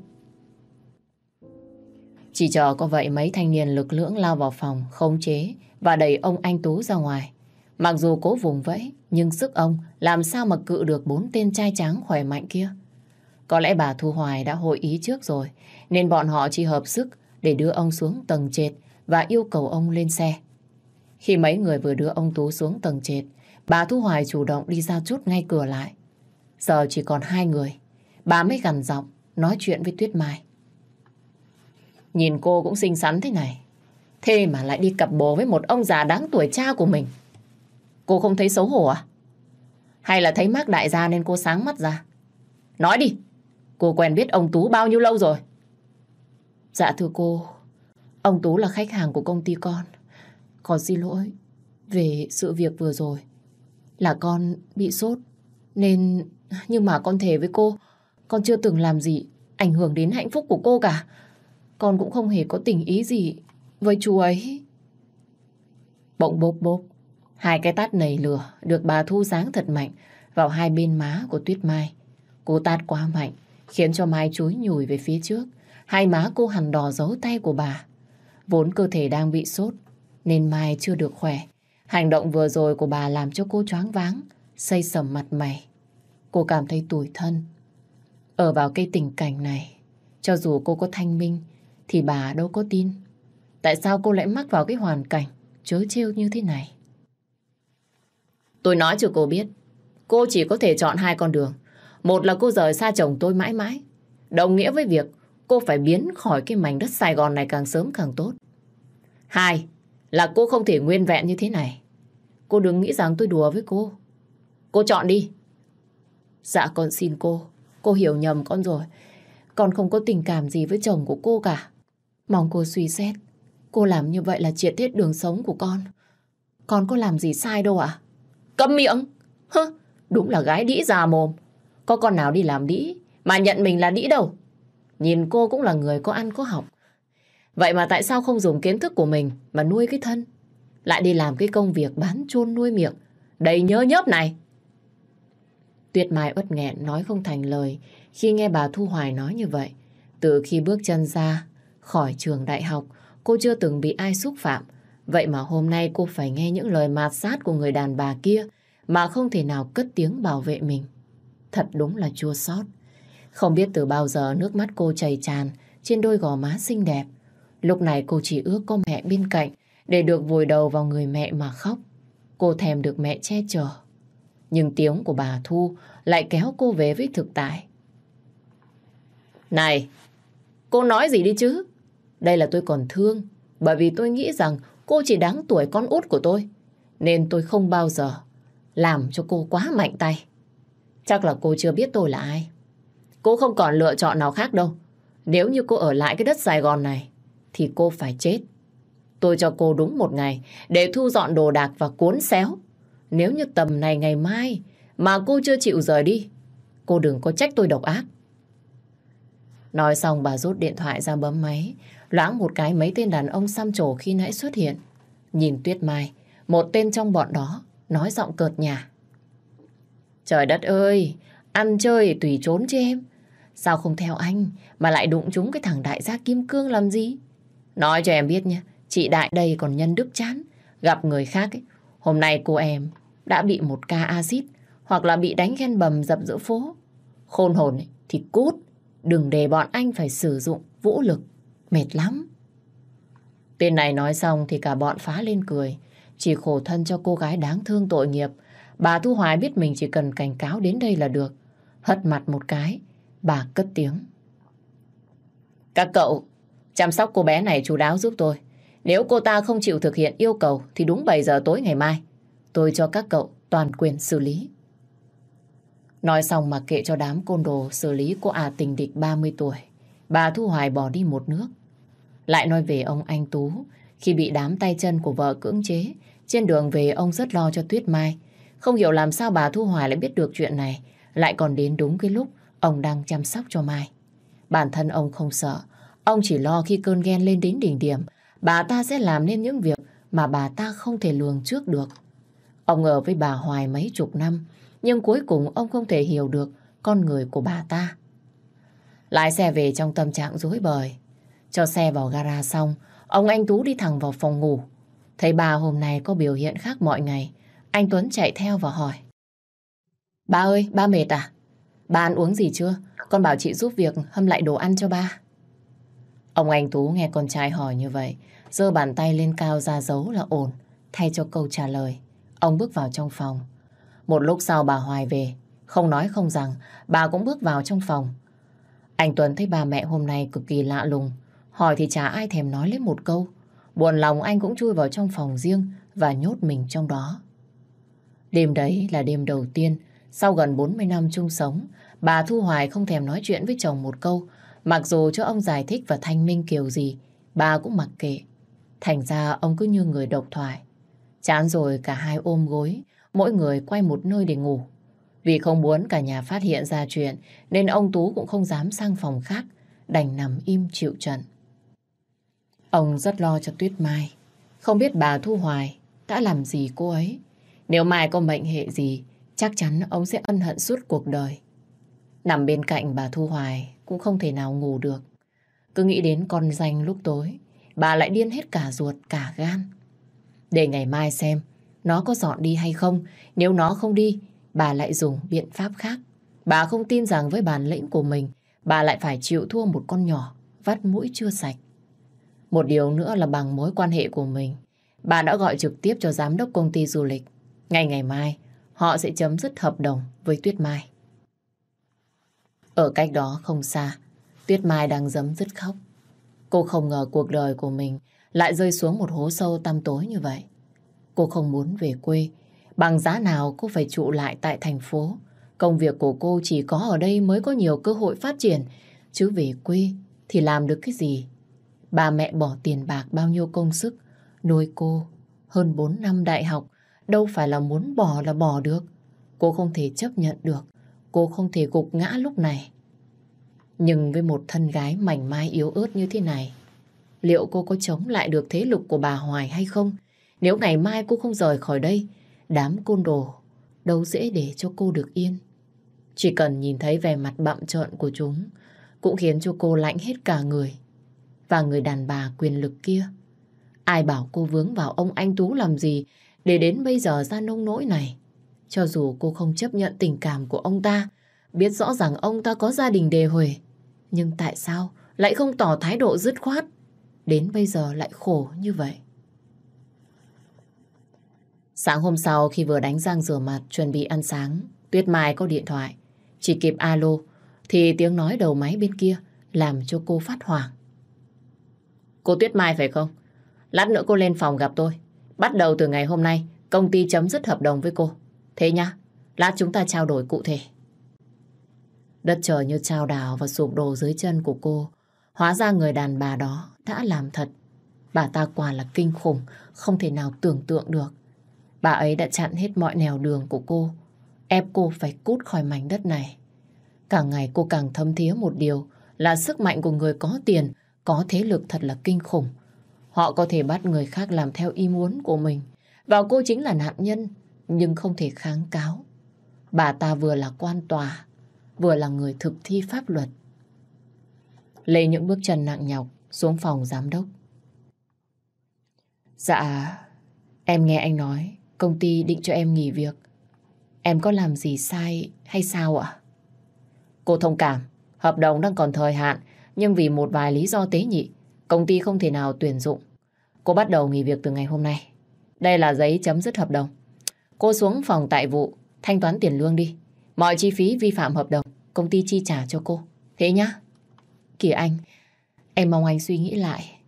Speaker 1: Chỉ chờ có vậy mấy thanh niên lực lưỡng lao vào phòng, khống chế và đẩy ông anh Tú ra ngoài. Mặc dù cố vùng vẫy, nhưng sức ông làm sao mà cự được bốn tên trai trắng khỏe mạnh kia. Có lẽ bà Thu Hoài đã hội ý trước rồi, nên bọn họ chỉ hợp sức để đưa ông xuống tầng trệt và yêu cầu ông lên xe. Khi mấy người vừa đưa ông Tú xuống tầng trệt, bà Thu Hoài chủ động đi ra chút ngay cửa lại. Giờ chỉ còn hai người, bà mới gằn giọng nói chuyện với Tuyết Mai. Nhìn cô cũng xinh xắn thế này. Thế mà lại đi cặp bồ với một ông già đáng tuổi cha của mình. Cô không thấy xấu hổ à? Hay là thấy mác đại gia nên cô sáng mắt ra? Nói đi, cô quen biết ông Tú bao nhiêu lâu rồi? Dạ thưa cô, ông Tú là khách hàng của công ty con. Con xin lỗi về sự việc vừa rồi. Là con bị sốt, nên... Nhưng mà con thề với cô, con chưa từng làm gì ảnh hưởng đến hạnh phúc của cô cả. Con cũng không hề có tình ý gì với chú ấy. Bỗng bốp bốp, hai cái tát nầy lửa được bà Thu giáng thật mạnh vào hai bên má của Tuyết Mai. Cô tát quá mạnh, khiến cho Mai chúi nhùi về phía trước. Hai má cô hằn đỏ dấu tay của bà. Vốn cơ thể đang bị sốt, nên Mai chưa được khỏe. Hành động vừa rồi của bà làm cho cô choáng váng, xây sầm mặt mày. Cô cảm thấy tủi thân. Ở vào cái tình cảnh này, cho dù cô có thanh minh, thì bà đâu có tin. Tại sao cô lại mắc vào cái hoàn cảnh chớ trêu như thế này? Tôi nói cho cô biết, cô chỉ có thể chọn hai con đường. Một là cô rời xa chồng tôi mãi mãi. Đồng nghĩa với việc cô phải biến khỏi cái mảnh đất Sài Gòn này càng sớm càng tốt. Hai là cô không thể nguyên vẹn như thế này. Cô đừng nghĩ rằng tôi đùa với cô. Cô chọn đi. Dạ con xin cô. Cô hiểu nhầm con rồi. Con không có tình cảm gì với chồng của cô cả. Mong cô suy xét. Cô làm như vậy là triệt hết đường sống của con. Con có làm gì sai đâu ạ? À? Câm miệng! Hứ, đúng là gái đĩ già mồm. Có con nào đi làm đĩ mà nhận mình là đĩ đâu. Nhìn cô cũng là người có ăn có học. Vậy mà tại sao không dùng kiến thức của mình mà nuôi cái thân? Lại đi làm cái công việc bán chôn nuôi miệng. Đầy nhớ nhớp này. tuyệt Mai uất nghẹn nói không thành lời khi nghe bà Thu Hoài nói như vậy. Từ khi bước chân ra khỏi trường đại học, cô chưa từng bị ai xúc phạm. Vậy mà hôm nay cô phải nghe những lời mạt sát của người đàn bà kia mà không thể nào cất tiếng bảo vệ mình. Thật đúng là chua xót. Không biết từ bao giờ nước mắt cô chảy tràn trên đôi gò má xinh đẹp. Lúc này cô chỉ ước có mẹ bên cạnh để được vùi đầu vào người mẹ mà khóc. Cô thèm được mẹ che chở. Nhưng tiếng của bà Thu lại kéo cô về với thực tại. Này, cô nói gì đi chứ? Đây là tôi còn thương, bởi vì tôi nghĩ rằng cô chỉ đáng tuổi con út của tôi. Nên tôi không bao giờ làm cho cô quá mạnh tay. Chắc là cô chưa biết tôi là ai. Cô không còn lựa chọn nào khác đâu. Nếu như cô ở lại cái đất Sài Gòn này, thì cô phải chết. Tôi cho cô đúng một ngày để thu dọn đồ đạc và cuốn xéo. Nếu như tầm này ngày mai mà cô chưa chịu rời đi, cô đừng có trách tôi độc ác. Nói xong bà rút điện thoại ra bấm máy, loáng một cái mấy tên đàn ông xăm trổ khi nãy xuất hiện. Nhìn Tuyết Mai, một tên trong bọn đó, nói giọng cợt nhà. Trời đất ơi, ăn chơi tùy trốn chứ em. Sao không theo anh mà lại đụng chúng cái thằng đại gia Kim Cương làm gì? Nói cho em biết nhé, chị Đại đây còn nhân đức chán. Gặp người khác ấy, hôm nay cô em đã bị một ca axit hoặc là bị đánh ghen bầm dập giữa phố. Khôn hồn ấy, thì cút, đừng để bọn anh phải sử dụng vũ lực. Mệt lắm. Tên này nói xong thì cả bọn phá lên cười. Chỉ khổ thân cho cô gái đáng thương tội nghiệp. Bà Thu Hoài biết mình chỉ cần cảnh cáo đến đây là được. Hất mặt một cái, bà cất tiếng. Các cậu, chăm sóc cô bé này chú đáo giúp tôi. Nếu cô ta không chịu thực hiện yêu cầu thì đúng 7 giờ tối ngày mai, tôi cho các cậu toàn quyền xử lý. Nói xong mà kệ cho đám côn đồ xử lý cô à tình địch 30 tuổi. Bà Thu Hoài bỏ đi một nước. Lại nói về ông anh Tú, khi bị đám tay chân của vợ cưỡng chế, trên đường về ông rất lo cho Tuyết Mai. Không hiểu làm sao bà Thu Hoài lại biết được chuyện này, lại còn đến đúng cái lúc ông đang chăm sóc cho Mai. Bản thân ông không sợ, ông chỉ lo khi cơn ghen lên đến đỉnh điểm, bà ta sẽ làm nên những việc mà bà ta không thể lường trước được. Ông ở với bà Hoài mấy chục năm, nhưng cuối cùng ông không thể hiểu được con người của bà ta. Lái xe về trong tâm trạng rối bời. Cho xe vào gara xong, ông anh Tú đi thẳng vào phòng ngủ. Thấy bà hôm nay có biểu hiện khác mọi ngày, anh Tuấn chạy theo và hỏi. Ba ơi, ba mệt à? Ba ăn uống gì chưa? Con bảo chị giúp việc hâm lại đồ ăn cho ba. Ông anh Tú nghe con trai hỏi như vậy, giơ bàn tay lên cao ra dấu là ổn, thay cho câu trả lời. Ông bước vào trong phòng. Một lúc sau bà Hoài về, không nói không rằng, bà cũng bước vào trong phòng. Anh Tuấn thấy bà mẹ hôm nay cực kỳ lạ lùng, hỏi thì chả ai thèm nói lên một câu. Buồn lòng anh cũng chui vào trong phòng riêng và nhốt mình trong đó. Đêm đấy là đêm đầu tiên, sau gần 40 năm chung sống, bà Thu Hoài không thèm nói chuyện với chồng một câu, mặc dù cho ông giải thích và thanh minh kiểu gì, bà cũng mặc kệ. Thành ra ông cứ như người độc thoại. Chán rồi cả hai ôm gối, mỗi người quay một nơi để ngủ. Vì không muốn cả nhà phát hiện ra chuyện, nên ông Tú cũng không dám sang phòng khác, đành nằm im chịu trận. Ông rất lo cho Tuyết Mai. Không biết bà Thu Hoài đã làm gì cô ấy. Nếu Mai có mệnh hệ gì, chắc chắn ông sẽ ân hận suốt cuộc đời. Nằm bên cạnh bà Thu Hoài cũng không thể nào ngủ được. Cứ nghĩ đến con danh lúc tối, bà lại điên hết cả ruột, cả gan. Để ngày mai xem nó có dọn đi hay không. Nếu nó không đi, bà lại dùng biện pháp khác. Bà không tin rằng với bản lĩnh của mình, bà lại phải chịu thua một con nhỏ, vắt mũi chưa sạch. Một điều nữa là bằng mối quan hệ của mình, bà đã gọi trực tiếp cho giám đốc công ty du lịch. Ngày ngày mai, họ sẽ chấm dứt hợp đồng với Tuyết Mai. Ở cách đó không xa, Tuyết Mai đang dấm dứt khóc. Cô không ngờ cuộc đời của mình lại rơi xuống một hố sâu tăm tối như vậy. Cô không muốn về quê. Bằng giá nào cô phải trụ lại tại thành phố. Công việc của cô chỉ có ở đây mới có nhiều cơ hội phát triển. Chứ về quê thì làm được cái gì? Bà mẹ bỏ tiền bạc bao nhiêu công sức nuôi cô hơn 4 năm đại học. Đâu phải là muốn bỏ là bỏ được. Cô không thể chấp nhận được. Cô không thể gục ngã lúc này. Nhưng với một thân gái mảnh mai yếu ớt như thế này, liệu cô có chống lại được thế lực của bà Hoài hay không? Nếu ngày mai cô không rời khỏi đây, đám côn đồ đâu dễ để cho cô được yên. Chỉ cần nhìn thấy vẻ mặt bặm trợn của chúng cũng khiến cho cô lạnh hết cả người. Và người đàn bà quyền lực kia. Ai bảo cô vướng vào ông anh Tú làm gì để đến bây giờ ra nông nỗi này. Cho dù cô không chấp nhận tình cảm của ông ta, biết rõ rằng ông ta có gia đình đề huề, nhưng tại sao lại không tỏ thái độ dứt khoát, đến bây giờ lại khổ như vậy. Sáng hôm sau khi vừa đánh răng rửa mặt chuẩn bị ăn sáng, Tuyết Mai có điện thoại. Chỉ kịp alo thì tiếng nói đầu máy bên kia làm cho cô phát hoảng. Cô Tuyết Mai phải không? Lát nữa cô lên phòng gặp tôi. Bắt đầu từ ngày hôm nay công ty chấm dứt hợp đồng với cô. Thế nhá, lát chúng ta trao đổi cụ thể. Đất trời như trao đảo và sụp đổ dưới chân của cô. Hóa ra người đàn bà đó đã làm thật. Bà ta quả là kinh khủng, không thể nào tưởng tượng được. Bà ấy đã chặn hết mọi nẻo đường của cô, ép cô phải cút khỏi mảnh đất này. Càng ngày cô càng thấm thía một điều là sức mạnh của người có tiền, có thế lực thật là kinh khủng. Họ có thể bắt người khác làm theo ý muốn của mình. Và cô chính là nạn nhân, nhưng không thể kháng cáo. Bà ta vừa là quan tòa, vừa là người thực thi pháp luật. Lê những bước chân nặng nhọc xuống phòng giám đốc. Dạ, em nghe anh nói công ty định cho em nghỉ việc. Em có làm gì sai hay sao ạ? Cô thông cảm, hợp đồng đang còn thời hạn, nhưng vì một vài lý do tế nhị, công ty không thể nào tuyển dụng. Cô bắt đầu nghỉ việc từ ngày hôm nay. Đây là giấy chấm dứt hợp đồng. Cô xuống phòng tại vụ, thanh toán tiền lương đi. Mọi chi phí vi phạm hợp đồng, công ty chi trả cho cô. Thế nhá. Kỳ anh, em mong anh suy nghĩ lại.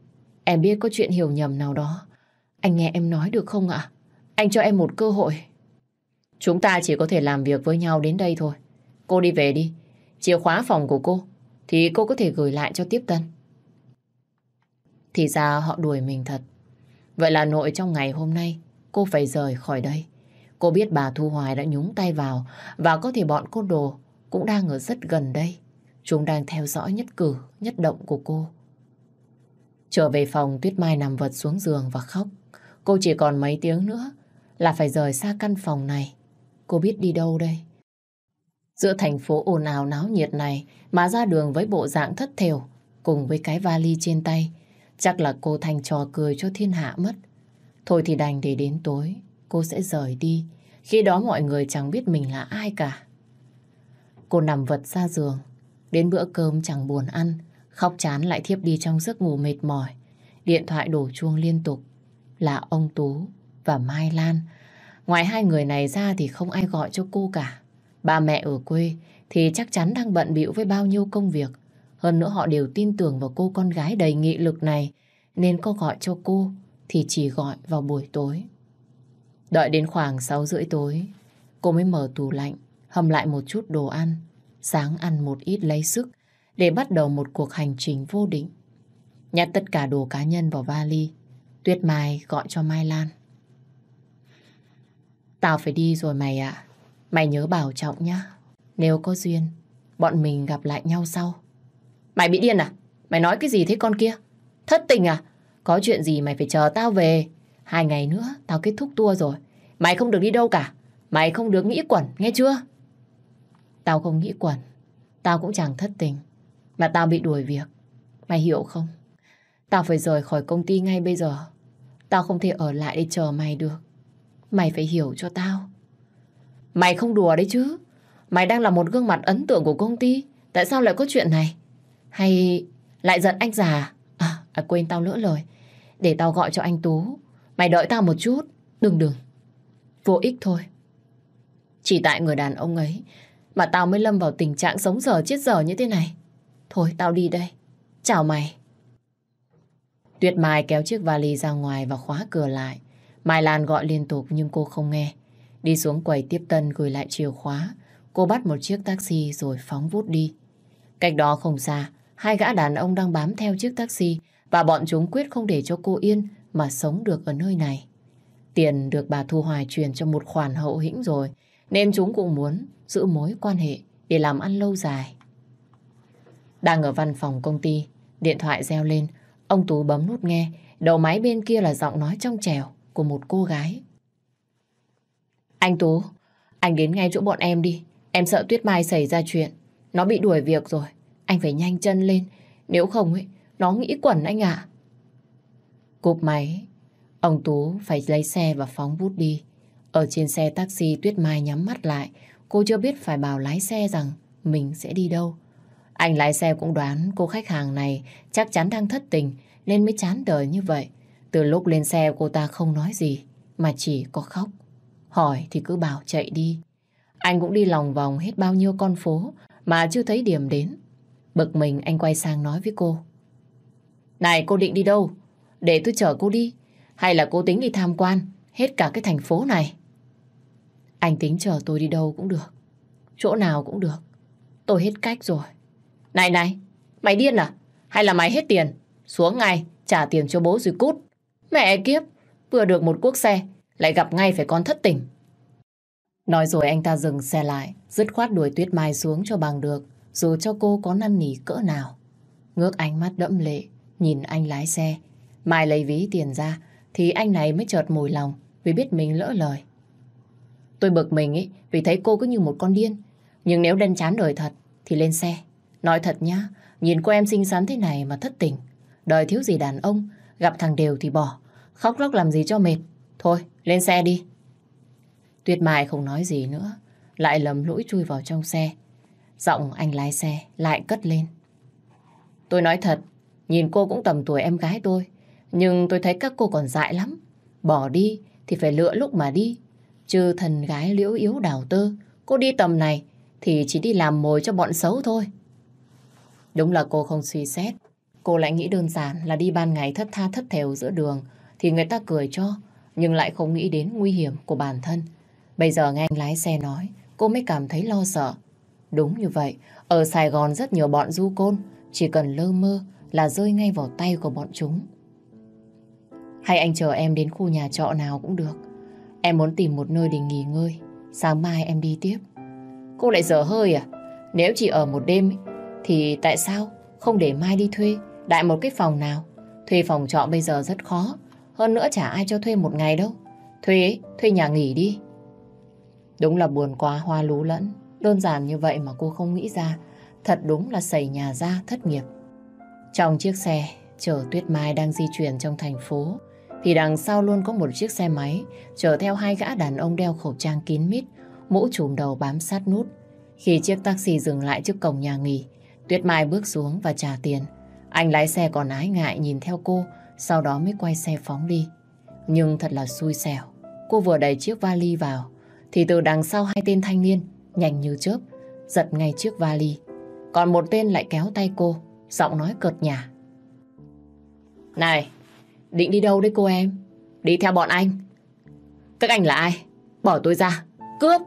Speaker 1: Em biết có chuyện hiểu nhầm nào đó. Anh nghe em nói được không ạ? Anh cho em một cơ hội. Chúng ta chỉ có thể làm việc với nhau đến đây thôi. Cô đi về đi. Chìa khóa phòng của cô thì cô có thể gửi lại cho tiếp tân. Thì ra họ đuổi mình thật. Vậy là nội trong ngày hôm nay cô phải rời khỏi đây. Cô biết bà Thu Hoài đã nhúng tay vào và có thể bọn côn đồ cũng đang ở rất gần đây. Chúng đang theo dõi nhất cử, nhất động của cô. Trở về phòng, Tuyết Mai nằm vật xuống giường và khóc. Cô chỉ còn mấy tiếng nữa là phải rời xa căn phòng này. Cô biết đi đâu đây? Giữa thành phố ồn ào náo nhiệt này mà ra đường với bộ dạng thất thểu cùng với cái vali trên tay chắc là cô thành trò cười cho thiên hạ mất. Thôi thì đành để đến tối cô sẽ rời đi. Khi đó mọi người chẳng biết mình là ai cả. Cô nằm vật ra giường. Đến bữa cơm chẳng buồn ăn. Khóc chán lại thiếp đi trong giấc ngủ mệt mỏi. Điện thoại đổ chuông liên tục. Là ông Tú và Mai Lan. Ngoài hai người này ra thì không ai gọi cho cô cả. Ba mẹ ở quê thì chắc chắn đang bận bịu với bao nhiêu công việc. Hơn nữa họ đều tin tưởng vào cô con gái đầy nghị lực này nên có gọi cho cô thì chỉ gọi vào buổi tối. Đợi đến khoảng 6 rưỡi tối, cô mới mở tủ lạnh, hầm lại một chút đồ ăn, sáng ăn một ít lấy sức để bắt đầu một cuộc hành trình vô định. Nhặt tất cả đồ cá nhân vào vali, Tuyết Mai gọi cho Mai Lan. Tao phải đi rồi mày ạ. Mày nhớ bảo trọng nhá. Nếu có duyên, bọn mình gặp lại nhau sau. Mày bị điên à? Mày nói cái gì thế con kia? Thất tình à? Có chuyện gì mày phải chờ tao về. Hai ngày nữa tao kết thúc tour rồi. Mày không được đi đâu cả. Mày không được nghĩ quẩn, nghe chưa? Tao không nghĩ quẩn. Tao cũng chẳng thất tình. Mà tao bị đuổi việc. Mày hiểu không? Tao phải rời khỏi công ty ngay bây giờ. Tao không thể ở lại để chờ mày được. Mày phải hiểu cho tao. Mày không đùa đấy chứ. Mày đang là một gương mặt ấn tượng của công ty. Tại sao lại có chuyện này? Hay lại giận anh già? À, à quên tao lỡ lời. Để tao gọi cho anh Tú. Mày đợi tao một chút. Đừng đừng. Vô ích thôi. Chỉ tại người đàn ông ấy mà tao mới lâm vào tình trạng sống dở chết dở như thế này. Thôi tao đi đây. Chào mày. Tuyết Mai kéo chiếc vali ra ngoài và khóa cửa lại. Mai Lan gọi liên tục nhưng cô không nghe. Đi xuống quầy tiếp tân gửi lại chìa khóa. Cô bắt một chiếc taxi rồi phóng vút đi. Cách đó không xa, hai gã đàn ông đang bám theo chiếc taxi và bọn chúng quyết không để cho cô yên mà sống được ở nơi này. Tiền được bà Thu Hoài truyền cho một khoản hậu hĩnh rồi, nên chúng cũng muốn giữ mối quan hệ để làm ăn lâu dài. Đang ở văn phòng công ty, điện thoại reo lên, ông Tú bấm nút nghe, đầu máy bên kia là giọng nói trong trèo của một cô gái. Anh Tú, anh đến ngay chỗ bọn em đi, em sợ Tuyết Mai xảy ra chuyện, nó bị đuổi việc rồi, anh phải nhanh chân lên, nếu không ấy, nó nghĩ quẩn anh ạ. Cục máy, ông Tú phải lấy xe và phóng vút đi. Ở trên xe taxi Tuyết Mai nhắm mắt lại, cô chưa biết phải bảo lái xe rằng mình sẽ đi đâu. Anh lái xe cũng đoán cô khách hàng này chắc chắn đang thất tình nên mới chán đời như vậy. Từ lúc lên xe cô ta không nói gì mà chỉ có khóc. Hỏi thì cứ bảo chạy đi. Anh cũng đi lòng vòng hết bao nhiêu con phố mà chưa thấy điểm đến. Bực mình anh quay sang nói với cô. Này cô định đi đâu? Để tôi chở cô đi. Hay là cô tính đi tham quan hết cả cái thành phố này? Anh tính chở tôi đi đâu cũng được. Chỗ nào cũng được. Tôi hết cách rồi. Này này, mày điên à? Hay là mày hết tiền? Xuống ngay, trả tiền cho bố rồi cút. Mẹ kiếp, vừa được một cuốc xe, lại gặp ngay phải con thất tình. Nói rồi anh ta dừng xe lại, dứt khoát đuổi Tuyết Mai xuống cho bằng được, dù cho cô có năn nỉ cỡ nào. Ngước ánh mắt đẫm lệ, nhìn anh lái xe. Mai lấy ví tiền ra, thì anh này mới chợt mùi lòng vì biết mình lỡ lời. Tôi bực mình ý, vì thấy cô cứ như một con điên. Nhưng nếu đen chán đời thật, thì lên xe. Nói thật nhá, nhìn cô em xinh xắn thế này mà thất tình. Đời thiếu gì đàn ông, gặp thằng đều thì bỏ. Khóc lóc làm gì cho mệt. Thôi, lên xe đi. Tuyết Mai không nói gì nữa, lại lầm lũi chui vào trong xe. Giọng anh lái xe lại cất lên. Tôi nói thật, nhìn cô cũng tầm tuổi em gái tôi, nhưng tôi thấy các cô còn dại lắm. Bỏ đi thì phải lựa lúc mà đi. Chứ thần gái liễu yếu đào tơ, cô đi tầm này thì chỉ đi làm mồi cho bọn xấu thôi. Đúng là cô không suy xét. Cô lại nghĩ đơn giản là đi ban ngày thất tha thất thèo giữa đường thì người ta cười cho, nhưng lại không nghĩ đến nguy hiểm của bản thân. Bây giờ nghe anh lái xe nói, cô mới cảm thấy lo sợ. Đúng như vậy, ở Sài Gòn rất nhiều bọn du côn, chỉ cần lơ mơ là rơi ngay vào tay của bọn chúng. Hay anh chờ em đến khu nhà trọ nào cũng được. Em muốn tìm một nơi để nghỉ ngơi, sáng mai em đi tiếp. Cô lại dở hơi à? Nếu chỉ ở một đêm thì tại sao không để mai đi thuê đại một cái phòng nào? Thuê phòng trọ bây giờ rất khó, hơn nữa chả ai cho thuê một ngày đâu. Thuê, thuê nhà nghỉ đi. Đúng là buồn quá hoa lú lẫn. Đơn giản như vậy mà cô không nghĩ ra. Thật đúng là xảy nhà ra thất nghiệp. Trong chiếc xe chở Tuyết Mai đang di chuyển trong thành phố thì đằng sau luôn có một chiếc xe máy chở theo hai gã đàn ông đeo khẩu trang kín mít, mũ trùm đầu bám sát nút. Khi chiếc taxi dừng lại trước cổng nhà nghỉ, Tuyết Mai bước xuống và trả tiền. Anh lái xe còn ái ngại nhìn theo cô, sau đó mới quay xe phóng đi. Nhưng thật là xui xẻo. Cô vừa đẩy chiếc vali vào, thì từ đằng sau hai tên thanh niên, nhanh như chớp, giật ngay chiếc vali. Còn một tên lại kéo tay cô, giọng nói cợt nhả. Này, định đi đâu đấy cô em? Đi theo bọn anh. Các anh là ai? Bỏ tôi ra. Cướp!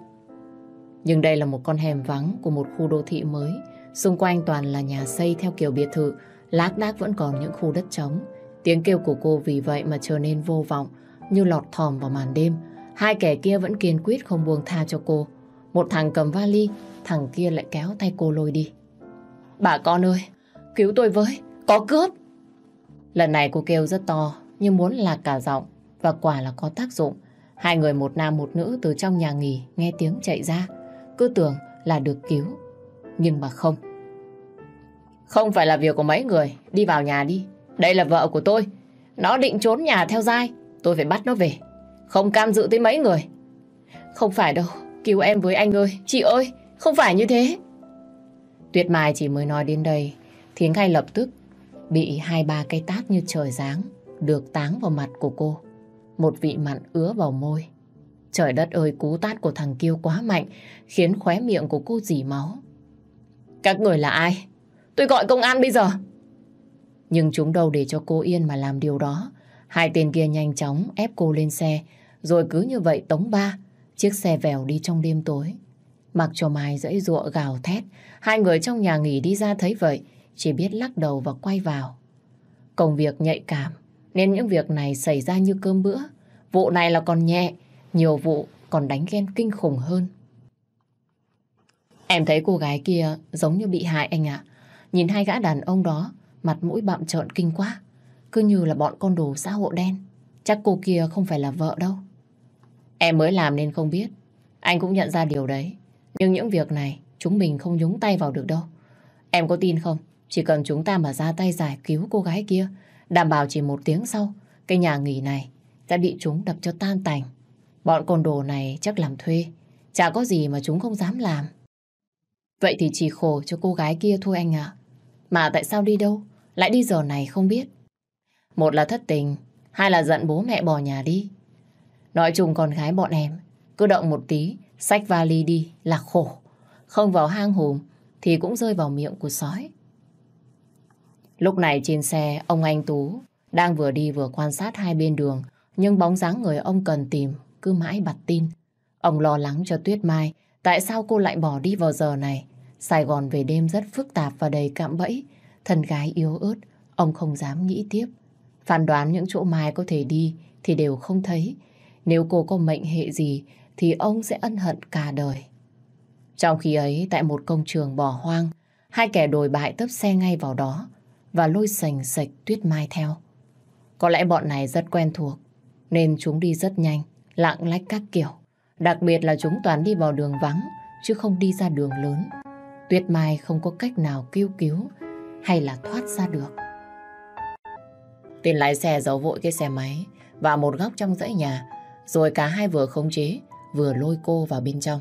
Speaker 1: Nhưng đây là một con hẻm vắng của một khu đô thị mới. Xung quanh toàn là nhà xây theo kiểu biệt thự. Lác đác vẫn còn những khu đất trống. Tiếng kêu của cô vì vậy mà trở nên vô vọng, như lọt thòm vào màn đêm. Hai kẻ kia vẫn kiên quyết không buông tha cho cô. Một thằng cầm vali, thằng kia lại kéo tay cô lôi đi. Bà con ơi, cứu tôi với, có cướp. Lần này cô kêu rất to, nhưng muốn lạc cả giọng, và quả là có tác dụng. Hai người một nam một nữ từ trong nhà nghỉ nghe tiếng chạy ra, cứ tưởng là được cứu. Nhưng mà không. Không phải là việc của mấy người, đi vào nhà đi. Đây là vợ của tôi. Nó định trốn nhà theo dai, tôi phải bắt nó về. Không cam dự tới mấy người. Không phải đâu, cứu em với anh ơi, chị ơi, không phải như thế. tuyệt Mai chỉ mới nói đến đây, thì ngay lập tức bị hai ba cây tát như trời giáng được táng vào mặt của cô. Một vị mặn ứa vào môi. Trời đất ơi, cú tát của thằng Kiêu quá mạnh, khiến khóe miệng của cô dì máu. Các người là ai? Tôi gọi công an bây giờ. Nhưng chúng đâu để cho cô yên mà làm điều đó. Hai tên kia nhanh chóng ép cô lên xe, rồi cứ như vậy tống ba, chiếc xe vèo đi trong đêm tối. Mặc cho Mai dãy ruộng gào thét, hai người trong nhà nghỉ đi ra thấy vậy, chỉ biết lắc đầu và quay vào. Công việc nhạy cảm, nên những việc này xảy ra như cơm bữa. Vụ này là còn nhẹ, nhiều vụ còn đánh ghen kinh khủng hơn. Em thấy cô gái kia giống như bị hại anh ạ. Nhìn hai gã đàn ông đó, mặt mũi bạm trợn kinh quá. Cứ như là bọn con đồ xã hội đen. Chắc cô kia không phải là vợ đâu. Em mới làm nên không biết. Anh cũng nhận ra điều đấy. Nhưng những việc này chúng mình không nhúng tay vào được đâu. Em có tin không? Chỉ cần chúng ta mà ra tay giải cứu cô gái kia, đảm bảo chỉ một tiếng sau, cái nhà nghỉ này sẽ bị chúng đập cho tan tành. Bọn con đồ này chắc làm thuê, chả có gì mà chúng không dám làm. Vậy thì chỉ khổ cho cô gái kia thôi anh ạ. Mà tại sao đi đâu, lại đi giờ này không biết. Một là thất tình, hai là giận bố mẹ bỏ nhà đi. Nói chung con gái bọn em, cứ động một tí, xách vali đi là khổ. Không vào hang hùm thì cũng rơi vào miệng của sói. Lúc này trên xe, ông anh Tú đang vừa đi vừa quan sát hai bên đường, nhưng bóng dáng người ông cần tìm cứ mãi bặt tin. Ông lo lắng cho Tuyết Mai, tại sao cô lại bỏ đi vào giờ này? Sài Gòn về đêm rất phức tạp và đầy cạm bẫy. Thân gái yếu ớt, ông không dám nghĩ tiếp. Phán đoán những chỗ Mai có thể đi thì đều không thấy. Nếu cô có mệnh hệ gì thì ông sẽ ân hận cả đời. Trong khi ấy, tại một công trường bỏ hoang, hai kẻ đồi bại tấp xe ngay vào đó và lôi sành sạch tuyết mai theo. Có lẽ bọn này rất quen thuộc, nên chúng đi rất nhanh, lạng lách các kiểu. Đặc biệt là chúng toàn đi vào đường vắng, chứ không đi ra đường lớn. Tuyết Mai không có cách nào kêu cứu hay là thoát ra được. Tên lái xe giấu vội cái xe máy vào một góc trong dãy nhà, rồi cả hai vừa khống chế, vừa lôi cô vào bên trong.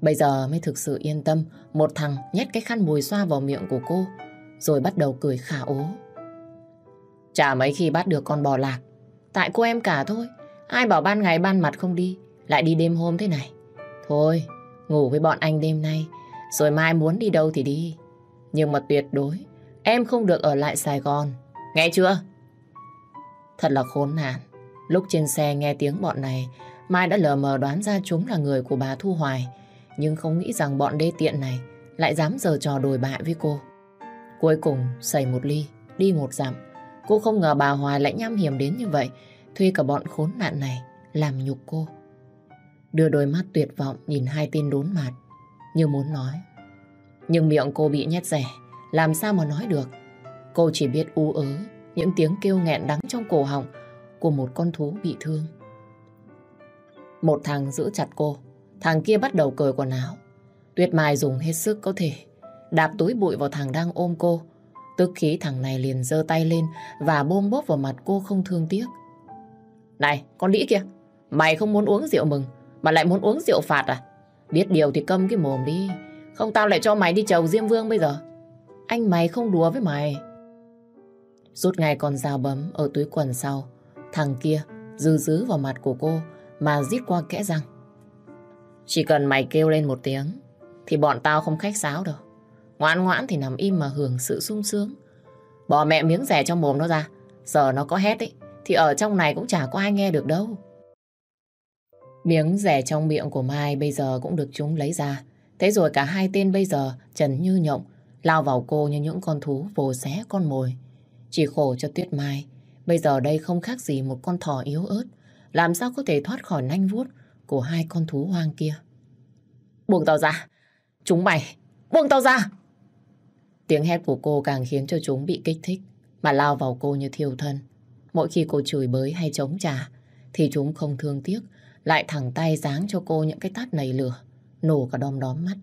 Speaker 1: Bây giờ mới thực sự yên tâm, một thằng nhét cái khăn mùi xoa vào miệng của cô, rồi bắt đầu cười khả ố. Chả mấy khi bắt được con bò lạc, tại cô em cả thôi. Ai bảo ban ngày ban mặt không đi, lại đi đêm hôm thế này. Thôi, ngủ với bọn anh đêm nay, rồi mai muốn đi đâu thì đi. Nhưng mà tuyệt đối, em không được ở lại Sài Gòn. Nghe chưa? Thật là khốn nạn. Lúc trên xe nghe tiếng bọn này, Mai đã lờ mờ đoán ra chúng là người của bà Thu Hoài. Nhưng không nghĩ rằng bọn đê tiện này lại dám giờ trò đồi bại với cô. Cuối cùng, xảy một ly, đi một dặm. Cô không ngờ bà Hoài lại nham hiểm đến như vậy, thuê cả bọn khốn nạn này làm nhục cô. Đưa đôi mắt tuyệt vọng nhìn hai tên đốn mặt, như muốn nói. Nhưng miệng cô bị nhét rẻ, làm sao mà nói được. Cô chỉ biết u ớ, những tiếng kêu nghẹn đắng trong cổ họng của một con thú bị thương. Một thằng giữ chặt cô, thằng kia bắt đầu cởi quần áo. Tuyết Mai dùng hết sức có thể, đạp túi bụi vào thằng đang ôm cô. Tức khí thằng này liền giơ tay lên và bôm bốp vào mặt cô không thương tiếc. Này, con đĩ kia, mày không muốn uống rượu mừng, mà lại muốn uống rượu phạt à? Biết điều thì câm cái mồm đi, không tao lại cho mày đi chầu Diêm Vương bây giờ. Anh mày không đùa với mày. Rút ngay con dao bấm ở túi quần sau, thằng kia dư dứ vào mặt của cô mà giết qua kẽ răng. Chỉ cần mày kêu lên một tiếng thì bọn tao không khách sáo đâu. Ngoan ngoãn thì nằm im mà hưởng sự sung sướng. Bỏ mẹ miếng rẻ trong mồm nó ra. Giờ nó có hét ấy, thì ở trong này cũng chả có ai nghe được đâu. Miếng rẻ trong miệng của Mai bây giờ cũng được chúng lấy ra. Thế rồi cả hai tên bây giờ trần như nhộng, lao vào cô như những con thú vồ xé con mồi. Chỉ khổ cho Tuyết Mai, bây giờ đây không khác gì một con thỏ yếu ớt, làm sao có thể thoát khỏi nanh vuốt của hai con thú hoang kia. Buông tao ra, chúng mày, buông tao ra! Tiếng hét của cô càng khiến cho chúng bị kích thích, mà lao vào cô như thiêu thân. Mỗi khi cô chửi bới hay chống trả, thì chúng không thương tiếc, lại thẳng tay giáng cho cô những cái tát nảy lửa, nổ cả đom đóm mắt.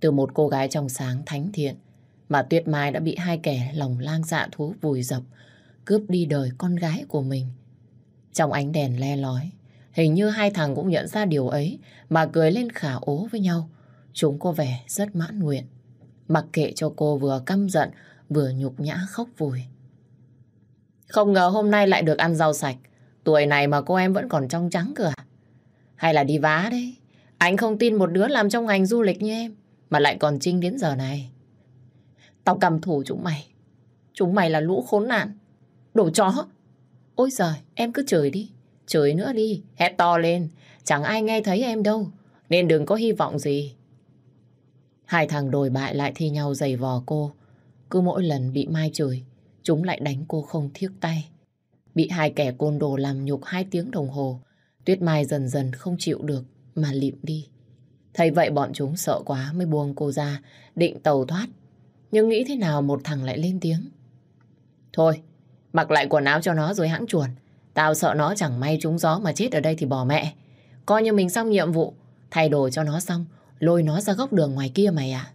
Speaker 1: Từ một cô gái trong sáng thánh thiện, mà Tuyết Mai đã bị hai kẻ lòng lang dạ thú vùi dập, cướp đi đời con gái của mình. Trong ánh đèn le lói, hình như hai thằng cũng nhận ra điều ấy mà cười lên khả ố với nhau. Chúng có vẻ rất mãn nguyện. Mặc kệ cho cô vừa căm giận, vừa nhục nhã khóc vùi. Không ngờ hôm nay lại được ăn rau sạch. Tuổi này mà cô em vẫn còn trong trắng cửa. À? Hay là đi vá đấy? Anh không tin một đứa làm trong ngành du lịch như em mà lại còn trinh đến giờ này. Tao cầm thủ chúng mày. Chúng mày là lũ khốn nạn. Đồ chó. Ôi giời, em cứ chửi đi. Chửi nữa đi. Hét to lên. Chẳng ai nghe thấy em đâu. Nên đừng có hy vọng gì. Hai thằng đồi bại lại thi nhau giày vò cô. Cứ mỗi lần bị Mai chửi, chúng lại đánh cô không thiếc tay. Bị hai kẻ côn đồ làm nhục hai tiếng đồng hồ, Tuyết Mai dần dần không chịu được mà lịm đi. Thấy vậy bọn chúng sợ quá mới buông cô ra, định tàu thoát. Nhưng nghĩ thế nào một thằng lại lên tiếng. Thôi, mặc lại quần áo cho nó rồi hãng chuồn. Tao sợ nó chẳng may trúng gió mà chết ở đây thì bỏ mẹ. Coi như mình xong nhiệm vụ, thay đồ cho nó xong, lôi nó ra góc đường ngoài kia mày à.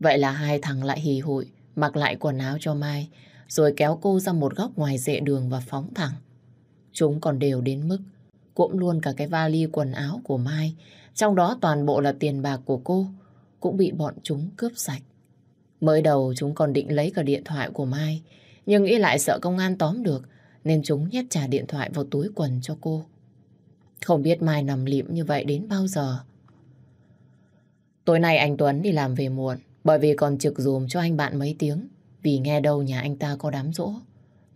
Speaker 1: Vậy là hai thằng lại hì hụi, mặc lại quần áo cho Mai, rồi kéo cô ra một góc ngoài dệ đường và phóng thẳng. Chúng còn đều đến mức cũng luôn cả cái vali quần áo của Mai, trong đó toàn bộ là tiền bạc của cô, cũng bị bọn chúng cướp sạch. Mới đầu chúng còn định lấy cả điện thoại của Mai, nhưng nghĩ lại sợ công an tóm được, nên chúng nhét trả điện thoại vào túi quần cho cô. Không biết Mai nằm lịm như vậy đến bao giờ. Tối nay anh Tuấn đi làm về muộn, bởi vì còn trực dùm cho anh bạn mấy tiếng, vì nghe đâu nhà anh ta có đám rỗ.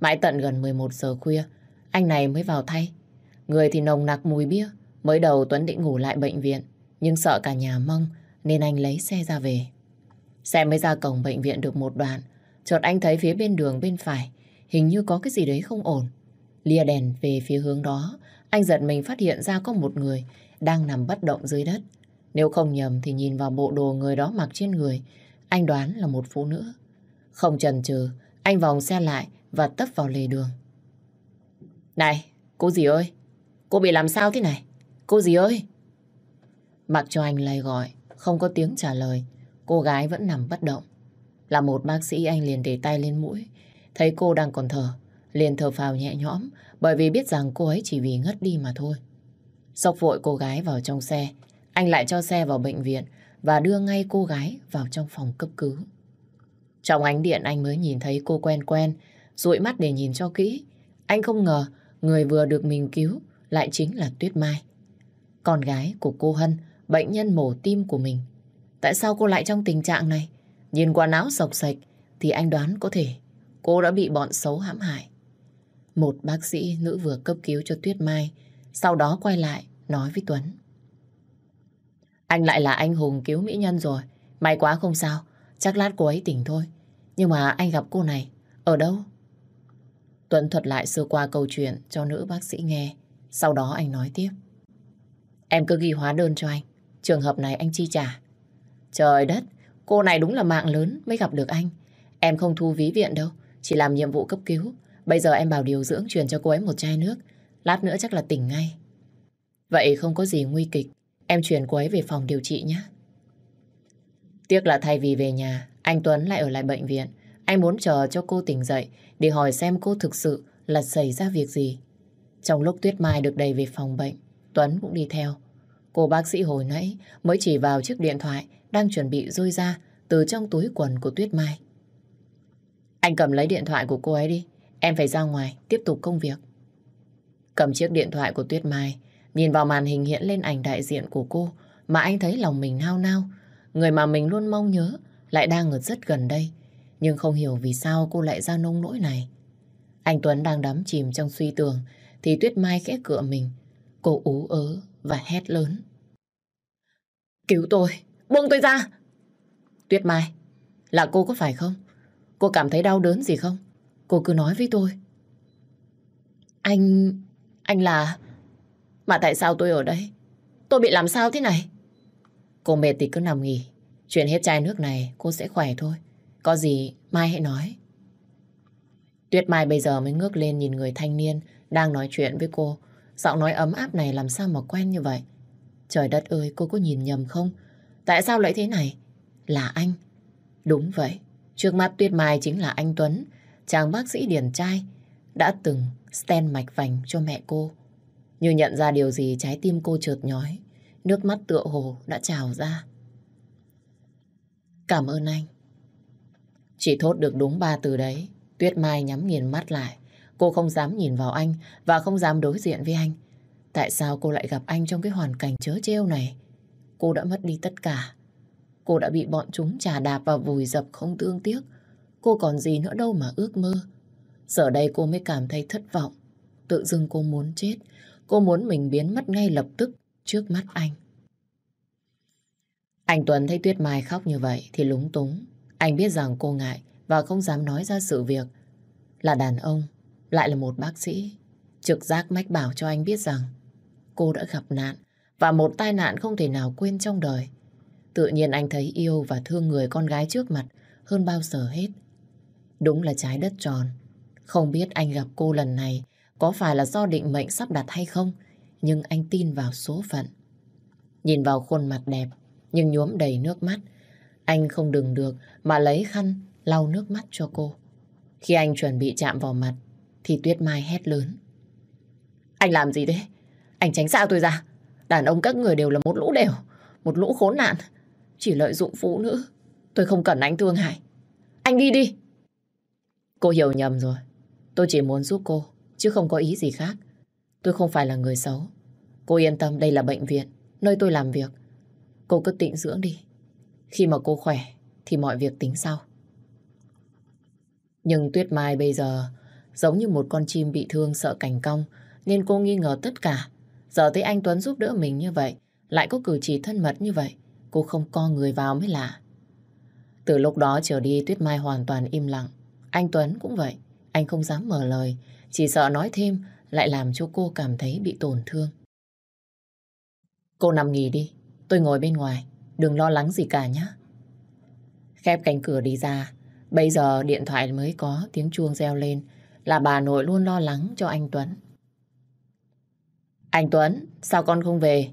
Speaker 1: Mãi tận gần 11 giờ khuya, anh này mới vào thay. Người thì nồng nặc mùi bia. Mới đầu Tuấn định ngủ lại bệnh viện, nhưng sợ cả nhà mong nên anh lấy xe ra về. Xe mới ra cổng bệnh viện được một đoạn, chợt anh thấy phía bên đường bên phải hình như có cái gì đấy không ổn. Lia đèn về phía hướng đó, anh giật mình phát hiện ra có một người đang nằm bất động dưới đất. Nếu không nhầm thì nhìn vào bộ đồ người đó mặc trên người, anh đoán là một phụ nữ. Không chần chừ, anh vòng xe lại và tấp vào lề đường. Này, cô gì ơi, cô bị làm sao thế này? Cô gì ơi? Mặc cho anh lay gọi, không có tiếng trả lời, cô gái vẫn nằm bất động. Là một bác sĩ anh liền để tay lên mũi, thấy cô đang còn thở, liền thở phào nhẹ nhõm bởi vì biết rằng cô ấy chỉ vì ngất đi mà thôi. Sốc vội cô gái vào trong xe, anh lại cho xe vào bệnh viện và đưa ngay cô gái vào trong phòng cấp cứu. Trong ánh điện anh mới nhìn thấy cô quen quen, dụi mắt để nhìn cho kỹ. Anh không ngờ người vừa được mình cứu lại chính là Tuyết Mai. Con gái của cô Hân, bệnh nhân mổ tim của mình. Tại sao cô lại trong tình trạng này? Nhìn quần áo sọc sạch thì anh đoán có thể cô đã bị bọn xấu hãm hại. Một bác sĩ nữ vừa cấp cứu cho Tuyết Mai, sau đó quay lại nói với Tuấn. Anh lại là anh hùng cứu mỹ nhân rồi. May quá không sao, chắc lát cô ấy tỉnh thôi. Nhưng mà anh gặp cô này, ở đâu? Tuấn thuật lại sơ qua câu chuyện cho nữ bác sĩ nghe. Sau đó anh nói tiếp. Em cứ ghi hóa đơn cho anh. Trường hợp này anh chi trả. Trời đất, cô này đúng là mạng lớn mới gặp được anh. Em không thu ví viện đâu, chỉ làm nhiệm vụ cấp cứu. Bây giờ em bảo điều dưỡng truyền cho cô ấy một chai nước. Lát nữa chắc là tỉnh ngay. Vậy không có gì nguy kịch. Em chuyển cô ấy về phòng điều trị nhé. Tiếc là thay vì về nhà, anh Tuấn lại ở lại bệnh viện. Anh muốn chờ cho cô tỉnh dậy để hỏi xem cô thực sự là xảy ra việc gì. Trong lúc Tuyết Mai được đầy về phòng bệnh, Tuấn cũng đi theo. Cô bác sĩ hồi nãy mới chỉ vào chiếc điện thoại đang chuẩn bị rơi ra từ trong túi quần của Tuyết Mai. Anh cầm lấy điện thoại của cô ấy đi. Em phải ra ngoài, tiếp tục công việc. Cầm chiếc điện thoại của Tuyết Mai, nhìn vào màn hình hiện lên ảnh đại diện của cô mà anh thấy lòng mình nao nao. Người mà mình luôn mong nhớ lại đang ở rất gần đây. Nhưng không hiểu vì sao cô lại ra nông nỗi này. Anh Tuấn đang đắm chìm trong suy tưởng thì Tuyết Mai khẽ cựa mình. Cô ú ớ và hét lớn. Cứu tôi! Buông tôi ra! Tuyết Mai, là cô có phải không? Cô cảm thấy đau đớn gì không? Cô cứ nói với tôi. Anh... anh là... Mà tại sao tôi ở đây? Tôi bị làm sao thế này? Cô mệt thì cứ nằm nghỉ. Chuyện hết chai nước này cô sẽ khỏe thôi. Có gì Mai hãy nói. Tuyết Mai bây giờ mới ngước lên nhìn người thanh niên đang nói chuyện với cô. Giọng nói ấm áp này làm sao mà quen như vậy? Trời đất ơi, cô có nhìn nhầm không? Tại sao lại thế này? Là anh. Đúng vậy. Trước mắt Tuyết Mai chính là anh Tuấn, chàng bác sĩ điển trai, đã từng sten mạch vành cho mẹ cô. Như nhận ra điều gì trái tim cô chợt nhói, nước mắt tựa hồ đã trào ra. Cảm ơn anh. Chỉ thốt được đúng ba từ đấy, Tuyết Mai nhắm nghiền mắt lại. Cô không dám nhìn vào anh và không dám đối diện với anh. Tại sao cô lại gặp anh trong cái hoàn cảnh chớ trêu này? Cô đã mất đi tất cả. Cô đã bị bọn chúng trà đạp và vùi dập không tương tiếc. Cô còn gì nữa đâu mà ước mơ. Giờ đây cô mới cảm thấy thất vọng. Tự dưng cô muốn chết. Cô muốn mình biến mất ngay lập tức trước mắt anh. Anh Tuấn thấy Tuyết Mai khóc như vậy thì lúng túng. Anh biết rằng cô ngại và không dám nói ra sự việc. Là đàn ông, lại là một bác sĩ. Trực giác mách bảo cho anh biết rằng cô đã gặp nạn và một tai nạn không thể nào quên trong đời. Tự nhiên anh thấy yêu và thương người con gái trước mặt hơn bao giờ hết. Đúng là trái đất tròn. Không biết anh gặp cô lần này có phải là do định mệnh sắp đặt hay không, nhưng anh tin vào số phận. Nhìn vào khuôn mặt đẹp, nhưng nhuốm đầy nước mắt, anh không đừng được mà lấy khăn lau nước mắt cho cô. Khi anh chuẩn bị chạm vào mặt, thì Tuyết Mai hét lớn. Anh làm gì thế? Anh tránh xa tôi ra. Đàn ông các người đều là một lũ đều, một lũ khốn nạn. Chỉ lợi dụng phụ nữ. Tôi không cần anh thương hại. Anh đi đi. Cô hiểu nhầm rồi. Tôi chỉ muốn giúp cô, chứ không có ý gì khác. Tôi không phải là người xấu. Cô yên tâm đây là bệnh viện, nơi tôi làm việc. Cô cứ tịnh dưỡng đi. Khi mà cô khỏe, thì mọi việc tính sau. Nhưng Tuyết Mai bây giờ giống như một con chim bị thương sợ cảnh cong, nên cô nghi ngờ tất cả. Giờ thấy anh Tuấn giúp đỡ mình như vậy, lại có cử chỉ thân mật như vậy, cô không co người vào mới lạ. Từ lúc đó trở đi Tuyết Mai hoàn toàn im lặng. Anh Tuấn cũng vậy, anh không dám mở lời, chỉ sợ nói thêm lại làm cho cô cảm thấy bị tổn thương. Cô nằm nghỉ đi, tôi ngồi bên ngoài, đừng lo lắng gì cả nhé. Khép cánh cửa đi ra, bây giờ điện thoại mới có tiếng chuông reo lên, là bà nội luôn lo lắng cho anh Tuấn. Anh Tuấn, sao con không về?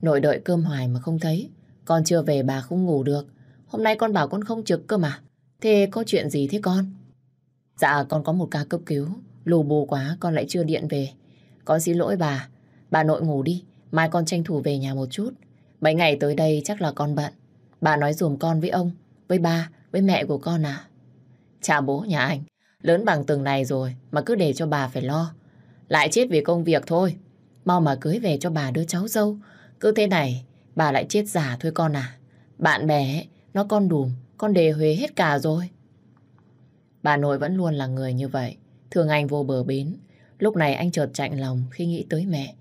Speaker 1: Nội đợi cơm hoài mà không thấy. Con chưa về bà không ngủ được. Hôm nay con bảo con không trực cơ mà. Thế có chuyện gì thế con? Dạ con có một ca cấp cứu. Lù bù quá con lại chưa điện về. Con xin lỗi bà. Bà nội ngủ đi. Mai con tranh thủ về nhà một chút. Mấy ngày tới đây chắc là con bận. Bà nói dùm con với ông, với ba, với mẹ của con à. Chà bố nhà anh. Lớn bằng từng này rồi mà cứ để cho bà phải lo. Lại chết vì công việc thôi. Mau mà cưới về cho bà đứa cháu dâu. Cứ thế này, bà lại chết giả thôi con à. Bạn bè, nó con đùm, con đề huế hết cả rồi. Bà nội vẫn luôn là người như vậy. Thường anh vô bờ bến. Lúc này anh chợt chạnh lòng khi nghĩ tới mẹ.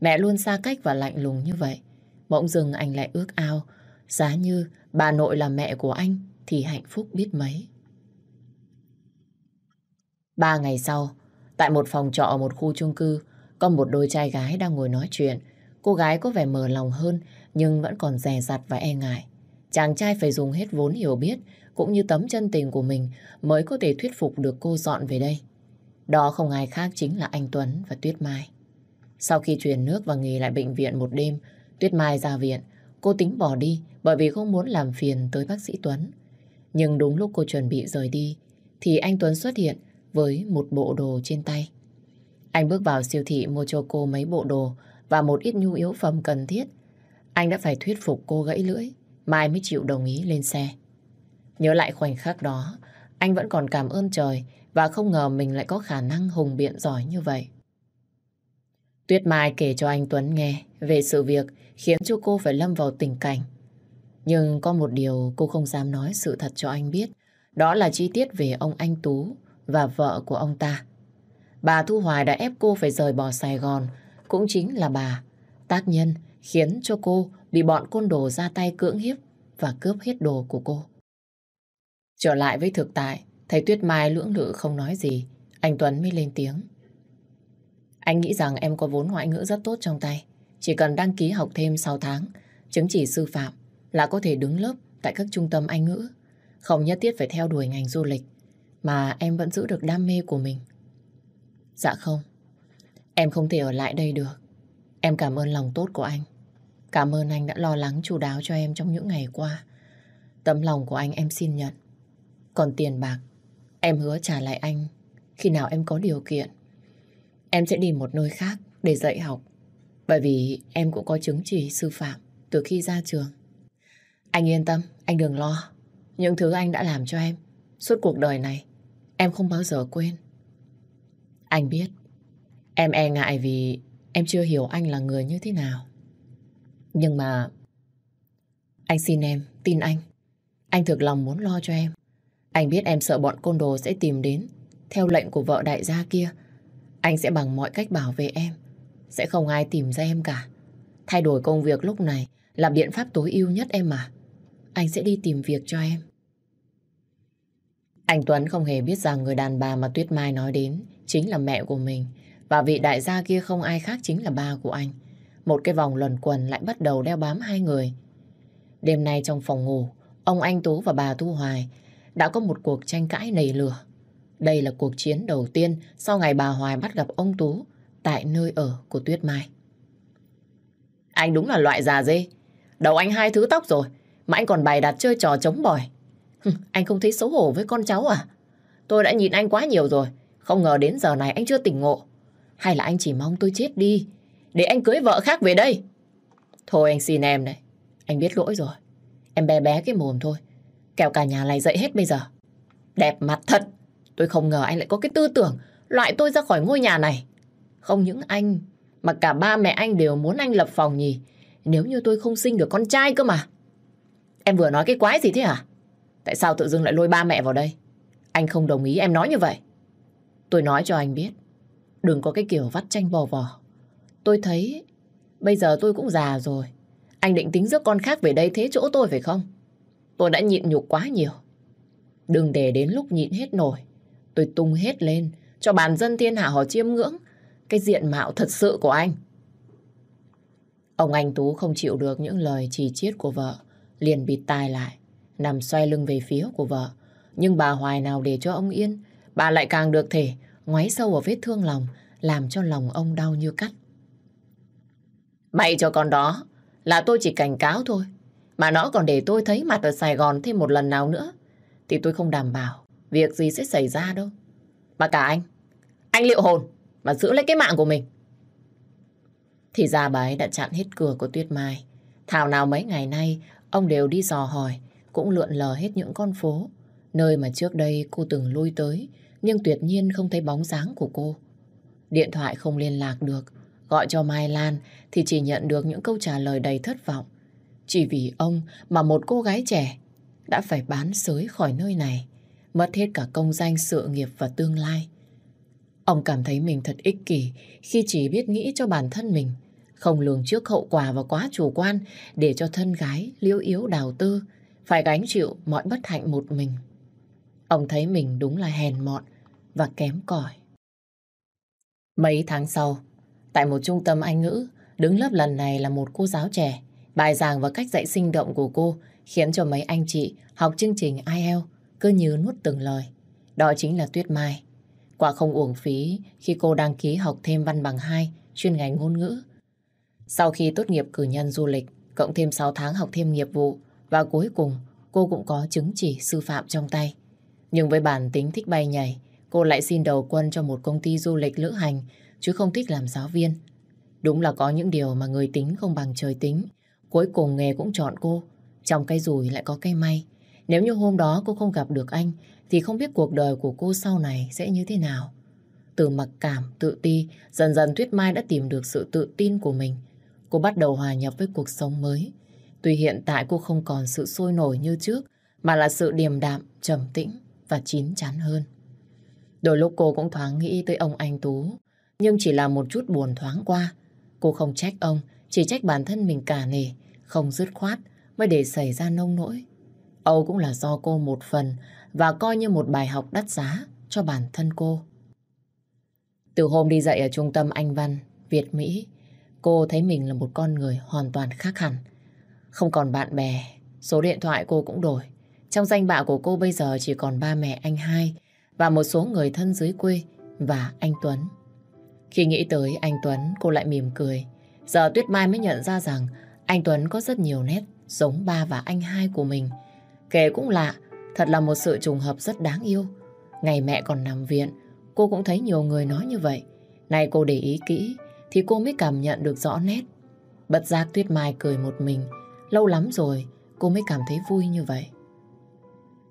Speaker 1: Mẹ luôn xa cách và lạnh lùng như vậy. Bỗng dưng anh lại ước ao. Giá như bà nội là mẹ của anh thì hạnh phúc biết mấy. Ba ngày sau, tại một phòng trọ ở một khu chung cư, có một đôi trai gái đang ngồi nói chuyện. Cô gái có vẻ mở lòng hơn, nhưng vẫn còn dè dặt và e ngại. Chàng trai phải dùng hết vốn hiểu biết, cũng như tấm chân tình của mình mới có thể thuyết phục được cô dọn về đây. Đó không ai khác chính là anh Tuấn và Tuyết Mai. Sau khi truyền nước và nghỉ lại bệnh viện một đêm, Tuyết Mai ra viện, cô tính bỏ đi bởi vì không muốn làm phiền tới bác sĩ Tuấn. Nhưng đúng lúc cô chuẩn bị rời đi, thì anh Tuấn xuất hiện với một bộ đồ trên tay. Anh bước vào siêu thị mua cho cô mấy bộ đồ và một ít nhu yếu phẩm cần thiết. Anh đã phải thuyết phục cô gãy lưỡi, mai mới chịu đồng ý lên xe. Nhớ lại khoảnh khắc đó, anh vẫn còn cảm ơn trời và không ngờ mình lại có khả năng hùng biện giỏi như vậy. Tuyết Mai kể cho anh Tuấn nghe về sự việc khiến cho cô phải lâm vào tình cảnh. Nhưng có một điều cô không dám nói sự thật cho anh biết, đó là chi tiết về ông anh Tú và vợ của ông ta. Bà Thu Hoài đã ép cô phải rời bỏ Sài Gòn, cũng chính là bà, tác nhân khiến cho cô bị bọn côn đồ ra tay cưỡng hiếp và cướp hết đồ của cô. Trở lại với thực tại, thầy Tuyết Mai lưỡng lự không nói gì, anh Tuấn mới lên tiếng. Anh nghĩ rằng em có vốn ngoại ngữ rất tốt trong tay, chỉ cần đăng ký học thêm 6 tháng, chứng chỉ sư phạm là có thể đứng lớp tại các trung tâm Anh ngữ, không nhất thiết phải theo đuổi ngành du lịch mà em vẫn giữ được đam mê của mình. Dạ không, em không thể ở lại đây được. Em cảm ơn lòng tốt của anh. Cảm ơn anh đã lo lắng chu đáo cho em trong những ngày qua. Tấm lòng của anh em xin nhận. Còn tiền bạc, em hứa trả lại anh khi nào em có điều kiện. Em sẽ đi một nơi khác để dạy học. Bởi vì em cũng có chứng chỉ sư phạm từ khi ra trường. Anh yên tâm, anh đừng lo. Những thứ anh đã làm cho em suốt cuộc đời này Em không bao giờ quên. Anh biết, em e ngại vì em chưa hiểu anh là người như thế nào. Nhưng mà anh xin em, tin anh. Anh thực lòng muốn lo cho em. Anh biết em sợ bọn côn đồ sẽ tìm đến theo lệnh của vợ đại gia kia. Anh sẽ bằng mọi cách bảo vệ em. Sẽ không ai tìm ra em cả. Thay đổi công việc lúc này là biện pháp tối ưu nhất em mà. Anh sẽ đi tìm việc cho em. Anh Tuấn không hề biết rằng người đàn bà mà Tuyết Mai nói đến chính là mẹ của mình. Và vị đại gia kia không ai khác chính là ba của anh. Một cái vòng luẩn quần lại bắt đầu đeo bám hai người. Đêm nay trong phòng ngủ, ông Anh Tú và bà Thu Hoài đã có một cuộc tranh cãi nảy lửa. Đây là cuộc chiến đầu tiên sau ngày bà Hoài bắt gặp ông Tú tại nơi ở của Tuyết Mai. Anh đúng là loại già dê. Đầu anh hai thứ tóc rồi, mà anh còn bày đặt chơi trò chống bòi. anh không thấy xấu hổ với con cháu à? Tôi đã nhìn anh quá nhiều rồi, không ngờ đến giờ này anh chưa tỉnh ngộ. Hay là anh chỉ mong tôi chết đi, để anh cưới vợ khác về đây? Thôi anh xin em đấy, anh biết lỗi rồi. Em bé bé cái mồm thôi, kẻo cả nhà này dậy hết bây giờ. Đẹp mặt thật, tôi không ngờ anh lại có cái tư tưởng loại tôi ra khỏi ngôi nhà này. Không những anh, mà cả ba mẹ anh đều muốn anh lập phòng nhỉ. Nếu như tôi không sinh được con trai cơ mà. Em vừa nói cái quái gì thế hả? Tại sao tự dưng lại lôi ba mẹ vào đây? Anh không đồng ý em nói như vậy. Tôi nói cho anh biết. Đừng có cái kiểu vắt tranh bò vò. Tôi thấy bây giờ tôi cũng già rồi. Anh định tính rước con khác về đây thế chỗ tôi phải không? Tôi đã nhịn nhục quá nhiều. Đừng để đến lúc nhịn hết nổi. Tôi tung hết lên cho bàn dân thiên hạ họ chiêm ngưỡng cái diện mạo thật sự của anh. Ông anh Tú không chịu được những lời chỉ chiết của vợ, liền bịt tai lại, nằm xoay lưng về phía của vợ. Nhưng bà Hoài nào để cho ông yên, bà lại càng được thể ngoáy sâu ở vết thương lòng, làm cho lòng ông đau như cắt. Mày cho con đó là tôi chỉ cảnh cáo thôi, mà nó còn để tôi thấy mặt ở Sài Gòn thêm một lần nào nữa, thì tôi không đảm bảo việc gì sẽ xảy ra đâu. Mà cả anh, anh liệu hồn mà giữ lấy cái mạng của mình. Thì ra bà ấy đã chặn hết cửa của Tuyết Mai. Thảo nào mấy ngày nay ông đều đi dò hỏi, cũng lượn lờ hết những con phố, nơi mà trước đây cô từng lui tới, nhưng tuyệt nhiên không thấy bóng dáng của cô. Điện thoại không liên lạc được, gọi cho Mai Lan thì chỉ nhận được những câu trả lời đầy thất vọng. Chỉ vì ông mà một cô gái trẻ đã phải bán sới khỏi nơi này, mất hết cả công danh sự nghiệp và tương lai. Ông cảm thấy mình thật ích kỷ khi chỉ biết nghĩ cho bản thân mình, không lường trước hậu quả và quá chủ quan để cho thân gái liễu yếu đào tư, phải gánh chịu mọi bất hạnh một mình. Ông thấy mình đúng là hèn mọn và kém cỏi. Mấy tháng sau, tại một trung tâm Anh ngữ, đứng lớp lần này là một cô giáo trẻ. Bài giảng và cách dạy sinh động của cô khiến cho mấy anh chị học chương trình IELTS cứ như nuốt từng lời. Đó chính là Tuyết Mai. Quả không uổng phí khi cô đăng ký học thêm văn bằng 2 chuyên ngành ngôn ngữ. Sau khi tốt nghiệp cử nhân du lịch, cộng thêm 6 tháng học thêm nghiệp vụ và cuối cùng cô cũng có chứng chỉ sư phạm trong tay. Nhưng với bản tính thích bay nhảy, cô lại xin đầu quân cho một công ty du lịch lữ hành chứ không thích làm giáo viên. Đúng là có những điều mà người tính không bằng trời tính. Cuối cùng nghề cũng chọn cô. Trong cái rủi lại có cái may. Nếu như hôm đó cô không gặp được anh thì không biết cuộc đời của cô sau này sẽ như thế nào. Từ mặc cảm, tự ti, dần dần Tuyết Mai đã tìm được sự tự tin của mình. Cô bắt đầu hòa nhập với cuộc sống mới. Tuy hiện tại cô không còn sự sôi nổi như trước, mà là sự điềm đạm, trầm tĩnh và chín chắn hơn. Đôi lúc cô cũng thoáng nghĩ tới ông anh Tú, nhưng chỉ là một chút buồn thoáng qua. Cô không trách ông, chỉ trách bản thân mình cả nề, không dứt khoát mới để xảy ra nông nỗi. Âu cũng là do cô một phần và coi như một bài học đắt giá cho bản thân cô. Từ hôm đi dạy ở trung tâm Anh Văn, Việt Mỹ, cô thấy mình là một con người hoàn toàn khác hẳn. Không còn bạn bè, số điện thoại cô cũng đổi. Trong danh bạ của cô bây giờ chỉ còn ba mẹ anh hai và một số người thân dưới quê và anh Tuấn. Khi nghĩ tới anh Tuấn, cô lại mỉm cười. Giờ Tuyết Mai mới nhận ra rằng anh Tuấn có rất nhiều nét giống ba và anh hai của mình. Kể cũng lạ, Thật là một sự trùng hợp rất đáng yêu. Ngày mẹ còn nằm viện, cô cũng thấy nhiều người nói như vậy. Này cô để ý kỹ, thì cô mới cảm nhận được rõ nét. Bật giác Tuyết Mai cười một mình. Lâu lắm rồi, cô mới cảm thấy vui như vậy.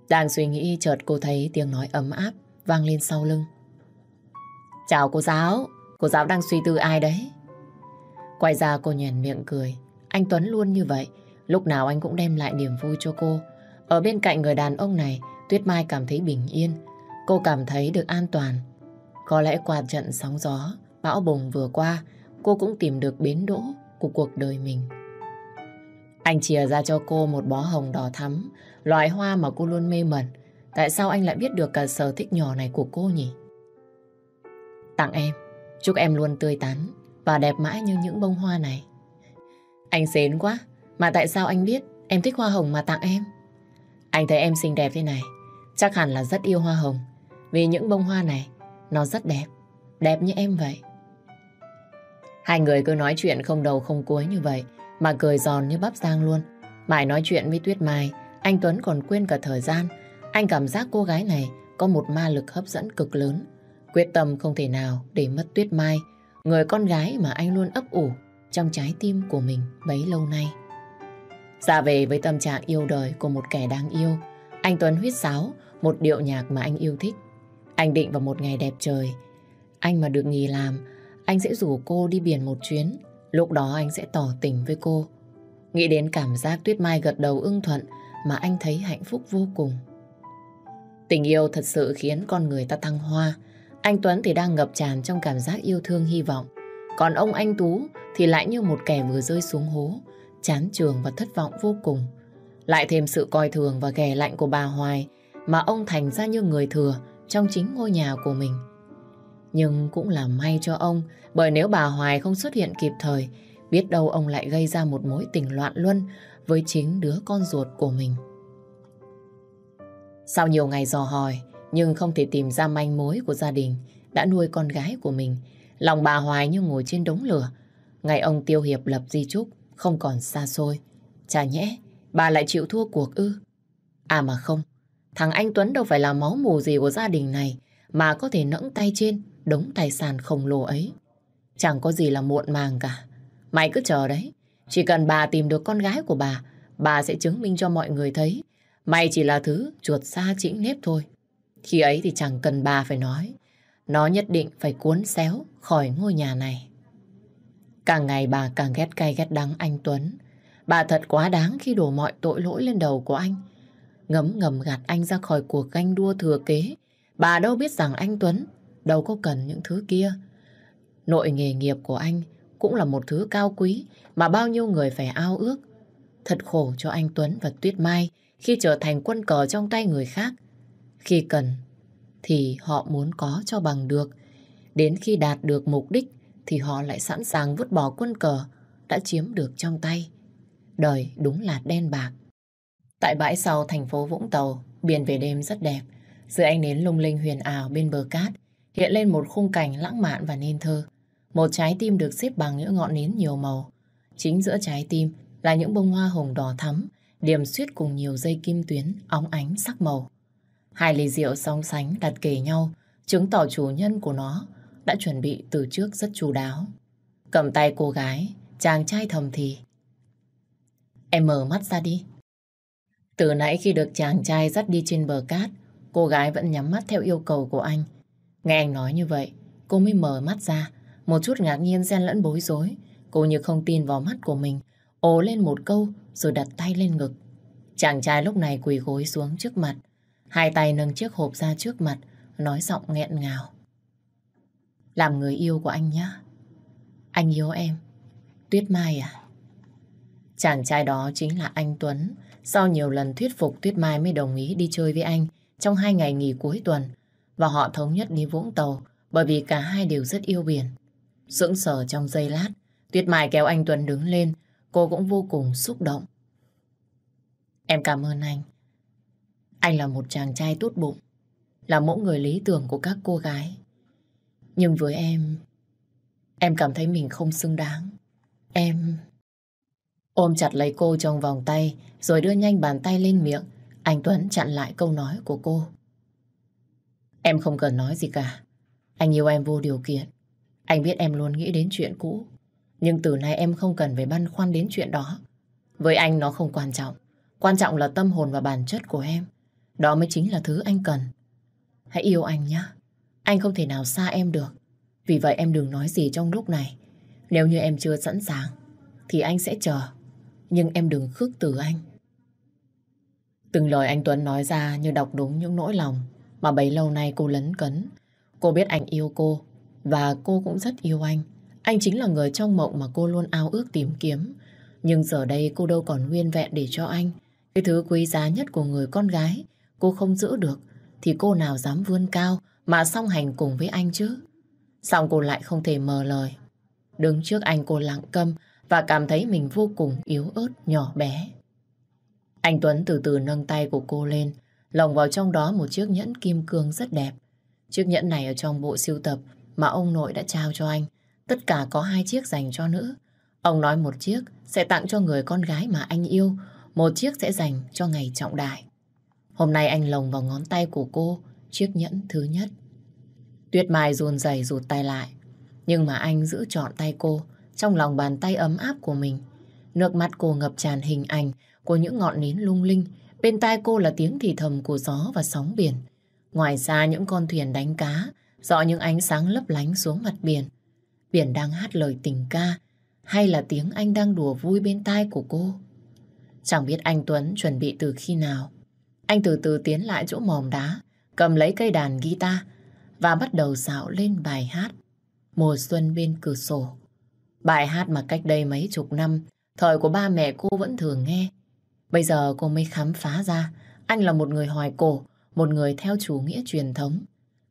Speaker 1: Đang suy nghĩ, chợt cô thấy tiếng nói ấm áp vang lên sau lưng. Chào cô giáo, cô giáo đang suy tư ai đấy? Quay ra cô nhoèn miệng cười. Anh Tuấn luôn như vậy. Lúc nào anh cũng đem lại niềm vui cho cô. Ở bên cạnh người đàn ông này, Tuyết Mai cảm thấy bình yên. Cô cảm thấy được an toàn. Có lẽ qua trận sóng gió, bão bùng vừa qua, cô cũng tìm được bến đỗ của cuộc đời mình. Anh chìa ra cho cô một bó hồng đỏ thắm, loại hoa mà cô luôn mê mẩn. Tại sao anh lại biết được cả sở thích nhỏ này của cô nhỉ? Tặng em, chúc em luôn tươi tắn và đẹp mãi như những bông hoa này. Anh xến quá, mà tại sao anh biết em thích hoa hồng mà tặng em? Anh thấy em xinh đẹp thế này, chắc hẳn là rất yêu hoa hồng. Vì những bông hoa này, nó rất đẹp, đẹp như em vậy. Hai người cứ nói chuyện không đầu không cuối như vậy, mà cười giòn như bắp rang luôn. Mãi nói chuyện với Tuyết Mai, anh Tuấn còn quên cả thời gian. Anh cảm giác cô gái này có một ma lực hấp dẫn cực lớn. Quyết tâm không thể nào để mất Tuyết Mai, người con gái mà anh luôn ấp ủ trong trái tim của mình bấy lâu nay. Ra về với tâm trạng yêu đời của một kẻ đáng yêu, anh Tuấn huyết sáo một điệu nhạc mà anh yêu thích. Anh định vào một ngày đẹp trời, anh mà được nghỉ làm, anh sẽ rủ cô đi biển một chuyến. Lúc đó anh sẽ tỏ tình với cô. Nghĩ đến cảm giác Tuyết Mai gật đầu ưng thuận mà anh thấy hạnh phúc vô cùng. Tình yêu thật sự khiến con người ta thăng hoa. Anh Tuấn thì đang ngập tràn trong cảm giác yêu thương hy vọng. Còn ông anh Tú thì lại như một kẻ vừa rơi xuống hố, chán trường và thất vọng vô cùng. Lại thêm sự coi thường và ghẻ lạnh của bà Hoài mà ông thành ra như người thừa trong chính ngôi nhà của mình. Nhưng cũng là may cho ông bởi nếu bà Hoài không xuất hiện kịp thời biết đâu ông lại gây ra một mối tình loạn luân với chính đứa con ruột của mình. Sau nhiều ngày dò hỏi nhưng không thể tìm ra manh mối của gia đình đã nuôi con gái của mình lòng bà Hoài như ngồi trên đống lửa Ngày ông Tiêu Hiệp lập di trúc không còn xa xôi. Chả nhẽ, bà lại chịu thua cuộc ư? À mà không, thằng anh Tuấn đâu phải là máu mù gì của gia đình này mà có thể nẫng tay trên đống tài sản khổng lồ ấy. Chẳng có gì là muộn màng cả. Mày cứ chờ đấy. Chỉ cần bà tìm được con gái của bà, bà sẽ chứng minh cho mọi người thấy mày chỉ là thứ chuột xa chĩnh nếp thôi. Khi ấy thì chẳng cần bà phải nói. Nó nhất định phải cuốn xéo khỏi ngôi nhà này. Càng ngày bà càng ghét cay ghét đắng anh Tuấn. Bà thật quá đáng khi đổ mọi tội lỗi lên đầu của anh. Ngấm ngầm gạt anh ra khỏi cuộc ganh đua thừa kế. Bà đâu biết rằng anh Tuấn đâu có cần những thứ kia. Nội nghề nghiệp của anh cũng là một thứ cao quý mà bao nhiêu người phải ao ước. Thật khổ cho anh Tuấn và Tuyết Mai khi trở thành quân cờ trong tay người khác. Khi cần thì họ muốn có cho bằng được. Đến khi đạt được mục đích thì họ lại sẵn sàng vứt bỏ quân cờ đã chiếm được trong tay. Đời đúng là đen bạc. Tại bãi sau thành phố Vũng Tàu, biển về đêm rất đẹp. Giữa ánh nến lung linh huyền ảo bên bờ cát, hiện lên một khung cảnh lãng mạn và nên thơ. Một trái tim được xếp bằng những ngọn nến nhiều màu. Chính giữa trái tim là những bông hoa hồng đỏ thắm, điểm xuyết cùng nhiều dây kim tuyến óng ánh sắc màu. Hai ly rượu song sánh đặt kề nhau, chứng tỏ chủ nhân của nó đã chuẩn bị từ trước rất chu đáo. Cầm tay cô gái, chàng trai thầm thì. Em mở mắt ra đi. Từ nãy khi được chàng trai dắt đi trên bờ cát, cô gái vẫn nhắm mắt theo yêu cầu của anh. Nghe anh nói như vậy, cô mới mở mắt ra, một chút ngạc nhiên xen lẫn bối rối. Cô như không tin vào mắt của mình, ồ lên một câu rồi đặt tay lên ngực. Chàng trai lúc này quỳ gối xuống trước mặt, hai tay nâng chiếc hộp ra trước mặt, nói giọng nghẹn ngào. Làm người yêu của anh nhé. Anh yêu em. Tuyết Mai à? Chàng trai đó chính là anh Tuấn. Sau nhiều lần thuyết phục Tuyết Mai mới đồng ý đi chơi với anh trong hai ngày nghỉ cuối tuần. Và họ thống nhất đi Vũng Tàu bởi vì cả hai đều rất yêu biển. Sững sờ trong giây lát, Tuyết Mai kéo anh Tuấn đứng lên. Cô cũng vô cùng xúc động. Em cảm ơn anh. Anh là một chàng trai tốt bụng, là mẫu người lý tưởng của các cô gái. Nhưng với em, em cảm thấy mình không xứng đáng. Em... Ôm chặt lấy cô trong vòng tay, rồi đưa nhanh bàn tay lên miệng. Anh Tuấn chặn lại câu nói của cô. Em không cần nói gì cả. Anh yêu em vô điều kiện. Anh biết em luôn nghĩ đến chuyện cũ. Nhưng từ nay em không cần phải băn khoăn đến chuyện đó. Với anh nó không quan trọng. Quan trọng là tâm hồn và bản chất của em. Đó mới chính là thứ anh cần. Hãy yêu anh nhé. Anh không thể nào xa em được. Vì vậy em đừng nói gì trong lúc này. Nếu như em chưa sẵn sàng, thì anh sẽ chờ. Nhưng em đừng khước từ anh. Từng lời anh Tuấn nói ra như đọc đúng những nỗi lòng mà bấy lâu nay cô lấn cấn. Cô biết anh yêu cô và cô cũng rất yêu anh. Anh chính là người trong mộng mà cô luôn ao ước tìm kiếm. Nhưng giờ đây cô đâu còn nguyên vẹn để cho anh. Cái thứ quý giá nhất của người con gái cô không giữ được thì cô nào dám vươn cao mà song hành cùng với anh chứ. Xong cô lại không thể mờ lời. Đứng trước anh cô lặng câm và cảm thấy mình vô cùng yếu ớt, nhỏ bé. Anh Tuấn từ từ nâng tay của cô lên, lồng vào trong đó một chiếc nhẫn kim cương rất đẹp. Chiếc nhẫn này ở trong bộ siêu tập mà ông nội đã trao cho anh. Tất cả có hai chiếc dành cho nữ. Ông nói một chiếc sẽ tặng cho người con gái mà anh yêu, một chiếc sẽ dành cho ngày trọng đại. Hôm nay anh lồng vào ngón tay của cô chiếc nhẫn thứ nhất. Tuyết Mai run rẩy rụt tay lại. Nhưng mà anh giữ trọn tay cô trong lòng bàn tay ấm áp của mình. Nước mắt cô ngập tràn hình ảnh của những ngọn nến lung linh. Bên tai cô là tiếng thì thầm của gió và sóng biển. Ngoài xa những con thuyền đánh cá, dọ những ánh sáng lấp lánh xuống mặt biển. Biển đang hát lời tình ca, hay là tiếng anh đang đùa vui bên tai của cô. Chẳng biết anh Tuấn chuẩn bị từ khi nào. Anh từ từ tiến lại chỗ mòm đá, cầm lấy cây đàn guitar và bắt đầu dạo lên bài hát Mùa xuân bên cửa sổ. Bài hát mà cách đây mấy chục năm, thời của ba mẹ cô vẫn thường nghe. Bây giờ cô mới khám phá ra anh là một người hoài cổ, một người theo chủ nghĩa truyền thống.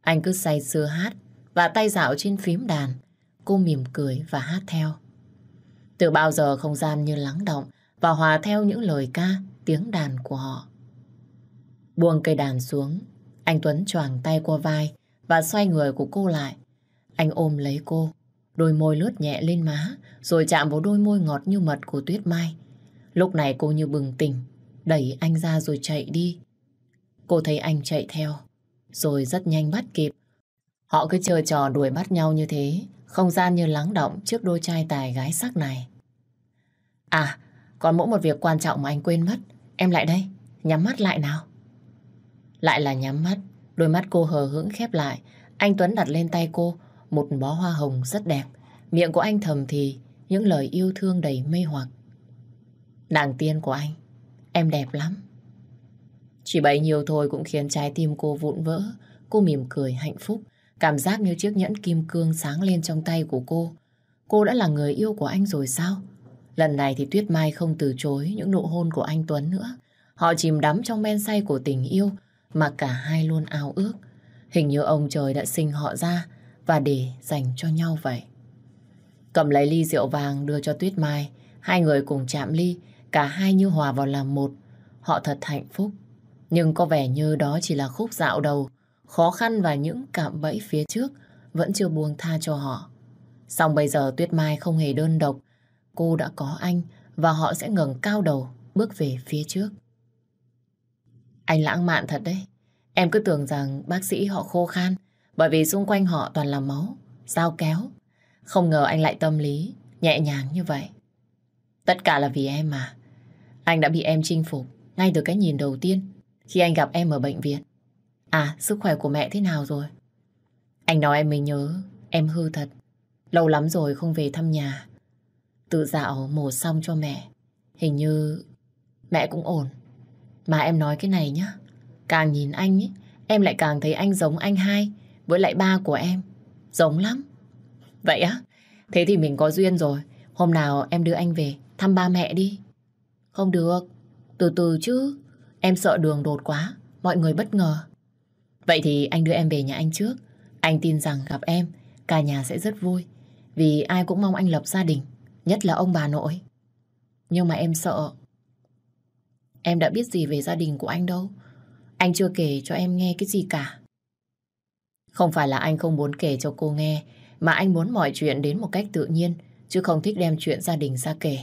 Speaker 1: Anh cứ say sưa hát và tay dạo trên phím đàn. Cô mỉm cười và hát theo. Từ bao giờ không gian như lắng động và hòa theo những lời ca, tiếng đàn của họ. Buông cây đàn xuống, anh Tuấn choàng tay qua vai và xoay người của cô lại. Anh ôm lấy cô, đôi môi lướt nhẹ lên má, rồi chạm vào đôi môi ngọt như mật của Tuyết Mai. Lúc này cô như bừng tỉnh, đẩy anh ra rồi chạy đi. Cô thấy anh chạy theo, rồi rất nhanh bắt kịp. Họ cứ chơi trò đuổi bắt nhau như thế, không gian như lắng động trước đôi trai tài gái sắc này. À, còn mỗi một việc quan trọng mà anh quên mất. Em lại đây, nhắm mắt lại nào. Lại là nhắm mắt, đôi mắt cô hờ hững khép lại. Anh Tuấn đặt lên tay cô một bó hoa hồng rất đẹp. Miệng của anh thầm thì những lời yêu thương đầy mê hoặc. Nàng tiên của anh, em đẹp lắm. Chỉ bấy nhiêu thôi cũng khiến trái tim cô vụn vỡ. Cô mỉm cười hạnh phúc, cảm giác như chiếc nhẫn kim cương sáng lên trong tay của cô. Cô đã là người yêu của anh rồi sao? Lần này thì Tuyết Mai không từ chối những nụ hôn của anh Tuấn nữa. Họ chìm đắm trong men say của tình yêu mà cả hai luôn ao ước. Hình như ông trời đã sinh họ ra và để dành cho nhau vậy. Cầm lấy ly rượu vàng đưa cho Tuyết Mai, hai người cùng chạm ly, cả hai như hòa vào làm một. Họ thật hạnh phúc, nhưng có vẻ như đó chỉ là khúc dạo đầu, khó khăn và những cạm bẫy phía trước vẫn chưa buông tha cho họ. Xong bây giờ Tuyết Mai không hề đơn độc, cô đã có anh và họ sẽ ngẩng cao đầu bước về phía trước. Anh lãng mạn thật đấy. Em cứ tưởng rằng bác sĩ họ khô khan bởi vì xung quanh họ toàn là máu, dao kéo. Không ngờ anh lại tâm lý, nhẹ nhàng như vậy. Tất cả là vì em mà. Anh đã bị em chinh phục ngay từ cái nhìn đầu tiên khi anh gặp em ở bệnh viện. À, sức khỏe của mẹ thế nào rồi? Anh nói em mới nhớ, em hư thật. Lâu lắm rồi không về thăm nhà. Tự dạo mổ xong cho mẹ. Hình như mẹ cũng ổn. Mà em nói cái này nhá. Càng nhìn anh ấy, em lại càng thấy anh giống anh hai với lại ba của em. Giống lắm. Vậy á? Thế thì mình có duyên rồi. Hôm nào em đưa anh về thăm ba mẹ đi. Không được. Từ từ chứ. Em sợ đường đột quá. Mọi người bất ngờ. Vậy thì anh đưa em về nhà anh trước. Anh tin rằng gặp em, cả nhà sẽ rất vui. Vì ai cũng mong anh lập gia đình. Nhất là ông bà nội. Nhưng mà em sợ. Em đã biết gì về gia đình của anh đâu. Anh chưa kể cho em nghe cái gì cả. Không phải là anh không muốn kể cho cô nghe, mà anh muốn mọi chuyện đến một cách tự nhiên, chứ không thích đem chuyện gia đình ra kể.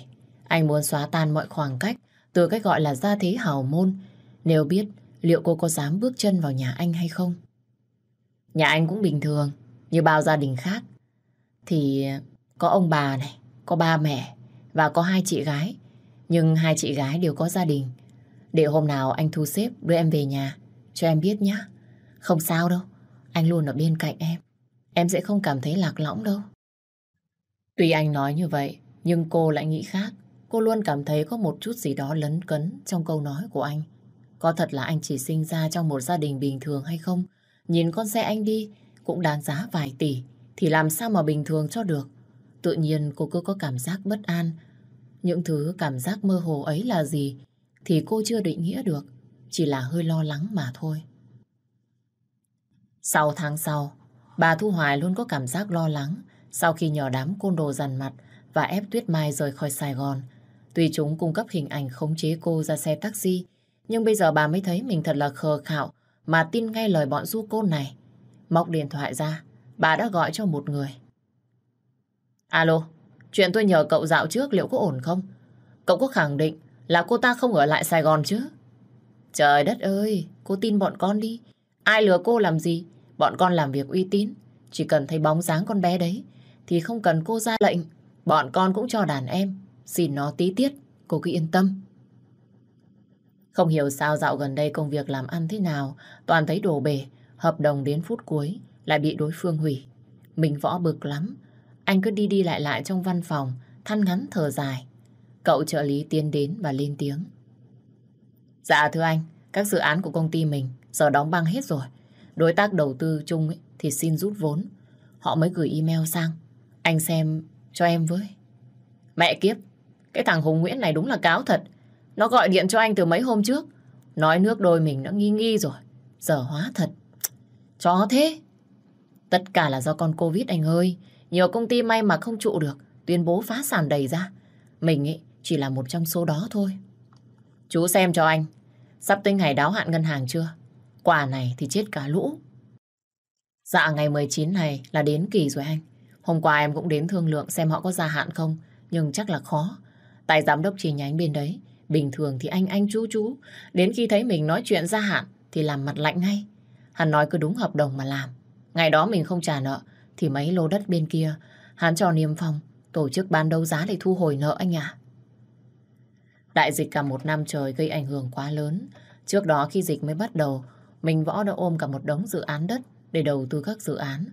Speaker 1: Anh muốn xóa tan mọi khoảng cách từ cách gọi là gia thế hào môn. Nếu biết, liệu cô có dám bước chân vào nhà anh hay không? Nhà anh cũng bình thường, như bao gia đình khác. Thì có ông bà này, có ba mẹ và có hai chị gái. Nhưng hai chị gái đều có gia đình. Để hôm nào anh thu xếp đưa em về nhà, cho em biết nhé. Không sao đâu, anh luôn ở bên cạnh em. Em sẽ không cảm thấy lạc lõng đâu. Tuy anh nói như vậy, nhưng cô lại nghĩ khác. Cô luôn cảm thấy có một chút gì đó lấn cấn trong câu nói của anh. Có thật là anh chỉ sinh ra trong một gia đình bình thường hay không? Nhìn con xe anh đi cũng đáng giá vài tỷ, thì làm sao mà bình thường cho được? Tự nhiên cô cứ có cảm giác bất an. Những thứ cảm giác mơ hồ ấy là gì thì cô chưa định nghĩa được, chỉ là hơi lo lắng mà thôi. Sau tháng sau, bà Thu Hoài luôn có cảm giác lo lắng sau khi nhờ đám côn đồ dằn mặt và ép Tuyết Mai rời khỏi Sài Gòn. Tuy chúng cung cấp hình ảnh khống chế cô ra xe taxi, nhưng bây giờ bà mới thấy mình thật là khờ khạo mà tin ngay lời bọn du côn này. Móc điện thoại ra, bà đã gọi cho một người. Alo, chuyện tôi nhờ cậu dạo trước liệu có ổn không? Cậu có khẳng định là cô ta không ở lại Sài Gòn chứ? Trời đất ơi, cô tin bọn con đi. Ai lừa cô làm gì? Bọn con làm việc uy tín. Chỉ cần thấy bóng dáng con bé đấy, thì không cần cô ra lệnh. Bọn con cũng cho đàn em. Xin nó tí tiết, cô cứ yên tâm. Không hiểu sao dạo gần đây công việc làm ăn thế nào, toàn thấy đổ bể, hợp đồng đến phút cuối lại bị đối phương hủy. Mình võ bực lắm, anh cứ đi đi lại lại trong văn phòng, thăn ngắn thở dài. Cậu trợ lý tiến đến và lên tiếng. Dạ thưa anh, các dự án của công ty mình giờ đóng băng hết rồi. Đối tác đầu tư chung ấy, thì xin rút vốn. Họ mới gửi email sang. Anh xem cho em với. Mẹ kiếp, cái thằng Hùng Nguyễn này đúng là cáo thật. Nó gọi điện cho anh từ mấy hôm trước. Nói nước đôi mình nó nghi nghi rồi. Giờ hóa thật. Chó thế. Tất cả là do con Covid anh ơi. Nhiều công ty may mà không trụ được. Tuyên bố phá sản đầy ra. Mình ấy chỉ là một trong số đó thôi. Chú xem cho anh. Sắp tới ngày đáo hạn ngân hàng chưa? Quả này thì chết cả lũ. Dạ ngày 19 này là đến kỳ rồi anh. Hôm qua em cũng đến thương lượng xem họ có gia hạn không. Nhưng chắc là khó. Tại giám đốc chi nhánh bên đấy. Bình thường thì anh anh chú chú. Đến khi thấy mình nói chuyện gia hạn thì làm mặt lạnh ngay. Hắn nói cứ đúng hợp đồng mà làm. Ngày đó mình không trả nợ thì mấy lô đất bên kia hắn cho niêm phong, tổ chức bán đấu giá để thu hồi nợ anh à. Đại dịch cả một năm trời gây ảnh hưởng quá lớn. Trước đó khi dịch mới bắt đầu, mình võ đã ôm cả một đống dự án đất để đầu tư các dự án.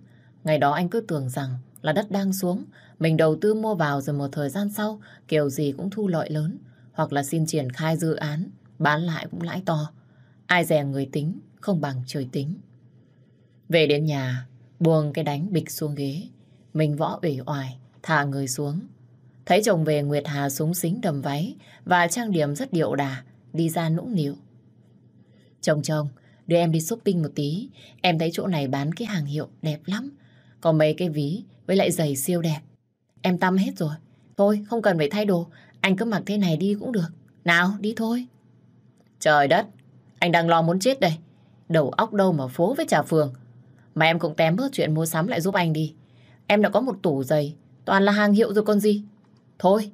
Speaker 1: Ngày đó anh cứ tưởng rằng là đất đang xuống, mình đầu tư mua vào rồi một thời gian sau kiểu gì cũng thu lợi lớn, hoặc là xin triển khai dự án, bán lại cũng lãi to. Ai dè người tính, không bằng trời tính. Về đến nhà, buông cái đánh bịch xuống ghế, mình võ ủy oải, thả người xuống. Thấy chồng về Nguyệt Hà súng xính đầm váy và trang điểm rất điệu đà, đi ra nũng nịu. Chồng chồng, đưa em đi shopping một tí, em thấy chỗ này bán cái hàng hiệu đẹp lắm. Có mấy cái ví với lại giày siêu đẹp. Em tăm hết rồi. Thôi, không cần phải thay đồ, anh cứ mặc thế này đi cũng được. Nào, đi thôi. Trời đất, anh đang lo muốn chết đây. Đầu óc đâu mà phố với trà phường. Mà em cũng tém bớt chuyện mua sắm lại giúp anh đi. Em đã có một tủ giày, toàn là hàng hiệu rồi còn gì. Thôi.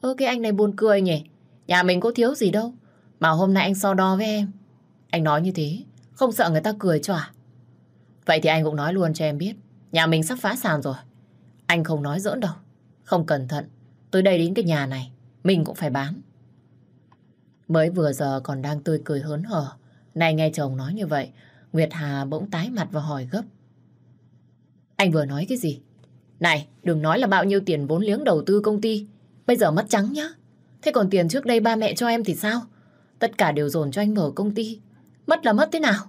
Speaker 1: Ơ cái anh này buồn cười nhỉ. Nhà mình có thiếu gì đâu. Mà hôm nay anh so đo với em. Anh nói như thế, không sợ người ta cười cho à? Vậy thì anh cũng nói luôn cho em biết. Nhà mình sắp phá sản rồi. Anh không nói giỡn đâu. Không cẩn thận. Tới đây đến cái nhà này, mình cũng phải bán. Mới vừa giờ còn đang tươi cười hớn hở. Này nghe chồng nói như vậy, Nguyệt Hà bỗng tái mặt và hỏi gấp. Anh vừa nói cái gì? Này, đừng nói là bao nhiêu tiền vốn liếng đầu tư công ty. Bây giờ mất trắng nhá. Thế còn tiền trước đây ba mẹ cho em thì sao? Tất cả đều dồn cho anh mở công ty. Mất là mất thế nào?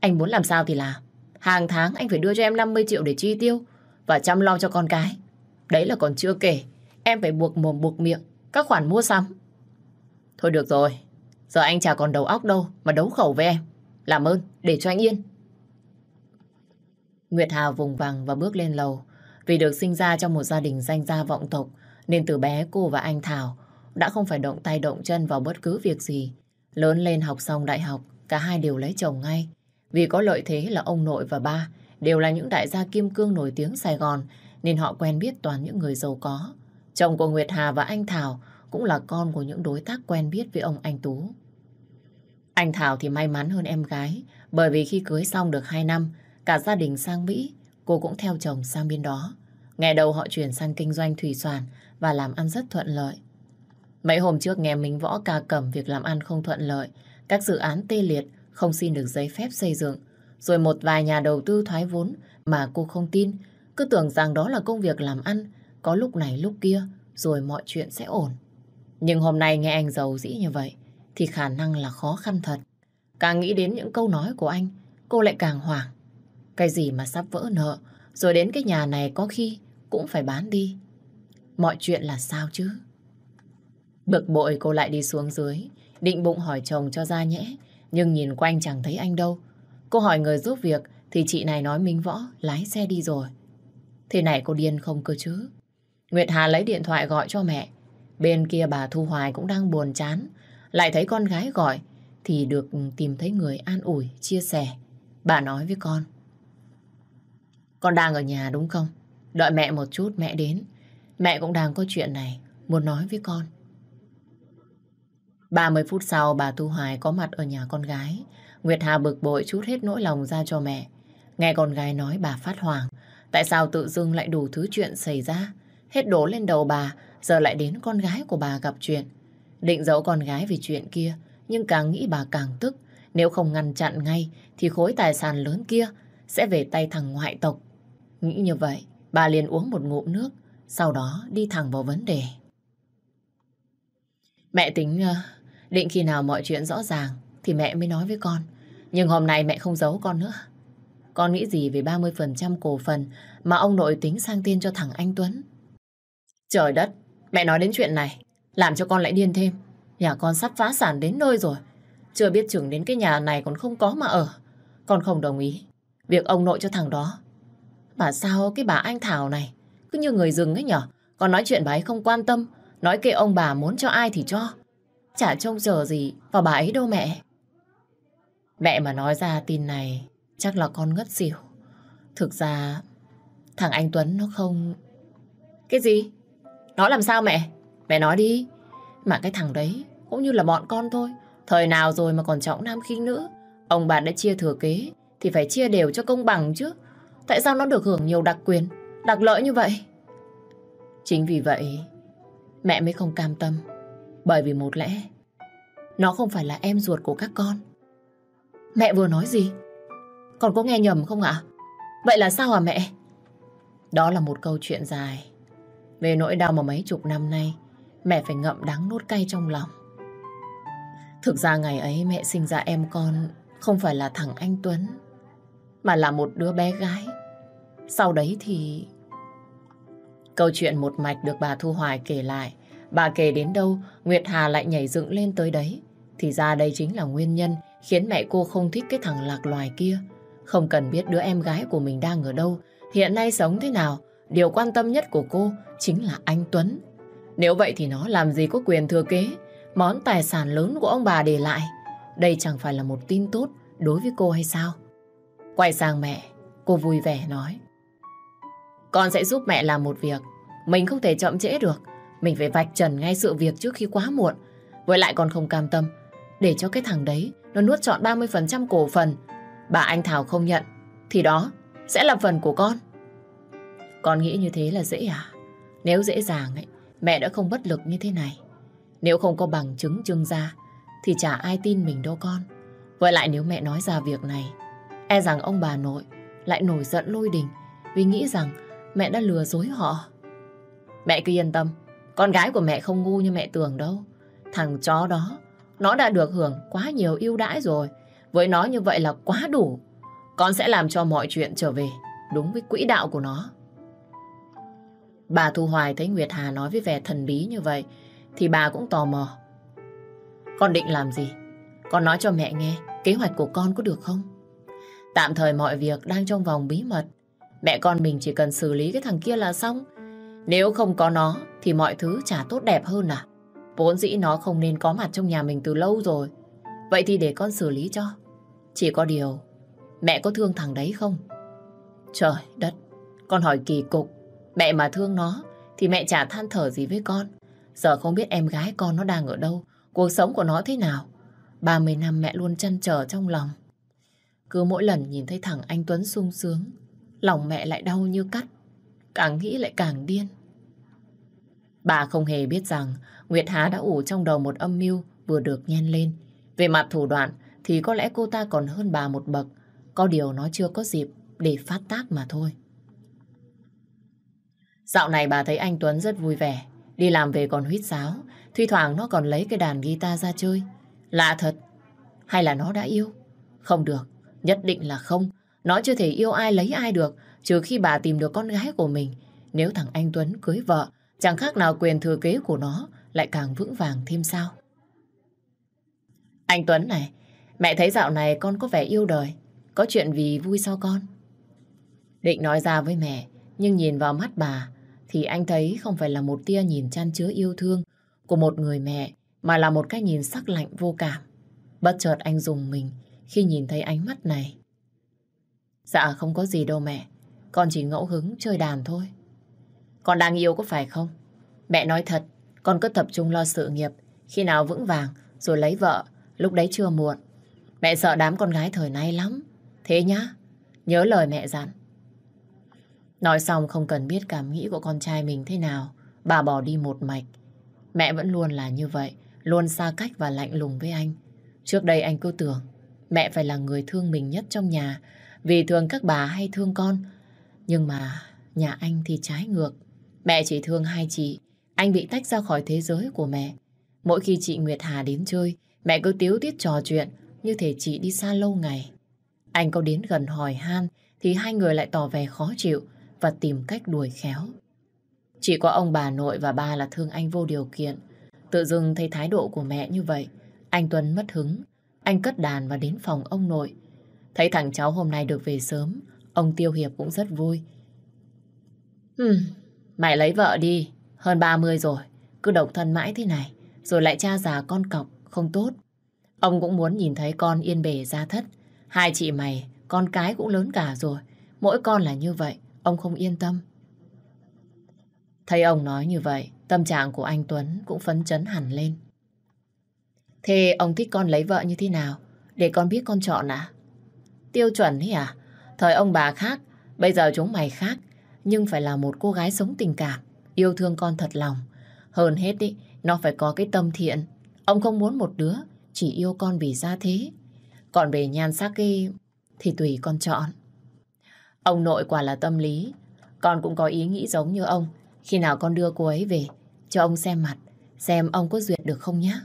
Speaker 1: Anh muốn làm sao thì làm. Hàng tháng anh phải đưa cho em 50 triệu để chi tiêu và chăm lo cho con cái. Đấy là còn chưa kể. Em phải buộc mồm buộc miệng các khoản mua sắm. Thôi được rồi. Giờ anh chả còn đầu óc đâu mà đấu khẩu với em. Làm ơn, để cho anh yên. Nguyệt Hà vùng vằng và bước lên lầu. Vì được sinh ra trong một gia đình danh gia vọng tộc, nên từ bé cô và anh Thảo đã không phải động tay động chân vào bất cứ việc gì. Lớn lên học xong đại học, cả hai đều lấy chồng ngay. Vì có lợi thế là ông nội và ba đều là những đại gia kim cương nổi tiếng Sài Gòn, nên họ quen biết toàn những người giàu có. Chồng của Nguyệt Hà và anh Thảo cũng là con của những đối tác quen biết với ông anh Tú. Anh Thảo thì may mắn hơn em gái, bởi vì khi cưới xong được 2 năm, cả gia đình sang Mỹ, cô cũng theo chồng sang bên đó. Ngày đầu họ chuyển sang kinh doanh thủy sản và làm ăn rất thuận lợi. Mấy hôm trước nghe Minh Võ ca cầm việc làm ăn không thuận lợi, các dự án tê liệt, không xin được giấy phép xây dựng. Rồi một vài nhà đầu tư thoái vốn mà cô không tin, cứ tưởng rằng đó là công việc làm ăn có lúc này lúc kia, rồi mọi chuyện sẽ ổn. Nhưng hôm nay nghe anh giàu dĩ như vậy, thì khả năng là khó khăn thật. Càng nghĩ đến những câu nói của anh, cô lại càng hoảng. Cái gì mà sắp vỡ nợ, rồi đến cái nhà này có khi cũng phải bán đi. Mọi chuyện là sao chứ? Bực bội cô lại đi xuống dưới, định bụng hỏi chồng cho ra nhẽ, nhưng nhìn quanh chẳng thấy anh đâu. Cô hỏi người giúp việc thì chị này nói Minh Võ lái xe đi rồi. Thế này cô điên không cơ chứ? Nguyệt Hà lấy điện thoại gọi cho mẹ. Bên kia bà Thu Hoài cũng đang buồn chán. Lại thấy con gái gọi thì được tìm thấy người an ủi, chia sẻ. Bà nói với con. Con đang ở nhà đúng không? Đợi mẹ một chút mẹ đến. Mẹ cũng đang có chuyện này, muốn nói với con. 30 phút sau bà Thu Hoài có mặt ở nhà con gái. Nguyệt Hà bực bội chút hết nỗi lòng ra cho mẹ. Nghe con gái nói bà phát hoàng Tại sao tự dưng lại đủ thứ chuyện xảy ra? Hết đổ lên đầu bà, giờ lại đến con gái của bà gặp chuyện. Định giấu con gái vì chuyện kia, nhưng càng nghĩ bà càng tức. Nếu không ngăn chặn ngay, thì khối tài sản lớn kia sẽ về tay thằng ngoại tộc. Nghĩ như vậy, bà liền uống một ngụm nước, sau đó đi thẳng vào vấn đề. Mẹ tính ờ, định khi nào mọi chuyện rõ ràng thì mẹ mới nói với con. Nhưng hôm nay mẹ không giấu con nữa. Con nghĩ gì về 30% cổ phần mà ông nội tính sang tên cho thằng anh Tuấn? Trời đất, mẹ nói đến chuyện này, làm cho con lại điên thêm. Nhà con sắp phá sản đến nơi rồi. Chưa biết chừng đến cái nhà này còn không có mà ở. Con không đồng ý. Việc ông nội cho thằng đó. Mà sao cái bà anh Thảo này cứ như người rừng ấy nhở? Còn nói chuyện bà ấy không quan tâm. Nói kệ ông bà muốn cho ai thì cho. Chả trông chờ gì vào bà ấy đâu mẹ. Mẹ mà nói ra tin này, chắc là con ngất xỉu. Thực ra, thằng anh Tuấn nó không... Cái gì? Nó làm sao mẹ? Mẹ nói đi. Mà cái thằng đấy cũng như là bọn con thôi. Thời nào rồi mà còn trọng nam khinh nữ. Ông bà đã chia thừa kế, thì phải chia đều cho công bằng chứ. Tại sao nó được hưởng nhiều đặc quyền, đặc lợi như vậy? Chính vì vậy mẹ mới không cam tâm. Bởi vì một lẽ nó không phải là em ruột của các con. Mẹ vừa nói gì? Con có nghe nhầm không ạ? Vậy là sao hả mẹ? Đó là một câu chuyện dài. Về nỗi đau mà mấy chục năm nay mẹ phải ngậm đắng nuốt cay trong lòng. Thực ra ngày ấy mẹ sinh ra em con không phải là thằng anh Tuấn, mà là một đứa bé gái. Sau đấy thì... Câu chuyện một mạch được bà Thu Hoài kể lại. Bà kể đến đâu, Nguyệt Hà lại nhảy dựng lên tới đấy. Thì ra đây chính là nguyên nhân khiến mẹ cô không thích cái thằng lạc loài kia. Không cần biết đứa em gái của mình đang ở đâu, hiện nay sống thế nào. Điều quan tâm nhất của cô chính là anh Tuấn. Nếu vậy thì nó làm gì có quyền thừa kế món tài sản lớn của ông bà để lại. Đây chẳng phải là một tin tốt đối với cô hay sao? Quay sang mẹ, cô vui vẻ nói. Con sẽ giúp mẹ làm một việc. Mình không thể chậm trễ được. Mình phải vạch trần ngay sự việc trước khi quá muộn. Với lại con không cam tâm. Để cho cái thằng đấy nó nuốt trọn 30% cổ phần. Bà anh Thảo không nhận. Thì đó sẽ là phần của con. Con nghĩ như thế là dễ à? Nếu dễ dàng ấy, mẹ đã không bất lực như thế này. Nếu không có bằng chứng trưng ra, thì chả ai tin mình đâu con. Với lại nếu mẹ nói ra việc này, e rằng ông bà nội lại nổi giận lôi đình vì nghĩ rằng mẹ đã lừa dối họ. Mẹ cứ yên tâm, con gái của mẹ không ngu như mẹ tưởng đâu. Thằng chó đó, nó đã được hưởng quá nhiều ưu đãi rồi. Với nó như vậy là quá đủ. Con sẽ làm cho mọi chuyện trở về đúng với quỹ đạo của nó. Bà Thu Hoài thấy Nguyệt Hà nói với vẻ thần bí như vậy thì bà cũng tò mò. Con định làm gì? Con nói cho mẹ nghe kế hoạch của con có được không? Tạm thời mọi việc đang trong vòng bí mật. Mẹ con mình chỉ cần xử lý cái thằng kia là xong. Nếu không có nó thì mọi thứ chả tốt đẹp hơn à? Vốn dĩ nó không nên có mặt trong nhà mình từ lâu rồi. Vậy thì để con xử lý cho. Chỉ có điều, mẹ có thương thằng đấy không? Trời đất, con hỏi kỳ cục. Mẹ mà thương nó thì mẹ chả than thở gì với con. Giờ không biết em gái con nó đang ở đâu, cuộc sống của nó thế nào. 30 năm mẹ luôn chăn trở trong lòng. Cứ mỗi lần nhìn thấy thằng anh Tuấn sung sướng, lòng mẹ lại đau như cắt. Càng nghĩ lại càng điên. Bà không hề biết rằng Nguyệt Há đã ủ trong đầu một âm mưu vừa được nhen lên. Về mặt thủ đoạn thì có lẽ cô ta còn hơn bà một bậc. Có điều nó chưa có dịp để phát tác mà thôi. Dạo này bà thấy anh Tuấn rất vui vẻ. Đi làm về còn huyết sáo. Thi thoảng nó còn lấy cái đàn guitar ra chơi. Lạ thật. Hay là nó đã yêu? Không được. Nhất định là không. Nó chưa thể yêu ai lấy ai được. Trừ khi bà tìm được con gái của mình. Nếu thằng anh Tuấn cưới vợ, chẳng khác nào quyền thừa kế của nó lại càng vững vàng thêm sao. Anh Tuấn này, mẹ thấy dạo này con có vẻ yêu đời. Có chuyện vì vui sao con? Định nói ra với mẹ, nhưng nhìn vào mắt bà, thì anh thấy không phải là một tia nhìn chăn chứa yêu thương của một người mẹ, mà là một cái nhìn sắc lạnh vô cảm. Bất chợt anh dùng mình khi nhìn thấy ánh mắt này. Dạ không có gì đâu mẹ, con chỉ ngẫu hứng chơi đàn thôi. Con đang yêu có phải không? Mẹ nói thật, con cứ tập trung lo sự nghiệp, khi nào vững vàng rồi lấy vợ, lúc đấy chưa muộn. Mẹ sợ đám con gái thời nay lắm. Thế nhá, nhớ lời mẹ dặn. Nói xong không cần biết cảm nghĩ của con trai mình thế nào, bà bỏ đi một mạch. Mẹ vẫn luôn là như vậy, luôn xa cách và lạnh lùng với anh. Trước đây anh cứ tưởng mẹ phải là người thương mình nhất trong nhà, vì thường các bà hay thương con. Nhưng mà nhà anh thì trái ngược. Mẹ chỉ thương hai chị, anh bị tách ra khỏi thế giới của mẹ. Mỗi khi chị Nguyệt Hà đến chơi, mẹ cứ tiếu tiết trò chuyện, như thể chị đi xa lâu ngày. Anh có đến gần hỏi han, thì hai người lại tỏ vẻ khó chịu, và tìm cách đuổi khéo. Chỉ có ông bà nội và ba là thương anh vô điều kiện. Tự dưng thấy thái độ của mẹ như vậy, anh Tuấn mất hứng. Anh cất đàn và đến phòng ông nội. Thấy thằng cháu hôm nay được về sớm, ông Tiêu Hiệp cũng rất vui. Hừm, mày lấy vợ đi, hơn 30 rồi, cứ độc thân mãi thế này, rồi lại cha già con cọc, không tốt. Ông cũng muốn nhìn thấy con yên bề ra thất. Hai chị mày, con cái cũng lớn cả rồi, mỗi con là như vậy, Ông không yên tâm. Thấy ông nói như vậy, tâm trạng của anh Tuấn cũng phấn chấn hẳn lên. Thế ông thích con lấy vợ như thế nào? Để con biết con chọn à? Tiêu chuẩn ấy à? Thời ông bà khác, bây giờ chúng mày khác. Nhưng phải là một cô gái sống tình cảm, yêu thương con thật lòng. Hơn hết ý, nó phải có cái tâm thiện. Ông không muốn một đứa chỉ yêu con vì gia thế. Còn về nhan sắc ấy, thì tùy con chọn. Ông nội quả là tâm lý. Con cũng có ý nghĩ giống như ông. Khi nào con đưa cô ấy về, cho ông xem mặt, xem ông có duyệt được không nhá.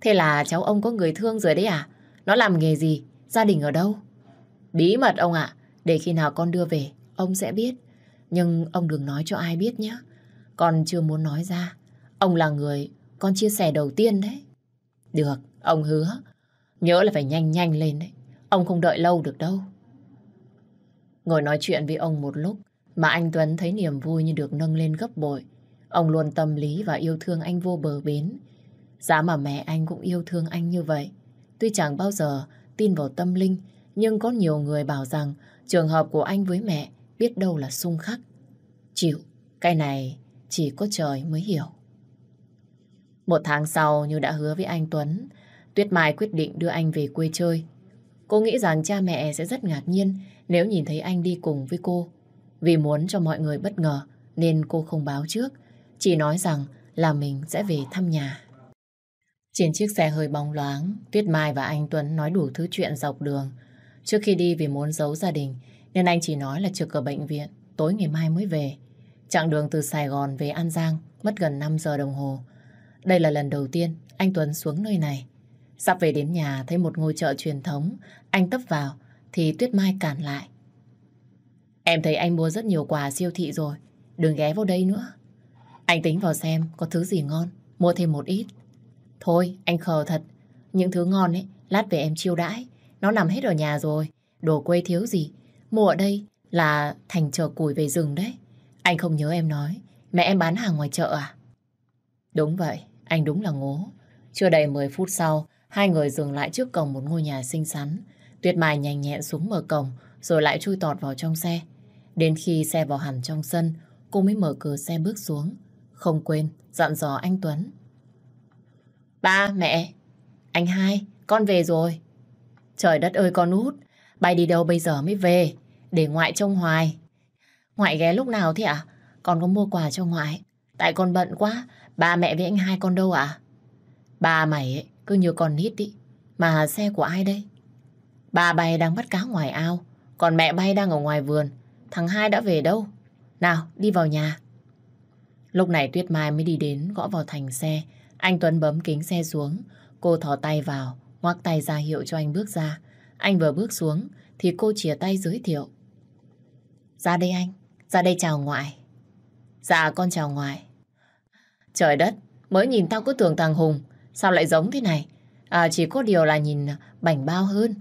Speaker 1: Thế là cháu ông có người thương rồi đấy à? Nó làm nghề gì? Gia đình ở đâu? Bí mật ông ạ. Để khi nào con đưa về, ông sẽ biết. Nhưng ông đừng nói cho ai biết nhé. Con chưa muốn nói ra. Ông là người con chia sẻ đầu tiên đấy. Được, ông hứa. Nhớ là phải nhanh nhanh lên đấy. Ông không đợi lâu được đâu. Ngồi nói chuyện với ông một lúc mà anh Tuấn thấy niềm vui như được nâng lên gấp bội. Ông luôn tâm lý và yêu thương anh vô bờ bến. Giá mà mẹ anh cũng yêu thương anh như vậy. Tuy chẳng bao giờ tin vào tâm linh, nhưng có nhiều người bảo rằng trường hợp của anh với mẹ biết đâu là xung khắc. Chịu, cái này chỉ có trời mới hiểu. Một tháng sau như đã hứa với anh Tuấn, Tuyết Mai quyết định đưa anh về quê chơi. Cô nghĩ rằng cha mẹ sẽ rất ngạc nhiên nếu nhìn thấy anh đi cùng với cô. Vì muốn cho mọi người bất ngờ nên cô không báo trước, chỉ nói rằng là mình sẽ về thăm nhà. Trên chiếc xe hơi bóng loáng, Tuyết Mai và anh Tuấn nói đủ thứ chuyện dọc đường. Trước khi đi vì muốn giấu gia đình, nên anh chỉ nói là trực ở bệnh viện, tối ngày mai mới về. Chặng đường từ Sài Gòn về An Giang mất gần 5 giờ đồng hồ. Đây là lần đầu tiên anh Tuấn xuống nơi này. Sắp về đến nhà thấy một ngôi chợ truyền thống, anh tấp vào thì Tuyết Mai cản lại. Em thấy anh mua rất nhiều quà siêu thị rồi, đừng ghé vào đây nữa. Anh tính vào xem có thứ gì ngon, mua thêm một ít. Thôi, anh khờ thật, những thứ ngon ấy, lát về em chiêu đãi. Nó nằm hết ở nhà rồi, đồ quê thiếu gì. Mua ở đây là thành chợ củi về rừng đấy. Anh không nhớ em nói, mẹ em bán hàng ngoài chợ à? Đúng vậy, anh đúng là ngố. Chưa đầy 10 phút sau, hai người dừng lại trước cổng một ngôi nhà xinh xắn. Tuyết Mai nhanh nhẹn xuống mở cổng, rồi lại chui tọt vào trong xe. Đến khi xe vào hẳn trong sân, cô mới mở cửa xe bước xuống. Không quên, dặn dò anh Tuấn. Ba, mẹ, anh hai, con về rồi. Trời đất ơi con út, bay đi đâu bây giờ mới về, để ngoại trông hoài. Ngoại ghé lúc nào thế ạ? À? Con có mua quà cho ngoại. Tại con bận quá, ba mẹ với anh hai con đâu ạ? À? Ba mày ấy, cứ như con nít đi. Mà xe của ai đây? Ba bay đang bắt cá ngoài ao, còn mẹ bay đang ở ngoài vườn. Thằng hai đã về đâu? Nào, đi vào nhà. Lúc này Tuyết Mai mới đi đến gõ vào thành xe. Anh Tuấn bấm kính xe xuống. Cô thò tay vào, ngoắc tay ra hiệu cho anh bước ra. Anh vừa bước xuống thì cô chìa tay giới thiệu. Ra đây anh, ra đây chào ngoại. Dạ con chào ngoại. Trời đất, mới nhìn tao cứ tưởng thằng Hùng, sao lại giống thế này? À chỉ có điều là nhìn bảnh bao hơn.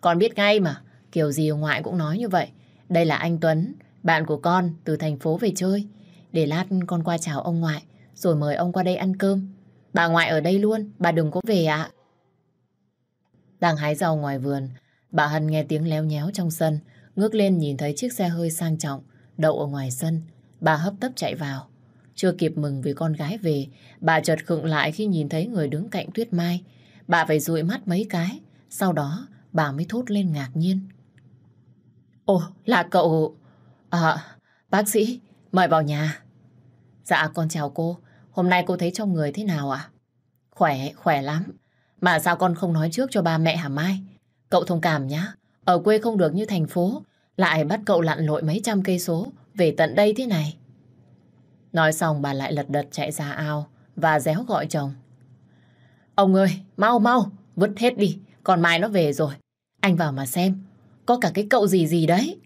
Speaker 1: Con biết ngay mà, kiểu gì ngoại cũng nói như vậy. Đây là anh Tuấn, bạn của con từ thành phố về chơi. Để lát con qua chào ông ngoại, rồi mời ông qua đây ăn cơm. Bà ngoại ở đây luôn, bà đừng có về ạ. Đang hái rau ngoài vườn, bà Hân nghe tiếng léo nhéo trong sân, ngước lên nhìn thấy chiếc xe hơi sang trọng, đậu ở ngoài sân. Bà hấp tấp chạy vào. Chưa kịp mừng vì con gái về, bà chợt khựng lại khi nhìn thấy người đứng cạnh Tuyết Mai. Bà phải dụi mắt mấy cái, sau đó bà mới thốt lên ngạc nhiên. Ồ, là cậu... À, bác sĩ, mời vào nhà. Dạ, con chào cô. Hôm nay cô thấy trong người thế nào ạ? Khỏe, khỏe lắm. Mà sao con không nói trước cho ba mẹ hả Mai? Cậu thông cảm nhá. Ở quê không được như thành phố. Lại bắt cậu lặn lội mấy trăm cây số về tận đây thế này. Nói xong bà lại lật đật chạy ra ao và réo gọi chồng. Ông ơi, mau mau, vứt hết đi, còn Mai nó về rồi. Anh vào mà xem, có cả cái cậu gì gì đấy.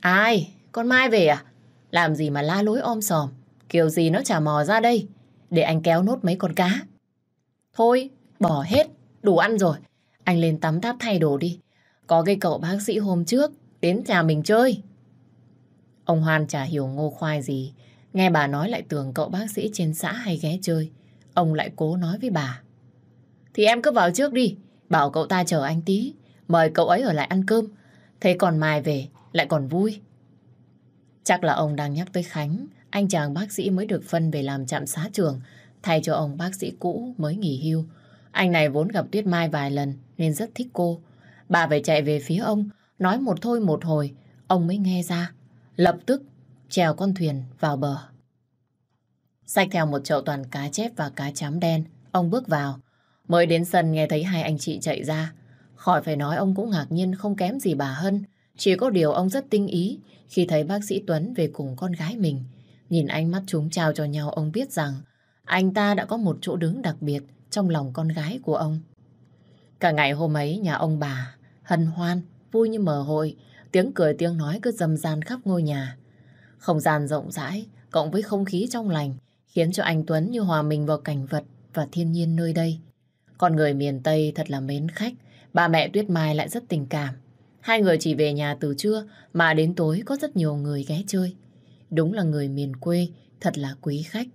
Speaker 1: Ai, con Mai về à? Làm gì mà la lối om sòm, kiểu gì nó chả mò ra đây, để anh kéo nốt mấy con cá. Thôi, bỏ hết, đủ ăn rồi. Anh lên tắm tháp thay đồ đi. Có cái cậu bác sĩ hôm trước đến nhà mình chơi. Ông Hoan chả hiểu ngô khoai gì. Nghe bà nói lại tưởng cậu bác sĩ trên xã hay ghé chơi. Ông lại cố nói với bà. Thì em cứ vào trước đi. Bảo cậu ta chờ anh tí. Mời cậu ấy ở lại ăn cơm. Thế còn mai về lại còn vui. Chắc là ông đang nhắc tới Khánh. Anh chàng bác sĩ mới được phân về làm trạm xá trường. Thay cho ông bác sĩ cũ mới nghỉ hưu. Anh này vốn gặp Tuyết Mai vài lần nên rất thích cô. Bà phải chạy về phía ông. Nói một thôi một hồi. Ông mới nghe ra. Lập tức trèo con thuyền vào bờ. Xách theo một chậu toàn cá chép và cá chấm đen, ông bước vào. Mới đến sân nghe thấy hai anh chị chạy ra. Khỏi phải nói ông cũng ngạc nhiên không kém gì bà Hân. Chỉ có điều ông rất tinh ý khi thấy bác sĩ Tuấn về cùng con gái mình. Nhìn ánh mắt chúng trao cho nhau ông biết rằng anh ta đã có một chỗ đứng đặc biệt trong lòng con gái của ông. Cả ngày hôm ấy nhà ông bà hân hoan, vui như mở hội, tiếng cười tiếng nói cứ dầm gian khắp ngôi nhà. Không gian rộng rãi, cộng với không khí trong lành, khiến cho anh Tuấn như hòa mình vào cảnh vật và thiên nhiên nơi đây. Con người miền Tây thật là mến khách, bà mẹ Tuyết Mai lại rất tình cảm. Hai người chỉ về nhà từ trưa mà đến tối có rất nhiều người ghé chơi. Đúng là người miền quê, thật là quý khách.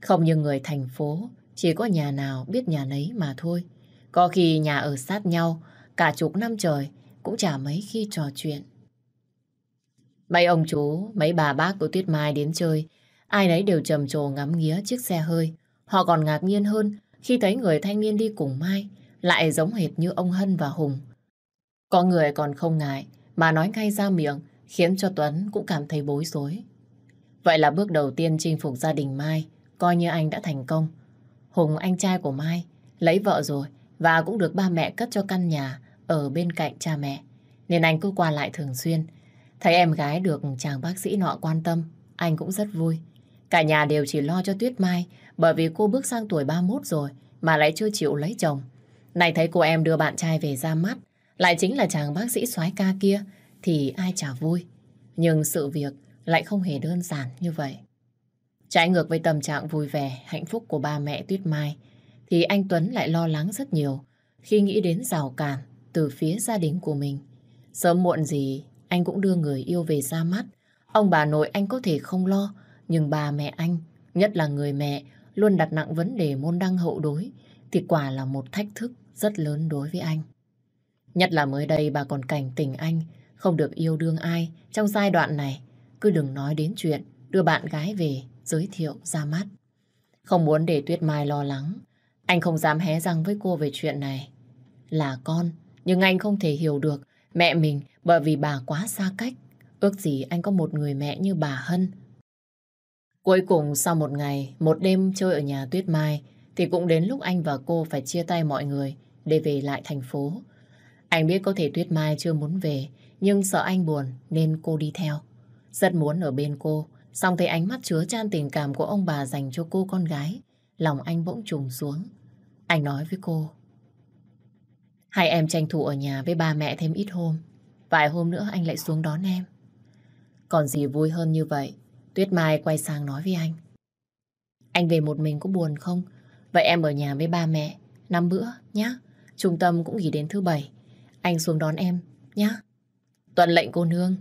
Speaker 1: Không như người thành phố, chỉ có nhà nào biết nhà nấy mà thôi. Có khi nhà ở sát nhau, cả chục năm trời cũng chả mấy khi trò chuyện. Mấy ông chú, mấy bà bác của Tuyết Mai đến chơi, ai nấy đều trầm trồ ngắm nghía chiếc xe hơi. Họ còn ngạc nhiên hơn khi thấy người thanh niên đi cùng Mai lại giống hệt như ông Hân và Hùng. Có người còn không ngại mà nói ngay ra miệng khiến cho Tuấn cũng cảm thấy bối rối. Vậy là bước đầu tiên chinh phục gia đình Mai coi như anh đã thành công. Hùng anh trai của Mai lấy vợ rồi và cũng được ba mẹ cất cho căn nhà ở bên cạnh cha mẹ. Nên anh cứ qua lại thường xuyên Thấy em gái được chàng bác sĩ nọ quan tâm, anh cũng rất vui. Cả nhà đều chỉ lo cho Tuyết Mai bởi vì cô bước sang tuổi 31 rồi mà lại chưa chịu lấy chồng. Này thấy cô em đưa bạn trai về ra mắt, lại chính là chàng bác sĩ soái ca kia thì ai chả vui. Nhưng sự việc lại không hề đơn giản như vậy. Trái ngược với tâm trạng vui vẻ, hạnh phúc của ba mẹ Tuyết Mai, thì anh Tuấn lại lo lắng rất nhiều khi nghĩ đến rào cản từ phía gia đình của mình. Sớm muộn gì, anh cũng đưa người yêu về ra mắt. Ông bà nội anh có thể không lo, nhưng bà mẹ anh, nhất là người mẹ, luôn đặt nặng vấn đề môn đăng hậu đối, thì quả là một thách thức rất lớn đối với anh. Nhất là mới đây bà còn cảnh tình anh, không được yêu đương ai trong giai đoạn này. Cứ đừng nói đến chuyện đưa bạn gái về giới thiệu ra mắt. Không muốn để Tuyết Mai lo lắng, anh không dám hé răng với cô về chuyện này. Là con, nhưng anh không thể hiểu được Mẹ mình bởi vì bà quá xa cách. Ước gì anh có một người mẹ như bà Hân. Cuối cùng sau một ngày, một đêm chơi ở nhà Tuyết Mai thì cũng đến lúc anh và cô phải chia tay mọi người để về lại thành phố. Anh biết có thể Tuyết Mai chưa muốn về nhưng sợ anh buồn nên cô đi theo. Rất muốn ở bên cô, Xong thấy ánh mắt chứa chan tình cảm của ông bà dành cho cô con gái, lòng anh bỗng trùng xuống. Anh nói với cô. Hai em tranh thủ ở nhà với ba mẹ thêm ít hôm. Vài hôm nữa anh lại xuống đón em. Còn gì vui hơn như vậy? Tuyết Mai quay sang nói với anh. Anh về một mình có buồn không? Vậy em ở nhà với ba mẹ, năm bữa nhá. Trung tâm cũng nghỉ đến thứ bảy. Anh xuống đón em nhá. Tuần lệnh cô nương.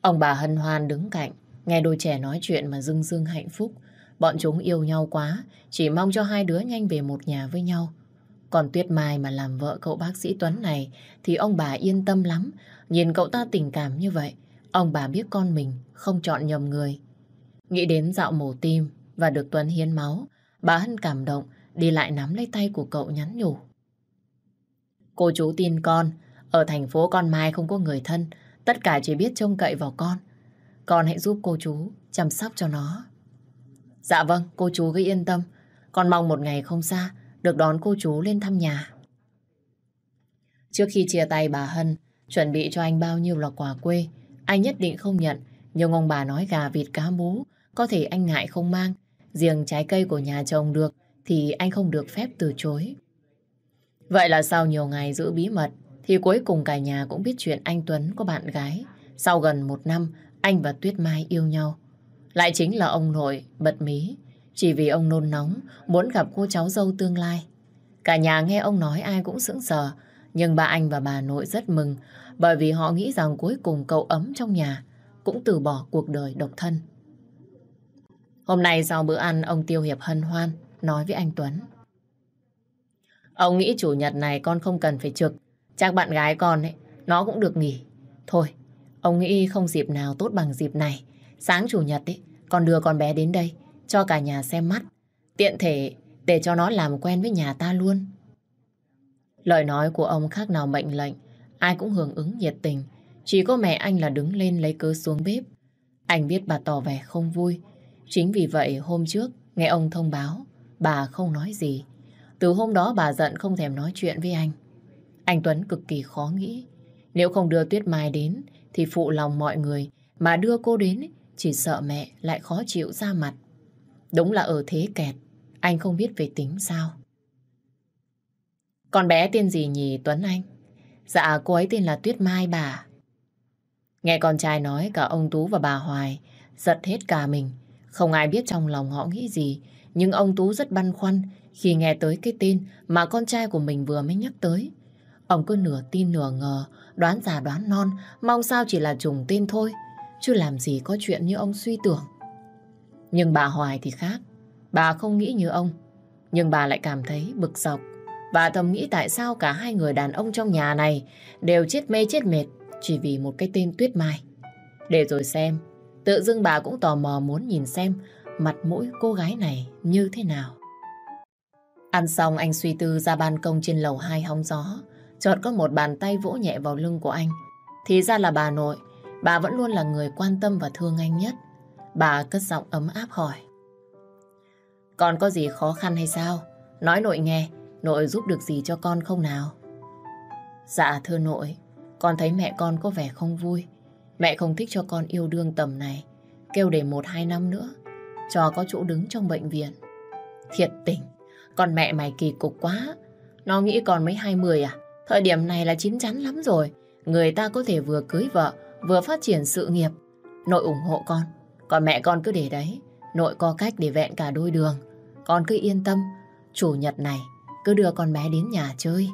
Speaker 1: Ông bà hân hoan đứng cạnh, nghe đôi trẻ nói chuyện mà dưng dưng hạnh phúc. Bọn chúng yêu nhau quá, chỉ mong cho hai đứa nhanh về một nhà với nhau. Còn Tuyết Mai mà làm vợ cậu bác sĩ Tuấn này thì ông bà yên tâm lắm. Nhìn cậu ta tình cảm như vậy, ông bà biết con mình không chọn nhầm người. Nghĩ đến dạo mổ tim và được Tuấn hiến máu, bà Hân cảm động, đi lại nắm lấy tay của cậu nhắn nhủ. Cô chú tin con, ở thành phố con Mai không có người thân, tất cả chỉ biết trông cậy vào con. Con hãy giúp cô chú chăm sóc cho nó. Dạ vâng, cô chú cứ yên tâm. Con mong một ngày không xa, được đón cô chú lên thăm nhà. Trước khi chia tay bà Hân, chuẩn bị cho anh bao nhiêu là quà quê, anh nhất định không nhận, nhưng ông bà nói gà vịt cá mú, có thể anh ngại không mang, riêng trái cây của nhà chồng được thì anh không được phép từ chối. Vậy là sau nhiều ngày giữ bí mật, thì cuối cùng cả nhà cũng biết chuyện anh Tuấn có bạn gái. Sau gần một năm, anh và Tuyết Mai yêu nhau. Lại chính là ông nội bật mí, chỉ vì ông nôn nóng, muốn gặp cô cháu dâu tương lai. Cả nhà nghe ông nói ai cũng sững sờ, nhưng bà anh và bà nội rất mừng, bởi vì họ nghĩ rằng cuối cùng cậu ấm trong nhà cũng từ bỏ cuộc đời độc thân. Hôm nay sau bữa ăn, ông Tiêu Hiệp hân hoan, nói với anh Tuấn. Ông nghĩ chủ nhật này con không cần phải trực, chắc bạn gái con ấy, nó cũng được nghỉ. Thôi, ông nghĩ không dịp nào tốt bằng dịp này. Sáng chủ nhật ấy, con đưa con bé đến đây, cho cả nhà xem mắt. Tiện thể để cho nó làm quen với nhà ta luôn. Lời nói của ông khác nào mệnh lệnh, ai cũng hưởng ứng nhiệt tình. Chỉ có mẹ anh là đứng lên lấy cớ xuống bếp. Anh biết bà tỏ vẻ không vui. Chính vì vậy hôm trước nghe ông thông báo, bà không nói gì. Từ hôm đó bà giận không thèm nói chuyện với anh. Anh Tuấn cực kỳ khó nghĩ. Nếu không đưa Tuyết Mai đến thì phụ lòng mọi người. Mà đưa cô đến chỉ sợ mẹ lại khó chịu ra mặt. Đúng là ở thế kẹt, anh không biết về tính sao. Con bé tên gì nhỉ Tuấn Anh? Dạ cô ấy tên là Tuyết Mai bà. Nghe con trai nói cả ông Tú và bà Hoài giật hết cả mình. Không ai biết trong lòng họ nghĩ gì. Nhưng ông Tú rất băn khoăn khi nghe tới cái tên mà con trai của mình vừa mới nhắc tới. Ông cứ nửa tin nửa ngờ, đoán già đoán non, mong sao chỉ là trùng tên thôi. Chứ làm gì có chuyện như ông suy tưởng. Nhưng bà Hoài thì khác. Bà không nghĩ như ông. Nhưng bà lại cảm thấy bực dọc. Bà thầm nghĩ tại sao cả hai người đàn ông trong nhà này đều chết mê chết mệt chỉ vì một cái tên Tuyết Mai. Để rồi xem, tự dưng bà cũng tò mò muốn nhìn xem mặt mũi cô gái này như thế nào. Ăn xong anh suy tư ra ban công trên lầu hai hóng gió. Chợt có một bàn tay vỗ nhẹ vào lưng của anh. Thì ra là bà nội. Bà vẫn luôn là người quan tâm và thương anh nhất. Bà cất giọng ấm áp hỏi. Con có gì khó khăn hay sao? Nói nội nghe, nội giúp được gì cho con không nào? Dạ thưa nội, con thấy mẹ con có vẻ không vui. Mẹ không thích cho con yêu đương tầm này. Kêu để một hai năm nữa, cho có chỗ đứng trong bệnh viện. Thiệt tình, con mẹ mày kỳ cục quá. Nó nghĩ còn mấy hai mươi à? Thời điểm này là chín chắn lắm rồi. Người ta có thể vừa cưới vợ, vừa phát triển sự nghiệp. Nội ủng hộ con. Còn mẹ con cứ để đấy. Nội có cách để vẹn cả đôi đường. Con cứ yên tâm. Chủ nhật này cứ đưa con bé đến nhà chơi.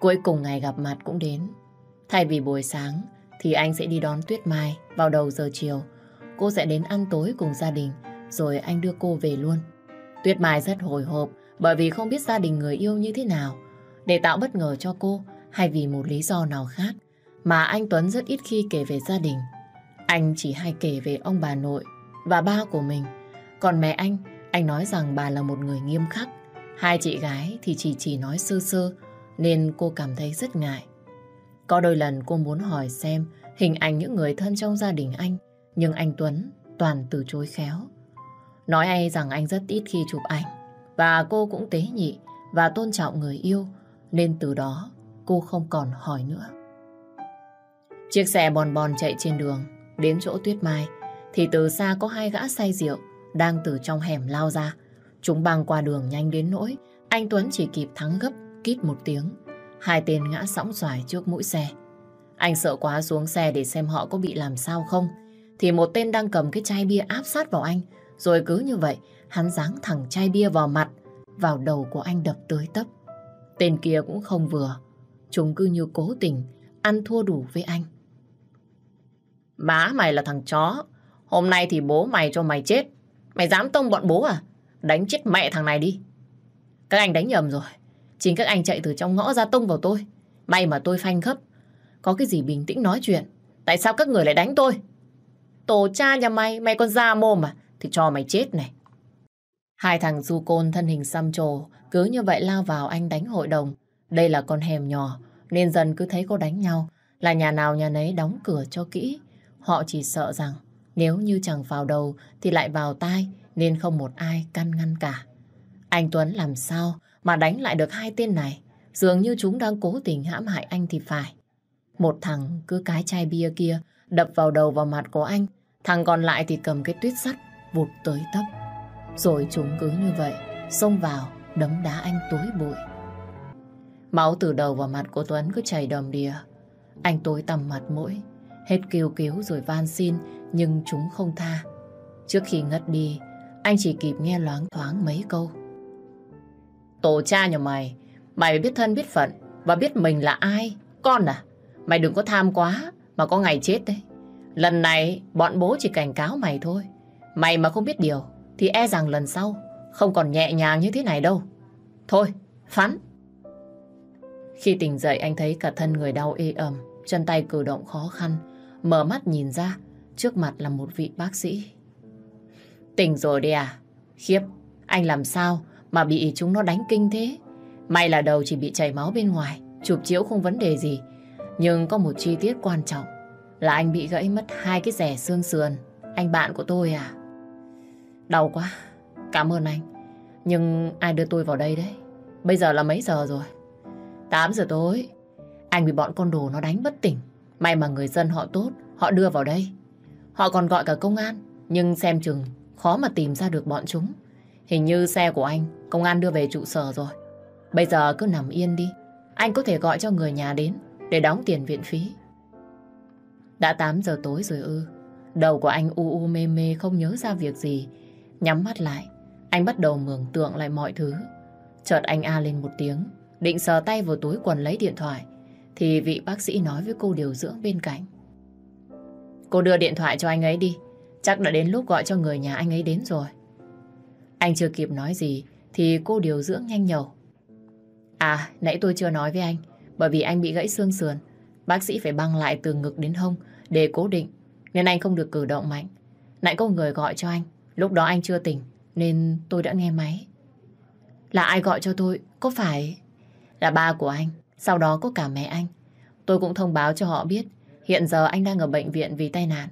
Speaker 1: Cuối cùng ngày gặp mặt cũng đến. Thay vì buổi sáng thì anh sẽ đi đón Tuyết Mai vào đầu giờ chiều. Cô sẽ đến ăn tối cùng gia đình rồi anh đưa cô về luôn. Tuyết Mai rất hồi hộp bởi vì không biết gia đình người yêu như thế nào. Để tạo bất ngờ cho cô hay vì một lý do nào khác mà anh Tuấn rất ít khi kể về gia đình. Anh chỉ hay kể về ông bà nội và ba của mình. Còn mẹ anh, anh nói rằng bà là một người nghiêm khắc. Hai chị gái thì chỉ chỉ nói sơ sơ nên cô cảm thấy rất ngại. Có đôi lần cô muốn hỏi xem hình ảnh những người thân trong gia đình anh nhưng anh Tuấn toàn từ chối khéo. Nói ai rằng anh rất ít khi chụp ảnh và cô cũng tế nhị và tôn trọng người yêu nên từ đó cô không còn hỏi nữa. Chiếc xe bòn bòn chạy trên đường đến chỗ Tuyết Mai, thì từ xa có hai gã say rượu đang từ trong hẻm lao ra. Chúng băng qua đường nhanh đến nỗi anh Tuấn chỉ kịp thắng gấp kít một tiếng. Hai tên ngã sóng xoài trước mũi xe. Anh sợ quá xuống xe để xem họ có bị làm sao không. Thì một tên đang cầm cái chai bia áp sát vào anh. Rồi cứ như vậy, hắn giáng thẳng chai bia vào mặt, vào đầu của anh đập tới tấp. Tên kia cũng không vừa. Chúng cứ như cố tình, ăn thua đủ với anh. Má mày là thằng chó. Hôm nay thì bố mày cho mày chết. Mày dám tông bọn bố à? Đánh chết mẹ thằng này đi. Các anh đánh nhầm rồi. Chính các anh chạy từ trong ngõ ra tông vào tôi. May mà tôi phanh gấp. Có cái gì bình tĩnh nói chuyện. Tại sao các người lại đánh tôi? Tổ cha nhà mày, mày còn da mồm à? Thì cho mày chết này. Hai thằng du côn thân hình xăm trồ cứ như vậy lao vào anh đánh hội đồng. Đây là con hẻm nhỏ, nên dần cứ thấy cô đánh nhau là nhà nào nhà nấy đóng cửa cho kỹ. Họ chỉ sợ rằng, nếu như chẳng vào đầu thì lại vào tai, nên không một ai căn ngăn cả. Anh Tuấn làm sao mà đánh lại được hai tên này? Dường như chúng đang cố tình hãm hại anh thì phải. Một thằng cứ cái chai bia kia, đập vào đầu vào mặt của anh. Thằng còn lại thì cầm cái tuyết sắt, vụt tới tấp. Rồi chúng cứ như vậy, xông vào đấm đá anh tối bụi. Máu từ đầu vào mặt của Tuấn cứ chảy đầm đìa. Anh tối tầm mặt mũi, hết kêu cứu rồi van xin nhưng chúng không tha. Trước khi ngất đi, anh chỉ kịp nghe loáng thoáng mấy câu. Tổ cha nhà mày, mày biết thân biết phận và biết mình là ai. Con à, mày đừng có tham quá mà có ngày chết đấy. Lần này bọn bố chỉ cảnh cáo mày thôi. Mày mà không biết điều thì e rằng lần sau không còn nhẹ nhàng như thế này đâu. Thôi, phán. Khi tỉnh dậy anh thấy cả thân người đau ê ẩm, chân tay cử động khó khăn. Mở mắt nhìn ra, trước mặt là một vị bác sĩ. Tỉnh rồi đi à? Khiếp, anh làm sao mà bị chúng nó đánh kinh thế? May là đầu chỉ bị chảy máu bên ngoài, chụp chiếu không vấn đề gì. Nhưng có một chi tiết quan trọng là anh bị gãy mất hai cái rẻ xương sườn. Anh bạn của tôi à? Đau quá, cảm ơn anh. Nhưng ai đưa tôi vào đây đấy? Bây giờ là mấy giờ rồi? 8 giờ tối. Anh bị bọn con đồ nó đánh bất tỉnh. May mà người dân họ tốt, họ đưa vào đây. Họ còn gọi cả công an, nhưng xem chừng khó mà tìm ra được bọn chúng. Hình như xe của anh, công an đưa về trụ sở rồi. Bây giờ cứ nằm yên đi. Anh có thể gọi cho người nhà đến để đóng tiền viện phí. Đã 8 giờ tối rồi ư. Đầu của anh u u mê mê không nhớ ra việc gì. Nhắm mắt lại, anh bắt đầu mường tượng lại mọi thứ. Chợt anh a lên một tiếng, định sờ tay vào túi quần lấy điện thoại. Thì vị bác sĩ nói với cô điều dưỡng bên cạnh. Cô đưa điện thoại cho anh ấy đi. Chắc đã đến lúc gọi cho người nhà anh ấy đến rồi. Anh chưa kịp nói gì thì cô điều dưỡng nhanh nhở: À, nãy tôi chưa nói với anh. Bởi vì anh bị gãy xương sườn. Bác sĩ phải băng lại từ ngực đến hông để cố định. Nên anh không được cử động mạnh. Nãy có người gọi cho anh. Lúc đó anh chưa tỉnh nên tôi đã nghe máy. Là ai gọi cho tôi? Có phải... Là ba của anh. Sau đó có cả mẹ anh. Tôi cũng thông báo cho họ biết Hiện giờ anh đang ở bệnh viện vì tai nạn.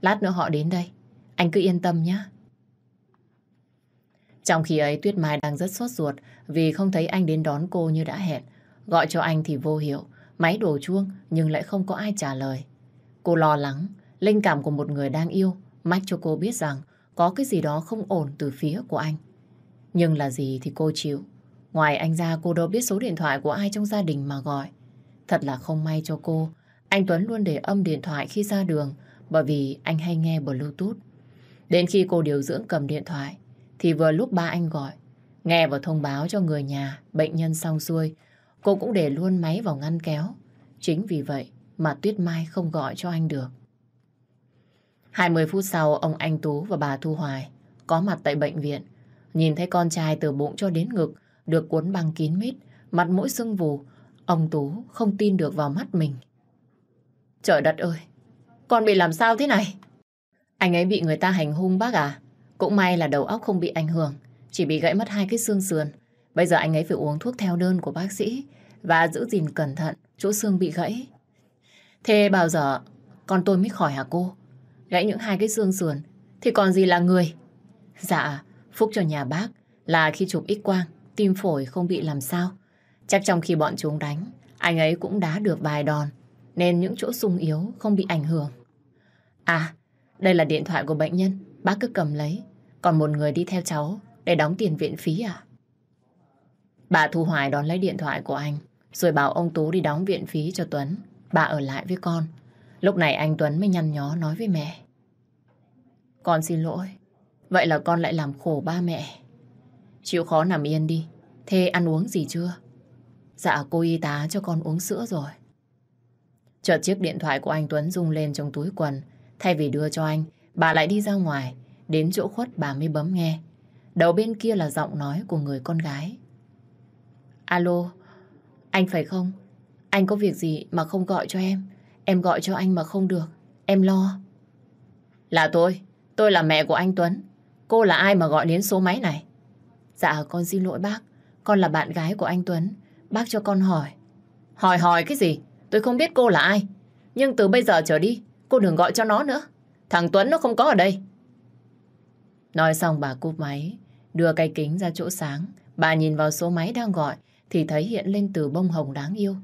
Speaker 1: Lát nữa họ đến đây. Anh cứ yên tâm nhé. Trong khi ấy Tuyết Mai đang rất sốt ruột vì không thấy anh đến đón cô như đã hẹn. Gọi cho anh thì vô hiệu, máy đổ chuông nhưng lại không có ai trả lời. Cô lo lắng, linh cảm của một người đang yêu mách cho cô biết rằng có cái gì đó không ổn từ phía của anh. Nhưng là gì thì cô chịu. Ngoài anh ra, cô đâu biết số điện thoại của ai trong gia đình mà gọi. Thật là không may cho cô anh Tuấn luôn để âm điện thoại khi ra đường, bởi vì anh hay nghe Bluetooth. Đến khi cô điều dưỡng cầm điện thoại, thì vừa lúc ba anh gọi, nghe và thông báo cho người nhà, bệnh nhân xong xuôi, cô cũng để luôn máy vào ngăn kéo. Chính vì vậy mà Tuyết Mai không gọi cho anh được. 20 phút sau ông Anh Tú và bà Thu Hoài có mặt tại bệnh viện. Nhìn thấy con trai từ bụng cho đến ngực được cuốn băng kín mít, mặt mũi sưng vù. Ông Tú không tin được vào mắt mình. Trời đất ơi, con bị làm sao thế này? Anh ấy bị người ta hành hung bác à? Cũng may là đầu óc không bị ảnh hưởng, chỉ bị gãy mất hai cái xương sườn. Bây giờ anh ấy phải uống thuốc theo đơn của bác sĩ và giữ gìn cẩn thận chỗ xương bị gãy. Thế bao giờ con tôi mới khỏi hả cô? Gãy những hai cái xương sườn thì còn gì là người? Dạ, phúc cho nhà bác là khi chụp x quang, tim phổi không bị làm sao. Chắc trong khi bọn chúng đánh, anh ấy cũng đá được vài đòn nên những chỗ sung yếu không bị ảnh hưởng. À, đây là điện thoại của bệnh nhân. Bác cứ cầm lấy. Còn một người đi theo cháu để đóng tiền viện phí à? Bà Thu Hoài đón lấy điện thoại của anh rồi bảo ông Tú đi đóng viện phí cho Tuấn. Bà ở lại với con. Lúc này anh Tuấn mới nhăn nhó nói với mẹ. Con xin lỗi. Vậy là con lại làm khổ ba mẹ. Chịu khó nằm yên đi. Thế ăn uống gì chưa? Dạ cô y tá cho con uống sữa rồi. Chợt chiếc điện thoại của anh Tuấn rung lên trong túi quần. Thay vì đưa cho anh, bà lại đi ra ngoài. Đến chỗ khuất bà mới bấm nghe. Đầu bên kia là giọng nói của người con gái. Alo, anh phải không? Anh có việc gì mà không gọi cho em? Em gọi cho anh mà không được. Em lo. Là tôi. Tôi là mẹ của anh Tuấn. Cô là ai mà gọi đến số máy này? Dạ con xin lỗi bác. Con là bạn gái của anh Tuấn. Bác cho con hỏi. Hỏi hỏi cái gì? Tôi không biết cô là ai. Nhưng từ bây giờ trở đi, cô đừng gọi cho nó nữa. Thằng Tuấn nó không có ở đây. Nói xong bà cúp máy, đưa cây kính ra chỗ sáng. Bà nhìn vào số máy đang gọi, thì thấy hiện lên từ bông hồng đáng yêu.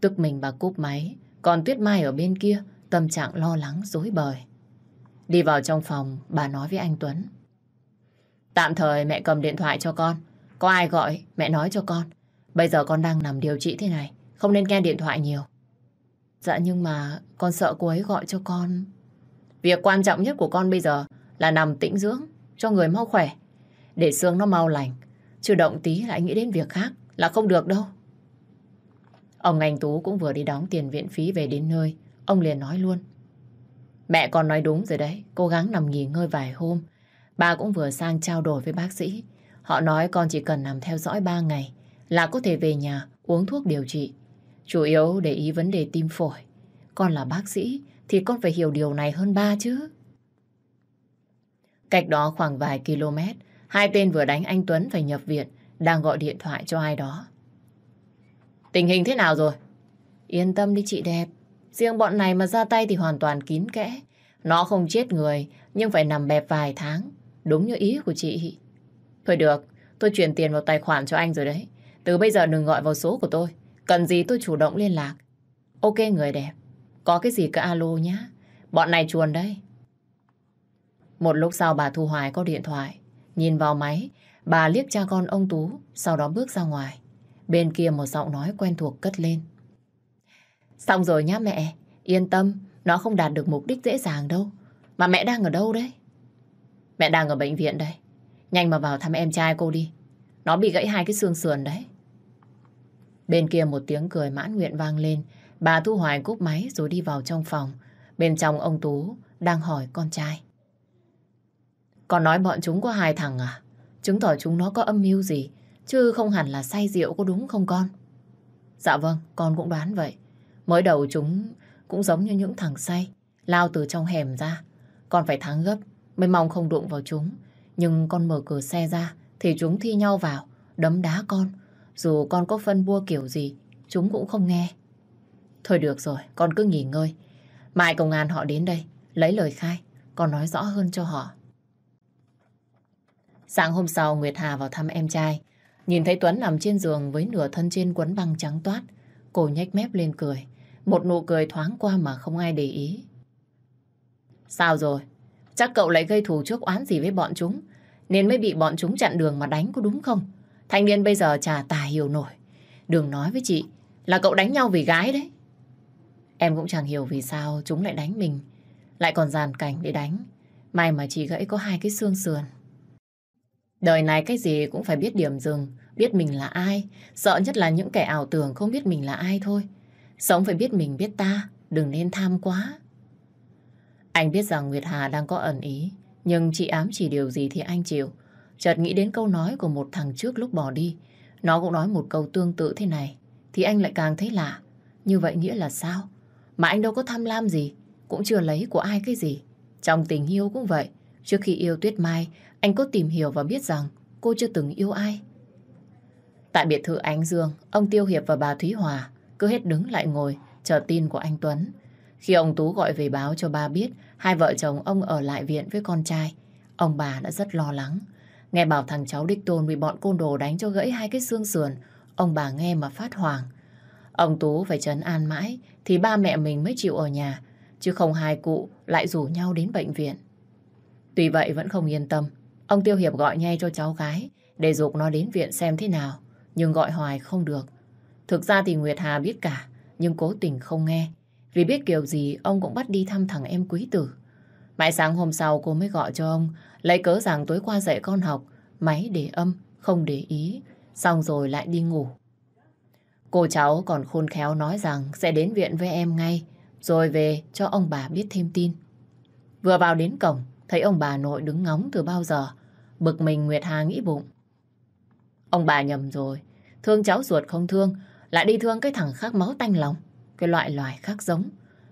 Speaker 1: Tức mình bà cúp máy, còn Tuyết Mai ở bên kia, tâm trạng lo lắng, dối bời. Đi vào trong phòng, bà nói với anh Tuấn. Tạm thời mẹ cầm điện thoại cho con. Có ai gọi, mẹ nói cho con. Bây giờ con đang nằm điều trị thế này, không nên nghe điện thoại nhiều. Dạ nhưng mà con sợ cô ấy gọi cho con. Việc quan trọng nhất của con bây giờ là nằm tĩnh dưỡng, cho người mau khỏe. Để xương nó mau lành. Chứ động tí lại nghĩ đến việc khác là không được đâu. Ông Anh Tú cũng vừa đi đóng tiền viện phí về đến nơi. Ông liền nói luôn. Mẹ con nói đúng rồi đấy. Cố gắng nằm nghỉ ngơi vài hôm. Bà cũng vừa sang trao đổi với bác sĩ. Họ nói con chỉ cần nằm theo dõi 3 ngày là có thể về nhà uống thuốc điều trị. Chủ yếu để ý vấn đề tim phổi. Con là bác sĩ thì con phải hiểu điều này hơn ba chứ. Cách đó khoảng vài km, hai tên vừa đánh anh Tuấn phải nhập viện, đang gọi điện thoại cho ai đó. Tình hình thế nào rồi? Yên tâm đi chị đẹp. Riêng bọn này mà ra tay thì hoàn toàn kín kẽ. Nó không chết người, nhưng phải nằm bẹp vài tháng. Đúng như ý của chị. Thôi được, tôi chuyển tiền vào tài khoản cho anh rồi đấy. Từ bây giờ đừng gọi vào số của tôi. Cần gì tôi chủ động liên lạc. Ok người đẹp. Có cái gì cứ alo nhá. Bọn này chuồn đấy. Một lúc sau bà Thu Hoài có điện thoại. Nhìn vào máy, bà liếc cha con ông Tú, sau đó bước ra ngoài. Bên kia một giọng nói quen thuộc cất lên. Xong rồi nhá mẹ, yên tâm, nó không đạt được mục đích dễ dàng đâu. Mà mẹ đang ở đâu đấy? Mẹ đang ở bệnh viện đây. Nhanh mà vào thăm em trai cô đi. Nó bị gãy hai cái xương sườn đấy. Bên kia một tiếng cười mãn nguyện vang lên. Bà Thu Hoài cúp máy rồi đi vào trong phòng. Bên trong ông Tú đang hỏi con trai. Con nói bọn chúng có hai thằng à? Chứng tỏ chúng nó có âm mưu gì Chứ không hẳn là say rượu có đúng không con? Dạ vâng, con cũng đoán vậy. Mới đầu chúng cũng giống như những thằng say, lao từ trong hẻm ra. Con phải thắng gấp, mới mong không đụng vào chúng. Nhưng con mở cửa xe ra, thì chúng thi nhau vào, đấm đá con. Dù con có phân bua kiểu gì, chúng cũng không nghe. Thôi được rồi, con cứ nghỉ ngơi. Mai công an họ đến đây, lấy lời khai, con nói rõ hơn cho họ. Sáng hôm sau, Nguyệt Hà vào thăm em trai. Nhìn thấy Tuấn nằm trên giường với nửa thân trên quấn băng trắng toát. Cô nhếch mép lên cười. Một nụ cười thoáng qua mà không ai để ý. Sao rồi? Chắc cậu lại gây thù trước oán gì với bọn chúng. Nên mới bị bọn chúng chặn đường mà đánh có đúng không? Thanh niên bây giờ chả tài hiểu nổi. Đừng nói với chị là cậu đánh nhau vì gái đấy. Em cũng chẳng hiểu vì sao chúng lại đánh mình. Lại còn dàn cảnh để đánh. May mà chị gãy có hai cái xương sườn. Đời này cái gì cũng phải biết điểm dừng, biết mình là ai. Sợ nhất là những kẻ ảo tưởng không biết mình là ai thôi. Sống phải biết mình biết ta, đừng nên tham quá. Anh biết rằng Nguyệt Hà đang có ẩn ý, nhưng chị ám chỉ điều gì thì anh chịu. Chợt nghĩ đến câu nói của một thằng trước lúc bỏ đi. Nó cũng nói một câu tương tự thế này, thì anh lại càng thấy lạ. Như vậy nghĩa là sao? Mà anh đâu có tham lam gì, cũng chưa lấy của ai cái gì. Trong tình yêu cũng vậy. Trước khi yêu Tuyết Mai, anh có tìm hiểu và biết rằng cô chưa từng yêu ai. Tại biệt thự Ánh Dương, ông Tiêu Hiệp và bà Thúy Hòa cứ hết đứng lại ngồi chờ tin của anh Tuấn. Khi ông Tú gọi về báo cho ba biết hai vợ chồng ông ở lại viện với con trai, ông bà đã rất lo lắng. Nghe bảo thằng cháu Đích Tôn bị bọn côn đồ đánh cho gãy hai cái xương sườn, ông bà nghe mà phát hoảng. Ông Tú phải trấn an mãi thì ba mẹ mình mới chịu ở nhà. chứ không hai cụ lại rủ nhau đến bệnh viện. Tuy vậy vẫn không yên tâm, ông Tiêu Hiệp gọi ngay cho cháu gái để dục nó đến viện xem thế nào, nhưng gọi hoài không được. Thực ra thì Nguyệt Hà biết cả, nhưng cố tình không nghe, vì biết kiểu gì ông cũng bắt đi thăm thằng em quý tử. Mãi sáng hôm sau cô mới gọi cho ông, lấy cớ rằng tối qua dạy con học, máy để âm, không để ý, xong rồi lại đi ngủ. Cô cháu còn khôn khéo nói rằng sẽ đến viện với em ngay, rồi về cho ông bà biết thêm tin. Vừa vào đến cổng, thấy ông bà nội đứng ngóng từ bao giờ. Bực mình Nguyệt Hà nghĩ bụng. Ông bà nhầm rồi, thương cháu ruột không thương, lại đi thương cái thằng khác máu tanh lòng, cái loại loài khác giống.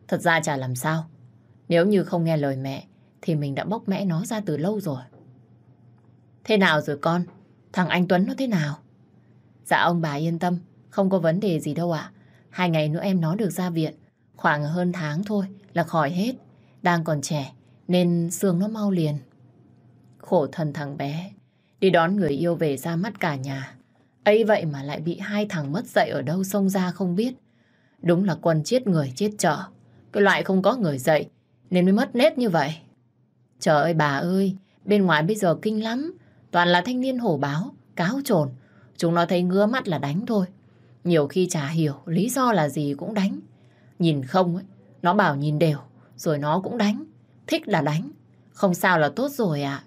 Speaker 1: Thật ra chả làm sao. Nếu như không nghe lời mẹ, thì mình đã bóc mẽ nó ra từ lâu rồi. Thế nào rồi con? Thằng anh Tuấn nó thế nào? Dạ ông bà yên tâm, không có vấn đề gì đâu ạ. Hai ngày nữa em nó được ra viện. Khoảng hơn tháng thôi là khỏi hết. Đang còn trẻ nên xương nó mau liền. Khổ thân thằng bé. Đi đón người yêu về ra mắt cả nhà. ấy vậy mà lại bị hai thằng mất dạy ở đâu xông ra không biết. Đúng là quần chết người chết chợ. Cái loại không có người dạy nên mới mất nết như vậy. Trời ơi bà ơi, bên ngoài bây giờ kinh lắm. Toàn là thanh niên hổ báo, cáo trồn. Chúng nó thấy ngứa mắt là đánh thôi. Nhiều khi chả hiểu lý do là gì cũng đánh. Nhìn không ấy, nó bảo nhìn đều, rồi nó cũng đánh. Thích là đánh, không sao là tốt rồi ạ.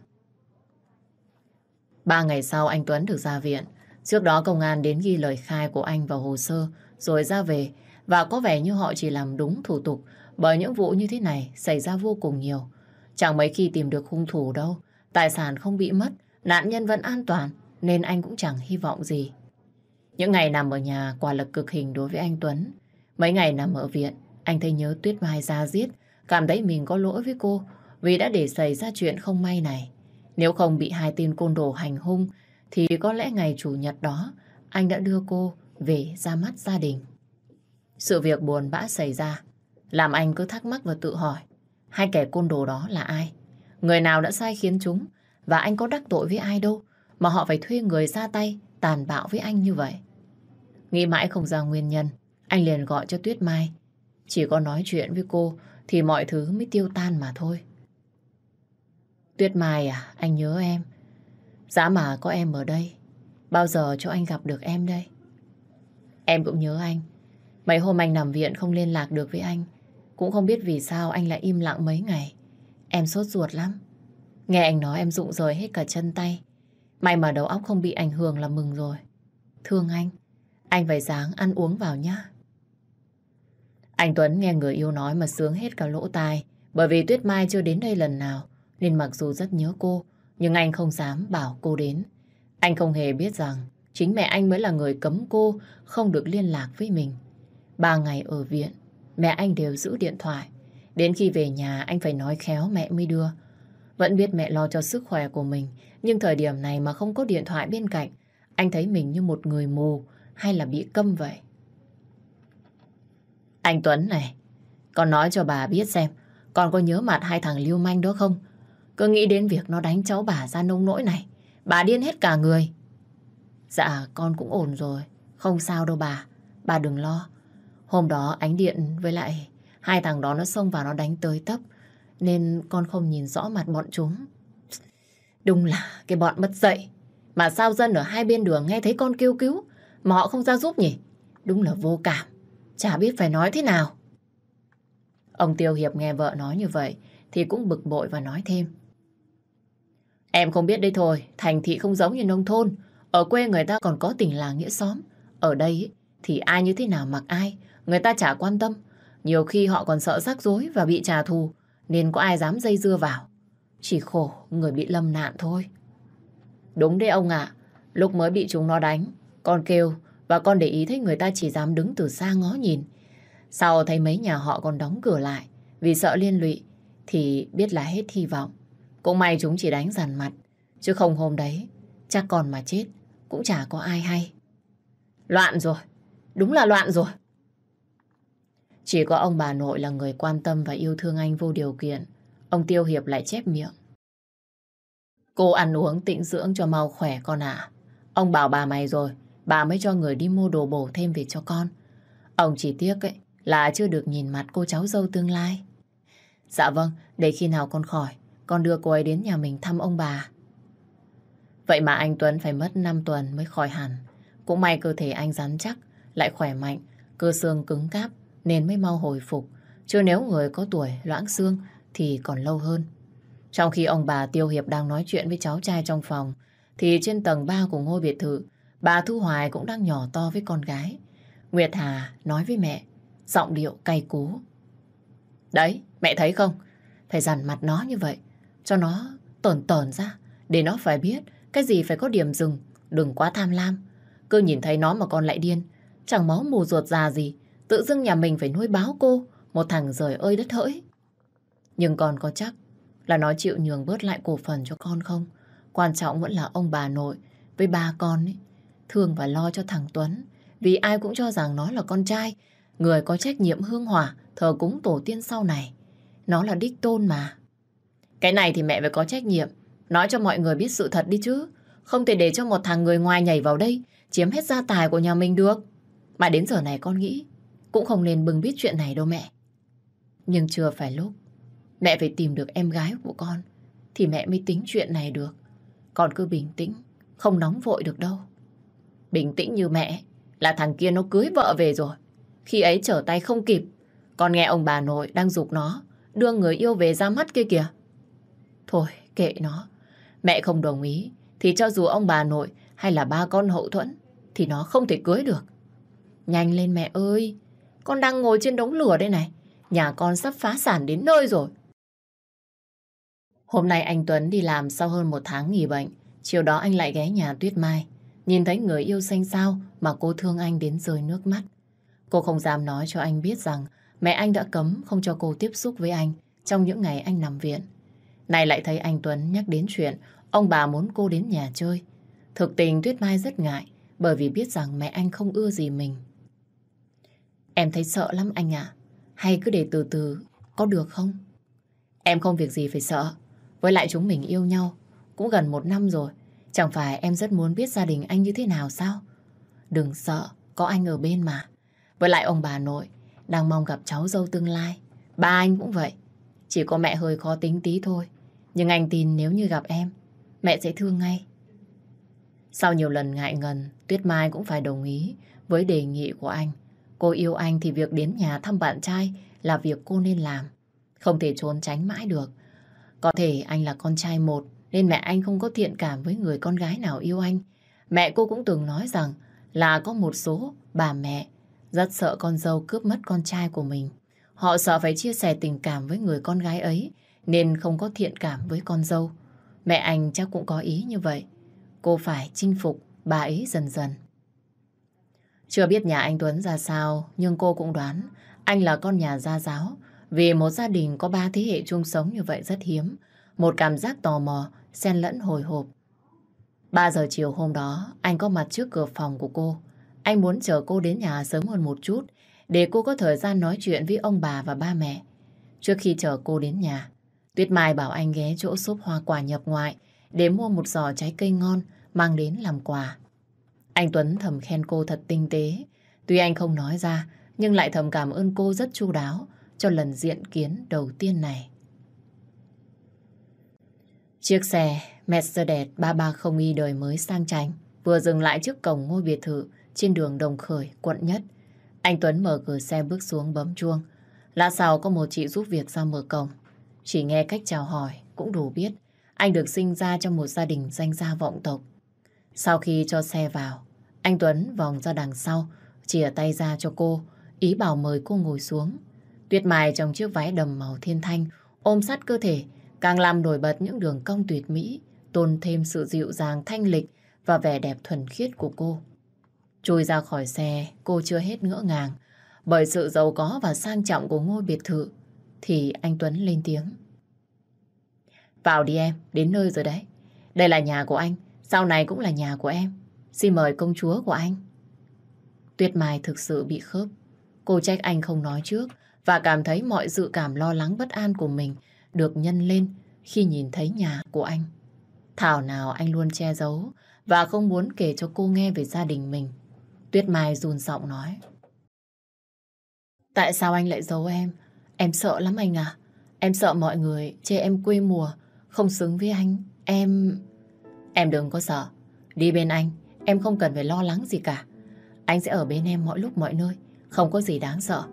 Speaker 1: Ba ngày sau anh Tuấn được ra viện. Trước đó công an đến ghi lời khai của anh vào hồ sơ, rồi ra về. Và có vẻ như họ chỉ làm đúng thủ tục, bởi những vụ như thế này xảy ra vô cùng nhiều. Chẳng mấy khi tìm được hung thủ đâu. Tài sản không bị mất, nạn nhân vẫn an toàn, nên anh cũng chẳng hy vọng gì. Những ngày nằm ở nhà quả là cực hình đối với anh Tuấn. Mấy ngày nằm ở viện, anh thấy nhớ Tuyết Mai ra giết, cảm thấy mình có lỗi với cô vì đã để xảy ra chuyện không may này. Nếu không bị hai tên côn đồ hành hung, thì có lẽ ngày Chủ nhật đó, anh đã đưa cô về ra mắt gia đình. Sự việc buồn bã xảy ra, làm anh cứ thắc mắc và tự hỏi, hai kẻ côn đồ đó là ai? Người nào đã sai khiến chúng? Và anh có đắc tội với ai đâu, mà họ phải thuê người ra tay, tàn bạo với anh như vậy. Nghĩ mãi không ra nguyên nhân, anh liền gọi cho Tuyết Mai. Chỉ có nói chuyện với cô thì mọi thứ mới tiêu tan mà thôi. Tuyết Mai à, anh nhớ em. Giá mà có em ở đây, bao giờ cho anh gặp được em đây? Em cũng nhớ anh. Mấy hôm anh nằm viện không liên lạc được với anh. Cũng không biết vì sao anh lại im lặng mấy ngày. Em sốt ruột lắm. Nghe anh nói em rụng rời hết cả chân tay. May mà đầu óc không bị ảnh hưởng là mừng rồi. Thương anh. Anh phải dáng ăn uống vào nhá. Anh Tuấn nghe người yêu nói mà sướng hết cả lỗ tai. Bởi vì Tuyết Mai chưa đến đây lần nào. Nên mặc dù rất nhớ cô, nhưng anh không dám bảo cô đến. Anh không hề biết rằng chính mẹ anh mới là người cấm cô không được liên lạc với mình. Ba ngày ở viện, mẹ anh đều giữ điện thoại. Đến khi về nhà anh phải nói khéo mẹ mới đưa. Vẫn biết mẹ lo cho sức khỏe của mình, nhưng thời điểm này mà không có điện thoại bên cạnh, anh thấy mình như một người mù hay là bị câm vậy. Anh Tuấn này, con nói cho bà biết xem, con có nhớ mặt hai thằng lưu manh đó không? Cứ nghĩ đến việc nó đánh cháu bà ra nông nỗi này, bà điên hết cả người. Dạ, con cũng ổn rồi, không sao đâu bà, bà đừng lo. Hôm đó ánh điện với lại hai thằng đó nó xông vào nó đánh tới tấp, nên con không nhìn rõ mặt bọn chúng. Đúng là cái bọn mất dậy. Mà sao dân ở hai bên đường nghe thấy con kêu cứu mà họ không ra giúp nhỉ? Đúng là vô cảm. Chả biết phải nói thế nào. Ông Tiêu Hiệp nghe vợ nói như vậy thì cũng bực bội và nói thêm. Em không biết đây thôi, thành thị không giống như nông thôn. Ở quê người ta còn có tình làng nghĩa xóm. Ở đây thì ai như thế nào mặc ai, người ta chả quan tâm. Nhiều khi họ còn sợ rắc rối và bị trả thù, nên có ai dám dây dưa vào. Chỉ khổ người bị lâm nạn thôi. Đúng đấy ông ạ, lúc mới bị chúng nó đánh, con kêu và con để ý thấy người ta chỉ dám đứng từ xa ngó nhìn. Sau thấy mấy nhà họ còn đóng cửa lại vì sợ liên lụy thì biết là hết hy vọng. Cũng may chúng chỉ đánh dằn mặt chứ không hôm đấy chắc còn mà chết cũng chả có ai hay. Loạn rồi, đúng là loạn rồi. Chỉ có ông bà nội là người quan tâm và yêu thương anh vô điều kiện. Ông Tiêu Hiệp lại chép miệng. Cô ăn uống tịnh dưỡng cho mau khỏe con ạ. Ông bảo bà mày rồi, bà mới cho người đi mua đồ bổ thêm về cho con. Ông chỉ tiếc ấy là chưa được nhìn mặt cô cháu dâu tương lai. Dạ vâng, để khi nào con khỏi, con đưa cô ấy đến nhà mình thăm ông bà. Vậy mà anh Tuấn phải mất 5 tuần mới khỏi hẳn. Cũng may cơ thể anh rắn chắc, lại khỏe mạnh, cơ xương cứng cáp nên mới mau hồi phục. Chứ nếu người có tuổi loãng xương thì còn lâu hơn. Trong khi ông bà Tiêu Hiệp đang nói chuyện với cháu trai trong phòng, thì trên tầng 3 của ngôi biệt thự, bà Thu Hoài cũng đang nhỏ to với con gái. Nguyệt Hà nói với mẹ, giọng điệu cay cú. Đấy, mẹ thấy không? Phải dằn mặt nó như vậy, cho nó tổn tổn ra, để nó phải biết cái gì phải có điểm dừng, đừng quá tham lam. Cứ nhìn thấy nó mà con lại điên, chẳng máu mù ruột già gì, tự dưng nhà mình phải nuôi báo cô, một thằng rời ơi đất hỡi. Nhưng con có chắc là nó chịu nhường bớt lại cổ phần cho con không? Quan trọng vẫn là ông bà nội với ba con ấy, thương và lo cho thằng Tuấn. Vì ai cũng cho rằng nó là con trai, người có trách nhiệm hương hỏa, thờ cúng tổ tiên sau này. Nó là đích tôn mà. Cái này thì mẹ phải có trách nhiệm. Nói cho mọi người biết sự thật đi chứ. Không thể để cho một thằng người ngoài nhảy vào đây, chiếm hết gia tài của nhà mình được. Mà đến giờ này con nghĩ, cũng không nên bừng biết chuyện này đâu mẹ. Nhưng chưa phải lúc Mẹ phải tìm được em gái của con Thì mẹ mới tính chuyện này được Con cứ bình tĩnh Không nóng vội được đâu Bình tĩnh như mẹ. Là thằng kia nó cưới vợ về rồi. Khi ấy trở tay không kịp. Còn nghe ông bà nội đang dục nó. Đưa người yêu về ra mắt kia kìa. Thôi, kệ nó. Mẹ không đồng ý, Thì cho dù ông bà nội hay là ba con hậu thuẫn, Thì nó không thể cưới được. Nhanh lên mẹ ơi. Con đang ngồi trên đống lửa đây này. Nhà con sắp phá sản đến nơi rồi. Hôm nay anh Tuấn đi làm sau hơn một tháng nghỉ bệnh. Chiều đó anh lại ghé nhà Tuyết Mai. Nhìn thấy người yêu xanh sao mà cô thương anh đến rơi nước mắt. Cô không dám nói cho anh biết rằng mẹ anh đã cấm không cho cô tiếp xúc với anh trong những ngày anh nằm viện. Này lại thấy anh Tuấn nhắc đến chuyện ông bà muốn cô đến nhà chơi. Thực tình Tuyết Mai rất ngại bởi vì biết rằng mẹ anh không ưa gì mình. Em thấy sợ lắm anh ạ. Hay cứ để từ từ, có được không? Em không việc gì phải sợ. Với lại chúng mình yêu nhau cũng gần một năm rồi. Chẳng phải em rất muốn biết gia đình anh như thế nào sao? Đừng sợ, có anh ở bên mà. Với lại ông bà nội đang mong gặp cháu dâu tương lai. Ba anh cũng vậy. Chỉ có mẹ hơi khó tính tí thôi. Nhưng anh tin nếu như gặp em, mẹ sẽ thương ngay. Sau nhiều lần ngại ngần, Tuyết Mai cũng phải đồng ý với đề nghị của anh. Cô yêu anh thì việc đến nhà thăm bạn trai là việc cô nên làm. Không thể trốn tránh mãi được. Có thể anh là con trai một nên mẹ anh không có thiện cảm với người con gái nào yêu anh. Mẹ cô cũng từng nói rằng là có một số bà mẹ rất sợ con dâu cướp mất con trai của mình. Họ sợ phải chia sẻ tình cảm với người con gái ấy, nên không có thiện cảm với con dâu. Mẹ anh chắc cũng có ý như vậy. Cô phải chinh phục bà ấy dần dần. Chưa biết nhà anh Tuấn ra sao, nhưng cô cũng đoán anh là con nhà gia giáo vì một gia đình có ba thế hệ chung sống như vậy rất hiếm. Một cảm giác tò mò, xen lẫn hồi hộp. 3 giờ chiều hôm đó, anh có mặt trước cửa phòng của cô. Anh muốn chờ cô đến nhà sớm hơn một chút để cô có thời gian nói chuyện với ông bà và ba mẹ. Trước khi chờ cô đến nhà, Tuyết Mai bảo anh ghé chỗ xốp hoa quả nhập ngoại để mua một giỏ trái cây ngon mang đến làm quà. Anh Tuấn thầm khen cô thật tinh tế. Tuy anh không nói ra, nhưng lại thầm cảm ơn cô rất chu đáo cho lần diện kiến đầu tiên này. Chiếc xe Mercedes 330i đời mới sang chảnh vừa dừng lại trước cổng ngôi biệt thự trên đường Đồng Khởi, quận Nhất. Anh Tuấn mở cửa xe bước xuống bấm chuông. Lạ sao có một chị giúp việc ra mở cổng. Chỉ nghe cách chào hỏi cũng đủ biết anh được sinh ra trong một gia đình danh gia vọng tộc. Sau khi cho xe vào, anh Tuấn vòng ra đằng sau, chìa tay ra cho cô, ý bảo mời cô ngồi xuống. Tuyết Mai trong chiếc váy đầm màu thiên thanh, ôm sát cơ thể, càng làm nổi bật những đường cong tuyệt mỹ, tôn thêm sự dịu dàng thanh lịch và vẻ đẹp thuần khiết của cô. Chui ra khỏi xe, cô chưa hết ngỡ ngàng. Bởi sự giàu có và sang trọng của ngôi biệt thự, thì anh Tuấn lên tiếng. Vào đi em, đến nơi rồi đấy. Đây là nhà của anh, sau này cũng là nhà của em. Xin mời công chúa của anh. Tuyết Mai thực sự bị khớp. Cô trách anh không nói trước, và cảm thấy mọi dự cảm lo lắng bất an của mình được nhân lên khi nhìn thấy nhà của anh. Thảo nào anh luôn che giấu và không muốn kể cho cô nghe về gia đình mình. Tuyết Mai run giọng nói. Tại sao anh lại giấu em? Em sợ lắm anh à. Em sợ mọi người chê em quê mùa, không xứng với anh. Em... Em đừng có sợ. Đi bên anh, em không cần phải lo lắng gì cả. Anh sẽ ở bên em mọi lúc mọi nơi, không có gì đáng sợ.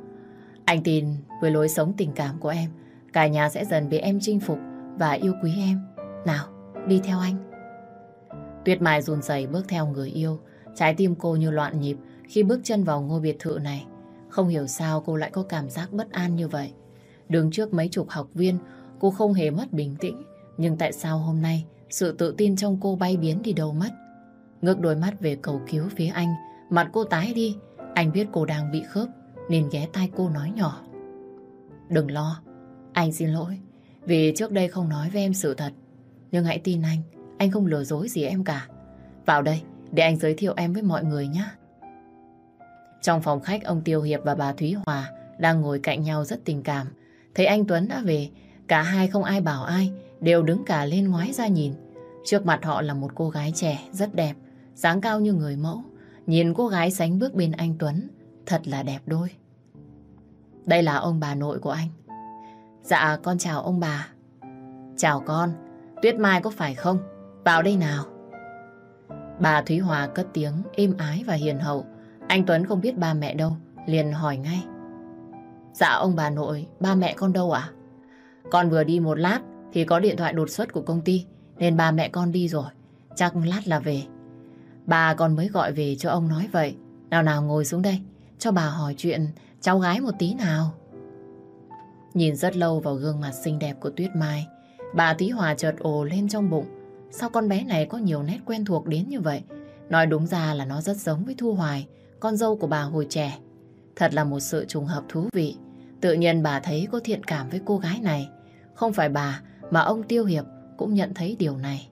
Speaker 1: Anh tin với lối sống tình cảm của em, cả nhà sẽ dần bị em chinh phục và yêu quý em. Nào, đi theo anh. Tuyết Mai run rẩy bước theo người yêu, trái tim cô như loạn nhịp khi bước chân vào ngôi biệt thự này. Không hiểu sao cô lại có cảm giác bất an như vậy. Đứng trước mấy chục học viên, cô không hề mất bình tĩnh. Nhưng tại sao hôm nay sự tự tin trong cô bay biến đi đâu mất? Ngước đôi mắt về cầu cứu phía anh, mặt cô tái đi. Anh biết cô đang bị khớp, nên ghé tai cô nói nhỏ. Đừng lo, anh xin lỗi, vì trước đây không nói với em sự thật. Nhưng hãy tin anh, anh không lừa dối gì em cả. Vào đây, để anh giới thiệu em với mọi người nhé. Trong phòng khách, ông Tiêu Hiệp và bà Thúy Hòa đang ngồi cạnh nhau rất tình cảm. Thấy anh Tuấn đã về, cả hai không ai bảo ai, đều đứng cả lên ngoái ra nhìn. Trước mặt họ là một cô gái trẻ, rất đẹp, dáng cao như người mẫu. Nhìn cô gái sánh bước bên anh Tuấn, thật là đẹp đôi. Đây là ông bà nội của anh. Dạ, con chào ông bà. Chào con, Tuyết Mai có phải không? Vào đây nào. Bà Thúy Hòa cất tiếng êm ái và hiền hậu. Anh Tuấn không biết ba mẹ đâu, liền hỏi ngay. Dạ ông bà nội, ba mẹ con đâu ạ? Con vừa đi một lát thì có điện thoại đột xuất của công ty, nên ba mẹ con đi rồi. Chắc lát là về. Bà con mới gọi về cho ông nói vậy. Nào nào ngồi xuống đây, cho bà hỏi chuyện cháu gái một tí nào. Nhìn rất lâu vào gương mặt xinh đẹp của Tuyết Mai, bà Thúy Hòa chợt ồ lên trong bụng. Sao con bé này có nhiều nét quen thuộc đến như vậy? Nói đúng ra là nó rất giống với Thu Hoài, con dâu của bà hồi trẻ. Thật là một sự trùng hợp thú vị. Tự nhiên bà thấy có thiện cảm với cô gái này. Không phải bà, mà ông Tiêu Hiệp cũng nhận thấy điều này.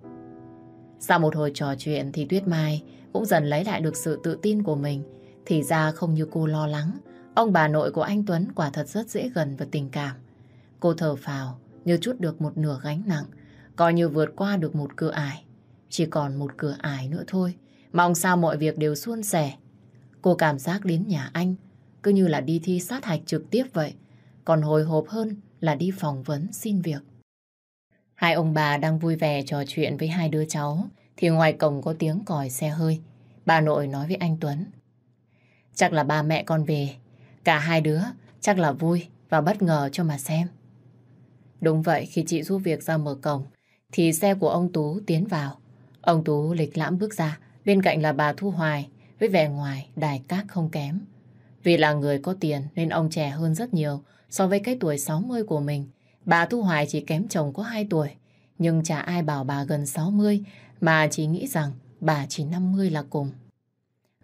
Speaker 1: Sau một hồi trò chuyện thì Tuyết Mai cũng dần lấy lại được sự tự tin của mình. Thì ra không như cô lo lắng, ông bà nội của anh Tuấn quả thật rất dễ gần và tình cảm. Cô thở phào như chút được một nửa gánh nặng, coi như vượt qua được một cửa ải. Chỉ còn một cửa ải nữa thôi, mong sao mọi việc đều suôn sẻ. Cô cảm giác đến nhà anh cứ như là đi thi sát hạch trực tiếp vậy, còn hồi hộp hơn là đi phỏng vấn xin việc. Hai ông bà đang vui vẻ trò chuyện với hai đứa cháu, thì ngoài cổng có tiếng còi xe hơi. Bà nội nói với anh Tuấn. Chắc là ba mẹ con về, cả hai đứa chắc là vui và bất ngờ cho mà xem. Đúng vậy, khi chị giúp việc ra mở cổng, thì xe của ông Tú tiến vào. Ông Tú lịch lãm bước ra, bên cạnh là bà Thu Hoài, với vẻ ngoài đài cát không kém. Vì là người có tiền nên ông trẻ hơn rất nhiều so với cái tuổi 60 của mình. Bà Thu Hoài chỉ kém chồng có 2 tuổi, nhưng chả ai bảo bà gần 60 mà chỉ nghĩ rằng bà chỉ 50 là cùng.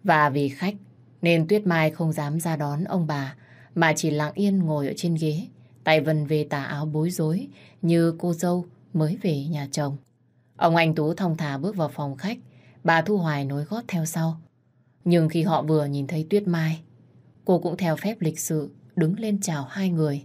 Speaker 1: Và vì khách nên Tuyết Mai không dám ra đón ông bà mà chỉ lặng yên ngồi ở trên ghế, tay vần về tà áo bối rối như cô dâu mới về nhà chồng. Ông anh Tú thong thả bước vào phòng khách, bà Thu Hoài nối gót theo sau. Nhưng khi họ vừa nhìn thấy Tuyết Mai, cô cũng theo phép lịch sự đứng lên chào hai người.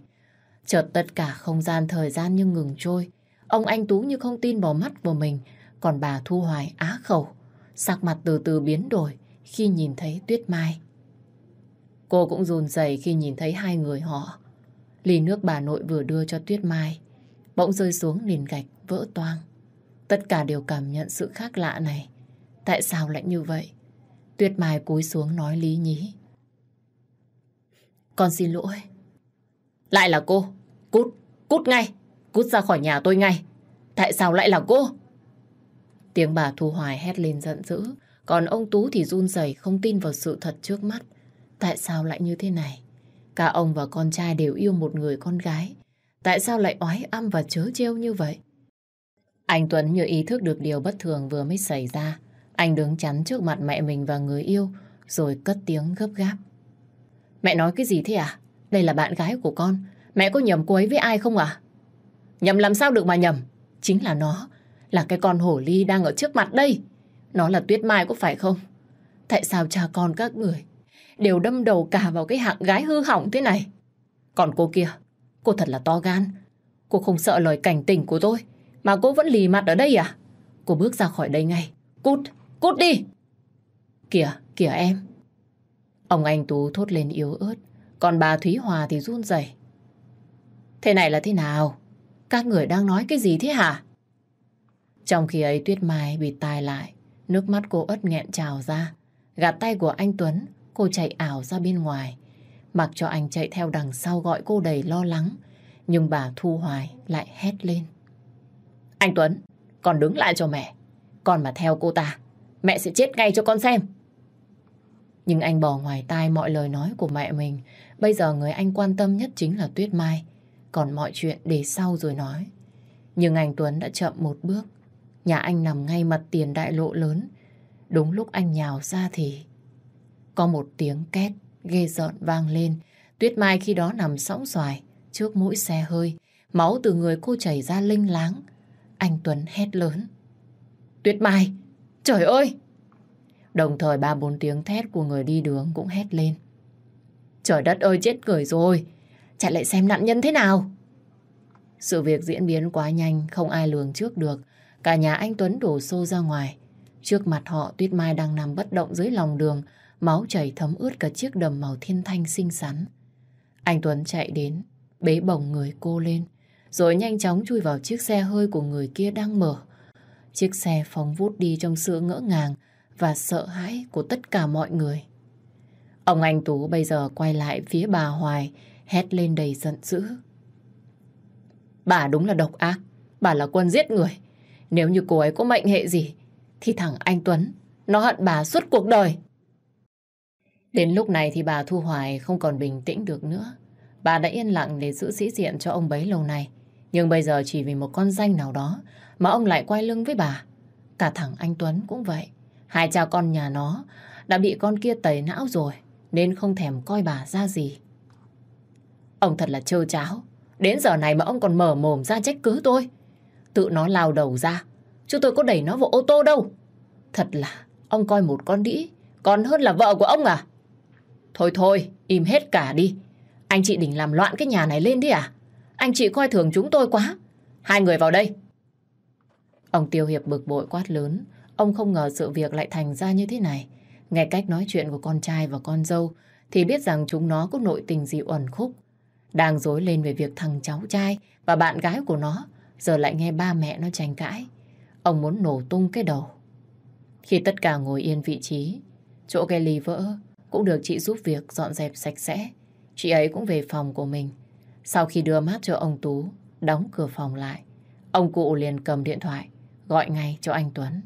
Speaker 1: Chợt tất cả không gian thời gian như ngừng trôi. Ông anh Tú như không tin vào mắt của mình, còn bà Thu Hoài á khẩu, sắc mặt từ từ biến đổi khi nhìn thấy Tuyết Mai. Cô cũng run rẩy khi nhìn thấy hai người họ. Ly nước bà nội vừa đưa cho Tuyết Mai, bỗng rơi xuống nền gạch vỡ toang. Tất cả đều cảm nhận sự khác lạ này. Tại sao lại như vậy? Tuyết Mai cúi xuống nói lý nhí. Con xin lỗi. Lại là cô. Cút, cút ngay. Cút ra khỏi nhà tôi ngay. Tại sao lại là cô? Tiếng bà Thu Hoài hét lên giận dữ. Còn ông Tú thì run rẩy không tin vào sự thật trước mắt. Tại sao lại như thế này? Cả ông và con trai đều yêu một người con gái. Tại sao lại oái âm và chớ trêu như vậy? Anh Tuấn như ý thức được điều bất thường vừa mới xảy ra. Anh đứng chắn trước mặt mẹ mình và người yêu, rồi cất tiếng gấp gáp. Mẹ nói cái gì thế à? Đây là bạn gái của con. Mẹ có nhầm cô ấy với ai không à? Nhầm làm sao được mà nhầm? Chính là nó, là cái con hổ ly đang ở trước mặt đây. Nó là Tuyết Mai có phải không? Tại sao cha con các người đều đâm đầu cả vào cái hạng gái hư hỏng thế này? Còn cô kia, cô thật là to gan. Cô không sợ lời cảnh tình của tôi, mà cô vẫn lì mặt ở đây à? Cô bước ra khỏi đây ngay. Cút, cút đi! Kìa, kìa em. Ông anh Tú thốt lên yếu ớt, còn bà Thúy Hòa thì run rẩy. Thế này là thế nào? Các người đang nói cái gì thế hả? Trong khi ấy Tuyết Mai bị tai lại, nước mắt cô ớt nghẹn trào ra. Gạt tay của anh Tuấn, cô chạy ảo ra bên ngoài. Mặc cho anh chạy theo đằng sau gọi cô đầy lo lắng. Nhưng bà Thu Hoài lại hét lên. Anh Tuấn, con đứng lại cho mẹ. Con mà theo cô ta, mẹ sẽ chết ngay cho con xem. Nhưng anh bỏ ngoài tai mọi lời nói của mẹ mình. Bây giờ người anh quan tâm nhất chính là Tuyết Mai. Còn mọi chuyện để sau rồi nói. Nhưng anh Tuấn đã chậm một bước. Nhà anh nằm ngay mặt tiền đại lộ lớn. Đúng lúc anh nhào ra thì... Có một tiếng két ghê rợn vang lên. Tuyết Mai khi đó nằm sóng xoài trước mũi xe hơi. Máu từ người cô chảy ra linh láng. Anh Tuấn hét lớn. Tuyết Mai! Trời ơi! Đồng thời ba bốn tiếng thét của người đi đường cũng hét lên. Trời đất ơi chết người rồi! Chạy lại xem nạn nhân thế nào! Sự việc diễn biến quá nhanh, không ai lường trước được. Cả nhà anh Tuấn đổ xô ra ngoài. Trước mặt họ Tuyết Mai đang nằm bất động dưới lòng đường, máu chảy thấm ướt cả chiếc đầm màu thiên thanh xinh xắn. Anh Tuấn chạy đến, bế bổng người cô lên, rồi nhanh chóng chui vào chiếc xe hơi của người kia đang mở. Chiếc xe phóng vút đi trong sự ngỡ ngàng và sợ hãi của tất cả mọi người. Ông anh Tú bây giờ quay lại phía bà Hoài, hét lên đầy giận dữ. Bà đúng là độc ác, bà là quân giết người. Nếu như cô ấy có mệnh hệ gì, thì thằng anh Tuấn, nó hận bà suốt cuộc đời. Đến lúc này thì bà Thu Hoài không còn bình tĩnh được nữa. Bà đã yên lặng để giữ sĩ diện cho ông bấy lâu nay. Nhưng bây giờ chỉ vì một con danh nào đó mà ông lại quay lưng với bà. Cả thằng anh Tuấn cũng vậy. Hai cha con nhà nó đã bị con kia tẩy não rồi, nên không thèm coi bà ra gì. Ông thật là trơ cháo. Đến giờ này mà ông còn mở mồm ra trách cứ tôi. Tự nó lao đầu ra. Chứ tôi có đẩy nó vào ô tô đâu. Thật là, ông coi một con đĩ, còn hơn là vợ của ông à? Thôi thôi, im hết cả đi. Anh chị định làm loạn cái nhà này lên đi à? Anh chị coi thường chúng tôi quá. Hai người vào đây. Ông Tiêu Hiệp bực bội quát lớn. Ông không ngờ sự việc lại thành ra như thế này. Nghe cách nói chuyện của con trai và con dâu thì biết rằng chúng nó có nội tình gì uẩn khúc. Đang dối lên về việc thằng cháu trai và bạn gái của nó giờ lại nghe ba mẹ nó tranh cãi. Ông muốn nổ tung cái đầu. Khi tất cả ngồi yên vị trí, chỗ cái ly vỡ cũng được chị giúp việc dọn dẹp sạch sẽ. Chị ấy cũng về phòng của mình. Sau khi đưa mát cho ông Tú, đóng cửa phòng lại, ông cụ liền cầm điện thoại, gọi ngay cho anh Tuấn.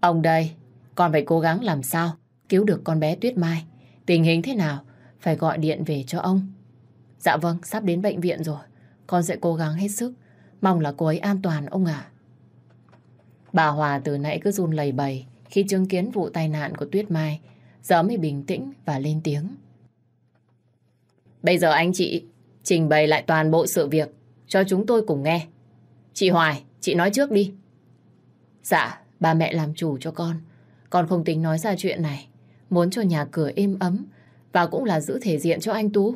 Speaker 1: Ông đây, con phải cố gắng làm sao cứu được con bé Tuyết Mai. Tình hình thế nào, phải gọi điện về cho ông. Dạ vâng, sắp đến bệnh viện rồi. Con sẽ cố gắng hết sức. Mong là cô ấy an toàn ông à. Bà Hòa từ nãy cứ run lầy bầy khi chứng kiến vụ tai nạn của Tuyết Mai. Giờ mới bình tĩnh và lên tiếng. Bây giờ anh chị trình bày lại toàn bộ sự việc cho chúng tôi cùng nghe. Chị Hoài, chị nói trước đi. Dạ, ba mẹ làm chủ cho con. Con không tính nói ra chuyện này. Muốn cho nhà cửa êm ấm và cũng là giữ thể diện cho anh Tú.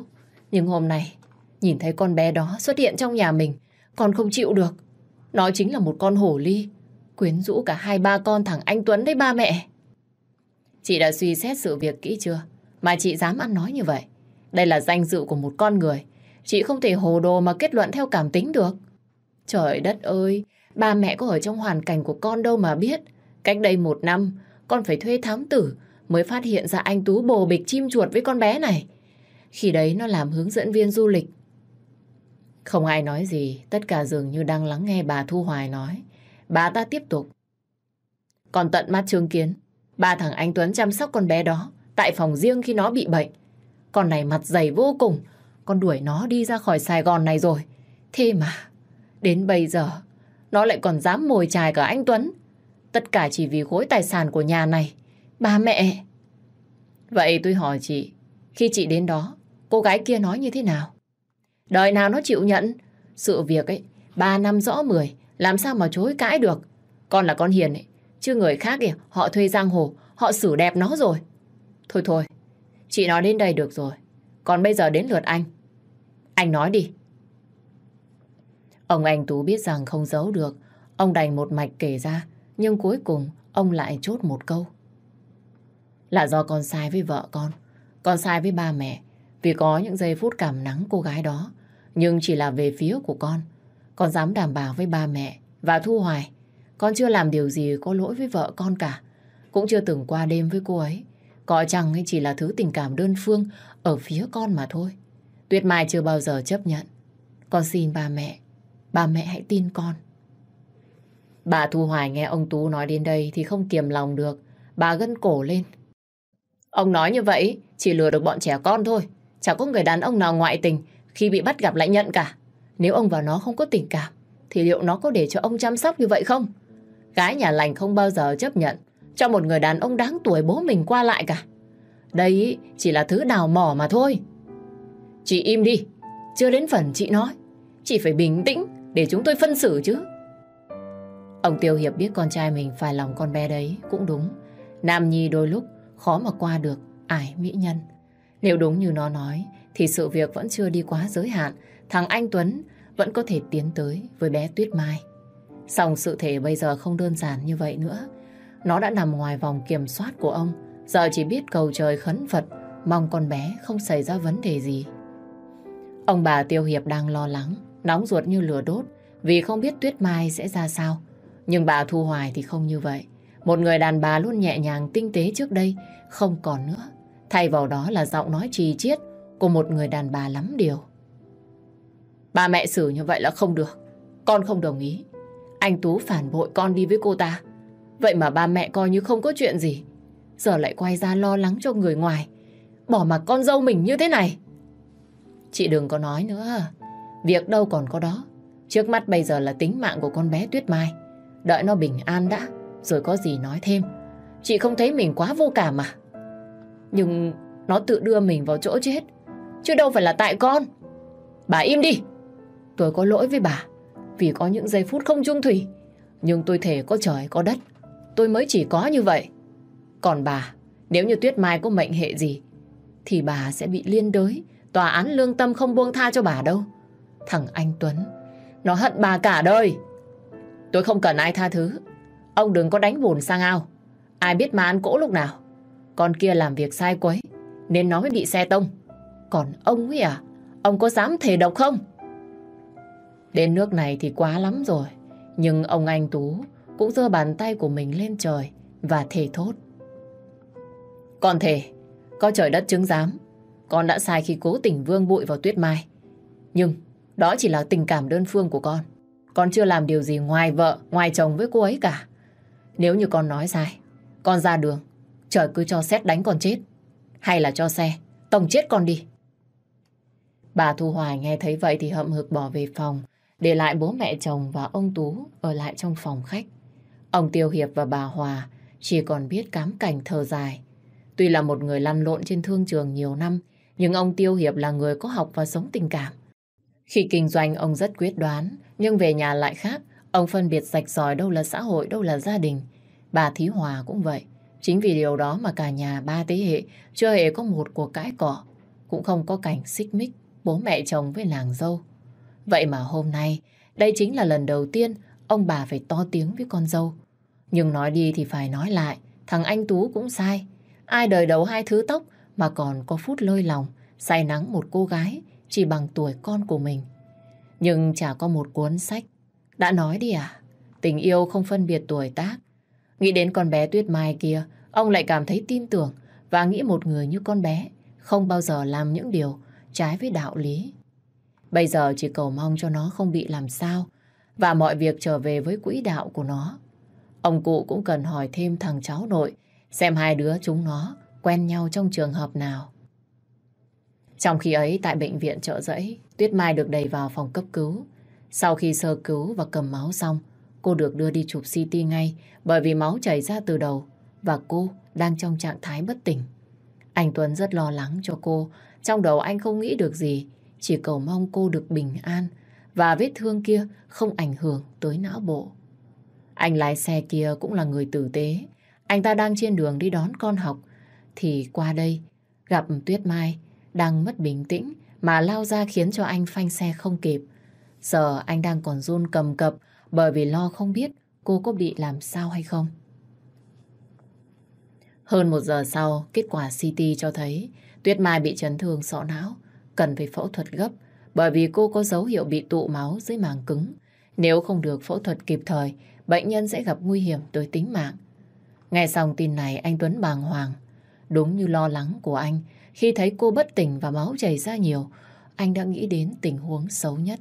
Speaker 1: Nhưng hôm nay, nhìn thấy con bé đó xuất hiện trong nhà mình, con không chịu được. Nó chính là một con hổ ly, quyến rũ cả hai ba con thằng anh Tuấn đấy ba mẹ. Chị đã suy xét sự việc kỹ chưa? Mà chị dám ăn nói như vậy. Đây là danh dự của một con người. Chị không thể hồ đồ mà kết luận theo cảm tính được. Trời đất ơi, ba mẹ có ở trong hoàn cảnh của con đâu mà biết. Cách đây một năm, con phải thuê thám tử mới phát hiện ra anh Tú bồ bịch chim chuột với con bé này. Khi đấy nó làm hướng dẫn viên du lịch. Không ai nói gì, tất cả dường như đang lắng nghe bà Thu Hoài nói. Bà ta tiếp tục. Còn tận mắt chứng kiến, ba thằng anh Tuấn chăm sóc con bé đó tại phòng riêng khi nó bị bệnh. Con này mặt dày vô cùng, con đuổi nó đi ra khỏi Sài Gòn này rồi. Thế mà, đến bây giờ, nó lại còn dám mồi chài cả anh Tuấn. Tất cả chỉ vì khối tài sản của nhà này. Ba mẹ! Vậy tôi hỏi chị, khi chị đến đó, cô gái kia nói như thế nào? Đời nào nó chịu nhận? Sự việc ấy, ba năm rõ mười, làm sao mà chối cãi được? Con là con hiền ấy, chứ người khác kìa, họ thuê giang hồ, họ xử đẹp nó rồi. Thôi thôi, chị nói đến đây được rồi. Còn bây giờ đến lượt anh. Anh nói đi. Ông anh Tú biết rằng không giấu được. Ông đành một mạch kể ra. Nhưng cuối cùng ông lại chốt một câu. Là do con sai với vợ con. Con sai với ba mẹ. Vì có những giây phút cảm nắng cô gái đó. Nhưng chỉ là về phía của con. Con dám đảm bảo với ba mẹ và Thu Hoài. Con chưa làm điều gì có lỗi với vợ con cả. Cũng chưa từng qua đêm với cô ấy. Có chẳng hay chỉ là thứ tình cảm đơn phương ở phía con mà thôi. Tuyết Mai chưa bao giờ chấp nhận. Con xin ba mẹ, ba mẹ hãy tin con. Bà Thu Hoài nghe ông Tú nói đến đây thì không kiềm lòng được. Bà gân cổ lên. Ông nói như vậy chỉ lừa được bọn trẻ con thôi. Chẳng có người đàn ông nào ngoại tình khi bị bắt gặp lại nhận cả. Nếu ông và nó không có tình cảm thì liệu nó có để cho ông chăm sóc như vậy không? Gái nhà lành không bao giờ chấp nhận cho một người đàn ông đáng tuổi bố mình qua lại cả. Đây chỉ là thứ đào mỏ mà thôi. Chị im đi, chưa đến phần chị nói. Chị phải bình tĩnh để chúng tôi phân xử chứ. Ông Tiêu Hiệp biết con trai mình phải lòng con bé đấy cũng đúng. Nam Nhi đôi lúc khó mà qua được ải mỹ nhân. Nếu đúng như nó nói thì sự việc vẫn chưa đi quá giới hạn. Thằng anh Tuấn vẫn có thể tiến tới với bé Tuyết Mai. Xong sự thể bây giờ không đơn giản như vậy nữa. Nó đã nằm ngoài vòng kiểm soát của ông. Giờ chỉ biết cầu trời khấn Phật mong con bé không xảy ra vấn đề gì. Ông bà Tiêu Hiệp đang lo lắng, nóng ruột như lửa đốt vì không biết Tuyết Mai sẽ ra sao. Nhưng bà Thu Hoài thì không như vậy. Một người đàn bà luôn nhẹ nhàng tinh tế trước đây không còn nữa. Thay vào đó là giọng nói trì chiết của một người đàn bà lắm điều. Ba mẹ xử như vậy là không được. Con không đồng ý. Anh Tú phản bội con đi với cô ta. Vậy mà ba mẹ coi như không có chuyện gì. Giờ lại quay ra lo lắng cho người ngoài. Bỏ mặc con dâu mình như thế này. Chị đừng có nói nữa. Việc đâu còn có đó. Trước mắt bây giờ là tính mạng của con bé Tuyết Mai. Đợi nó bình an đã, rồi có gì nói thêm. Chị không thấy mình quá vô cảm à? Nhưng nó tự đưa mình vào chỗ chết. Chứ đâu phải là tại con. Bà im đi. Tôi có lỗi với bà. Vì có những giây phút không chung thủy. Nhưng tôi thể có trời có đất. Tôi mới chỉ có như vậy. Còn bà, nếu như Tuyết Mai có mệnh hệ gì, thì bà sẽ bị liên đới. Tòa án lương tâm không buông tha cho bà đâu. Thằng anh Tuấn, nó hận bà cả đời. Tôi không cần ai tha thứ. Ông đừng có đánh bùn sang ao. Ai biết mà ăn cỗ lúc nào. Con kia làm việc sai quấy, nên nó mới bị xe tông. Còn ông ấy à, ông có dám thề độc không? Đến nước này thì quá lắm rồi. Nhưng ông anh Tú cũng giơ bàn tay của mình lên trời và thề thốt. Con thề, có trời đất chứng giám. Con đã sai khi cố tình vương bụi vào tuyết mai. Nhưng đó chỉ là tình cảm đơn phương của con. Con chưa làm điều gì ngoài vợ, ngoài chồng với cô ấy cả. Nếu như con nói sai, con ra đường, trời cứ cho xét đánh con chết. Hay là cho xe, tổng chết con đi. Bà Thu Hoài nghe thấy vậy thì hậm hực bỏ về phòng, để lại bố mẹ chồng và ông Tú ở lại trong phòng khách. Ông Tiêu Hiệp và bà Hòa chỉ còn biết cám cảnh thờ dài. Tuy là một người lăn lộn trên thương trường nhiều năm, nhưng ông Tiêu Hiệp là người có học và sống tình cảm. Khi kinh doanh ông rất quyết đoán, nhưng về nhà lại khác. Ông phân biệt rạch ròi đâu là xã hội, đâu là gia đình. Bà Thí Hòa cũng vậy. Chính vì điều đó mà cả nhà ba thế hệ chưa hề có một cuộc cãi cọ. Cũng không có cảnh xích mích bố mẹ chồng với nàng dâu. Vậy mà hôm nay, đây chính là lần đầu tiên ông bà phải to tiếng với con dâu. Nhưng nói đi thì phải nói lại, thằng anh Tú cũng sai. Ai đời đầu hai thứ tóc mà còn có phút lơi lòng, say nắng một cô gái chỉ bằng tuổi con của mình. Nhưng chả có một cuốn sách. Đã nói đi à, tình yêu không phân biệt tuổi tác. Nghĩ đến con bé Tuyết Mai kia, ông lại cảm thấy tin tưởng và nghĩ một người như con bé không bao giờ làm những điều trái với đạo lý. Bây giờ chỉ cầu mong cho nó không bị làm sao và mọi việc trở về với quỹ đạo của nó. Ông cụ cũng cần hỏi thêm thằng cháu nội xem hai đứa chúng nó quen nhau trong trường hợp nào. Trong khi ấy, tại bệnh viện trợ giấy, Tuyết Mai được đẩy vào phòng cấp cứu. Sau khi sơ cứu và cầm máu xong, cô được đưa đi chụp CT ngay bởi vì máu chảy ra từ đầu và cô đang trong trạng thái bất tỉnh. Anh Tuấn rất lo lắng cho cô, trong đầu anh không nghĩ được gì, chỉ cầu mong cô được bình an và vết thương kia không ảnh hưởng tới não bộ. Anh lái xe kia cũng là người tử tế. Anh ta đang trên đường đi đón con học, thì qua đây gặp Tuyết Mai đang mất bình tĩnh mà lao ra khiến cho anh phanh xe không kịp. Giờ anh đang còn run cầm cập bởi vì lo không biết cô có bị làm sao hay không. Hơn một giờ sau, kết quả CT cho thấy Tuyết Mai bị chấn thương sọ não, cần phải phẫu thuật gấp bởi vì cô có dấu hiệu bị tụ máu dưới màng cứng. Nếu không được phẫu thuật kịp thời, bệnh nhân sẽ gặp nguy hiểm tới tính mạng. Nghe xong tin này anh Tuấn bàng hoàng. Đúng như lo lắng của anh, khi thấy cô bất tỉnh và máu chảy ra nhiều, anh đã nghĩ đến tình huống xấu nhất.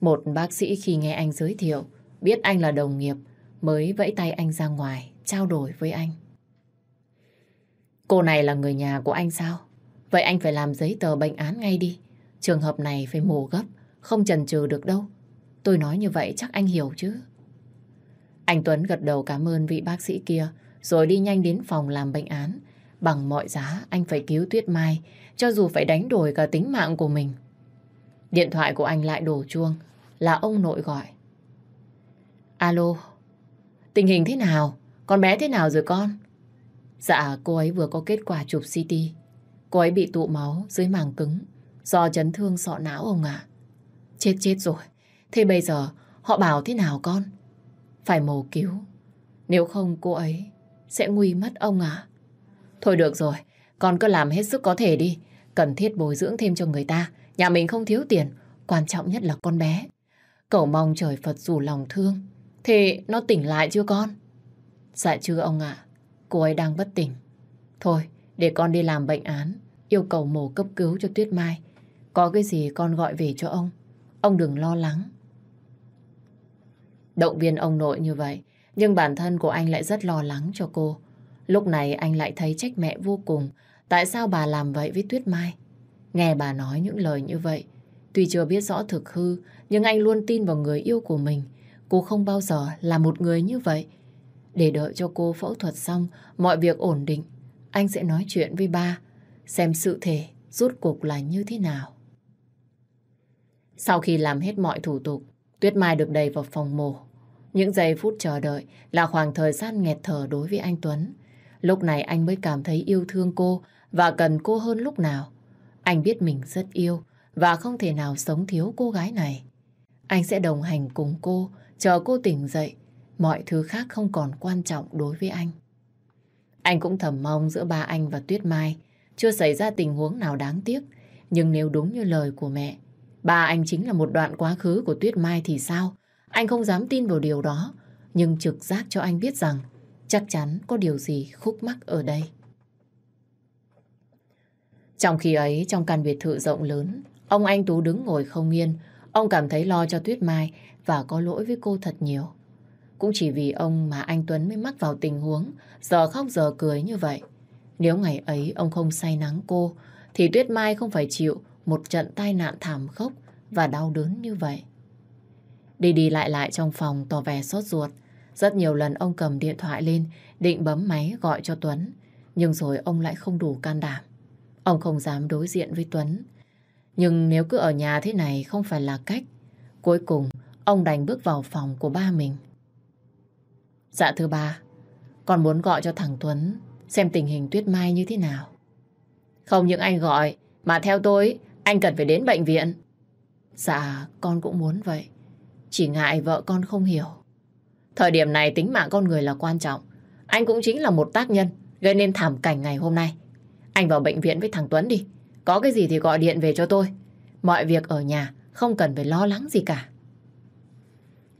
Speaker 1: Một bác sĩ khi nghe anh giới thiệu, biết anh là đồng nghiệp, mới vẫy tay anh ra ngoài, trao đổi với anh. Cô này là người nhà của anh sao? Vậy anh phải làm giấy tờ bệnh án ngay đi. Trường hợp này phải mổ gấp, không chần chừ được đâu. Tôi nói như vậy chắc anh hiểu chứ. Anh Tuấn gật đầu cảm ơn vị bác sĩ kia, rồi đi nhanh đến phòng làm bệnh án. Bằng mọi giá, anh phải cứu Tuyết Mai, cho dù phải đánh đổi cả tính mạng của mình. Điện thoại của anh lại đổ chuông, là ông nội gọi. Alo, tình hình thế nào? Con bé thế nào rồi con? Dạ, cô ấy vừa có kết quả chụp CT. Cô ấy bị tụ máu dưới màng cứng do chấn thương sọ não ông ạ. Chết chết rồi. Thế bây giờ họ bảo thế nào con? Phải mổ cứu. Nếu không cô ấy sẽ nguy mất ông ạ. Thôi được rồi, con cứ làm hết sức có thể đi. Cần thiết bồi dưỡng thêm cho người ta. Nhà mình không thiếu tiền. Quan trọng nhất là con bé. Cầu mong trời Phật dù lòng thương. Thế nó tỉnh lại chưa con? Dạ chưa ông ạ. Cô ấy đang bất tỉnh. Thôi, để con đi làm bệnh án. Yêu cầu mổ cấp cứu cho Tuyết Mai. Có cái gì con gọi về cho ông. Ông đừng lo lắng. Động viên ông nội như vậy. Nhưng bản thân của anh lại rất lo lắng cho cô. Lúc này anh lại thấy trách mẹ vô cùng. Tại sao bà làm vậy với Tuyết Mai? Nghe bà nói những lời như vậy. Tuy chưa biết rõ thực hư, nhưng anh luôn tin vào người yêu của mình. Cô không bao giờ là một người như vậy. Để đợi cho cô phẫu thuật xong, mọi việc ổn định, anh sẽ nói chuyện với ba, xem sự thể rút cục là như thế nào. Sau khi làm hết mọi thủ tục, Tuyết Mai được đầy vào phòng mổ. Những giây phút chờ đợi là khoảng thời gian nghẹt thở đối với anh Tuấn. Lúc này anh mới cảm thấy yêu thương cô và cần cô hơn lúc nào. Anh biết mình rất yêu và không thể nào sống thiếu cô gái này. Anh sẽ đồng hành cùng cô, chờ cô tỉnh dậy. Mọi thứ khác không còn quan trọng đối với anh. Anh cũng thầm mong giữa ba anh và Tuyết Mai chưa xảy ra tình huống nào đáng tiếc. Nhưng nếu đúng như lời của mẹ, ba anh chính là một đoạn quá khứ của Tuyết Mai thì sao? Anh không dám tin vào điều đó, nhưng trực giác cho anh biết rằng chắc chắn có điều gì khúc mắc ở đây. Trong khi ấy, trong căn biệt thự rộng lớn, ông anh Tú đứng ngồi không yên. Ông cảm thấy lo cho Tuyết Mai và có lỗi với cô thật nhiều. Cũng chỉ vì ông mà anh Tuấn mới mắc vào tình huống giờ khóc giờ cười như vậy. Nếu ngày ấy ông không say nắng cô, thì Tuyết Mai không phải chịu một trận tai nạn thảm khốc và đau đớn như vậy. Đi đi lại lại trong phòng tỏ vẻ sốt ruột. Rất nhiều lần ông cầm điện thoại lên định bấm máy gọi cho Tuấn. Nhưng rồi ông lại không đủ can đảm. Ông không dám đối diện với Tuấn. Nhưng nếu cứ ở nhà thế này không phải là cách. Cuối cùng, ông đành bước vào phòng của ba mình. Dạ thưa ba, con muốn gọi cho thằng Tuấn xem tình hình Tuyết Mai như thế nào. Không những anh gọi, mà theo tôi, anh cần phải đến bệnh viện. Dạ, con cũng muốn vậy. Chỉ ngại vợ con không hiểu. Thời điểm này tính mạng con người là quan trọng. Anh cũng chính là một tác nhân gây nên thảm cảnh ngày hôm nay. Anh vào bệnh viện với thằng Tuấn đi. Có cái gì thì gọi điện về cho tôi. Mọi việc ở nhà không cần phải lo lắng gì cả.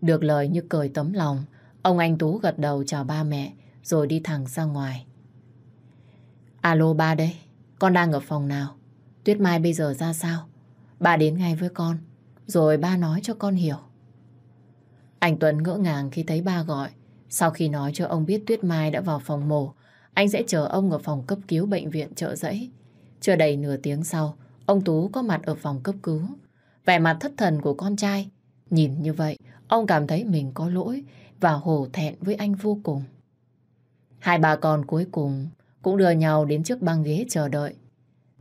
Speaker 1: Được lời như cười tấm lòng, ông anh Tú gật đầu chào ba mẹ rồi đi thẳng ra ngoài. Alo ba đây, con đang ở phòng nào? Tuyết Mai bây giờ ra sao? Ba đến ngay với con, rồi ba nói cho con hiểu. Anh Tuấn ngỡ ngàng khi thấy ba gọi. Sau khi nói cho ông biết Tuyết Mai đã vào phòng mổ, anh sẽ chờ ông ở phòng cấp cứu bệnh viện trợ giấy. Chưa đầy nửa tiếng sau, ông Tú có mặt ở phòng cấp cứu. Vẻ mặt thất thần của con trai. Nhìn như vậy, ông cảm thấy mình có lỗi và hổ thẹn với anh vô cùng. Hai bà con cuối cùng cũng đưa nhau đến trước băng ghế chờ đợi.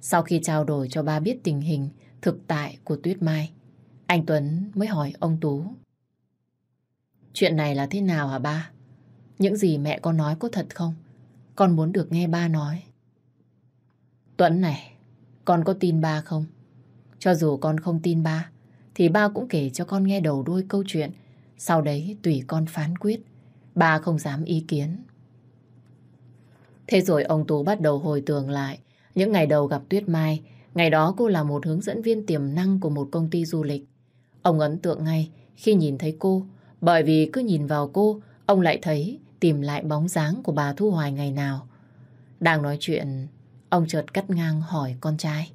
Speaker 1: Sau khi trao đổi cho ba biết tình hình thực tại của Tuyết Mai, anh Tuấn mới hỏi ông Tú. Chuyện này là thế nào hả ba? Những gì mẹ con nói có thật không? Con muốn được nghe ba nói. Tuấn này, con có tin ba không? Cho dù con không tin ba, thì ba cũng kể cho con nghe đầu đuôi câu chuyện. Sau đấy tùy con phán quyết. Ba không dám ý kiến. Thế rồi ông Tú bắt đầu hồi tưởng lại những ngày đầu gặp Tuyết Mai Ngày đó cô là một hướng dẫn viên tiềm năng của một công ty du lịch. Ông ấn tượng ngay khi nhìn thấy cô, bởi vì cứ nhìn vào cô, ông lại thấy tìm lại bóng dáng của bà Thu Hoài ngày nào. Đang nói chuyện, ông chợt cắt ngang hỏi con trai.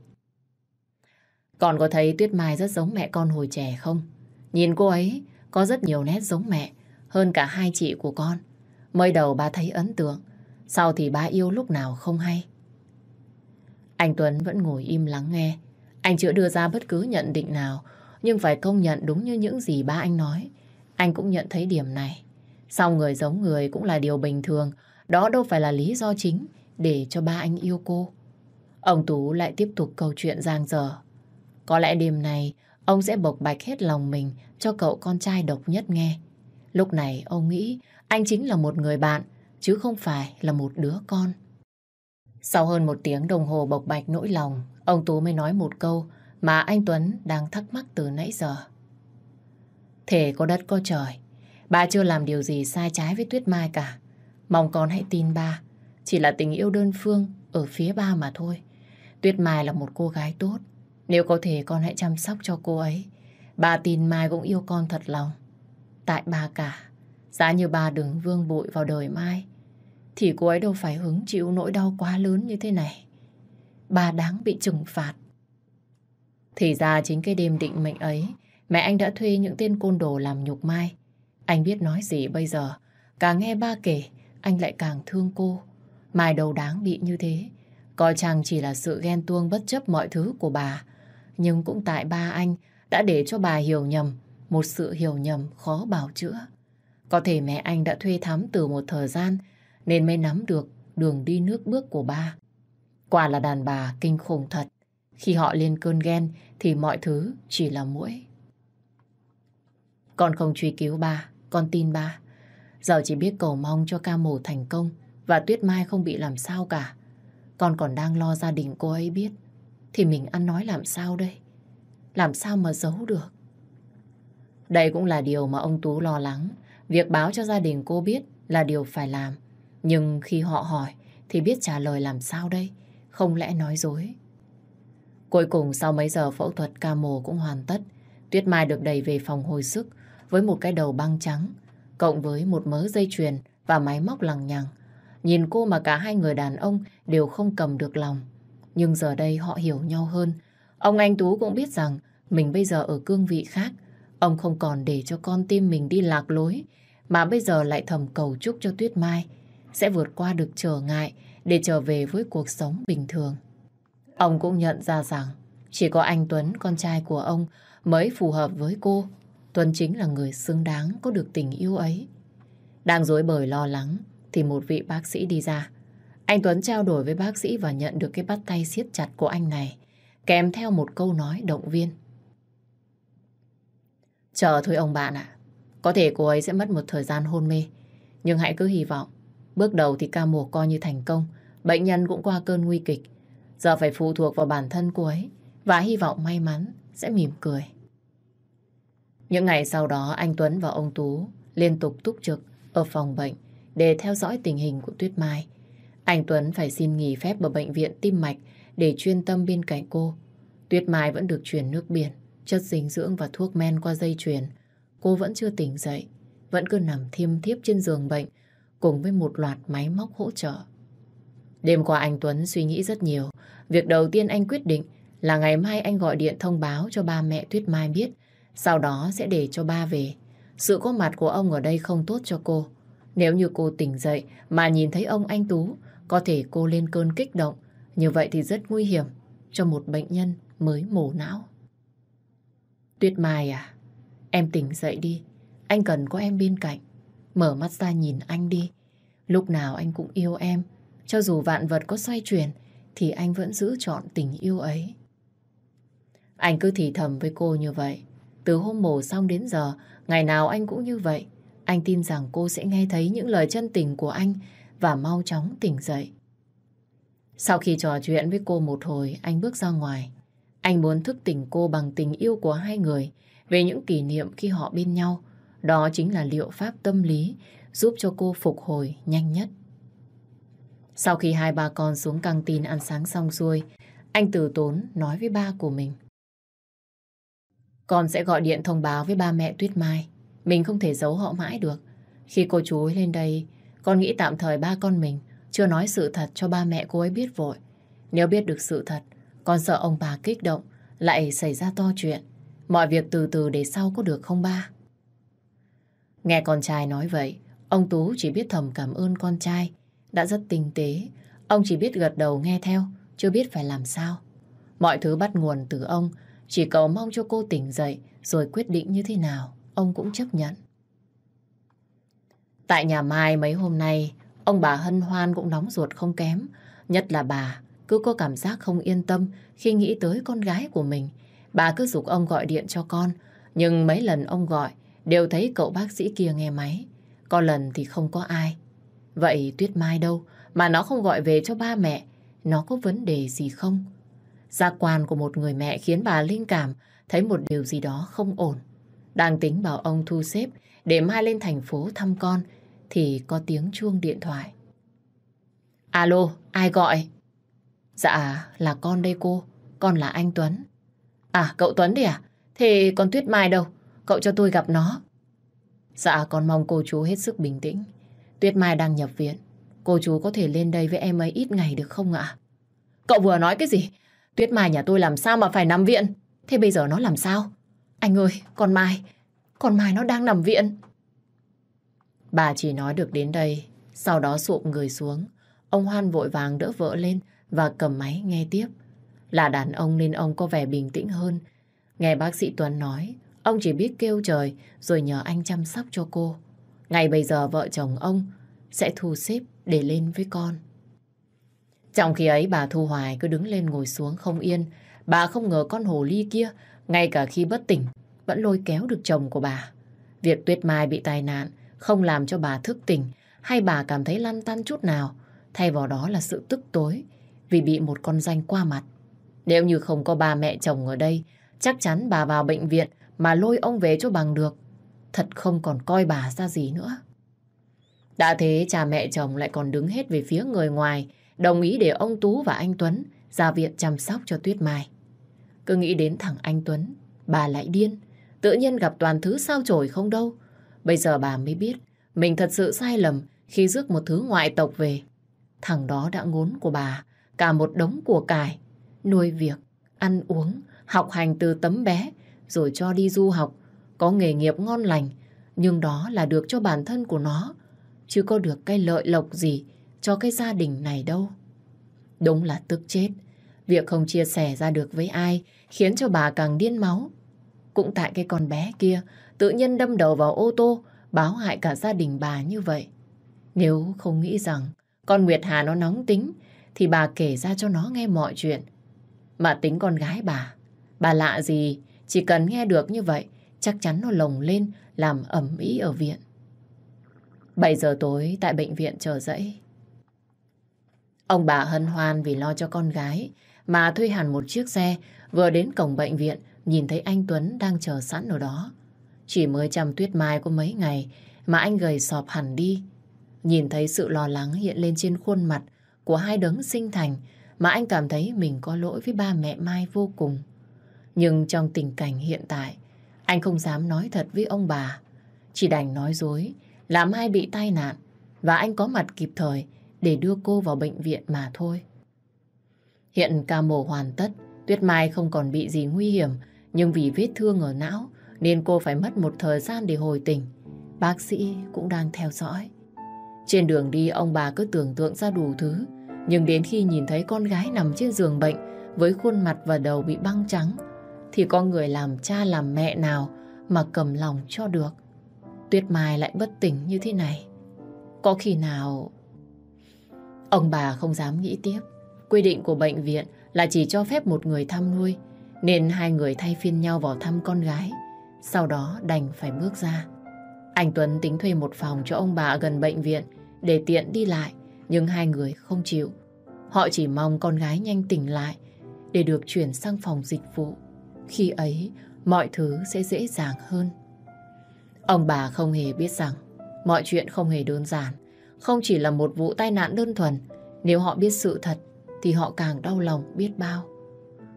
Speaker 1: Con có thấy Tuyết Mai rất giống mẹ con hồi trẻ không? Nhìn cô ấy có rất nhiều nét giống mẹ, hơn cả hai chị của con. Mới đầu ba thấy ấn tượng, sau thì ba yêu lúc nào không hay. Anh Tuấn vẫn ngồi im lắng nghe. Anh chưa đưa ra bất cứ nhận định nào, nhưng phải công nhận đúng như những gì ba anh nói. Anh cũng nhận thấy điểm này. Sau người giống người cũng là điều bình thường, đó đâu phải là lý do chính để cho ba anh yêu cô. Ông Tú lại tiếp tục câu chuyện giang dở. Có lẽ đêm này ông sẽ bộc bạch hết lòng mình cho cậu con trai độc nhất nghe. Lúc này ông nghĩ anh chính là một người bạn chứ không phải là một đứa con. Sau hơn một tiếng đồng hồ bộc bạch nỗi lòng, ông Tú mới nói một câu mà anh Tuấn đang thắc mắc từ nãy giờ. Thể có đất có trời, ba chưa làm điều gì sai trái với Tuyết Mai cả. Mong con hãy tin ba, chỉ là tình yêu đơn phương ở phía ba mà thôi. Tuyết Mai là một cô gái tốt, nếu có thể con hãy chăm sóc cho cô ấy. bà tin Mai cũng yêu con thật lòng. Tại bà cả, giá như bà đừng vương bụi vào đời Mai, thì cô ấy đâu phải hứng chịu nỗi đau quá lớn như thế này. bà đáng bị trừng phạt. Thì ra chính cái đêm định mệnh ấy, mẹ anh đã thuê những tên côn đồ làm nhục Mai. Anh biết nói gì bây giờ, càng nghe ba kể, anh lại càng thương cô. Mai đâu đáng bị như thế. Coi chàng chỉ là sự ghen tuông bất chấp mọi thứ của bà. Nhưng cũng tại ba anh đã để cho bà hiểu nhầm, một sự hiểu nhầm khó bảo chữa. Có thể mẹ anh đã thuê thám từ một thời gian nên mới nắm được đường đi nước bước của ba. Quả là đàn bà kinh khủng thật. Khi họ lên cơn ghen thì mọi thứ chỉ là mũi. Con không truy cứu ba, con tin ba. Giờ chỉ biết cầu mong cho ca mổ thành công và Tuyết Mai không bị làm sao cả. Con còn đang lo gia đình cô ấy biết. Thì mình ăn nói làm sao đây? Làm sao mà giấu được? Đây cũng là điều mà ông Tú lo lắng. Việc báo cho gia đình cô biết là điều phải làm. Nhưng khi họ hỏi thì biết trả lời làm sao đây? Không lẽ nói dối? Cuối cùng sau mấy giờ phẫu thuật ca mổ cũng hoàn tất. Tuyết Mai được đẩy về phòng hồi sức với một cái đầu băng trắng, cộng với một mớ dây chuyền và máy móc lằng nhằng. Nhìn cô mà cả hai người đàn ông đều không cầm được lòng. Nhưng giờ đây họ hiểu nhau hơn. Ông Anh Tú cũng biết rằng mình bây giờ ở cương vị khác. Ông không còn để cho con tim mình đi lạc lối, mà bây giờ lại thầm cầu chúc cho Tuyết Mai sẽ vượt qua được trở ngại để trở về với cuộc sống bình thường. Ông cũng nhận ra rằng chỉ có anh Tuấn, con trai của ông, mới phù hợp với cô. Tuấn chính là người xứng đáng có được tình yêu ấy. Đang dối bời lo lắng thì một vị bác sĩ đi ra. Anh Tuấn trao đổi với bác sĩ và nhận được cái bắt tay siết chặt của anh này, kèm theo một câu nói động viên. Chờ thôi ông bạn ạ, có thể cô ấy sẽ mất một thời gian hôn mê, nhưng hãy cứ hy vọng Bước đầu thì ca mổ coi như thành công, bệnh nhân cũng qua cơn nguy kịch. Giờ phải phụ thuộc vào bản thân cô ấy và hy vọng may mắn sẽ mỉm cười. Những ngày sau đó anh Tuấn và ông Tú liên tục túc trực ở phòng bệnh để theo dõi tình hình của Tuyết Mai. Anh Tuấn phải xin nghỉ phép ở bệnh viện tim mạch để chuyên tâm bên cạnh cô. Tuyết Mai vẫn được truyền nước biển, chất dinh dưỡng và thuốc men qua dây chuyền. Cô vẫn chưa tỉnh dậy, vẫn cứ nằm thiêm thiếp trên giường bệnh cùng với một loạt máy móc hỗ trợ. Đêm qua anh Tuấn suy nghĩ rất nhiều. Việc đầu tiên anh quyết định là ngày mai anh gọi điện thông báo cho ba mẹ Tuyết Mai biết, sau đó sẽ để cho ba về. Sự có mặt của ông ở đây không tốt cho cô. Nếu như cô tỉnh dậy mà nhìn thấy ông anh Tú, có thể cô lên cơn kích động. Như vậy thì rất nguy hiểm cho một bệnh nhân mới mổ não. Tuyết Mai à, em tỉnh dậy đi. Anh cần có em bên cạnh. Mở mắt ra nhìn anh đi. Lúc nào anh cũng yêu em. Cho dù vạn vật có xoay chuyển, thì anh vẫn giữ chọn tình yêu ấy. Anh cứ thì thầm với cô như vậy. Từ hôm mổ xong đến giờ, ngày nào anh cũng như vậy. Anh tin rằng cô sẽ nghe thấy những lời chân tình của anh và mau chóng tỉnh dậy. Sau khi trò chuyện với cô một hồi, anh bước ra ngoài. Anh muốn thức tỉnh cô bằng tình yêu của hai người về những kỷ niệm khi họ bên nhau đó chính là liệu pháp tâm lý giúp cho cô phục hồi nhanh nhất. Sau khi hai ba con xuống căng tin ăn sáng xong xuôi, anh từ tốn nói với ba của mình. Con sẽ gọi điện thông báo với ba mẹ Tuyết Mai. Mình không thể giấu họ mãi được. Khi cô chú ấy lên đây, con nghĩ tạm thời ba con mình chưa nói sự thật cho ba mẹ cô ấy biết vội. Nếu biết được sự thật, con sợ ông bà kích động, lại xảy ra to chuyện. Mọi việc từ từ để sau có được không ba? Nghe con trai nói vậy, ông Tú chỉ biết thầm cảm ơn con trai. Đã rất tinh tế, ông chỉ biết gật đầu nghe theo, chưa biết phải làm sao. Mọi thứ bắt nguồn từ ông, chỉ cầu mong cho cô tỉnh dậy rồi quyết định như thế nào, ông cũng chấp nhận. Tại nhà Mai mấy hôm nay, ông bà hân hoan cũng nóng ruột không kém. Nhất là bà, cứ có cảm giác không yên tâm khi nghĩ tới con gái của mình. Bà cứ dục ông gọi điện cho con, nhưng mấy lần ông gọi đều thấy cậu bác sĩ kia nghe máy. Có lần thì không có ai. Vậy Tuyết Mai đâu mà nó không gọi về cho ba mẹ? Nó có vấn đề gì không? gia quan của một người mẹ khiến bà linh cảm thấy một điều gì đó không ổn. Đang tính bảo ông thu xếp để mai lên thành phố thăm con thì có tiếng chuông điện thoại. Alo, ai gọi? Dạ, là con đây cô. Con là anh Tuấn. À, cậu Tuấn đấy à? Thế con Tuyết Mai đâu? Cậu cho tôi gặp nó. Dạ, con mong cô chú hết sức bình tĩnh. Tuyết Mai đang nhập viện. Cô chú có thể lên đây với em ấy ít ngày được không ạ? Cậu vừa nói cái gì? Tuyết Mai nhà tôi làm sao mà phải nằm viện? Thế bây giờ nó làm sao? Anh ơi, con Mai, con Mai nó đang nằm viện. Bà chỉ nói được đến đây, sau đó sụp người xuống. Ông Hoan vội vàng đỡ vợ lên và cầm máy nghe tiếp. Là đàn ông nên ông có vẻ bình tĩnh hơn. Nghe bác sĩ Tuấn nói, ông chỉ biết kêu trời rồi nhờ anh chăm sóc cho cô. Ngày bây giờ vợ chồng ông sẽ thu xếp để lên với con. Trong khi ấy bà Thu Hoài cứ đứng lên ngồi xuống không yên. Bà không ngờ con hồ ly kia, ngay cả khi bất tỉnh, vẫn lôi kéo được chồng của bà. Việc Tuyết Mai bị tai nạn không làm cho bà thức tỉnh hay bà cảm thấy lăn tăn chút nào. Thay vào đó là sự tức tối vì bị một con danh qua mặt. Nếu như không có ba mẹ chồng ở đây, chắc chắn bà vào bệnh viện mà lôi ông về cho bằng được. Thật không còn coi bà ra gì nữa. Đã thế cha mẹ chồng lại còn đứng hết về phía người ngoài, đồng ý để ông Tú và anh Tuấn ra viện chăm sóc cho Tuyết Mai. Cứ nghĩ đến thằng anh Tuấn, bà lại điên. Tự nhiên gặp toàn thứ sao chổi không đâu. Bây giờ bà mới biết mình thật sự sai lầm khi rước một thứ ngoại tộc về. Thằng đó đã ngốn của bà cả một đống của cải, nuôi việc, ăn uống, học hành từ tấm bé, rồi cho đi du học, có nghề nghiệp ngon lành, nhưng đó là được cho bản thân của nó, chứ có được cái lợi lộc gì cho cái gia đình này đâu. Đúng là tức chết, việc không chia sẻ ra được với ai khiến cho bà càng điên máu. Cũng tại cái con bé kia tự nhiên đâm đầu vào ô tô báo hại cả gia đình bà như vậy. Nếu không nghĩ rằng con Nguyệt Hà nó nóng tính thì bà kể ra cho nó nghe mọi chuyện. Mà tính con gái bà, bà lạ gì, chỉ cần nghe được như vậy, chắc chắn nó lồng lên làm ẩm ý ở viện. 7 giờ tối tại bệnh viện chờ dậy. Ông bà hân hoan vì lo cho con gái mà thuê hẳn một chiếc xe vừa đến cổng bệnh viện nhìn thấy anh Tuấn đang chờ sẵn ở đó. Chỉ mới chăm tuyết mai có mấy ngày mà anh gầy sọp hẳn đi. Nhìn thấy sự lo lắng hiện lên trên khuôn mặt của hai đấng sinh thành mà anh cảm thấy mình có lỗi với ba mẹ Mai vô cùng. Nhưng trong tình cảnh hiện tại, anh không dám nói thật với ông bà. Chỉ đành nói dối, là Mai bị tai nạn và anh có mặt kịp thời để đưa cô vào bệnh viện mà thôi. Hiện ca mổ hoàn tất, Tuyết Mai không còn bị gì nguy hiểm, nhưng vì vết thương ở não nên cô phải mất một thời gian để hồi tỉnh. Bác sĩ cũng đang theo dõi. Trên đường đi ông bà cứ tưởng tượng ra đủ thứ, nhưng đến khi nhìn thấy con gái nằm trên giường bệnh với khuôn mặt và đầu bị băng trắng, thì có người làm cha làm mẹ nào mà cầm lòng cho được. Tuyết Mai lại bất tỉnh như thế này. Có khi nào... Ông bà không dám nghĩ tiếp. Quy định của bệnh viện là chỉ cho phép một người thăm nuôi, nên hai người thay phiên nhau vào thăm con gái. Sau đó đành phải bước ra. Anh Tuấn tính thuê một phòng cho ông bà gần bệnh viện để tiện đi lại, nhưng hai người không chịu. Họ chỉ mong con gái nhanh tỉnh lại để được chuyển sang phòng dịch vụ. Khi ấy, mọi thứ sẽ dễ dàng hơn. Ông bà không hề biết rằng mọi chuyện không hề đơn giản. Không chỉ là một vụ tai nạn đơn thuần, nếu họ biết sự thật thì họ càng đau lòng biết bao.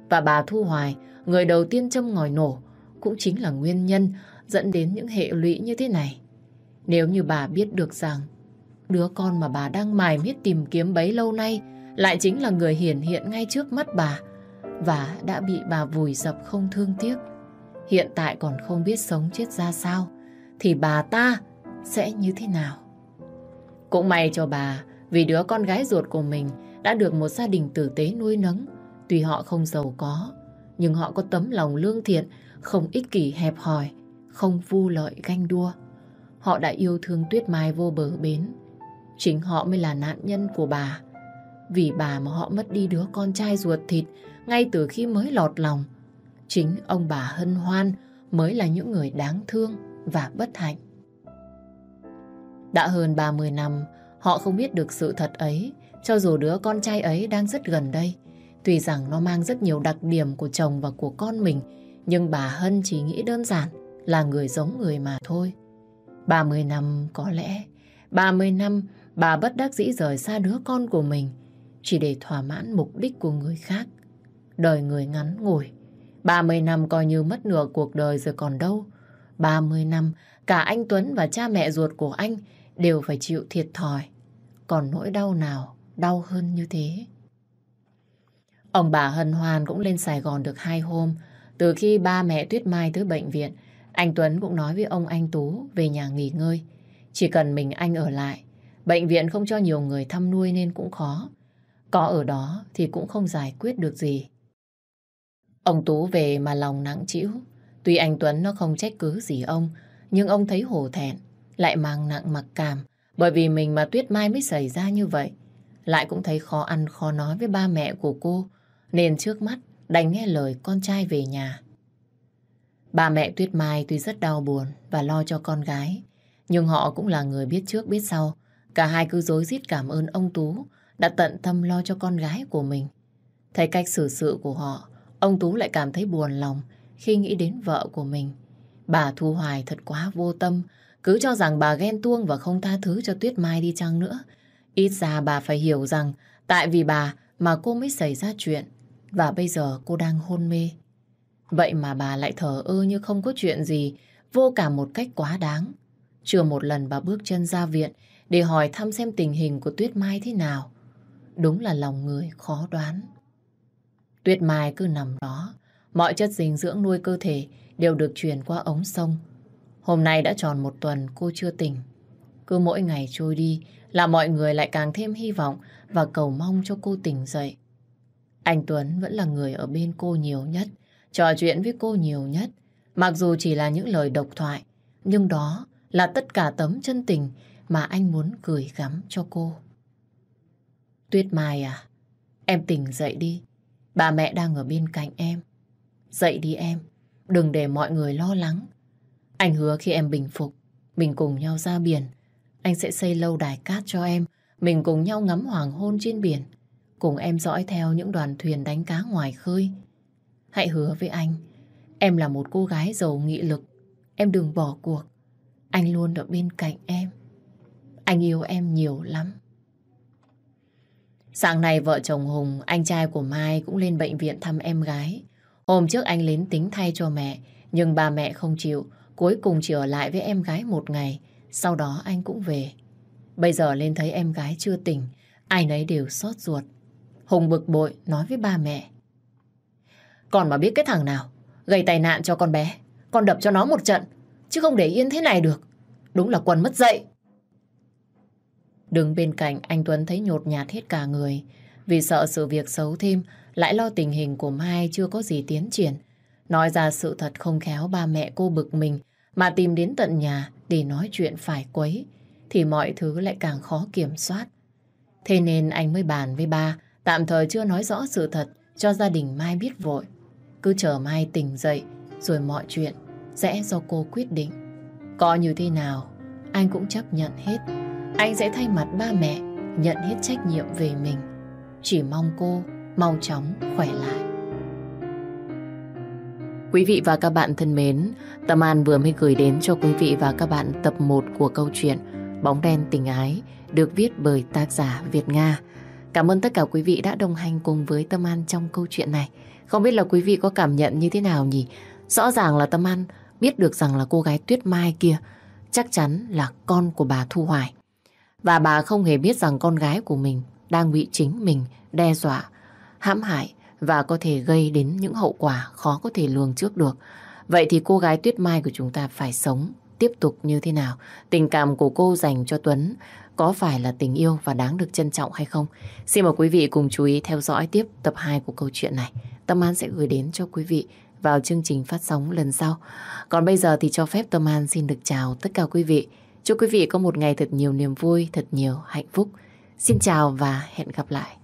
Speaker 1: Và bà Thu Hoài, người đầu tiên châm ngòi nổ, cũng chính là nguyên nhân dẫn đến những hệ lụy như thế này. Nếu như bà biết được rằng đứa con mà bà đang mài miết tìm kiếm bấy lâu nay lại chính là người hiển hiện ngay trước mắt bà và đã bị bà vùi dập không thương tiếc. Hiện tại còn không biết sống chết ra sao thì bà ta sẽ như thế nào. Cũng may cho bà vì đứa con gái ruột của mình đã được một gia đình tử tế nuôi nấng. Tuy họ không giàu có, nhưng họ có tấm lòng lương thiện, không ích kỷ hẹp hòi, không vu lợi ganh đua. Họ đã yêu thương Tuyết Mai vô bờ bến. Chính họ mới là nạn nhân của bà. Vì bà mà họ mất đi đứa con trai ruột thịt ngay từ khi mới lọt lòng. Chính ông bà hân hoan mới là những người đáng thương và bất hạnh. Đã hơn 30 năm, họ không biết được sự thật ấy, cho dù đứa con trai ấy đang rất gần đây. Tuy rằng nó mang rất nhiều đặc điểm của chồng và của con mình, nhưng bà Hân chỉ nghĩ đơn giản là người giống người mà thôi. 30 năm có lẽ, 30 năm bà bất đắc dĩ rời xa đứa con của mình, chỉ để thỏa mãn mục đích của người khác. Đời người ngắn ngủi, 30 năm coi như mất nửa cuộc đời rồi còn đâu. 30 năm, cả anh Tuấn và cha mẹ ruột của anh đều phải chịu thiệt thòi. Còn nỗi đau nào đau hơn như thế? Ông bà Hân Hoan cũng lên Sài Gòn được hai hôm. Từ khi ba mẹ Tuyết Mai tới bệnh viện, anh Tuấn cũng nói với ông anh Tú về nhà nghỉ ngơi. Chỉ cần mình anh ở lại, bệnh viện không cho nhiều người thăm nuôi nên cũng khó. Có ở đó thì cũng không giải quyết được gì. Ông Tú về mà lòng nặng chịu. Tuy anh Tuấn nó không trách cứ gì ông, nhưng ông thấy hổ thẹn, lại mang nặng mặc cảm, bởi vì mình mà Tuyết Mai mới xảy ra như vậy. Lại cũng thấy khó ăn khó nói với ba mẹ của cô, nên trước mắt đành nghe lời con trai về nhà. Bà mẹ Tuyết Mai tuy rất đau buồn và lo cho con gái, nhưng họ cũng là người biết trước biết sau. Cả hai cứ dối rít cảm ơn ông Tú đã tận tâm lo cho con gái của mình. Thấy cách xử sự của họ, ông Tú lại cảm thấy buồn lòng khi nghĩ đến vợ của mình. Bà Thu Hoài thật quá vô tâm, cứ cho rằng bà ghen tuông và không tha thứ cho Tuyết Mai đi chăng nữa. Ít ra bà phải hiểu rằng tại vì bà mà cô mới xảy ra chuyện và bây giờ cô đang hôn mê. Vậy mà bà lại thở ơ như không có chuyện gì, vô cảm một cách quá đáng. Chưa một lần bà bước chân ra viện để hỏi thăm xem tình hình của Tuyết Mai thế nào. Đúng là lòng người khó đoán. Tuyết Mai cứ nằm đó, mọi chất dinh dưỡng nuôi cơ thể đều được truyền qua ống sông. Hôm nay đã tròn một tuần cô chưa tỉnh. Cứ mỗi ngày trôi đi là mọi người lại càng thêm hy vọng và cầu mong cho cô tỉnh dậy. Anh Tuấn vẫn là người ở bên cô nhiều nhất, trò chuyện với cô nhiều nhất. Mặc dù chỉ là những lời độc thoại, nhưng đó là tất cả tấm chân tình mà anh muốn gửi gắm cho cô. Tuyết Mai à, em tỉnh dậy đi. Bà mẹ đang ở bên cạnh em. Dậy đi em, đừng để mọi người lo lắng. Anh hứa khi em bình phục, mình cùng nhau ra biển. Anh sẽ xây lâu đài cát cho em, mình cùng nhau ngắm hoàng hôn trên biển. Cùng em dõi theo những đoàn thuyền đánh cá ngoài khơi. Hãy hứa với anh, em là một cô gái giàu nghị lực. Em đừng bỏ cuộc. Anh luôn ở bên cạnh em. Anh yêu em nhiều lắm. Sáng nay vợ chồng Hùng, anh trai của Mai cũng lên bệnh viện thăm em gái. Hôm trước anh đến tính thay cho mẹ, nhưng bà mẹ không chịu, cuối cùng chỉ ở lại với em gái một ngày, sau đó anh cũng về. Bây giờ lên thấy em gái chưa tỉnh, ai nấy đều xót ruột. Hùng bực bội nói với ba mẹ. Con mà biết cái thằng nào gây tai nạn cho con bé, con đập cho nó một trận, chứ không để yên thế này được. Đúng là quần mất dậy. Đứng bên cạnh anh Tuấn thấy nhột nhạt hết cả người. Vì sợ sự việc xấu thêm, lại lo tình hình của Mai chưa có gì tiến triển. Nói ra sự thật không khéo ba mẹ cô bực mình mà tìm đến tận nhà để nói chuyện phải quấy thì mọi thứ lại càng khó kiểm soát. Thế nên anh mới bàn với ba tạm thời chưa nói rõ sự thật cho gia đình Mai biết vội. Cứ chờ Mai tỉnh dậy rồi mọi chuyện sẽ do cô quyết định. Có như thế nào anh cũng chấp nhận hết. Anh sẽ thay mặt ba mẹ nhận hết trách nhiệm về mình. Chỉ mong cô mau chóng khỏe lại. Quý vị và các bạn thân mến, Tâm An vừa mới gửi đến cho quý vị và các bạn tập 1 của câu chuyện Bóng đen tình ái được viết bởi tác giả Việt Nga. Cảm ơn tất cả quý vị đã đồng hành cùng với Tâm An trong câu chuyện này. Không biết là quý vị có cảm nhận như thế nào nhỉ? Rõ ràng là Tâm An biết được rằng là cô gái Tuyết Mai kia chắc chắn là con của bà Thu Hoài. Và bà không hề biết rằng con gái của mình đang bị chính mình đe dọa, hãm hại và có thể gây đến những hậu quả khó có thể lường trước được. Vậy thì cô gái Tuyết Mai của chúng ta phải sống tiếp tục như thế nào? Tình cảm của cô dành cho Tuấn có phải là tình yêu và đáng được trân trọng hay không? Xin mời quý vị cùng chú ý theo dõi tiếp tập 2 của câu chuyện này. Tâm An sẽ gửi đến cho quý vị vào chương trình phát sóng lần sau. Còn bây giờ thì cho phép Tâm An xin được chào tất cả quý vị. Chúc quý vị có một ngày thật nhiều niềm vui, thật nhiều hạnh phúc. Xin chào và hẹn gặp lại.